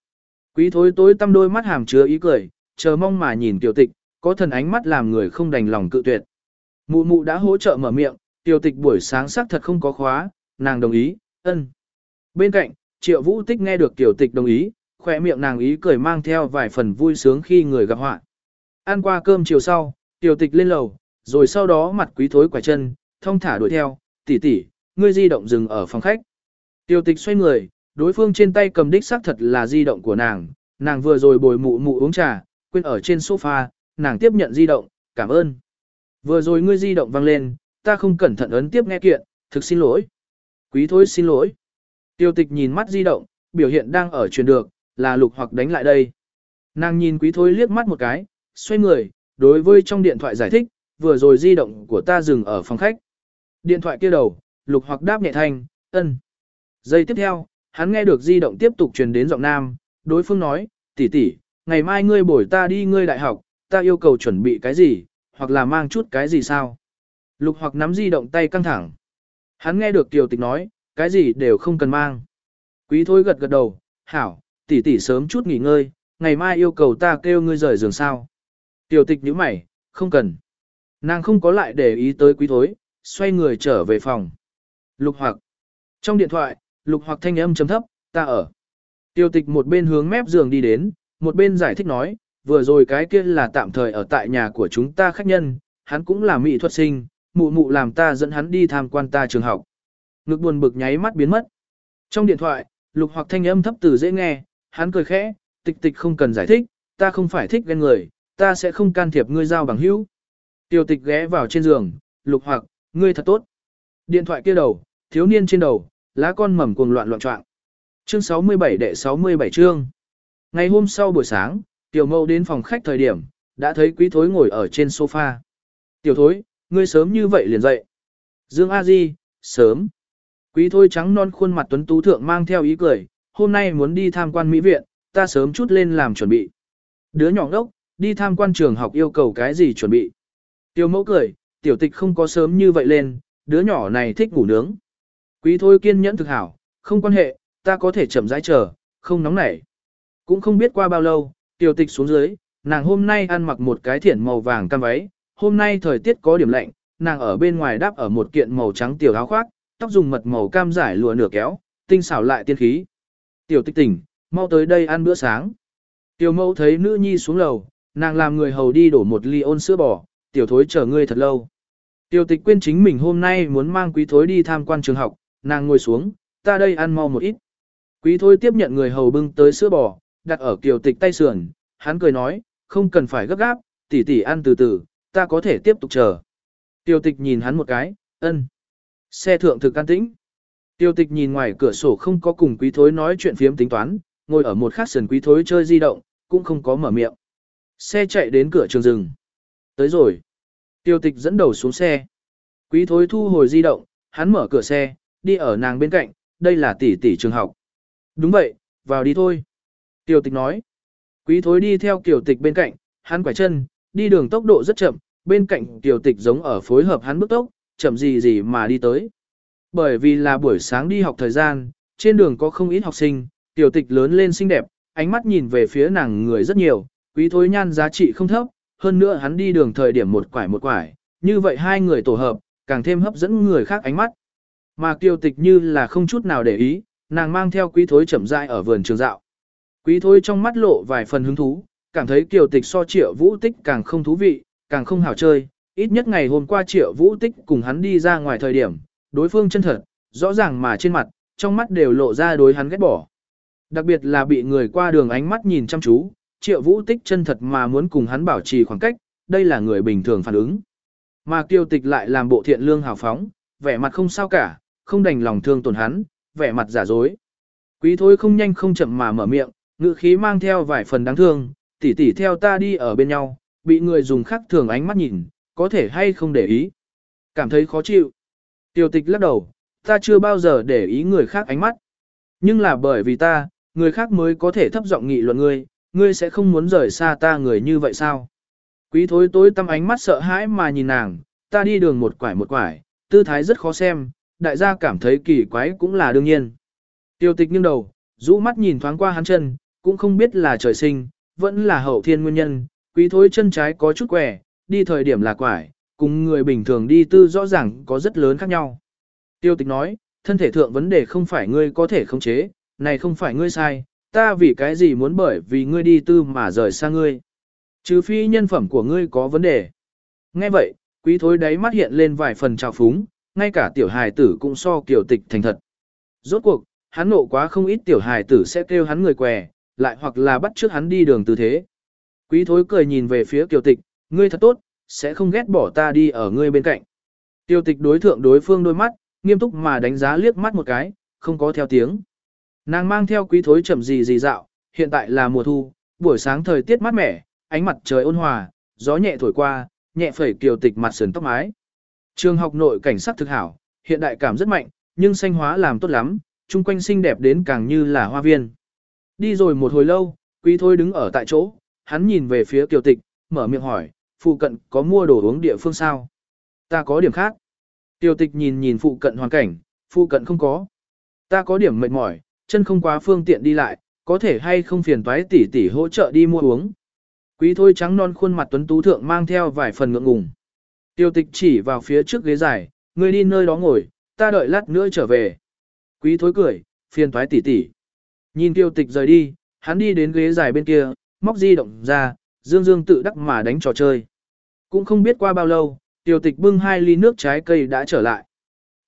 Quý thối tối tăm đôi mắt hàm chứa ý cười, chờ mong mà nhìn tiểu tịch, có thần ánh mắt làm người không đành lòng cự tuyệt. Mụ mụ đã hỗ trợ mở miệng, tiểu tịch buổi sáng sắc thật không có khóa, nàng đồng ý, ân. Bên cạnh, triệu vũ tích nghe được tiểu tịch đồng ý, khỏe miệng nàng ý cười mang theo vài phần vui sướng khi người gặp họa. Ăn qua cơm chiều sau, tiểu tịch lên lầu, rồi sau đó mặt quý thối quả chân, thông thả đuổi theo, tỷ tỷ, ngươi di động dừng ở phòng khách. Tiểu tịch xoay người, đối phương trên tay cầm đích xác thật là di động của nàng, nàng vừa rồi bồi mụ mụ uống trà, quên ở trên sofa, nàng tiếp nhận di động, cảm ơn. Vừa rồi ngươi di động vang lên, ta không cẩn thận ấn tiếp nghe kiện, thực xin lỗi. Quý thối xin lỗi. Tiêu tịch nhìn mắt di động, biểu hiện đang ở truyền được, là lục hoặc đánh lại đây. Nàng nhìn quý thối liếc mắt một cái, xoay người, đối với trong điện thoại giải thích, vừa rồi di động của ta dừng ở phòng khách. Điện thoại kia đầu, lục hoặc đáp nhẹ thanh, ân. Giây tiếp theo, hắn nghe được di động tiếp tục truyền đến giọng nam, đối phương nói, tỷ tỷ, ngày mai ngươi bổi ta đi ngươi đại học, ta yêu cầu chuẩn bị cái gì, hoặc là mang chút cái gì sao. Lục hoặc nắm di động tay căng thẳng. Hắn nghe được tiểu tịch nói, cái gì đều không cần mang. Quý thôi gật gật đầu, hảo, tỷ tỷ sớm chút nghỉ ngơi, ngày mai yêu cầu ta kêu ngươi rời giường sao. Tiểu tịch nhíu mày, không cần. Nàng không có lại để ý tới quý thối, xoay người trở về phòng. Lục hoặc. Trong điện thoại, lục hoặc thanh âm chấm thấp, ta ở. Tiêu tịch một bên hướng mép giường đi đến, một bên giải thích nói, vừa rồi cái kia là tạm thời ở tại nhà của chúng ta khách nhân, hắn cũng là mỹ thuật sinh, mụ mụ làm ta dẫn hắn đi tham quan ta trường học. Ngực buồn bực nháy mắt biến mất. Trong điện thoại, lục hoặc thanh âm thấp từ dễ nghe, hắn cười khẽ, tịch tịch không cần giải thích, ta không phải thích ghen người, ta sẽ không can thiệp ngươi giao bằng hữu. tiểu tịch ghé vào trên giường, lục hoặc, ngươi thật tốt. Điện thoại kia đầu, thiếu niên trên đầu, lá con mầm cuồng loạn loạn trọng. Chương 67 đệ 67 chương. Ngày hôm sau buổi sáng, tiểu mâu đến phòng khách thời điểm, đã thấy quý thối ngồi ở trên sofa. Tiểu thối, ngươi sớm như vậy liền dậy. Dương A Di, sớm. Quý thôi trắng non khuôn mặt tuấn tú thượng mang theo ý cười, hôm nay muốn đi tham quan mỹ viện, ta sớm chút lên làm chuẩn bị. Đứa nhỏ ngốc, đi tham quan trường học yêu cầu cái gì chuẩn bị. Tiểu mẫu cười, tiểu tịch không có sớm như vậy lên, đứa nhỏ này thích ngủ nướng. Quý thôi kiên nhẫn thực hảo, không quan hệ, ta có thể chậm rãi chờ, không nóng nảy. Cũng không biết qua bao lâu, tiểu tịch xuống dưới, nàng hôm nay ăn mặc một cái thiển màu vàng cam váy, hôm nay thời tiết có điểm lạnh, nàng ở bên ngoài đáp ở một kiện màu trắng tiểu áo khoác, tóc dùng mật màu cam giải lụa nửa kéo, tinh xảo lại tiên khí. Tiểu tịch tỉnh, mau tới đây ăn bữa sáng. Tiểu mẫu thấy nữ nhi xuống lầu, nàng làm người hầu đi đổ một ly ôn sữa bò, tiểu thối chờ ngươi thật lâu. Tiểu tịch quên chính mình hôm nay muốn mang quý thối đi tham quan trường học, nàng ngồi xuống, ta đây ăn mau một ít. Quý thối tiếp nhận người hầu bưng tới sữa bò, đặt ở kiều tịch tay sườn, hắn cười nói, không cần phải gấp gáp, tỉ tỉ ăn từ từ, ta có thể tiếp tục chờ. tiểu tịch nhìn hắn một cái, ân. Xe thượng thực an tĩnh. Tiêu tịch nhìn ngoài cửa sổ không có cùng quý thối nói chuyện phiếm tính toán, ngồi ở một khát sườn quý thối chơi di động, cũng không có mở miệng. Xe chạy đến cửa trường rừng. Tới rồi. Tiêu tịch dẫn đầu xuống xe. Quý thối thu hồi di động, hắn mở cửa xe, đi ở nàng bên cạnh, đây là tỷ tỷ trường học. Đúng vậy, vào đi thôi. Tiêu tịch nói. Quý thối đi theo kiểu tịch bên cạnh, hắn quải chân, đi đường tốc độ rất chậm, bên cạnh tiểu tịch giống ở phối hợp hắn bước tốc, chậm gì gì mà đi tới. Bởi vì là buổi sáng đi học thời gian, trên đường có không ít học sinh, tiểu tịch lớn lên xinh đẹp, ánh mắt nhìn về phía nàng người rất nhiều, quý thối nhan giá trị không thấp, hơn nữa hắn đi đường thời điểm một quải một quải, như vậy hai người tổ hợp, càng thêm hấp dẫn người khác ánh mắt. Mà Tiểu tịch như là không chút nào để ý, nàng mang theo quý thối chậm rãi ở vườn trường dạo. Quý thối trong mắt lộ vài phần hứng thú, cảm thấy kiều tịch so triệu vũ tích càng không thú vị, càng không hảo chơi. Ít nhất ngày hôm qua triệu vũ tích cùng hắn đi ra ngoài thời điểm, đối phương chân thật, rõ ràng mà trên mặt, trong mắt đều lộ ra đối hắn ghét bỏ. Đặc biệt là bị người qua đường ánh mắt nhìn chăm chú, triệu vũ tích chân thật mà muốn cùng hắn bảo trì khoảng cách, đây là người bình thường phản ứng. Mà Kiêu tịch lại làm bộ thiện lương hào phóng, vẻ mặt không sao cả, không đành lòng thương tổn hắn, vẻ mặt giả dối. Quý thối không nhanh không chậm mà mở miệng, ngữ khí mang theo vài phần đáng thương, tỉ tỉ theo ta đi ở bên nhau, bị người dùng khắc thường ánh mắt nhìn, có thể hay không để ý. Cảm thấy khó chịu. Tiêu tịch lắc đầu, ta chưa bao giờ để ý người khác ánh mắt. Nhưng là bởi vì ta, người khác mới có thể thấp giọng nghị luận ngươi, ngươi sẽ không muốn rời xa ta người như vậy sao? Quý thối tối tâm ánh mắt sợ hãi mà nhìn nàng, ta đi đường một quải một quải, tư thái rất khó xem, đại gia cảm thấy kỳ quái cũng là đương nhiên. Tiêu tịch nghiêng đầu, rũ mắt nhìn thoáng qua hắn chân, cũng không biết là trời sinh, vẫn là hậu thiên nguyên nhân, quý thối chân trái có chút quẻ, đi thời điểm là quải, cùng người bình thường đi tư rõ ràng có rất lớn khác nhau. Tiêu tịch nói, thân thể thượng vấn đề không phải ngươi có thể khống chế, này không phải ngươi sai, ta vì cái gì muốn bởi vì ngươi đi tư mà rời xa ngươi. Trừ phi nhân phẩm của ngươi có vấn đề. Nghe vậy, quý thối đáy mắt hiện lên vài phần trào phúng, ngay cả tiểu hài tử cũng so kiểu tịch thành thật. Rốt cuộc, hắn nộ quá không ít tiểu hài tử sẽ kêu hắn người què, lại hoặc là bắt trước hắn đi đường tư thế. Quý thối cười nhìn về phía kiểu tịch, ngươi thật tốt, sẽ không ghét bỏ ta đi ở ngươi bên cạnh. Tiêu tịch đối thượng đối phương đôi mắt, nghiêm túc mà đánh giá liếc mắt một cái, không có theo tiếng. Nàng mang theo quý thối chậm gì gì dạo, hiện tại là mùa thu, buổi sáng thời tiết mát mẻ, ánh mặt trời ôn hòa, gió nhẹ thổi qua, nhẹ phẩy kiều tịch mặt sườn tóc mái. Trường học nội cảnh sắc thực hảo, hiện đại cảm rất mạnh, nhưng xanh hóa làm tốt lắm, chung quanh xinh đẹp đến càng như là hoa viên. Đi rồi một hồi lâu, quý thôi đứng ở tại chỗ, hắn nhìn về phía kiều tịch, mở miệng hỏi, phụ cận có mua đồ uống địa phương sao? Ta có điểm khác. Tiêu tịch nhìn nhìn phụ cận hoàn cảnh, phụ cận không có. Ta có điểm mệt mỏi, chân không quá phương tiện đi lại, có thể hay không phiền toái tỷ tỷ hỗ trợ đi mua uống. Quý thôi trắng non khuôn mặt tuấn tú thượng mang theo vài phần ngượng ngùng. Tiêu tịch chỉ vào phía trước ghế dài, ngươi đi nơi đó ngồi, ta đợi lát nữa trở về. Quý thối cười, phiền toái tỉ tỉ. Nhìn tiêu tịch rời đi, hắn đi đến ghế dài bên kia, móc di động ra, dương dương tự đắc mà đánh trò chơi. Cũng không biết qua bao lâu, tiểu tịch bưng hai ly nước trái cây đã trở lại.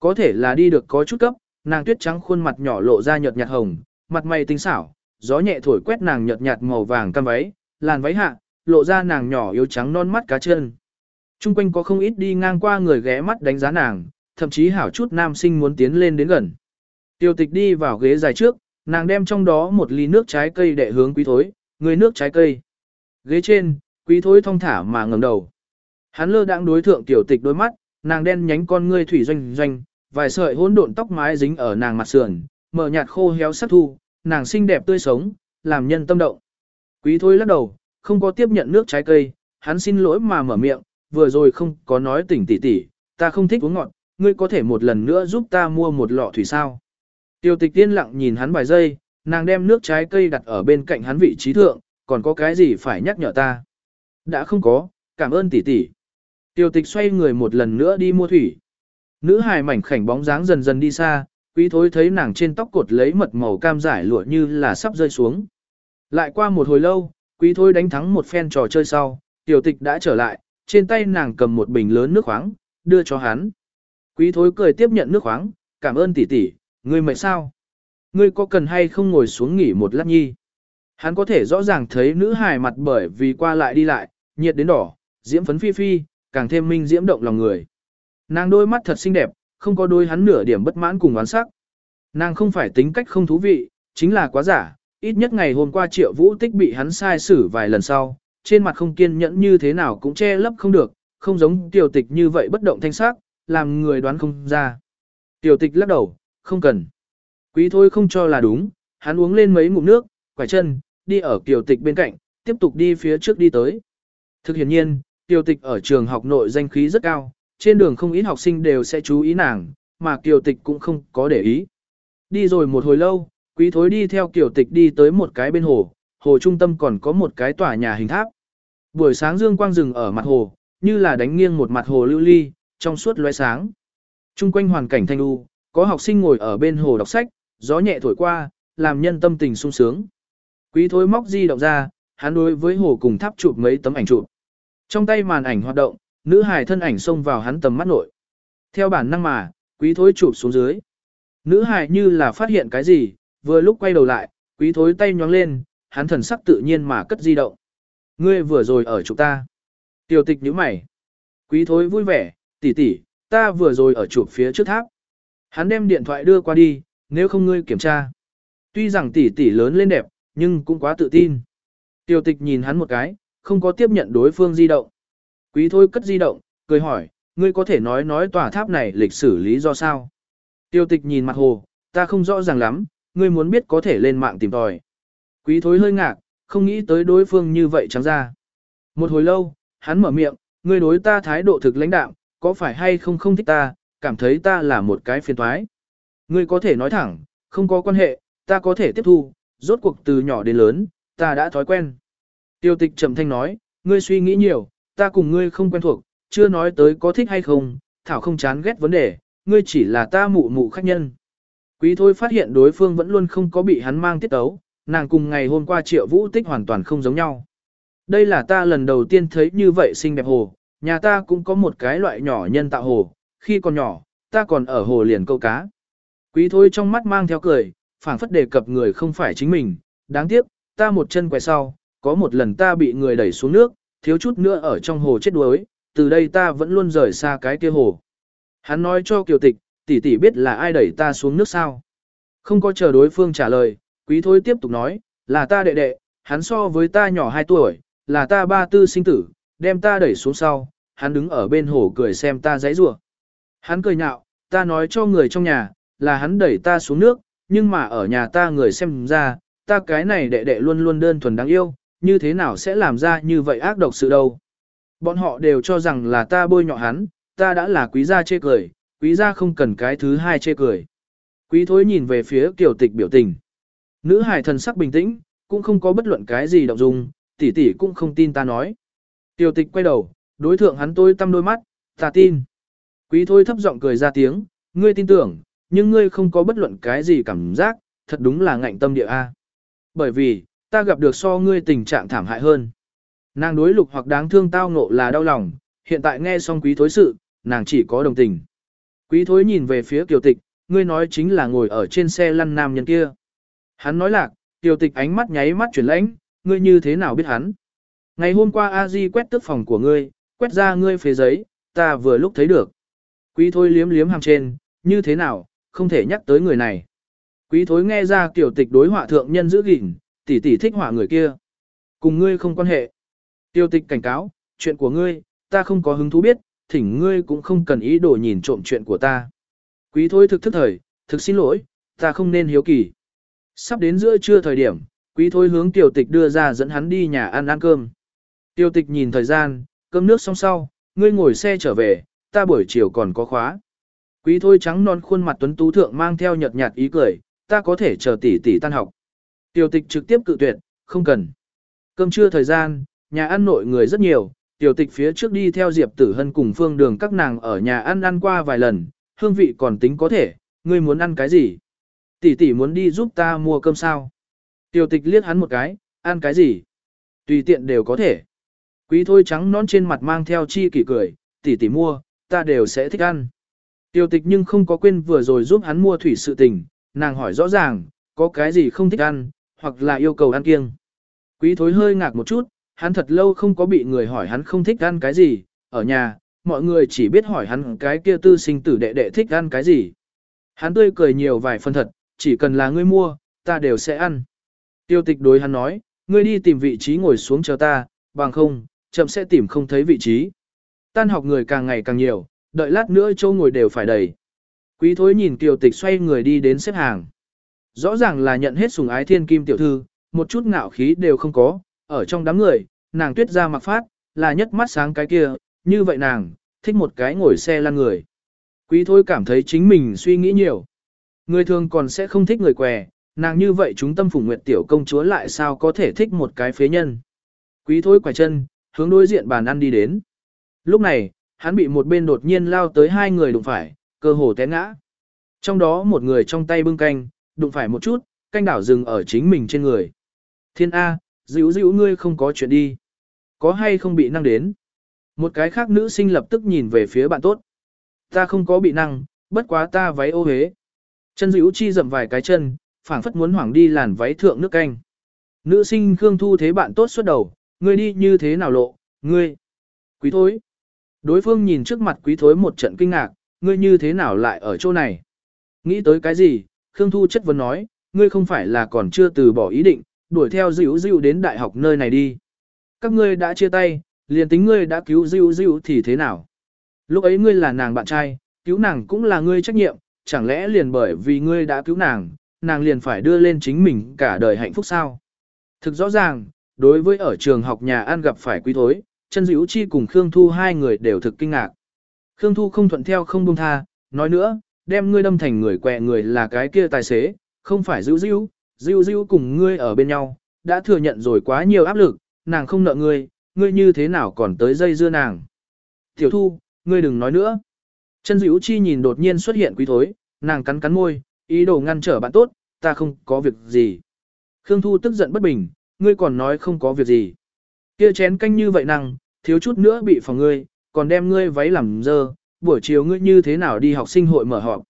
Có thể là đi được có chút cấp, nàng tuyết trắng khuôn mặt nhỏ lộ ra nhợt nhạt hồng, mặt mày tinh xảo, gió nhẹ thổi quét nàng nhợt nhạt màu vàng cam váy, làn váy hạ, lộ ra nàng nhỏ yếu trắng non mắt cá chân. Trung quanh có không ít đi ngang qua người ghé mắt đánh giá nàng, thậm chí hảo chút nam sinh muốn tiến lên đến gần. Tiêu tịch đi vào ghế dài trước, nàng đem trong đó một ly nước trái cây đệ hướng quý thối, người nước trái cây. Ghế trên, quý thối thong thả mà ngẩng đầu. Hắn lơ đãng đối thượng tiểu tịch đôi mắt, nàng đen nhánh con ngươi thủy doanh doanh, vài sợi hỗn độn tóc mái dính ở nàng mặt sườn, mở nhạt khô héo sắc thu, nàng xinh đẹp tươi sống, làm nhân tâm động. Quý thối lắc đầu, không có tiếp nhận nước trái cây, hắn xin lỗi mà mở miệng, vừa rồi không có nói tỉnh tỉ tỉ, ta không thích uống ngọt, ngươi có thể một lần nữa giúp ta mua một lọ thủy sao. Tiêu tịch tiên lặng nhìn hắn vài giây, nàng đem nước trái cây đặt ở bên cạnh hắn vị trí thượng, còn có cái gì phải nhắc nhở ta. Đã không có, cảm ơn tỷ tỷ. Tiêu tịch xoay người một lần nữa đi mua thủy. Nữ hài mảnh khảnh bóng dáng dần dần đi xa, quý thối thấy nàng trên tóc cột lấy mật màu cam giải lụa như là sắp rơi xuống. Lại qua một hồi lâu, quý thối đánh thắng một phen trò chơi sau, tiểu tịch đã trở lại, trên tay nàng cầm một bình lớn nước khoáng, đưa cho hắn. Quý thối cười tiếp nhận nước khoáng, cảm ơn tỷ tỷ, ngươi mệt sao? Ngươi có cần hay không ngồi xuống nghỉ một lát nhi? Hắn có thể rõ ràng thấy nữ hài mặt bởi vì qua lại đi lại, nhiệt đến đỏ, diễm phấn phi phi, càng thêm minh diễm động lòng người. Nàng đôi mắt thật xinh đẹp, không có đôi hắn nửa điểm bất mãn cùng oán sắc. Nàng không phải tính cách không thú vị, chính là quá giả, ít nhất ngày hôm qua triệu vũ tích bị hắn sai xử vài lần sau, trên mặt không kiên nhẫn như thế nào cũng che lấp không được, không giống tiểu tịch như vậy bất động thanh sắc, làm người đoán không ra. Tiểu tịch lắc đầu, không cần. Quý thôi không cho là đúng, hắn uống lên mấy ngụm nước, quải chân, đi ở tiểu tịch bên cạnh, tiếp tục đi phía trước đi tới. Thực hiện nhiên, tiểu tịch ở trường học nội danh khí rất cao, trên đường không ít học sinh đều sẽ chú ý nàng, mà tiểu tịch cũng không có để ý. Đi rồi một hồi lâu, quý thối đi theo tiểu tịch đi tới một cái bên hồ, hồ trung tâm còn có một cái tòa nhà hình tháp. Buổi sáng dương quang rừng ở mặt hồ, như là đánh nghiêng một mặt hồ lưu ly, trong suốt lóe sáng. Trung quanh hoàn cảnh thanh u, có học sinh ngồi ở bên hồ đọc sách, gió nhẹ thổi qua, làm nhân tâm tình sung sướng. Quý thối móc di động ra, hắn đối với hồ cùng tháp chụp mấy tấm ảnh chụp. Trong tay màn ảnh hoạt động, nữ hài thân ảnh xông vào hắn tầm mắt nội. Theo bản năng mà, quý thối chụp xuống dưới. Nữ hài như là phát hiện cái gì, vừa lúc quay đầu lại, quý thối tay nhóng lên, hắn thần sắc tự nhiên mà cất di động. Ngươi vừa rồi ở chụp ta. Tiểu tịch nhíu mày. Quý thối vui vẻ, tỷ tỷ, ta vừa rồi ở chụp phía trước tháp. Hắn đem điện thoại đưa qua đi, nếu không ngươi kiểm tra. Tuy rằng tỷ tỷ lớn lên đẹp, nhưng cũng quá tự tin. Tiểu tịch nhìn hắn một cái, không có tiếp nhận đối phương di động. Quý thôi cất di động, cười hỏi, ngươi có thể nói nói tòa tháp này lịch sử lý do sao? Tiêu tịch nhìn mặt hồ, ta không rõ ràng lắm, ngươi muốn biết có thể lên mạng tìm tòi. Quý thối hơi ngạc, không nghĩ tới đối phương như vậy trắng ra. Một hồi lâu, hắn mở miệng, ngươi đối ta thái độ thực lãnh đạm, có phải hay không không thích ta, cảm thấy ta là một cái phiền toái. Ngươi có thể nói thẳng, không có quan hệ, ta có thể tiếp thu, rốt cuộc từ nhỏ đến lớn, ta đã thói quen. Tiêu tịch trầm thanh nói, ngươi suy nghĩ nhiều, ta cùng ngươi không quen thuộc, chưa nói tới có thích hay không, thảo không chán ghét vấn đề, ngươi chỉ là ta mụ mụ khách nhân. Quý thôi phát hiện đối phương vẫn luôn không có bị hắn mang tiết tấu, nàng cùng ngày hôm qua triệu vũ tích hoàn toàn không giống nhau. Đây là ta lần đầu tiên thấy như vậy xinh đẹp hồ, nhà ta cũng có một cái loại nhỏ nhân tạo hồ, khi còn nhỏ, ta còn ở hồ liền câu cá. Quý thôi trong mắt mang theo cười, phảng phất đề cập người không phải chính mình, đáng tiếc, ta một chân quay sau, có một lần ta bị người đẩy xuống nước, thiếu chút nữa ở trong hồ chết đuối, từ đây ta vẫn luôn rời xa cái kia hồ. Hắn nói cho Kiều Tịch, tỷ tỷ biết là ai đẩy ta xuống nước sao. Không có chờ đối phương trả lời, quý thôi tiếp tục nói, là ta đệ đệ, hắn so với ta nhỏ 2 tuổi, là ta ba tư sinh tử, đem ta đẩy xuống sau, hắn đứng ở bên hồ cười xem ta giấy rủa. Hắn cười nhạo, ta nói cho người trong nhà, là hắn đẩy ta xuống nước, nhưng mà ở nhà ta người xem ra, ta cái này đệ đệ luôn luôn đơn thuần đáng yêu, như thế nào sẽ làm ra như vậy ác độc sự đâu. Bọn họ đều cho rằng là ta bôi nhọ hắn, ta đã là quý gia chê cười, quý gia không cần cái thứ hai chê cười. Quý thối nhìn về phía kiểu tịch biểu tình. Nữ hải thần sắc bình tĩnh, cũng không có bất luận cái gì động dung, tỷ tỷ cũng không tin ta nói. Tiểu tịch quay đầu, đối thượng hắn tôi tâm đôi mắt, ta tin. Quý thôi thấp giọng cười ra tiếng, ngươi tin tưởng, nhưng ngươi không có bất luận cái gì cảm giác, thật đúng là ngạnh tâm địa A. Bởi vì, ta gặp được so ngươi tình trạng thảm hại hơn. Nàng đối lục hoặc đáng thương tao ngộ là đau lòng, hiện tại nghe xong quý thối sự, nàng chỉ có đồng tình. Quý thối nhìn về phía kiều tịch, ngươi nói chính là ngồi ở trên xe lăn nam nhân kia. Hắn nói lạc, kiều tịch ánh mắt nháy mắt chuyển lãnh, ngươi như thế nào biết hắn. Ngày hôm qua a di quét tước phòng của ngươi, quét ra ngươi phế giấy, ta vừa lúc thấy được. Quý thối liếm liếm hàm trên, như thế nào, không thể nhắc tới người này. Quý thối nghe ra kiểu tịch đối họa thượng nhân giữ gìn, tỷ tỷ thích họa người kia. Cùng ngươi không quan hệ. Tiêu tịch cảnh cáo, chuyện của ngươi, ta không có hứng thú biết, thỉnh ngươi cũng không cần ý đồ nhìn trộm chuyện của ta. Quý Thôi thực thức thời, thực xin lỗi, ta không nên hiếu kỳ. Sắp đến giữa trưa thời điểm, quý Thôi hướng tiểu tịch đưa ra dẫn hắn đi nhà ăn ăn cơm. Tiêu tịch nhìn thời gian, cơm nước xong sau, ngươi ngồi xe trở về, ta buổi chiều còn có khóa. Quý thôi trắng non khuôn mặt tuấn tú thượng mang theo nhợt nhạt ý cười, ta có thể chờ tỷ tỷ tan học. Tiểu tịch trực tiếp cự tuyệt, không cần. Cơm trưa thời gian, nhà ăn nội người rất nhiều, tiểu tịch phía trước đi theo Diệp Tử Hân cùng phương đường các nàng ở nhà ăn ăn qua vài lần, hương vị còn tính có thể, ngươi muốn ăn cái gì? Tỷ tỷ muốn đi giúp ta mua cơm sao? Tiểu tịch liếc hắn một cái, ăn cái gì? Tùy tiện đều có thể. Quý thôi trắng nón trên mặt mang theo chi kỷ cười, tỷ tỷ mua, ta đều sẽ thích ăn. Tiểu tịch nhưng không có quên vừa rồi giúp hắn mua thủy sự tình, nàng hỏi rõ ràng, có cái gì không thích ăn, hoặc là yêu cầu ăn kiêng. Quý thối hơi ngạc một chút, hắn thật lâu không có bị người hỏi hắn không thích ăn cái gì, ở nhà, mọi người chỉ biết hỏi hắn cái kia tư sinh tử đệ đệ thích ăn cái gì. Hắn tươi cười nhiều vài phần thật, chỉ cần là ngươi mua, ta đều sẽ ăn. Tiêu tịch đối hắn nói, ngươi đi tìm vị trí ngồi xuống chờ ta, bằng không, chậm sẽ tìm không thấy vị trí. Tan học người càng ngày càng nhiều, đợi lát nữa chỗ ngồi đều phải đầy. Quý thối nhìn Tiêu tịch xoay người đi đến xếp hàng. Rõ ràng là nhận hết sùng ái thiên kim tiểu thư, một chút ngạo khí đều không có, ở trong đám người, nàng tuyết ra mặc phát, là nhất mắt sáng cái kia, như vậy nàng, thích một cái ngồi xe lăn người. Quý thôi cảm thấy chính mình suy nghĩ nhiều. Người thường còn sẽ không thích người què, nàng như vậy chúng tâm phủng nguyệt tiểu công chúa lại sao có thể thích một cái phế nhân. Quý thôi quải chân, hướng đối diện bàn ăn đi đến. Lúc này, hắn bị một bên đột nhiên lao tới hai người đụng phải, cơ hồ té ngã. Trong đó một người trong tay bưng canh, đụng phải một chút, canh đảo dừng ở chính mình trên người. Thiên A, dữ dữ ngươi không có chuyện đi. Có hay không bị năng đến? Một cái khác nữ sinh lập tức nhìn về phía bạn tốt. Ta không có bị năng, bất quá ta váy ô hế. Chân dữ chi dậm vài cái chân, phảng phất muốn hoảng đi làn váy thượng nước canh. Nữ sinh Khương Thu thế bạn tốt xuất đầu, ngươi đi như thế nào lộ, ngươi. Quý thối. Đối phương nhìn trước mặt quý thối một trận kinh ngạc, ngươi như thế nào lại ở chỗ này? Nghĩ tới cái gì? Khương Thu chất vấn nói, ngươi không phải là còn chưa từ bỏ ý định, đuổi theo dịu dịu đến đại học nơi này đi. Các ngươi đã chia tay, liền tính ngươi đã cứu dịu dịu thì thế nào? Lúc ấy ngươi là nàng bạn trai, cứu nàng cũng là ngươi trách nhiệm, chẳng lẽ liền bởi vì ngươi đã cứu nàng, nàng liền phải đưa lên chính mình cả đời hạnh phúc sao? Thực rõ ràng, đối với ở trường học nhà ăn gặp phải quý thối, chân dữ chi cùng Khương Thu hai người đều thực kinh ngạc. Khương Thu không thuận theo không buông tha, nói nữa, đem ngươi đâm thành người quẹ người là cái kia tài xế, không phải dữ dữ, dữ dữ cùng ngươi ở bên nhau, đã thừa nhận rồi quá nhiều áp lực, nàng không nợ ngươi, ngươi như thế nào còn tới dây dưa nàng. Tiểu thu, ngươi đừng nói nữa. Chân dữ chi nhìn đột nhiên xuất hiện quý thối, nàng cắn cắn môi, ý đồ ngăn trở bạn tốt, ta không có việc gì. Khương Thu tức giận bất bình, ngươi còn nói không có việc gì. Kia chén canh như vậy nàng, thiếu chút nữa bị phòng ngươi, còn đem ngươi váy làm dơ, buổi chiều ngươi như thế nào đi học sinh hội mở họp.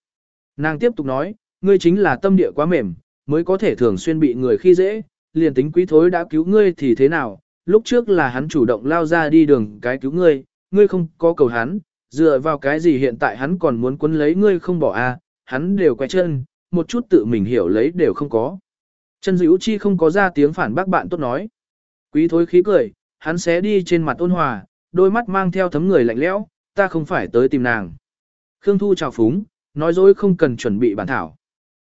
Nàng tiếp tục nói, ngươi chính là tâm địa quá mềm, mới có thể thường xuyên bị người khi dễ, liền tính quý thối đã cứu ngươi thì thế nào, lúc trước là hắn chủ động lao ra đi đường cái cứu ngươi, ngươi không có cầu hắn, dựa vào cái gì hiện tại hắn còn muốn quấn lấy ngươi không bỏ a, à, hắn đều quay chân, một chút tự mình hiểu lấy đều không có. Chân dữ chi không có ra tiếng phản bác bạn tốt nói. Quý thối khí cười, hắn sẽ đi trên mặt ôn hòa, đôi mắt mang theo thấm người lạnh lẽo, ta không phải tới tìm nàng. Khương Thu chào phúng, nói dối không cần chuẩn bị bản thảo.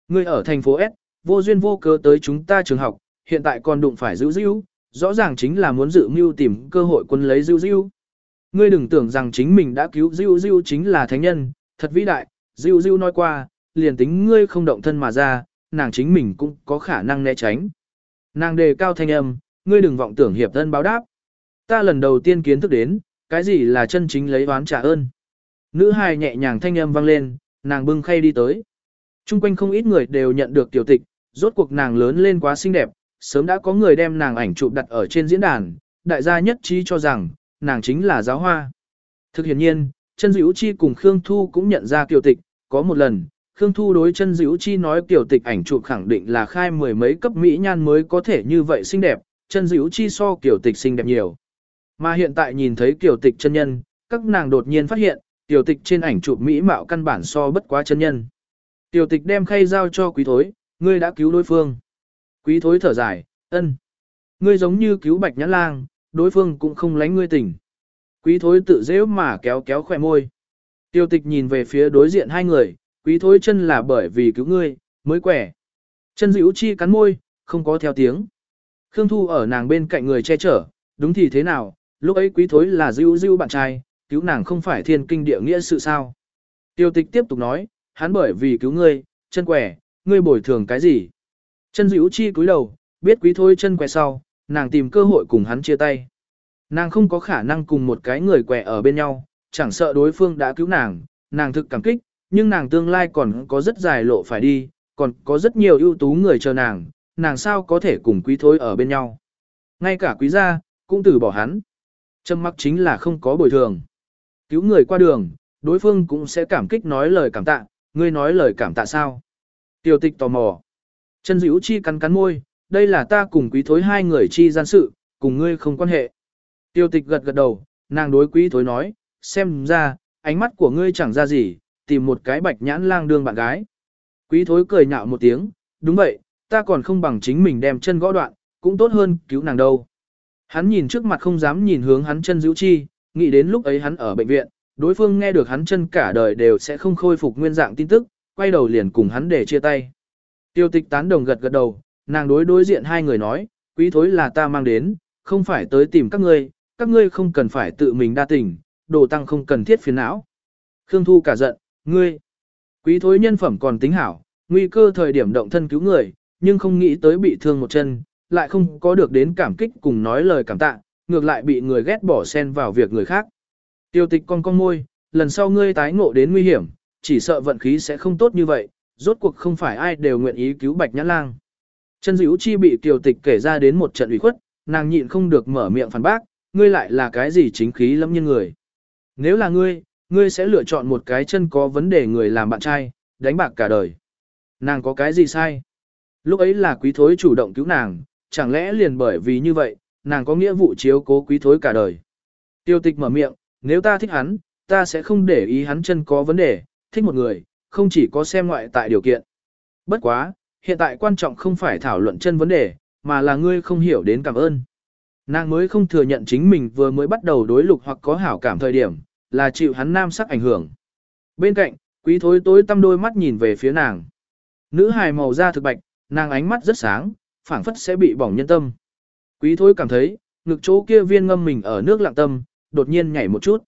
Ngươi ở thành phố S, vô duyên vô cớ tới chúng ta trường học, hiện tại còn đụng phải dữ dữ, rõ ràng chính là muốn dự mưu tìm cơ hội quân lấy dữ dữ. Ngươi đừng tưởng rằng chính mình đã cứu dữ dữ chính là thánh nhân, thật vĩ đại, dữ dữ nói qua, liền tính ngươi không động thân mà ra, nàng chính mình cũng có khả năng né tránh. Nàng đề cao thanh âm, ngươi đừng vọng tưởng hiệp thân báo đáp. Ta lần đầu tiên kiến thức đến, cái gì là chân chính lấy oán trả ơn. Nữ hài nhẹ nhàng thanh âm vang lên, nàng bưng khay đi tới. Trung quanh không ít người đều nhận được tiểu tịch, rốt cuộc nàng lớn lên quá xinh đẹp, sớm đã có người đem nàng ảnh chụp đặt ở trên diễn đàn, đại gia nhất trí cho rằng, nàng chính là giáo hoa. Thực hiện nhiên, chân dữ chi cùng Khương Thu cũng nhận ra tiểu tịch, có một lần, Khương Thu đối chân dữ chi nói tiểu tịch ảnh chụp khẳng định là khai mười mấy cấp mỹ nhan mới có thể như vậy xinh đẹp, chân dữ chi so tiểu tịch xinh đẹp nhiều. Mà hiện tại nhìn thấy tiểu tịch chân nhân, các nàng đột nhiên phát hiện, tiểu tịch trên ảnh chụp mỹ mạo căn bản so bất quá chân nhân. Tiểu tịch đem khay giao cho quý thối, ngươi đã cứu đối phương. Quý thối thở dài, ân. Ngươi giống như cứu bạch nhãn lang, đối phương cũng không lánh ngươi tỉnh. Quý thối tự dễ mà kéo kéo khỏe môi. Tiểu tịch nhìn về phía đối diện hai người, quý thối chân là bởi vì cứu ngươi, mới quẻ. Chân dữ chi cắn môi, không có theo tiếng. Khương Thu ở nàng bên cạnh người che chở, đúng thì thế nào, lúc ấy quý thối là dữ dữ bạn trai, cứu nàng không phải thiên kinh địa nghĩa sự sao. Tiêu tịch tiếp tục nói, hắn bởi vì cứu ngươi, chân quẻ, ngươi bồi thường cái gì. Chân dữ chi cúi đầu, biết quý thôi chân quẻ sau, nàng tìm cơ hội cùng hắn chia tay. Nàng không có khả năng cùng một cái người quẻ ở bên nhau, chẳng sợ đối phương đã cứu nàng, nàng thực cảm kích, nhưng nàng tương lai còn có rất dài lộ phải đi, còn có rất nhiều ưu tú người chờ nàng, nàng sao có thể cùng quý thôi ở bên nhau. Ngay cả quý gia, cũng từ bỏ hắn. Trầm mặc chính là không có bồi thường. Cứu người qua đường, đối phương cũng sẽ cảm kích nói lời cảm tạ, ngươi nói lời cảm tạ sao? Tiểu tịch tò mò. Chân dữ chi cắn cắn môi, đây là ta cùng quý thối hai người chi gian sự, cùng ngươi không quan hệ. Tiêu tịch gật gật đầu, nàng đối quý thối nói, xem ra, ánh mắt của ngươi chẳng ra gì, tìm một cái bạch nhãn lang đương bạn gái. Quý thối cười nhạo một tiếng, đúng vậy, ta còn không bằng chính mình đem chân gõ đoạn, cũng tốt hơn cứu nàng đâu. Hắn nhìn trước mặt không dám nhìn hướng hắn chân dữ chi, nghĩ đến lúc ấy hắn ở bệnh viện, đối phương nghe được hắn chân cả đời đều sẽ không khôi phục nguyên dạng tin tức, quay đầu liền cùng hắn để chia tay. Tiêu tịch tán đồng gật gật đầu, nàng đối đối diện hai người nói, quý thối là ta mang đến, không phải tới tìm các ngươi, các ngươi không cần phải tự mình đa tình, đồ tăng không cần thiết phiền não. Khương Thu cả giận, ngươi, quý thối nhân phẩm còn tính hảo, nguy cơ thời điểm động thân cứu người, nhưng không nghĩ tới bị thương một chân, lại không có được đến cảm kích cùng nói lời cảm tạ, ngược lại bị người ghét bỏ xen vào việc người khác. Tiêu tịch con con môi, lần sau ngươi tái ngộ đến nguy hiểm, chỉ sợ vận khí sẽ không tốt như vậy, rốt cuộc không phải ai đều nguyện ý cứu bạch nhãn lang. Chân dữ chi bị tiêu tịch kể ra đến một trận ủy khuất, nàng nhịn không được mở miệng phản bác, ngươi lại là cái gì chính khí lắm nhân người. Nếu là ngươi, ngươi sẽ lựa chọn một cái chân có vấn đề người làm bạn trai, đánh bạc cả đời. Nàng có cái gì sai? Lúc ấy là quý thối chủ động cứu nàng, chẳng lẽ liền bởi vì như vậy, nàng có nghĩa vụ chiếu cố quý thối cả đời. Tiêu tịch mở miệng, nếu ta thích hắn, ta sẽ không để ý hắn chân có vấn đề, thích một người, không chỉ có xem ngoại tại điều kiện. Bất quá, hiện tại quan trọng không phải thảo luận chân vấn đề, mà là ngươi không hiểu đến cảm ơn. Nàng mới không thừa nhận chính mình vừa mới bắt đầu đối lục hoặc có hảo cảm thời điểm, là chịu hắn nam sắc ảnh hưởng. Bên cạnh, quý thối tối tăm đôi mắt nhìn về phía nàng. Nữ hài màu da thực bạch, nàng ánh mắt rất sáng, phảng phất sẽ bị bỏng nhân tâm. Quý thối cảm thấy, ngực chỗ kia viên ngâm mình ở nước lặng tâm, đột nhiên nhảy một chút.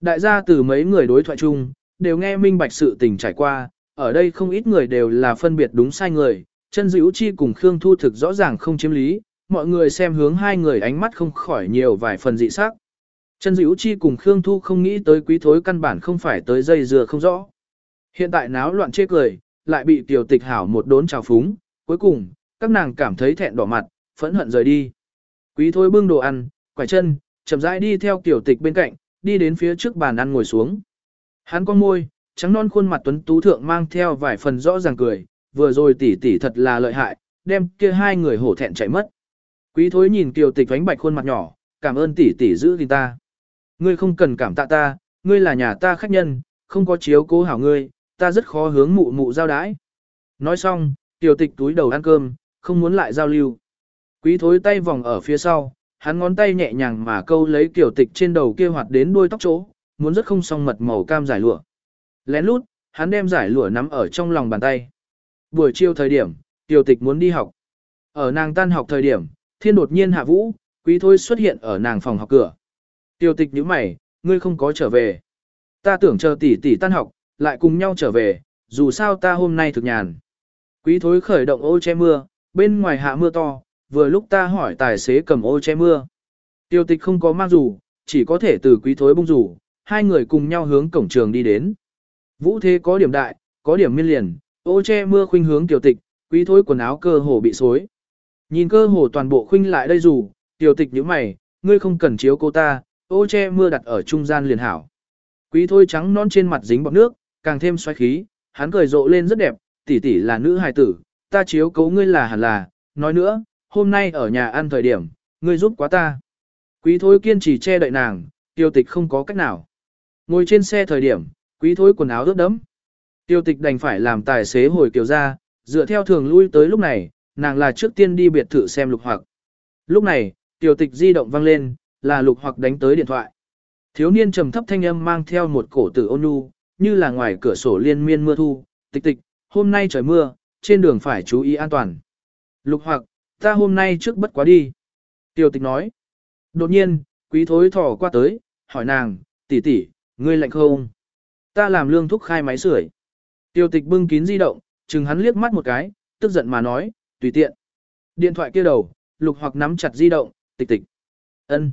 Đại gia từ mấy người đối thoại chung, đều nghe minh bạch sự tình trải qua, ở đây không ít người đều là phân biệt đúng sai người, chân dữ chi cùng Khương Thu thực rõ ràng không chiếm lý, mọi người xem hướng hai người ánh mắt không khỏi nhiều vài phần dị sắc. Chân dữ chi cùng Khương Thu không nghĩ tới quý thối căn bản không phải tới dây dừa không rõ. Hiện tại náo loạn chê cười, lại bị tiểu tịch hảo một đốn trào phúng, cuối cùng, các nàng cảm thấy thẹn đỏ mặt, phẫn hận rời đi. Quý thối bưng đồ ăn, quải chân, chậm rãi đi theo tiểu tịch bên cạnh, đi đến phía trước bàn ăn ngồi xuống. Hắn con môi, trắng non khuôn mặt tuấn tú thượng mang theo vài phần rõ ràng cười, vừa rồi tỷ tỷ thật là lợi hại, đem kia hai người hổ thẹn chạy mất. Quý thối nhìn kiều tịch vánh bạch khuôn mặt nhỏ, cảm ơn tỷ tỷ giữ gìn ta. Ngươi không cần cảm tạ ta, ngươi là nhà ta khách nhân, không có chiếu cố hảo ngươi, ta rất khó hướng mụ mụ giao đái. Nói xong, tiểu tịch túi đầu ăn cơm, không muốn lại giao lưu. Quý thối tay vòng ở phía sau, hắn ngón tay nhẹ nhàng mà câu lấy tiểu tịch trên đầu kia hoạt đến đuôi tóc chỗ, muốn rất không song mật màu cam giải lụa. Lén lút, hắn đem giải lụa nắm ở trong lòng bàn tay. Buổi chiều thời điểm, tiểu tịch muốn đi học. Ở nàng tan học thời điểm, thiên đột nhiên hạ vũ, quý thôi xuất hiện ở nàng phòng học cửa. Tiểu tịch nhíu mày, ngươi không có trở về. Ta tưởng chờ tỷ tỷ tan học, lại cùng nhau trở về, dù sao ta hôm nay thực nhàn. Quý thối khởi động ô che mưa, bên ngoài hạ mưa to, vừa lúc ta hỏi tài xế cầm ô che mưa. Tiêu tịch không có mang dù, chỉ có thể từ quý thối bung rủ, hai người cùng nhau hướng cổng trường đi đến. Vũ thế có điểm đại, có điểm miên liền, ô che mưa khuynh hướng tiểu tịch, quý thối quần áo cơ hồ bị xối. Nhìn cơ hồ toàn bộ khuynh lại đây dù, tiểu tịch như mày, ngươi không cần chiếu cô ta, ô che mưa đặt ở trung gian liền hảo. Quý thôi trắng non trên mặt dính bọt nước, càng thêm xoáy khí, hắn cười rộ lên rất đẹp, tỷ tỷ là nữ hài tử, ta chiếu cố ngươi là hẳn là, nói nữa, hôm nay ở nhà ăn thời điểm, ngươi giúp quá ta. Quý thối kiên trì che đậy nàng, tiêu tịch không có cách nào. Ngồi trên xe thời điểm, quý thối quần áo ướt đẫm. Tiêu tịch đành phải làm tài xế hồi kiều ra, dựa theo thường lui tới lúc này, nàng là trước tiên đi biệt thự xem lục hoặc. Lúc này, tiêu tịch di động vang lên, là lục hoặc đánh tới điện thoại. Thiếu niên trầm thấp thanh âm mang theo một cổ tử ôn nhu, như là ngoài cửa sổ liên miên mưa thu, tịch tịch, hôm nay trời mưa, trên đường phải chú ý an toàn. Lục hoặc, ta hôm nay trước bất quá đi. Tiêu tịch nói. Đột nhiên, quý thối thỏ qua tới, hỏi nàng, tỷ tỷ, ngươi lạnh không? Ta làm lương thúc khai máy sưởi. Tiêu tịch bưng kín di động, chừng hắn liếc mắt một cái, tức giận mà nói, tùy tiện. Điện thoại kia đầu, lục hoặc nắm chặt di động, tịch tịch. ân.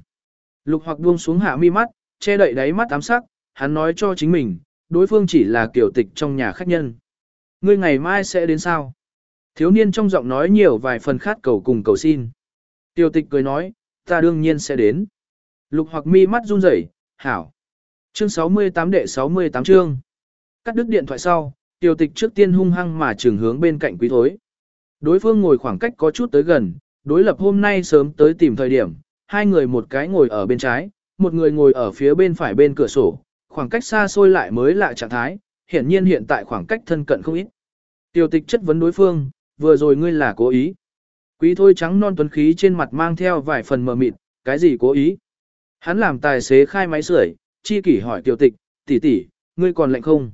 Lục hoặc buông xuống hạ mi mắt, che đậy đáy mắt ám sắc, hắn nói cho chính mình, đối phương chỉ là kiểu tịch trong nhà khách nhân. Ngươi ngày mai sẽ đến sao? Thiếu niên trong giọng nói nhiều vài phần khát cầu cùng cầu xin. Tiêu tịch cười nói, ta đương nhiên sẽ đến. Lục hoặc mi mắt run rẩy, hảo. Chương 68 đệ 68 chương. Cắt đứt điện thoại sau, Tiêu tịch trước tiên hung hăng mà trường hướng bên cạnh quý thối. Đối phương ngồi khoảng cách có chút tới gần, đối lập hôm nay sớm tới tìm thời điểm, hai người một cái ngồi ở bên trái, một người ngồi ở phía bên phải bên cửa sổ, khoảng cách xa xôi lại mới lạ trạng thái, hiển nhiên hiện tại khoảng cách thân cận không ít. Tiểu tịch chất vấn đối phương, vừa rồi ngươi là cố ý. Quý thôi trắng non tuấn khí trên mặt mang theo vài phần mờ mịt, cái gì cố ý? Hắn làm tài xế khai máy sưởi, chi kỷ hỏi tiểu tịch, tỷ tỷ, ngươi còn lạnh không?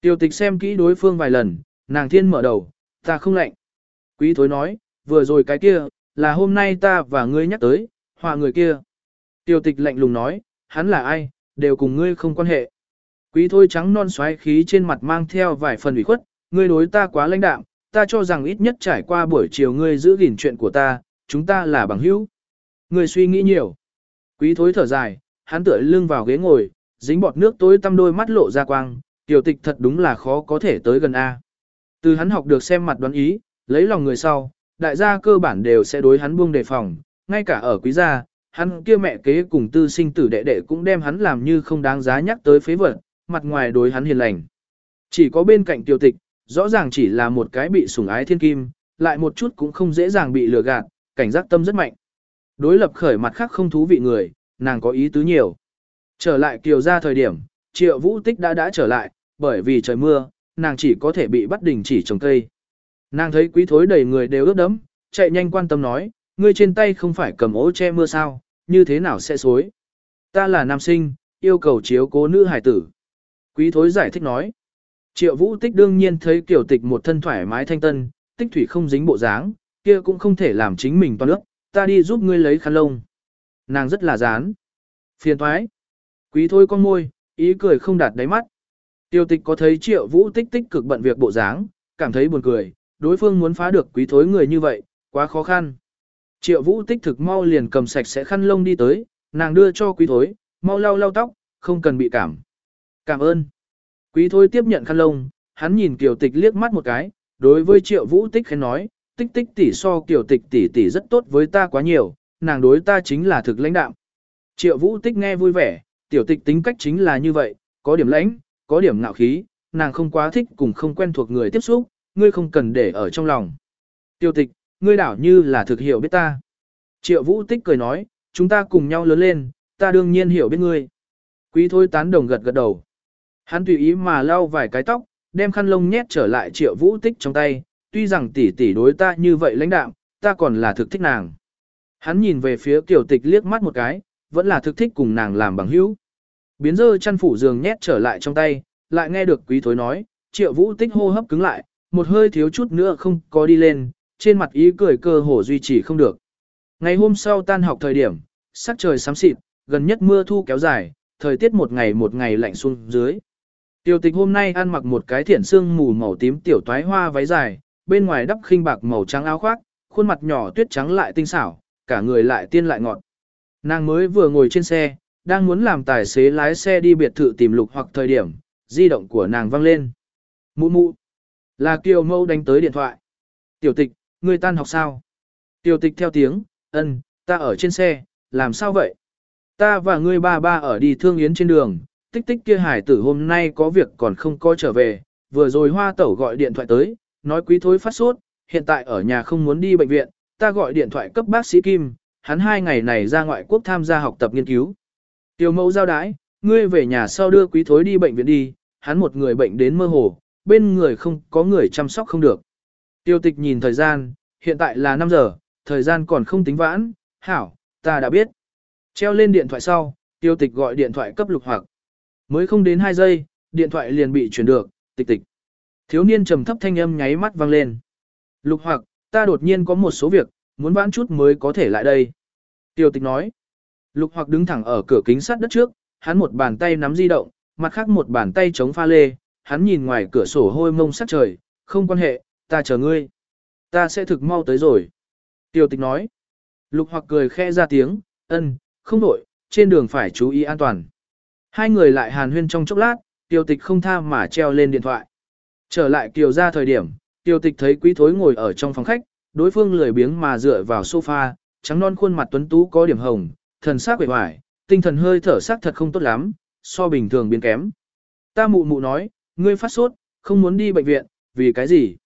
Tiểu tịch xem kỹ đối phương vài lần, nàng thiên mở đầu, ta không lạnh. Quý thối nói, vừa rồi cái kia, là hôm nay ta và ngươi nhắc tới, hòa người kia. Tiểu tịch lạnh lùng nói, hắn là ai, đều cùng ngươi không quan hệ. Quý thôi trắng non xoáy khí trên mặt mang theo vài phần ủy khuất, ngươi đối ta quá lãnh đạm, ta cho rằng ít nhất trải qua buổi chiều ngươi giữ gìn chuyện của ta, chúng ta là bằng hữu. Ngươi suy nghĩ nhiều. Quý thối thở dài, hắn tựa lưng vào ghế ngồi, dính bọt nước tối tăm đôi mắt lộ ra quang, tiểu tịch thật đúng là khó có thể tới gần A. Từ hắn học được xem mặt đoán ý, lấy lòng người sau, đại gia cơ bản đều sẽ đối hắn buông đề phòng, ngay cả ở quý gia, hắn kia mẹ kế cùng tư sinh tử đệ đệ cũng đem hắn làm như không đáng giá nhắc tới phế vật, mặt ngoài đối hắn hiền lành. Chỉ có bên cạnh tiểu tịch, rõ ràng chỉ là một cái bị sủng ái thiên kim, lại một chút cũng không dễ dàng bị lừa gạt, cảnh giác tâm rất mạnh. Đối lập khởi mặt khác không thú vị người, nàng có ý tứ nhiều. Trở lại kiều ra thời điểm, triệu vũ tích đã đã trở lại, bởi vì trời mưa, nàng chỉ có thể bị bắt đình chỉ trồng cây. Nàng thấy quý thối đầy người đều ướt đẫm, chạy nhanh quan tâm nói, ngươi trên tay không phải cầm ố che mưa sao, như thế nào sẽ xối. Ta là nam sinh, yêu cầu chiếu cố nữ hải tử. Quý thối giải thích nói. Triệu vũ tích đương nhiên thấy kiểu tịch một thân thoải mái thanh tân, tích thủy không dính bộ dáng, kia cũng không thể làm chính mình toàn ước, ta đi giúp ngươi lấy khăn lông. Nàng rất là dán. Phiền thoái. Quý thôi con môi, ý cười không đạt đáy mắt. Tiêu tịch có thấy triệu vũ tích tích cực bận việc bộ dáng, cảm thấy buồn cười, đối phương muốn phá được quý thối người như vậy, quá khó khăn. Triệu vũ tích thực mau liền cầm sạch sẽ khăn lông đi tới, nàng đưa cho quý thối, mau lau lau tóc, không cần bị cảm. Cảm ơn. Quý thôi tiếp nhận khăn lông, hắn nhìn kiều tịch liếc mắt một cái, đối với triệu vũ tích khen nói, tích tích tỷ so kiều tịch tỷ tỷ rất tốt với ta quá nhiều, nàng đối ta chính là thực lãnh đạm Triệu vũ tích nghe vui vẻ, tiểu tịch tính cách chính là như vậy, có điểm lãnh, có điểm ngạo khí, nàng không quá thích cùng không quen thuộc người tiếp xúc, ngươi không cần để ở trong lòng. Tiểu tịch, ngươi đảo như là thực hiểu biết ta. Triệu vũ tích cười nói, chúng ta cùng nhau lớn lên, ta đương nhiên hiểu biết ngươi. Quý thôi tán đồng gật gật đầu. Hắn tùy ý mà lau vài cái tóc, đem khăn lông nhét trở lại triệu vũ tích trong tay, tuy rằng tỷ tỷ đối ta như vậy lãnh đạm, ta còn là thực thích nàng. Hắn nhìn về phía tiểu tịch liếc mắt một cái, vẫn là thực thích cùng nàng làm bằng hữu. Biến dơ chăn phủ giường nhét trở lại trong tay, lại nghe được quý thối nói, triệu vũ tích hô hấp cứng lại, một hơi thiếu chút nữa không có đi lên, trên mặt ý cười cơ hồ duy trì không được. Ngày hôm sau tan học thời điểm, sắc trời xám xịt, gần nhất mưa thu kéo dài, thời tiết một ngày một ngày lạnh xuống dưới. Tiểu tịch hôm nay ăn mặc một cái thiển xương mù màu tím tiểu toái hoa váy dài, bên ngoài đắp khinh bạc màu trắng áo khoác, khuôn mặt nhỏ tuyết trắng lại tinh xảo, cả người lại tiên lại ngọt. Nàng mới vừa ngồi trên xe, đang muốn làm tài xế lái xe đi biệt thự tìm lục hoặc thời điểm, di động của nàng vang lên. Mụ mụ. Là Kiều Mâu đánh tới điện thoại. Tiểu tịch, ngươi tan học sao? Tiểu tịch theo tiếng, ân, ta ở trên xe, làm sao vậy? Ta và ngươi ba ba ở đi thương yến trên đường, tích tích kia hải tử hôm nay có việc còn không có trở về, vừa rồi hoa tẩu gọi điện thoại tới, nói quý thối phát sốt, hiện tại ở nhà không muốn đi bệnh viện, ta gọi điện thoại cấp bác sĩ Kim, hắn hai ngày này ra ngoại quốc tham gia học tập nghiên cứu. Tiểu mẫu giao đái, ngươi về nhà sau đưa quý thối đi bệnh viện đi, hắn một người bệnh đến mơ hồ, bên người không có người chăm sóc không được. Tiêu tịch nhìn thời gian, hiện tại là 5 giờ, thời gian còn không tính vãn, hảo, ta đã biết. Treo lên điện thoại sau, tiêu tịch gọi điện thoại cấp lục hoặc. Mới không đến 2 giây, điện thoại liền bị chuyển được, tịch tịch. Thiếu niên trầm thấp thanh âm nháy mắt vang lên. Lục hoặc, ta đột nhiên có một số việc, muốn vãn chút mới có thể lại đây. Tiêu tịch nói. Lục hoặc đứng thẳng ở cửa kính sắt đất trước, hắn một bàn tay nắm di động, mặt khác một bàn tay chống pha lê, hắn nhìn ngoài cửa sổ hôi mông sắc trời, không quan hệ, ta chờ ngươi. Ta sẽ thực mau tới rồi. Tiêu tịch nói. Lục hoặc cười khẽ ra tiếng, ân, không đổi, trên đường phải chú ý an toàn. Hai người lại hàn huyên trong chốc lát, tiêu tịch không tha mà treo lên điện thoại. Trở lại kiều ra thời điểm, tiêu tịch thấy quý thối ngồi ở trong phòng khách, đối phương lười biếng mà dựa vào sofa, trắng non khuôn mặt tuấn tú có điểm hồng, thần sắc quệ hoài, tinh thần hơi thở sắc thật không tốt lắm, so bình thường biến kém. Ta mụ mụ nói, ngươi phát sốt, không muốn đi bệnh viện, vì cái gì?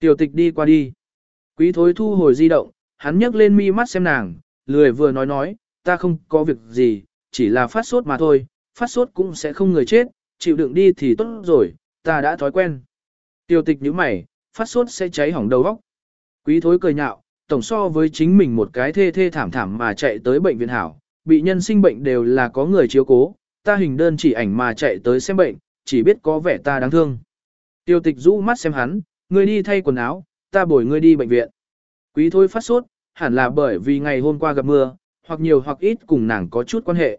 Tiểu tịch đi qua đi. Quý thối thu hồi di động, hắn nhấc lên mi mắt xem nàng, lười vừa nói nói, ta không có việc gì, chỉ là phát sốt mà thôi, phát sốt cũng sẽ không người chết, chịu đựng đi thì tốt rồi, ta đã thói quen. Tiêu tịch như mày, phát sốt sẽ cháy hỏng đầu óc. Quý thối cười nhạo, tổng so với chính mình một cái thê thê thảm thảm mà chạy tới bệnh viện hảo, bị nhân sinh bệnh đều là có người chiếu cố, ta hình đơn chỉ ảnh mà chạy tới xem bệnh, chỉ biết có vẻ ta đáng thương. Tiêu tịch rũ mắt xem hắn, ngươi đi thay quần áo, ta bồi ngươi đi bệnh viện. Quý thôi phát sốt, hẳn là bởi vì ngày hôm qua gặp mưa, hoặc nhiều hoặc ít cùng nàng có chút quan hệ.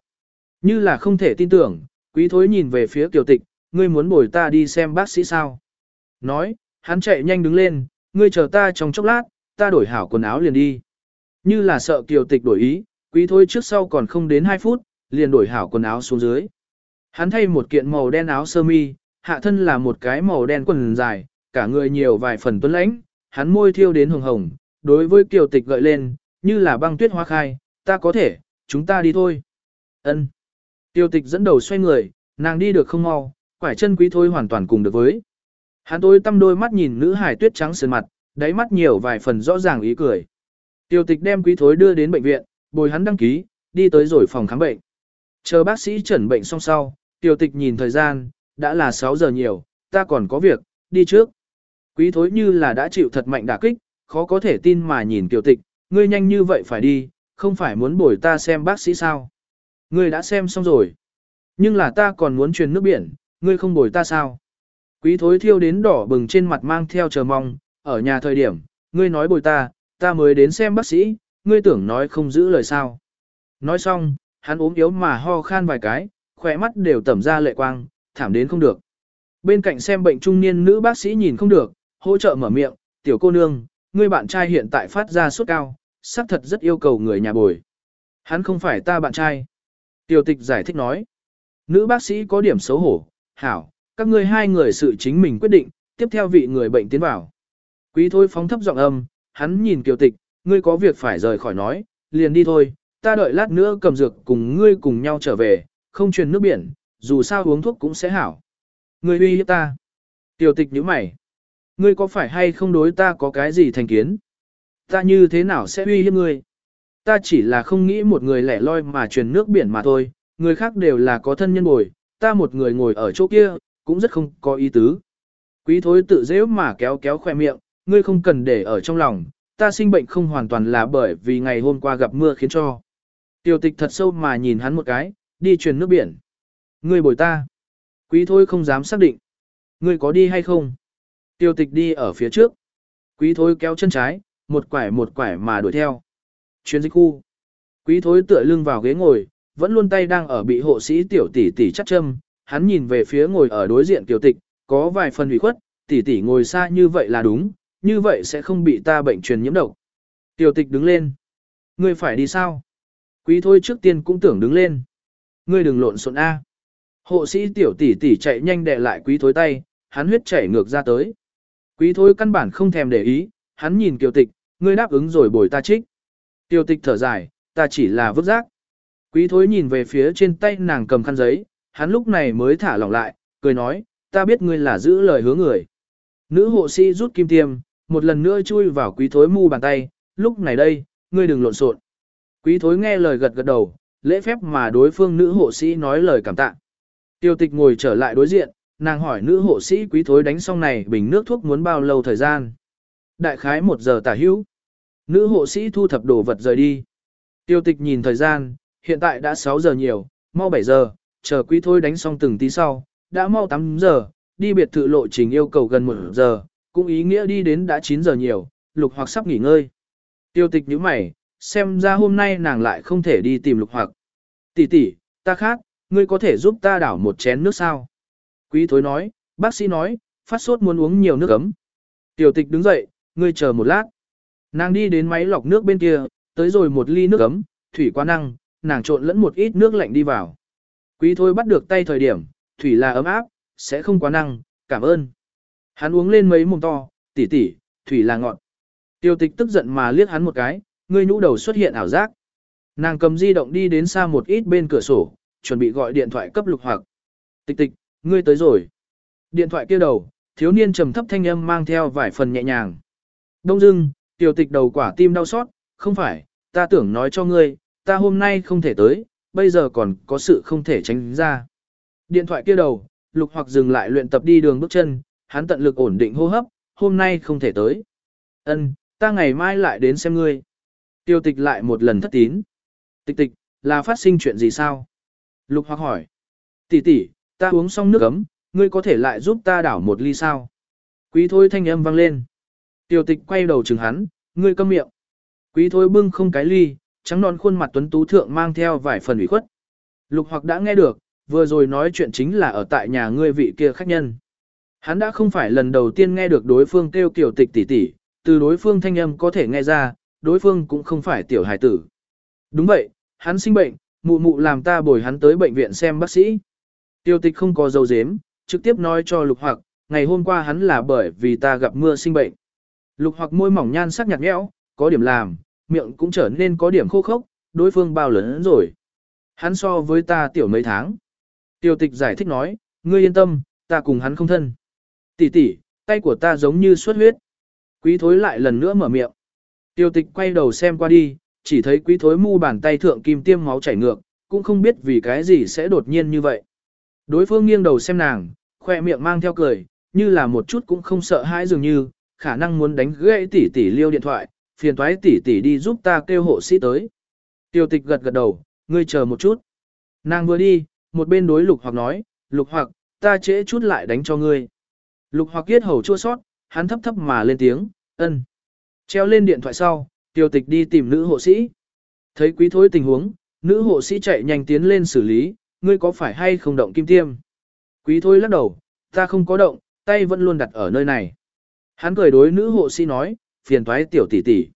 Như là không thể tin tưởng, quý thối nhìn về phía tiểu tịch, ngươi muốn bồi ta đi xem bác sĩ sao. Nói, hắn chạy nhanh đứng lên, ngươi chờ ta trong chốc lát, ta đổi hảo quần áo liền đi. Như là sợ kiều tịch đổi ý, quý thôi trước sau còn không đến 2 phút, liền đổi hảo quần áo xuống dưới. Hắn thay một kiện màu đen áo sơ mi, hạ thân là một cái màu đen quần dài, cả người nhiều vài phần tuấn lãnh, hắn môi thiêu đến hồng hồng, đối với kiều tịch gợi lên, như là băng tuyết hoa khai, ta có thể, chúng ta đi thôi. Ân. Tiêu tịch dẫn đầu xoay người, nàng đi được không mau, quải chân quý thôi hoàn toàn cùng được với. Hắn tối tâm đôi mắt nhìn nữ hải tuyết trắng sườn mặt, đáy mắt nhiều vài phần rõ ràng ý cười. Tiêu tịch đem quý thối đưa đến bệnh viện, bồi hắn đăng ký, đi tới rồi phòng khám bệnh. Chờ bác sĩ chẩn bệnh xong sau, tiêu tịch nhìn thời gian, đã là 6 giờ nhiều, ta còn có việc, đi trước. Quý thối như là đã chịu thật mạnh đả kích, khó có thể tin mà nhìn tiêu tịch, ngươi nhanh như vậy phải đi, không phải muốn bồi ta xem bác sĩ sao. Ngươi đã xem xong rồi. Nhưng là ta còn muốn truyền nước biển, ngươi không bồi ta sao. Quý thối thiêu đến đỏ bừng trên mặt mang theo chờ mong, ở nhà thời điểm, ngươi nói bồi ta, ta mới đến xem bác sĩ, ngươi tưởng nói không giữ lời sao. Nói xong, hắn ốm yếu mà ho khan vài cái, khỏe mắt đều tẩm ra lệ quang, thảm đến không được. Bên cạnh xem bệnh trung niên nữ bác sĩ nhìn không được, hỗ trợ mở miệng, tiểu cô nương, ngươi bạn trai hiện tại phát ra sốt cao, xác thật rất yêu cầu người nhà bồi. Hắn không phải ta bạn trai. Tiểu tịch giải thích nói. Nữ bác sĩ có điểm xấu hổ, hảo, các ngươi hai người sự chính mình quyết định, tiếp theo vị người bệnh tiến vào. Quý thôi phóng thấp giọng âm, hắn nhìn kiều tịch, ngươi có việc phải rời khỏi nói, liền đi thôi, ta đợi lát nữa cầm dược cùng ngươi cùng nhau trở về, không truyền nước biển, dù sao uống thuốc cũng sẽ hảo. Ngươi uy hiếp ta. Tiểu tịch nhíu mày. Ngươi có phải hay không đối ta có cái gì thành kiến? Ta như thế nào sẽ uy hiếp ngươi? Ta chỉ là không nghĩ một người lẻ loi mà truyền nước biển mà thôi, người khác đều là có thân nhân bồi, ta một người ngồi ở chỗ kia, cũng rất không có ý tứ. Quý thối tự dễ mà kéo kéo khoe miệng, ngươi không cần để ở trong lòng, ta sinh bệnh không hoàn toàn là bởi vì ngày hôm qua gặp mưa khiến cho. Tiểu tịch thật sâu mà nhìn hắn một cái, đi truyền nước biển. Ngươi bồi ta. Quý thối không dám xác định. Ngươi có đi hay không? Tiêu tịch đi ở phía trước. Quý thối kéo chân trái, một quải một quải mà đuổi theo. Chuyên dịch khu. Quý thối tựa lưng vào ghế ngồi, vẫn luôn tay đang ở bị hộ sĩ tiểu tỷ tỷ chắc châm. Hắn nhìn về phía ngồi ở đối diện tiểu tịch, có vài phần ủy khuất, tỷ tỷ ngồi xa như vậy là đúng, như vậy sẽ không bị ta bệnh truyền nhiễm độc. Tiểu tịch đứng lên. Ngươi phải đi sao? Quý thôi trước tiên cũng tưởng đứng lên. Ngươi đừng lộn xộn A. Hộ sĩ tiểu tỷ tỷ chạy nhanh đè lại quý thối tay, hắn huyết chảy ngược ra tới. Quý thối căn bản không thèm để ý, hắn nhìn kiều tịch, ngươi đáp ứng rồi bồi ta trích. Tiêu tịch thở dài, ta chỉ là vứt rác. Quý thối nhìn về phía trên tay nàng cầm khăn giấy, hắn lúc này mới thả lỏng lại, cười nói, ta biết ngươi là giữ lời hứa người. Nữ hộ sĩ rút kim tiêm, một lần nữa chui vào quý thối mu bàn tay, lúc này đây, ngươi đừng lộn xộn. Quý thối nghe lời gật gật đầu, lễ phép mà đối phương nữ hộ sĩ nói lời cảm tạ. Tiêu tịch ngồi trở lại đối diện, nàng hỏi nữ hộ sĩ quý thối đánh xong này bình nước thuốc muốn bao lâu thời gian. Đại khái một giờ tả hữu. Nữ hộ sĩ thu thập đồ vật rời đi. Tiêu tịch nhìn thời gian, hiện tại đã 6 giờ nhiều, mau 7 giờ, chờ quý thối đánh xong từng tí sau, đã mau 8 giờ, đi biệt thự lộ trình yêu cầu gần 1 giờ, cũng ý nghĩa đi đến đã 9 giờ nhiều, lục hoặc sắp nghỉ ngơi. Tiêu tịch như mày, xem ra hôm nay nàng lại không thể đi tìm lục hoặc. Tỷ tỷ, ta khác, ngươi có thể giúp ta đảo một chén nước sao? Quý thối nói, bác sĩ nói, phát sốt muốn uống nhiều nước ấm. Tiểu tịch đứng dậy, ngươi chờ một lát. Nàng đi đến máy lọc nước bên kia, tới rồi một ly nước ấm, thủy quá năng, nàng trộn lẫn một ít nước lạnh đi vào. Quý thôi bắt được tay thời điểm, thủy là ấm áp, sẽ không quá năng, cảm ơn. Hắn uống lên mấy mồm to, tỉ tỉ, thủy là ngọt. Tiêu tịch tức giận mà liếc hắn một cái, ngươi nhũ đầu xuất hiện ảo giác. Nàng cầm di động đi đến xa một ít bên cửa sổ, chuẩn bị gọi điện thoại cấp lục hoặc. Tịch tịch, ngươi tới rồi. Điện thoại kia đầu, thiếu niên trầm thấp thanh âm mang theo vài phần nhẹ nhàng. Đông dưng, tiểu tịch đầu quả tim đau xót, không phải, ta tưởng nói cho ngươi, ta hôm nay không thể tới, bây giờ còn có sự không thể tránh ra. Điện thoại kia đầu, lục hoặc dừng lại luyện tập đi đường bước chân, hắn tận lực ổn định hô hấp, hôm nay không thể tới. Ân, ta ngày mai lại đến xem ngươi. Tiêu tịch lại một lần thất tín. Tịch tịch, là phát sinh chuyện gì sao? Lục hoặc hỏi. Tỷ tỷ, ta uống xong nước ấm, ngươi có thể lại giúp ta đảo một ly sao? Quý thôi thanh âm vang lên. Tiêu tịch quay đầu chừng hắn, ngươi câm miệng. Quý thôi bưng không cái ly, trắng non khuôn mặt tuấn tú thượng mang theo vài phần ủy khuất. Lục hoặc đã nghe được, vừa rồi nói chuyện chính là ở tại nhà ngươi vị kia khách nhân. Hắn đã không phải lần đầu tiên nghe được đối phương kêu kiểu tịch tỷ tỷ, từ đối phương thanh âm có thể nghe ra, đối phương cũng không phải tiểu hài tử. Đúng vậy, hắn sinh bệnh, mụ mụ làm ta bồi hắn tới bệnh viện xem bác sĩ. Tiêu tịch không có dấu dếm, trực tiếp nói cho lục hoặc, ngày hôm qua hắn là bởi vì ta gặp mưa sinh bệnh. Lục hoặc môi mỏng nhan sắc nhạt nhẽo, có điểm làm, miệng cũng trở nên có điểm khô khốc, đối phương bao lớn rồi. Hắn so với ta tiểu mấy tháng. Tiêu tịch giải thích nói, ngươi yên tâm, ta cùng hắn không thân. Tỷ tỷ, tay của ta giống như xuất huyết. Quý thối lại lần nữa mở miệng. Tiêu tịch quay đầu xem qua đi, chỉ thấy quý thối mu bàn tay thượng kim tiêm máu chảy ngược, cũng không biết vì cái gì sẽ đột nhiên như vậy. Đối phương nghiêng đầu xem nàng, khoe miệng mang theo cười, như là một chút cũng không sợ hãi dường như, khả năng muốn đánh gãy tỷ tỷ liêu điện thoại, phiền toái tỷ tỷ đi giúp ta kêu hộ sĩ tới. Tiêu tịch gật gật đầu, ngươi chờ một chút. Nàng vừa đi, một bên đối lục hoặc nói, lục hoặc, ta trễ chút lại đánh cho ngươi. Lục hoặc kiết hầu chua sót, hắn thấp thấp mà lên tiếng, ân. Treo lên điện thoại sau, tiêu tịch đi tìm nữ hộ sĩ. Thấy quý thối tình huống, nữ hộ sĩ chạy nhanh tiến lên xử lý, ngươi có phải hay không động kim tiêm? Quý thối lắc đầu, Ta không có động, tay vẫn luôn đặt ở nơi này. Hắn cười đối nữ hộ sĩ nói, phiền toái tiểu tỷ tỷ.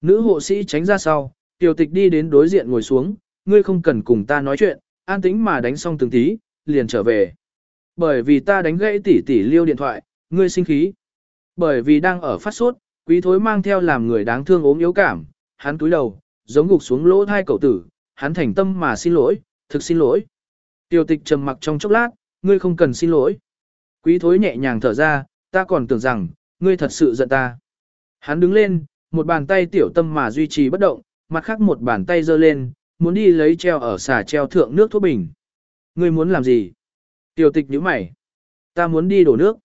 Nữ hộ sĩ tránh ra sau, tiểu tịch đi đến đối diện ngồi xuống, ngươi không cần cùng ta nói chuyện, an tĩnh mà đánh xong từng tí, liền trở về. Bởi vì ta đánh gãy tỷ tỷ liêu điện thoại, ngươi sinh khí. Bởi vì đang ở phát sốt, quý thối mang theo làm người đáng thương ốm yếu cảm, hắn túi đầu, giống gục xuống lỗ thai cậu tử, hắn thành tâm mà xin lỗi, thực xin lỗi. Tiểu tịch trầm mặc trong chốc lát, ngươi không cần xin lỗi. Quý thối nhẹ nhàng thở ra, ta còn tưởng rằng, ngươi thật sự giận ta. Hắn đứng lên, một bàn tay tiểu tâm mà duy trì bất động, mặt khác một bàn tay giơ lên, muốn đi lấy treo ở xà treo thượng nước thuốc bình. Ngươi muốn làm gì? Tiểu tịch nhíu mày. Ta muốn đi đổ nước.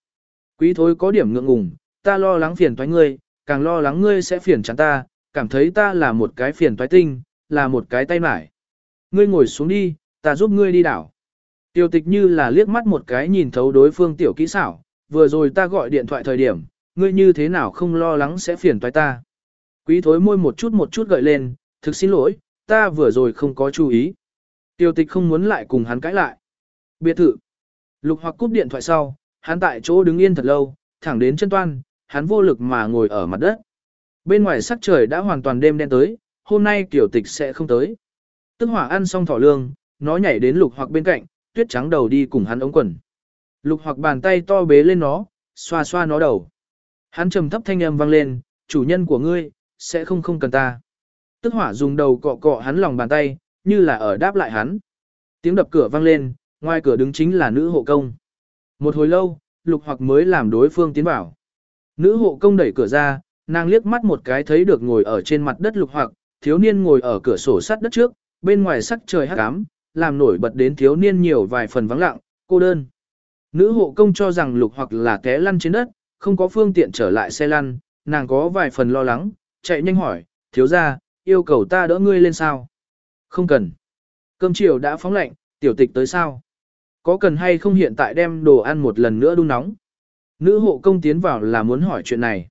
Quý thối có điểm ngượng ngùng, ta lo lắng phiền toái ngươi, càng lo lắng ngươi sẽ phiền chán ta, cảm thấy ta là một cái phiền toái tinh, là một cái tay mải. Ngươi ngồi xuống đi, ta giúp ngươi đi đảo. Tiểu tịch như là liếc mắt một cái nhìn thấu đối phương tiểu kỹ xảo, vừa rồi ta gọi điện thoại thời điểm, ngươi như thế nào không lo lắng sẽ phiền toái ta. Quý thối môi một chút một chút gợi lên, thực xin lỗi, ta vừa rồi không có chú ý. Tiêu tịch không muốn lại cùng hắn cãi lại. Biệt thự. Lục hoặc cúp điện thoại sau, hắn tại chỗ đứng yên thật lâu, thẳng đến chân toan, hắn vô lực mà ngồi ở mặt đất. Bên ngoài sắc trời đã hoàn toàn đêm đen tới, hôm nay tiểu tịch sẽ không tới. Tức hỏa ăn xong thỏ lương, nó nhảy đến lục hoặc bên cạnh, tuyết trắng đầu đi cùng hắn ống quần. Lục hoặc bàn tay to bế lên nó, xoa xoa nó đầu. Hắn trầm thấp thanh âm vang lên, chủ nhân của ngươi, sẽ không không cần ta. Tức hỏa dùng đầu cọ cọ hắn lòng bàn tay, như là ở đáp lại hắn. Tiếng đập cửa vang lên, ngoài cửa đứng chính là nữ hộ công. Một hồi lâu, lục hoặc mới làm đối phương tiến vào. Nữ hộ công đẩy cửa ra, nàng liếc mắt một cái thấy được ngồi ở trên mặt đất lục hoặc, thiếu niên ngồi ở cửa sổ sắt đất trước, bên ngoài sắc trời hắc ám, làm nổi bật đến thiếu niên nhiều vài phần vắng lặng, cô đơn. Nữ hộ công cho rằng lục hoặc là té lăn trên đất, không có phương tiện trở lại xe lăn, nàng có vài phần lo lắng, chạy nhanh hỏi, thiếu ra, yêu cầu ta đỡ ngươi lên sao? Không cần. Cơm chiều đã phóng lạnh, tiểu tịch tới sao? Có cần hay không hiện tại đem đồ ăn một lần nữa đun nóng? Nữ hộ công tiến vào là muốn hỏi chuyện này.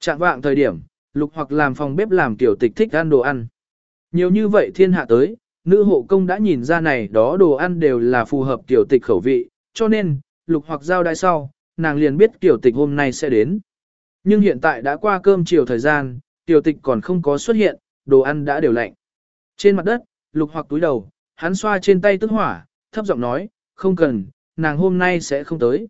Chạm vạng thời điểm, lục hoặc làm phòng bếp làm tiểu tịch thích ăn đồ ăn. Nhiều như vậy thiên hạ tới, nữ hộ công đã nhìn ra này đó đồ ăn đều là phù hợp tiểu tịch khẩu vị, cho nên, lục hoặc giao đai sau, nàng liền biết tiểu tịch hôm nay sẽ đến. Nhưng hiện tại đã qua cơm chiều thời gian, tiểu tịch còn không có xuất hiện, đồ ăn đã đều lạnh. Trên mặt đất, lục hoặc túi đầu, hắn xoa trên tay tức hỏa, thấp giọng nói, không cần, nàng hôm nay sẽ không tới.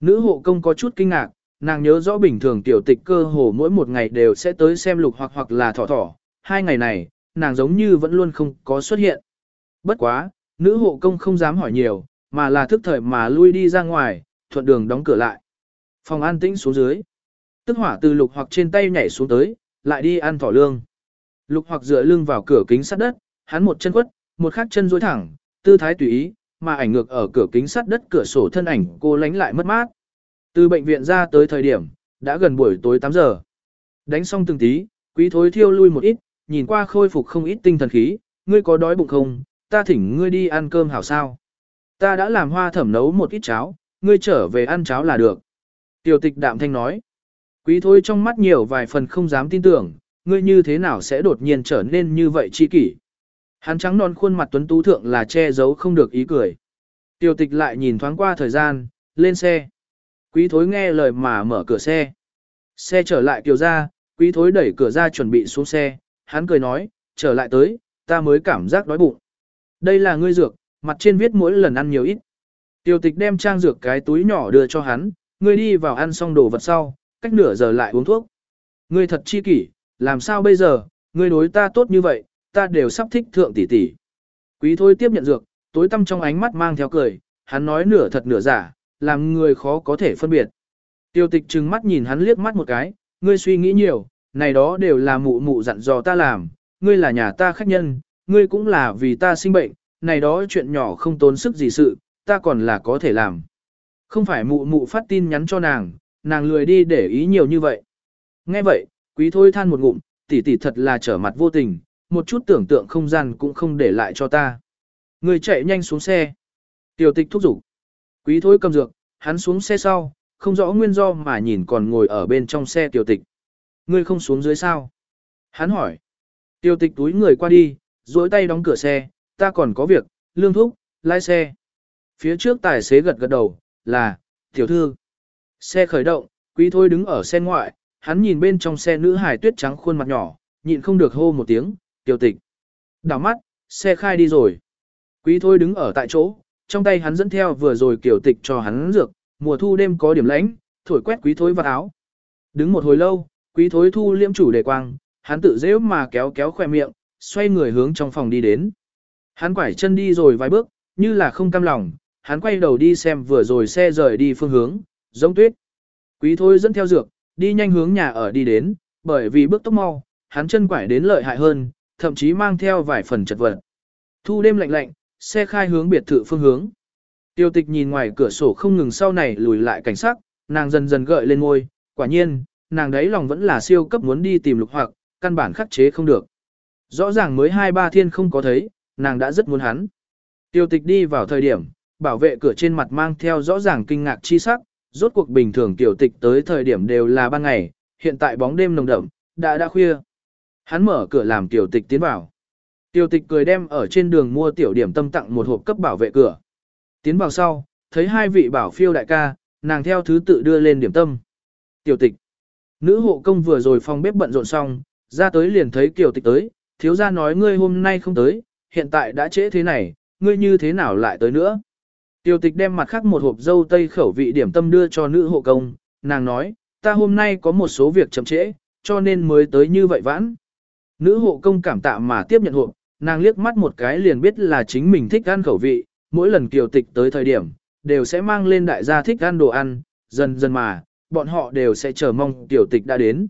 Nữ hộ công có chút kinh ngạc, nàng nhớ rõ bình thường tiểu tịch cơ hồ mỗi một ngày đều sẽ tới xem lục hoặc hoặc là thỏ thỏ, hai ngày này, nàng giống như vẫn luôn không có xuất hiện. Bất quá, nữ hộ công không dám hỏi nhiều, mà là thức thời mà lui đi ra ngoài, thuận đường đóng cửa lại. Phòng an tĩnh xuống dưới. Tức hỏa từ lục hoặc trên tay nhảy xuống tới, lại đi ăn thỏ lương. Lục hoặc dựa lưng vào cửa kính sắt đất, hắn một chân quất, một khác chân duỗi thẳng, tư thái tùy ý, mà ảnh ngược ở cửa kính sắt đất cửa sổ thân ảnh cô lánh lại mất mát. Từ bệnh viện ra tới thời điểm, đã gần buổi tối 8 giờ. Đánh xong từng tí, quý thối thiêu lui một ít, nhìn qua khôi phục không ít tinh thần khí, ngươi có đói bụng không, ta thỉnh ngươi đi ăn cơm hảo sao. Ta đã làm hoa thẩm nấu một ít cháo, ngươi trở về ăn cháo là được. Tiểu tịch đạm thanh nói. Quý thối trong mắt nhiều vài phần không dám tin tưởng, ngươi như thế nào sẽ đột nhiên trở nên như vậy chi kỷ. Hắn trắng non khuôn mặt tuấn tú thượng là che giấu không được ý cười. Tiểu tịch lại nhìn thoáng qua thời gian, lên xe. Quý thối nghe lời mà mở cửa xe. Xe trở lại kiều ra, quý thối đẩy cửa ra chuẩn bị xuống xe, hắn cười nói, trở lại tới, ta mới cảm giác đói bụng. Đây là ngươi dược, mặt trên viết mỗi lần ăn nhiều ít. Tiêu tịch đem trang dược cái túi nhỏ đưa cho hắn, ngươi đi vào ăn xong đồ vật sau, cách nửa giờ lại uống thuốc. Ngươi thật chi kỷ, làm sao bây giờ, ngươi đối ta tốt như vậy, ta đều sắp thích thượng tỷ tỷ. Quý thôi tiếp nhận dược, tối tăm trong ánh mắt mang theo cười, hắn nói nửa thật nửa giả, làm người khó có thể phân biệt. Tiêu tịch trừng mắt nhìn hắn liếc mắt một cái, ngươi suy nghĩ nhiều, này đó đều là mụ mụ dặn dò ta làm, ngươi là nhà ta khách nhân, ngươi cũng là vì ta sinh bệnh, này đó chuyện nhỏ không tốn sức gì sự, ta còn là có thể làm. Không phải mụ mụ phát tin nhắn cho nàng, nàng lười đi để ý nhiều như vậy. Nghe vậy, quý thôi than một ngụm, tỷ tỷ thật là trở mặt vô tình, một chút tưởng tượng không gian cũng không để lại cho ta. Người chạy nhanh xuống xe. Tiểu tịch thúc giục. Quý thôi cầm dược, hắn xuống xe sau, không rõ nguyên do mà nhìn còn ngồi ở bên trong xe tiểu tịch. Ngươi không xuống dưới sao? Hắn hỏi. Tiểu tịch túi người qua đi, duỗi tay đóng cửa xe, ta còn có việc, lương thúc, lái xe. Phía trước tài xế gật gật đầu, là, Tiểu thư, xe khởi động, quý thôi đứng ở xe ngoại, hắn nhìn bên trong xe nữ hài tuyết trắng khuôn mặt nhỏ, nhịn không được hô một tiếng, tiểu tịch. Đảo mắt, xe khai đi rồi. Quý thôi đứng ở tại chỗ, trong tay hắn dẫn theo vừa rồi kiểu tịch cho hắn dược, mùa thu đêm có điểm lãnh, thổi quét quý thối vào áo. Đứng một hồi lâu, quý thối thu liễm chủ đề quang, hắn tự dễ mà kéo kéo khoe miệng, xoay người hướng trong phòng đi đến. Hắn quải chân đi rồi vài bước, như là không cam lòng, hắn quay đầu đi xem vừa rồi xe rời đi phương hướng, giống tuyết. Quý thôi dẫn theo dược, đi nhanh hướng nhà ở đi đến, bởi vì bước tốc mau, hắn chân quải đến lợi hại hơn, thậm chí mang theo vài phần chật vật. Thu đêm lạnh lạnh, xe khai hướng biệt thự phương hướng. Tiêu tịch nhìn ngoài cửa sổ không ngừng sau này lùi lại cảnh sắc, nàng dần dần gợi lên ngôi, quả nhiên, nàng đấy lòng vẫn là siêu cấp muốn đi tìm lục hoặc, căn bản khắc chế không được. Rõ ràng mới hai ba thiên không có thấy, nàng đã rất muốn hắn. Tiêu tịch đi vào thời điểm, bảo vệ cửa trên mặt mang theo rõ ràng kinh ngạc chi sắc, rốt cuộc bình thường tiểu tịch tới thời điểm đều là ban ngày, hiện tại bóng đêm nồng đậm, đã đã khuya. Hắn mở cửa làm tiểu tịch tiến vào. Tiểu tịch cười đem ở trên đường mua tiểu điểm tâm tặng một hộp cấp bảo vệ cửa. Tiến vào sau, thấy hai vị bảo phiêu đại ca, nàng theo thứ tự đưa lên điểm tâm. Tiểu tịch. Nữ hộ công vừa rồi phòng bếp bận rộn xong, ra tới liền thấy tiểu tịch tới, thiếu gia nói ngươi hôm nay không tới, hiện tại đã trễ thế này, ngươi như thế nào lại tới nữa. Tiểu tịch đem mặt khác một hộp dâu tây khẩu vị điểm tâm đưa cho nữ hộ công, nàng nói, ta hôm nay có một số việc chậm trễ, cho nên mới tới như vậy vãn. Nữ hộ công cảm tạ mà tiếp nhận hộp, nàng liếc mắt một cái liền biết là chính mình thích ăn khẩu vị, mỗi lần kiều tịch tới thời điểm, đều sẽ mang lên đại gia thích ăn đồ ăn, dần dần mà, bọn họ đều sẽ chờ mong tiểu tịch đã đến.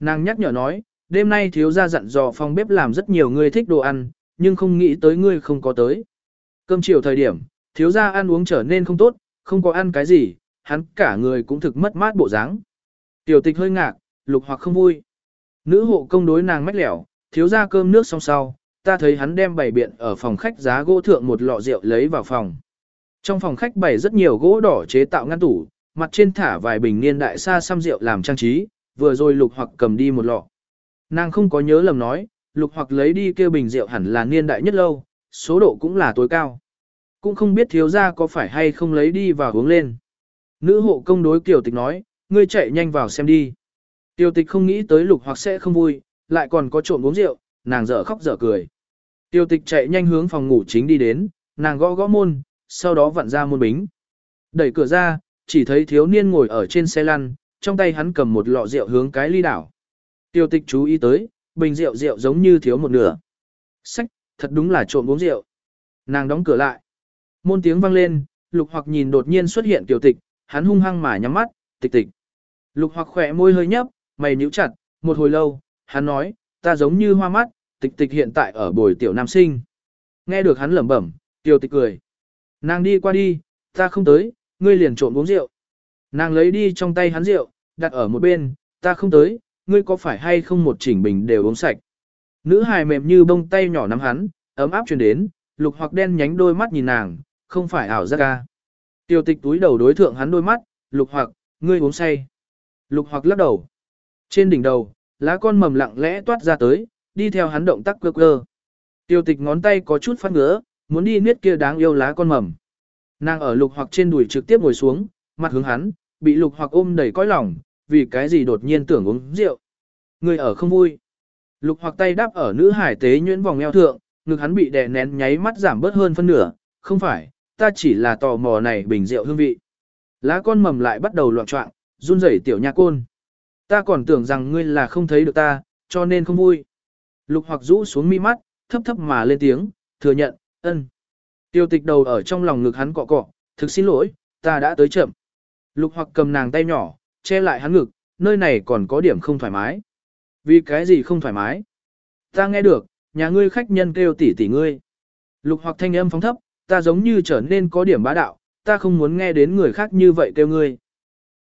Nàng nhắc nhở nói, đêm nay thiếu gia dặn dò phòng bếp làm rất nhiều người thích đồ ăn, nhưng không nghĩ tới ngươi không có tới. Cơm chiều thời điểm, thiếu gia ăn uống trở nên không tốt, không có ăn cái gì, hắn cả người cũng thực mất mát bộ dáng. Tiểu tịch hơi ngạc, lục hoặc không vui. Nữ hộ công đối nàng mách lẻo, thiếu gia cơm nước xong sau, ta thấy hắn đem bày biện ở phòng khách giá gỗ thượng một lọ rượu lấy vào phòng. Trong phòng khách bày rất nhiều gỗ đỏ chế tạo ngăn tủ, mặt trên thả vài bình niên đại xa xăm rượu làm trang trí, vừa rồi lục hoặc cầm đi một lọ. Nàng không có nhớ lầm nói, lục hoặc lấy đi kêu bình rượu hẳn là niên đại nhất lâu, số độ cũng là tối cao. Cũng không biết thiếu gia có phải hay không lấy đi và uống lên. Nữ hộ công đối tiểu tịch nói, ngươi chạy nhanh vào xem đi. Tiểu tịch không nghĩ tới lục hoặc sẽ không vui, lại còn có trộm uống rượu, nàng dở khóc dở cười. tiểu tịch chạy nhanh hướng phòng ngủ chính đi đến, nàng gõ gõ môn, sau đó vặn ra môn bính. Đẩy cửa ra, chỉ thấy thiếu niên ngồi ở trên xe lăn, trong tay hắn cầm một lọ rượu hướng cái ly đảo. Tiêu tịch chú ý tới, bình rượu rượu giống như thiếu một nửa. Sách, thật đúng là trộm uống rượu. Nàng đóng cửa lại. Môn tiếng vang lên, lục hoặc nhìn đột nhiên xuất hiện tiểu tịch, hắn hung hăng mà nhắm mắt, tịch tịch. Lục hoặc khỏe môi hơi nhấp, mày nhíu chặt, một hồi lâu, hắn nói, ta giống như hoa mắt, tịch tịch hiện tại ở bồi tiểu nam sinh. Nghe được hắn lẩm bẩm, tiểu tịch cười. Nàng đi qua đi, ta không tới, ngươi liền trộm uống rượu. Nàng lấy đi trong tay hắn rượu, đặt ở một bên, ta không tới, ngươi có phải hay không một chỉnh bình đều uống sạch. Nữ hài mềm như bông tay nhỏ nắm hắn, ấm áp truyền đến, lục hoặc đen nhánh đôi mắt nhìn nàng, không phải ảo giác à? ca. Tiểu tịch túi đầu đối thượng hắn đôi mắt, lục hoặc, ngươi uống say. Lục hoặc lắc đầu. Trên đỉnh đầu, lá con mầm lặng lẽ toát ra tới, đi theo hắn động tác cơ cơ. Tiêu tịch ngón tay có chút phát ngứa, muốn đi niết kia đáng yêu lá con mầm. Nàng ở lục hoặc trên đùi trực tiếp ngồi xuống, mặt hướng hắn, bị lục hoặc ôm đầy cõi lòng, vì cái gì đột nhiên tưởng uống rượu. Người ở không vui. Lục hoặc tay đáp ở nữ hải tế nhuyễn vòng eo thượng, ngực hắn bị đè nén nháy mắt giảm bớt hơn phân nửa, không phải, ta chỉ là tò mò này bình rượu hương vị. Lá con mầm lại bắt đầu loạn trọng, run rẩy tiểu nha côn. Ta còn tưởng rằng ngươi là không thấy được ta, cho nên không vui. Lục hoặc rũ xuống mi mắt, thấp thấp mà lên tiếng, thừa nhận, ân. Tiêu tịch đầu ở trong lòng ngực hắn cọ cọ, thực xin lỗi, ta đã tới chậm. Lục hoặc cầm nàng tay nhỏ, che lại hắn ngực, nơi này còn có điểm không thoải mái. Vì cái gì không thoải mái? Ta nghe được, nhà ngươi khách nhân kêu tỷ tỷ ngươi. Lục hoặc thanh âm phóng thấp, ta giống như trở nên có điểm bá đạo, ta không muốn nghe đến người khác như vậy kêu ngươi.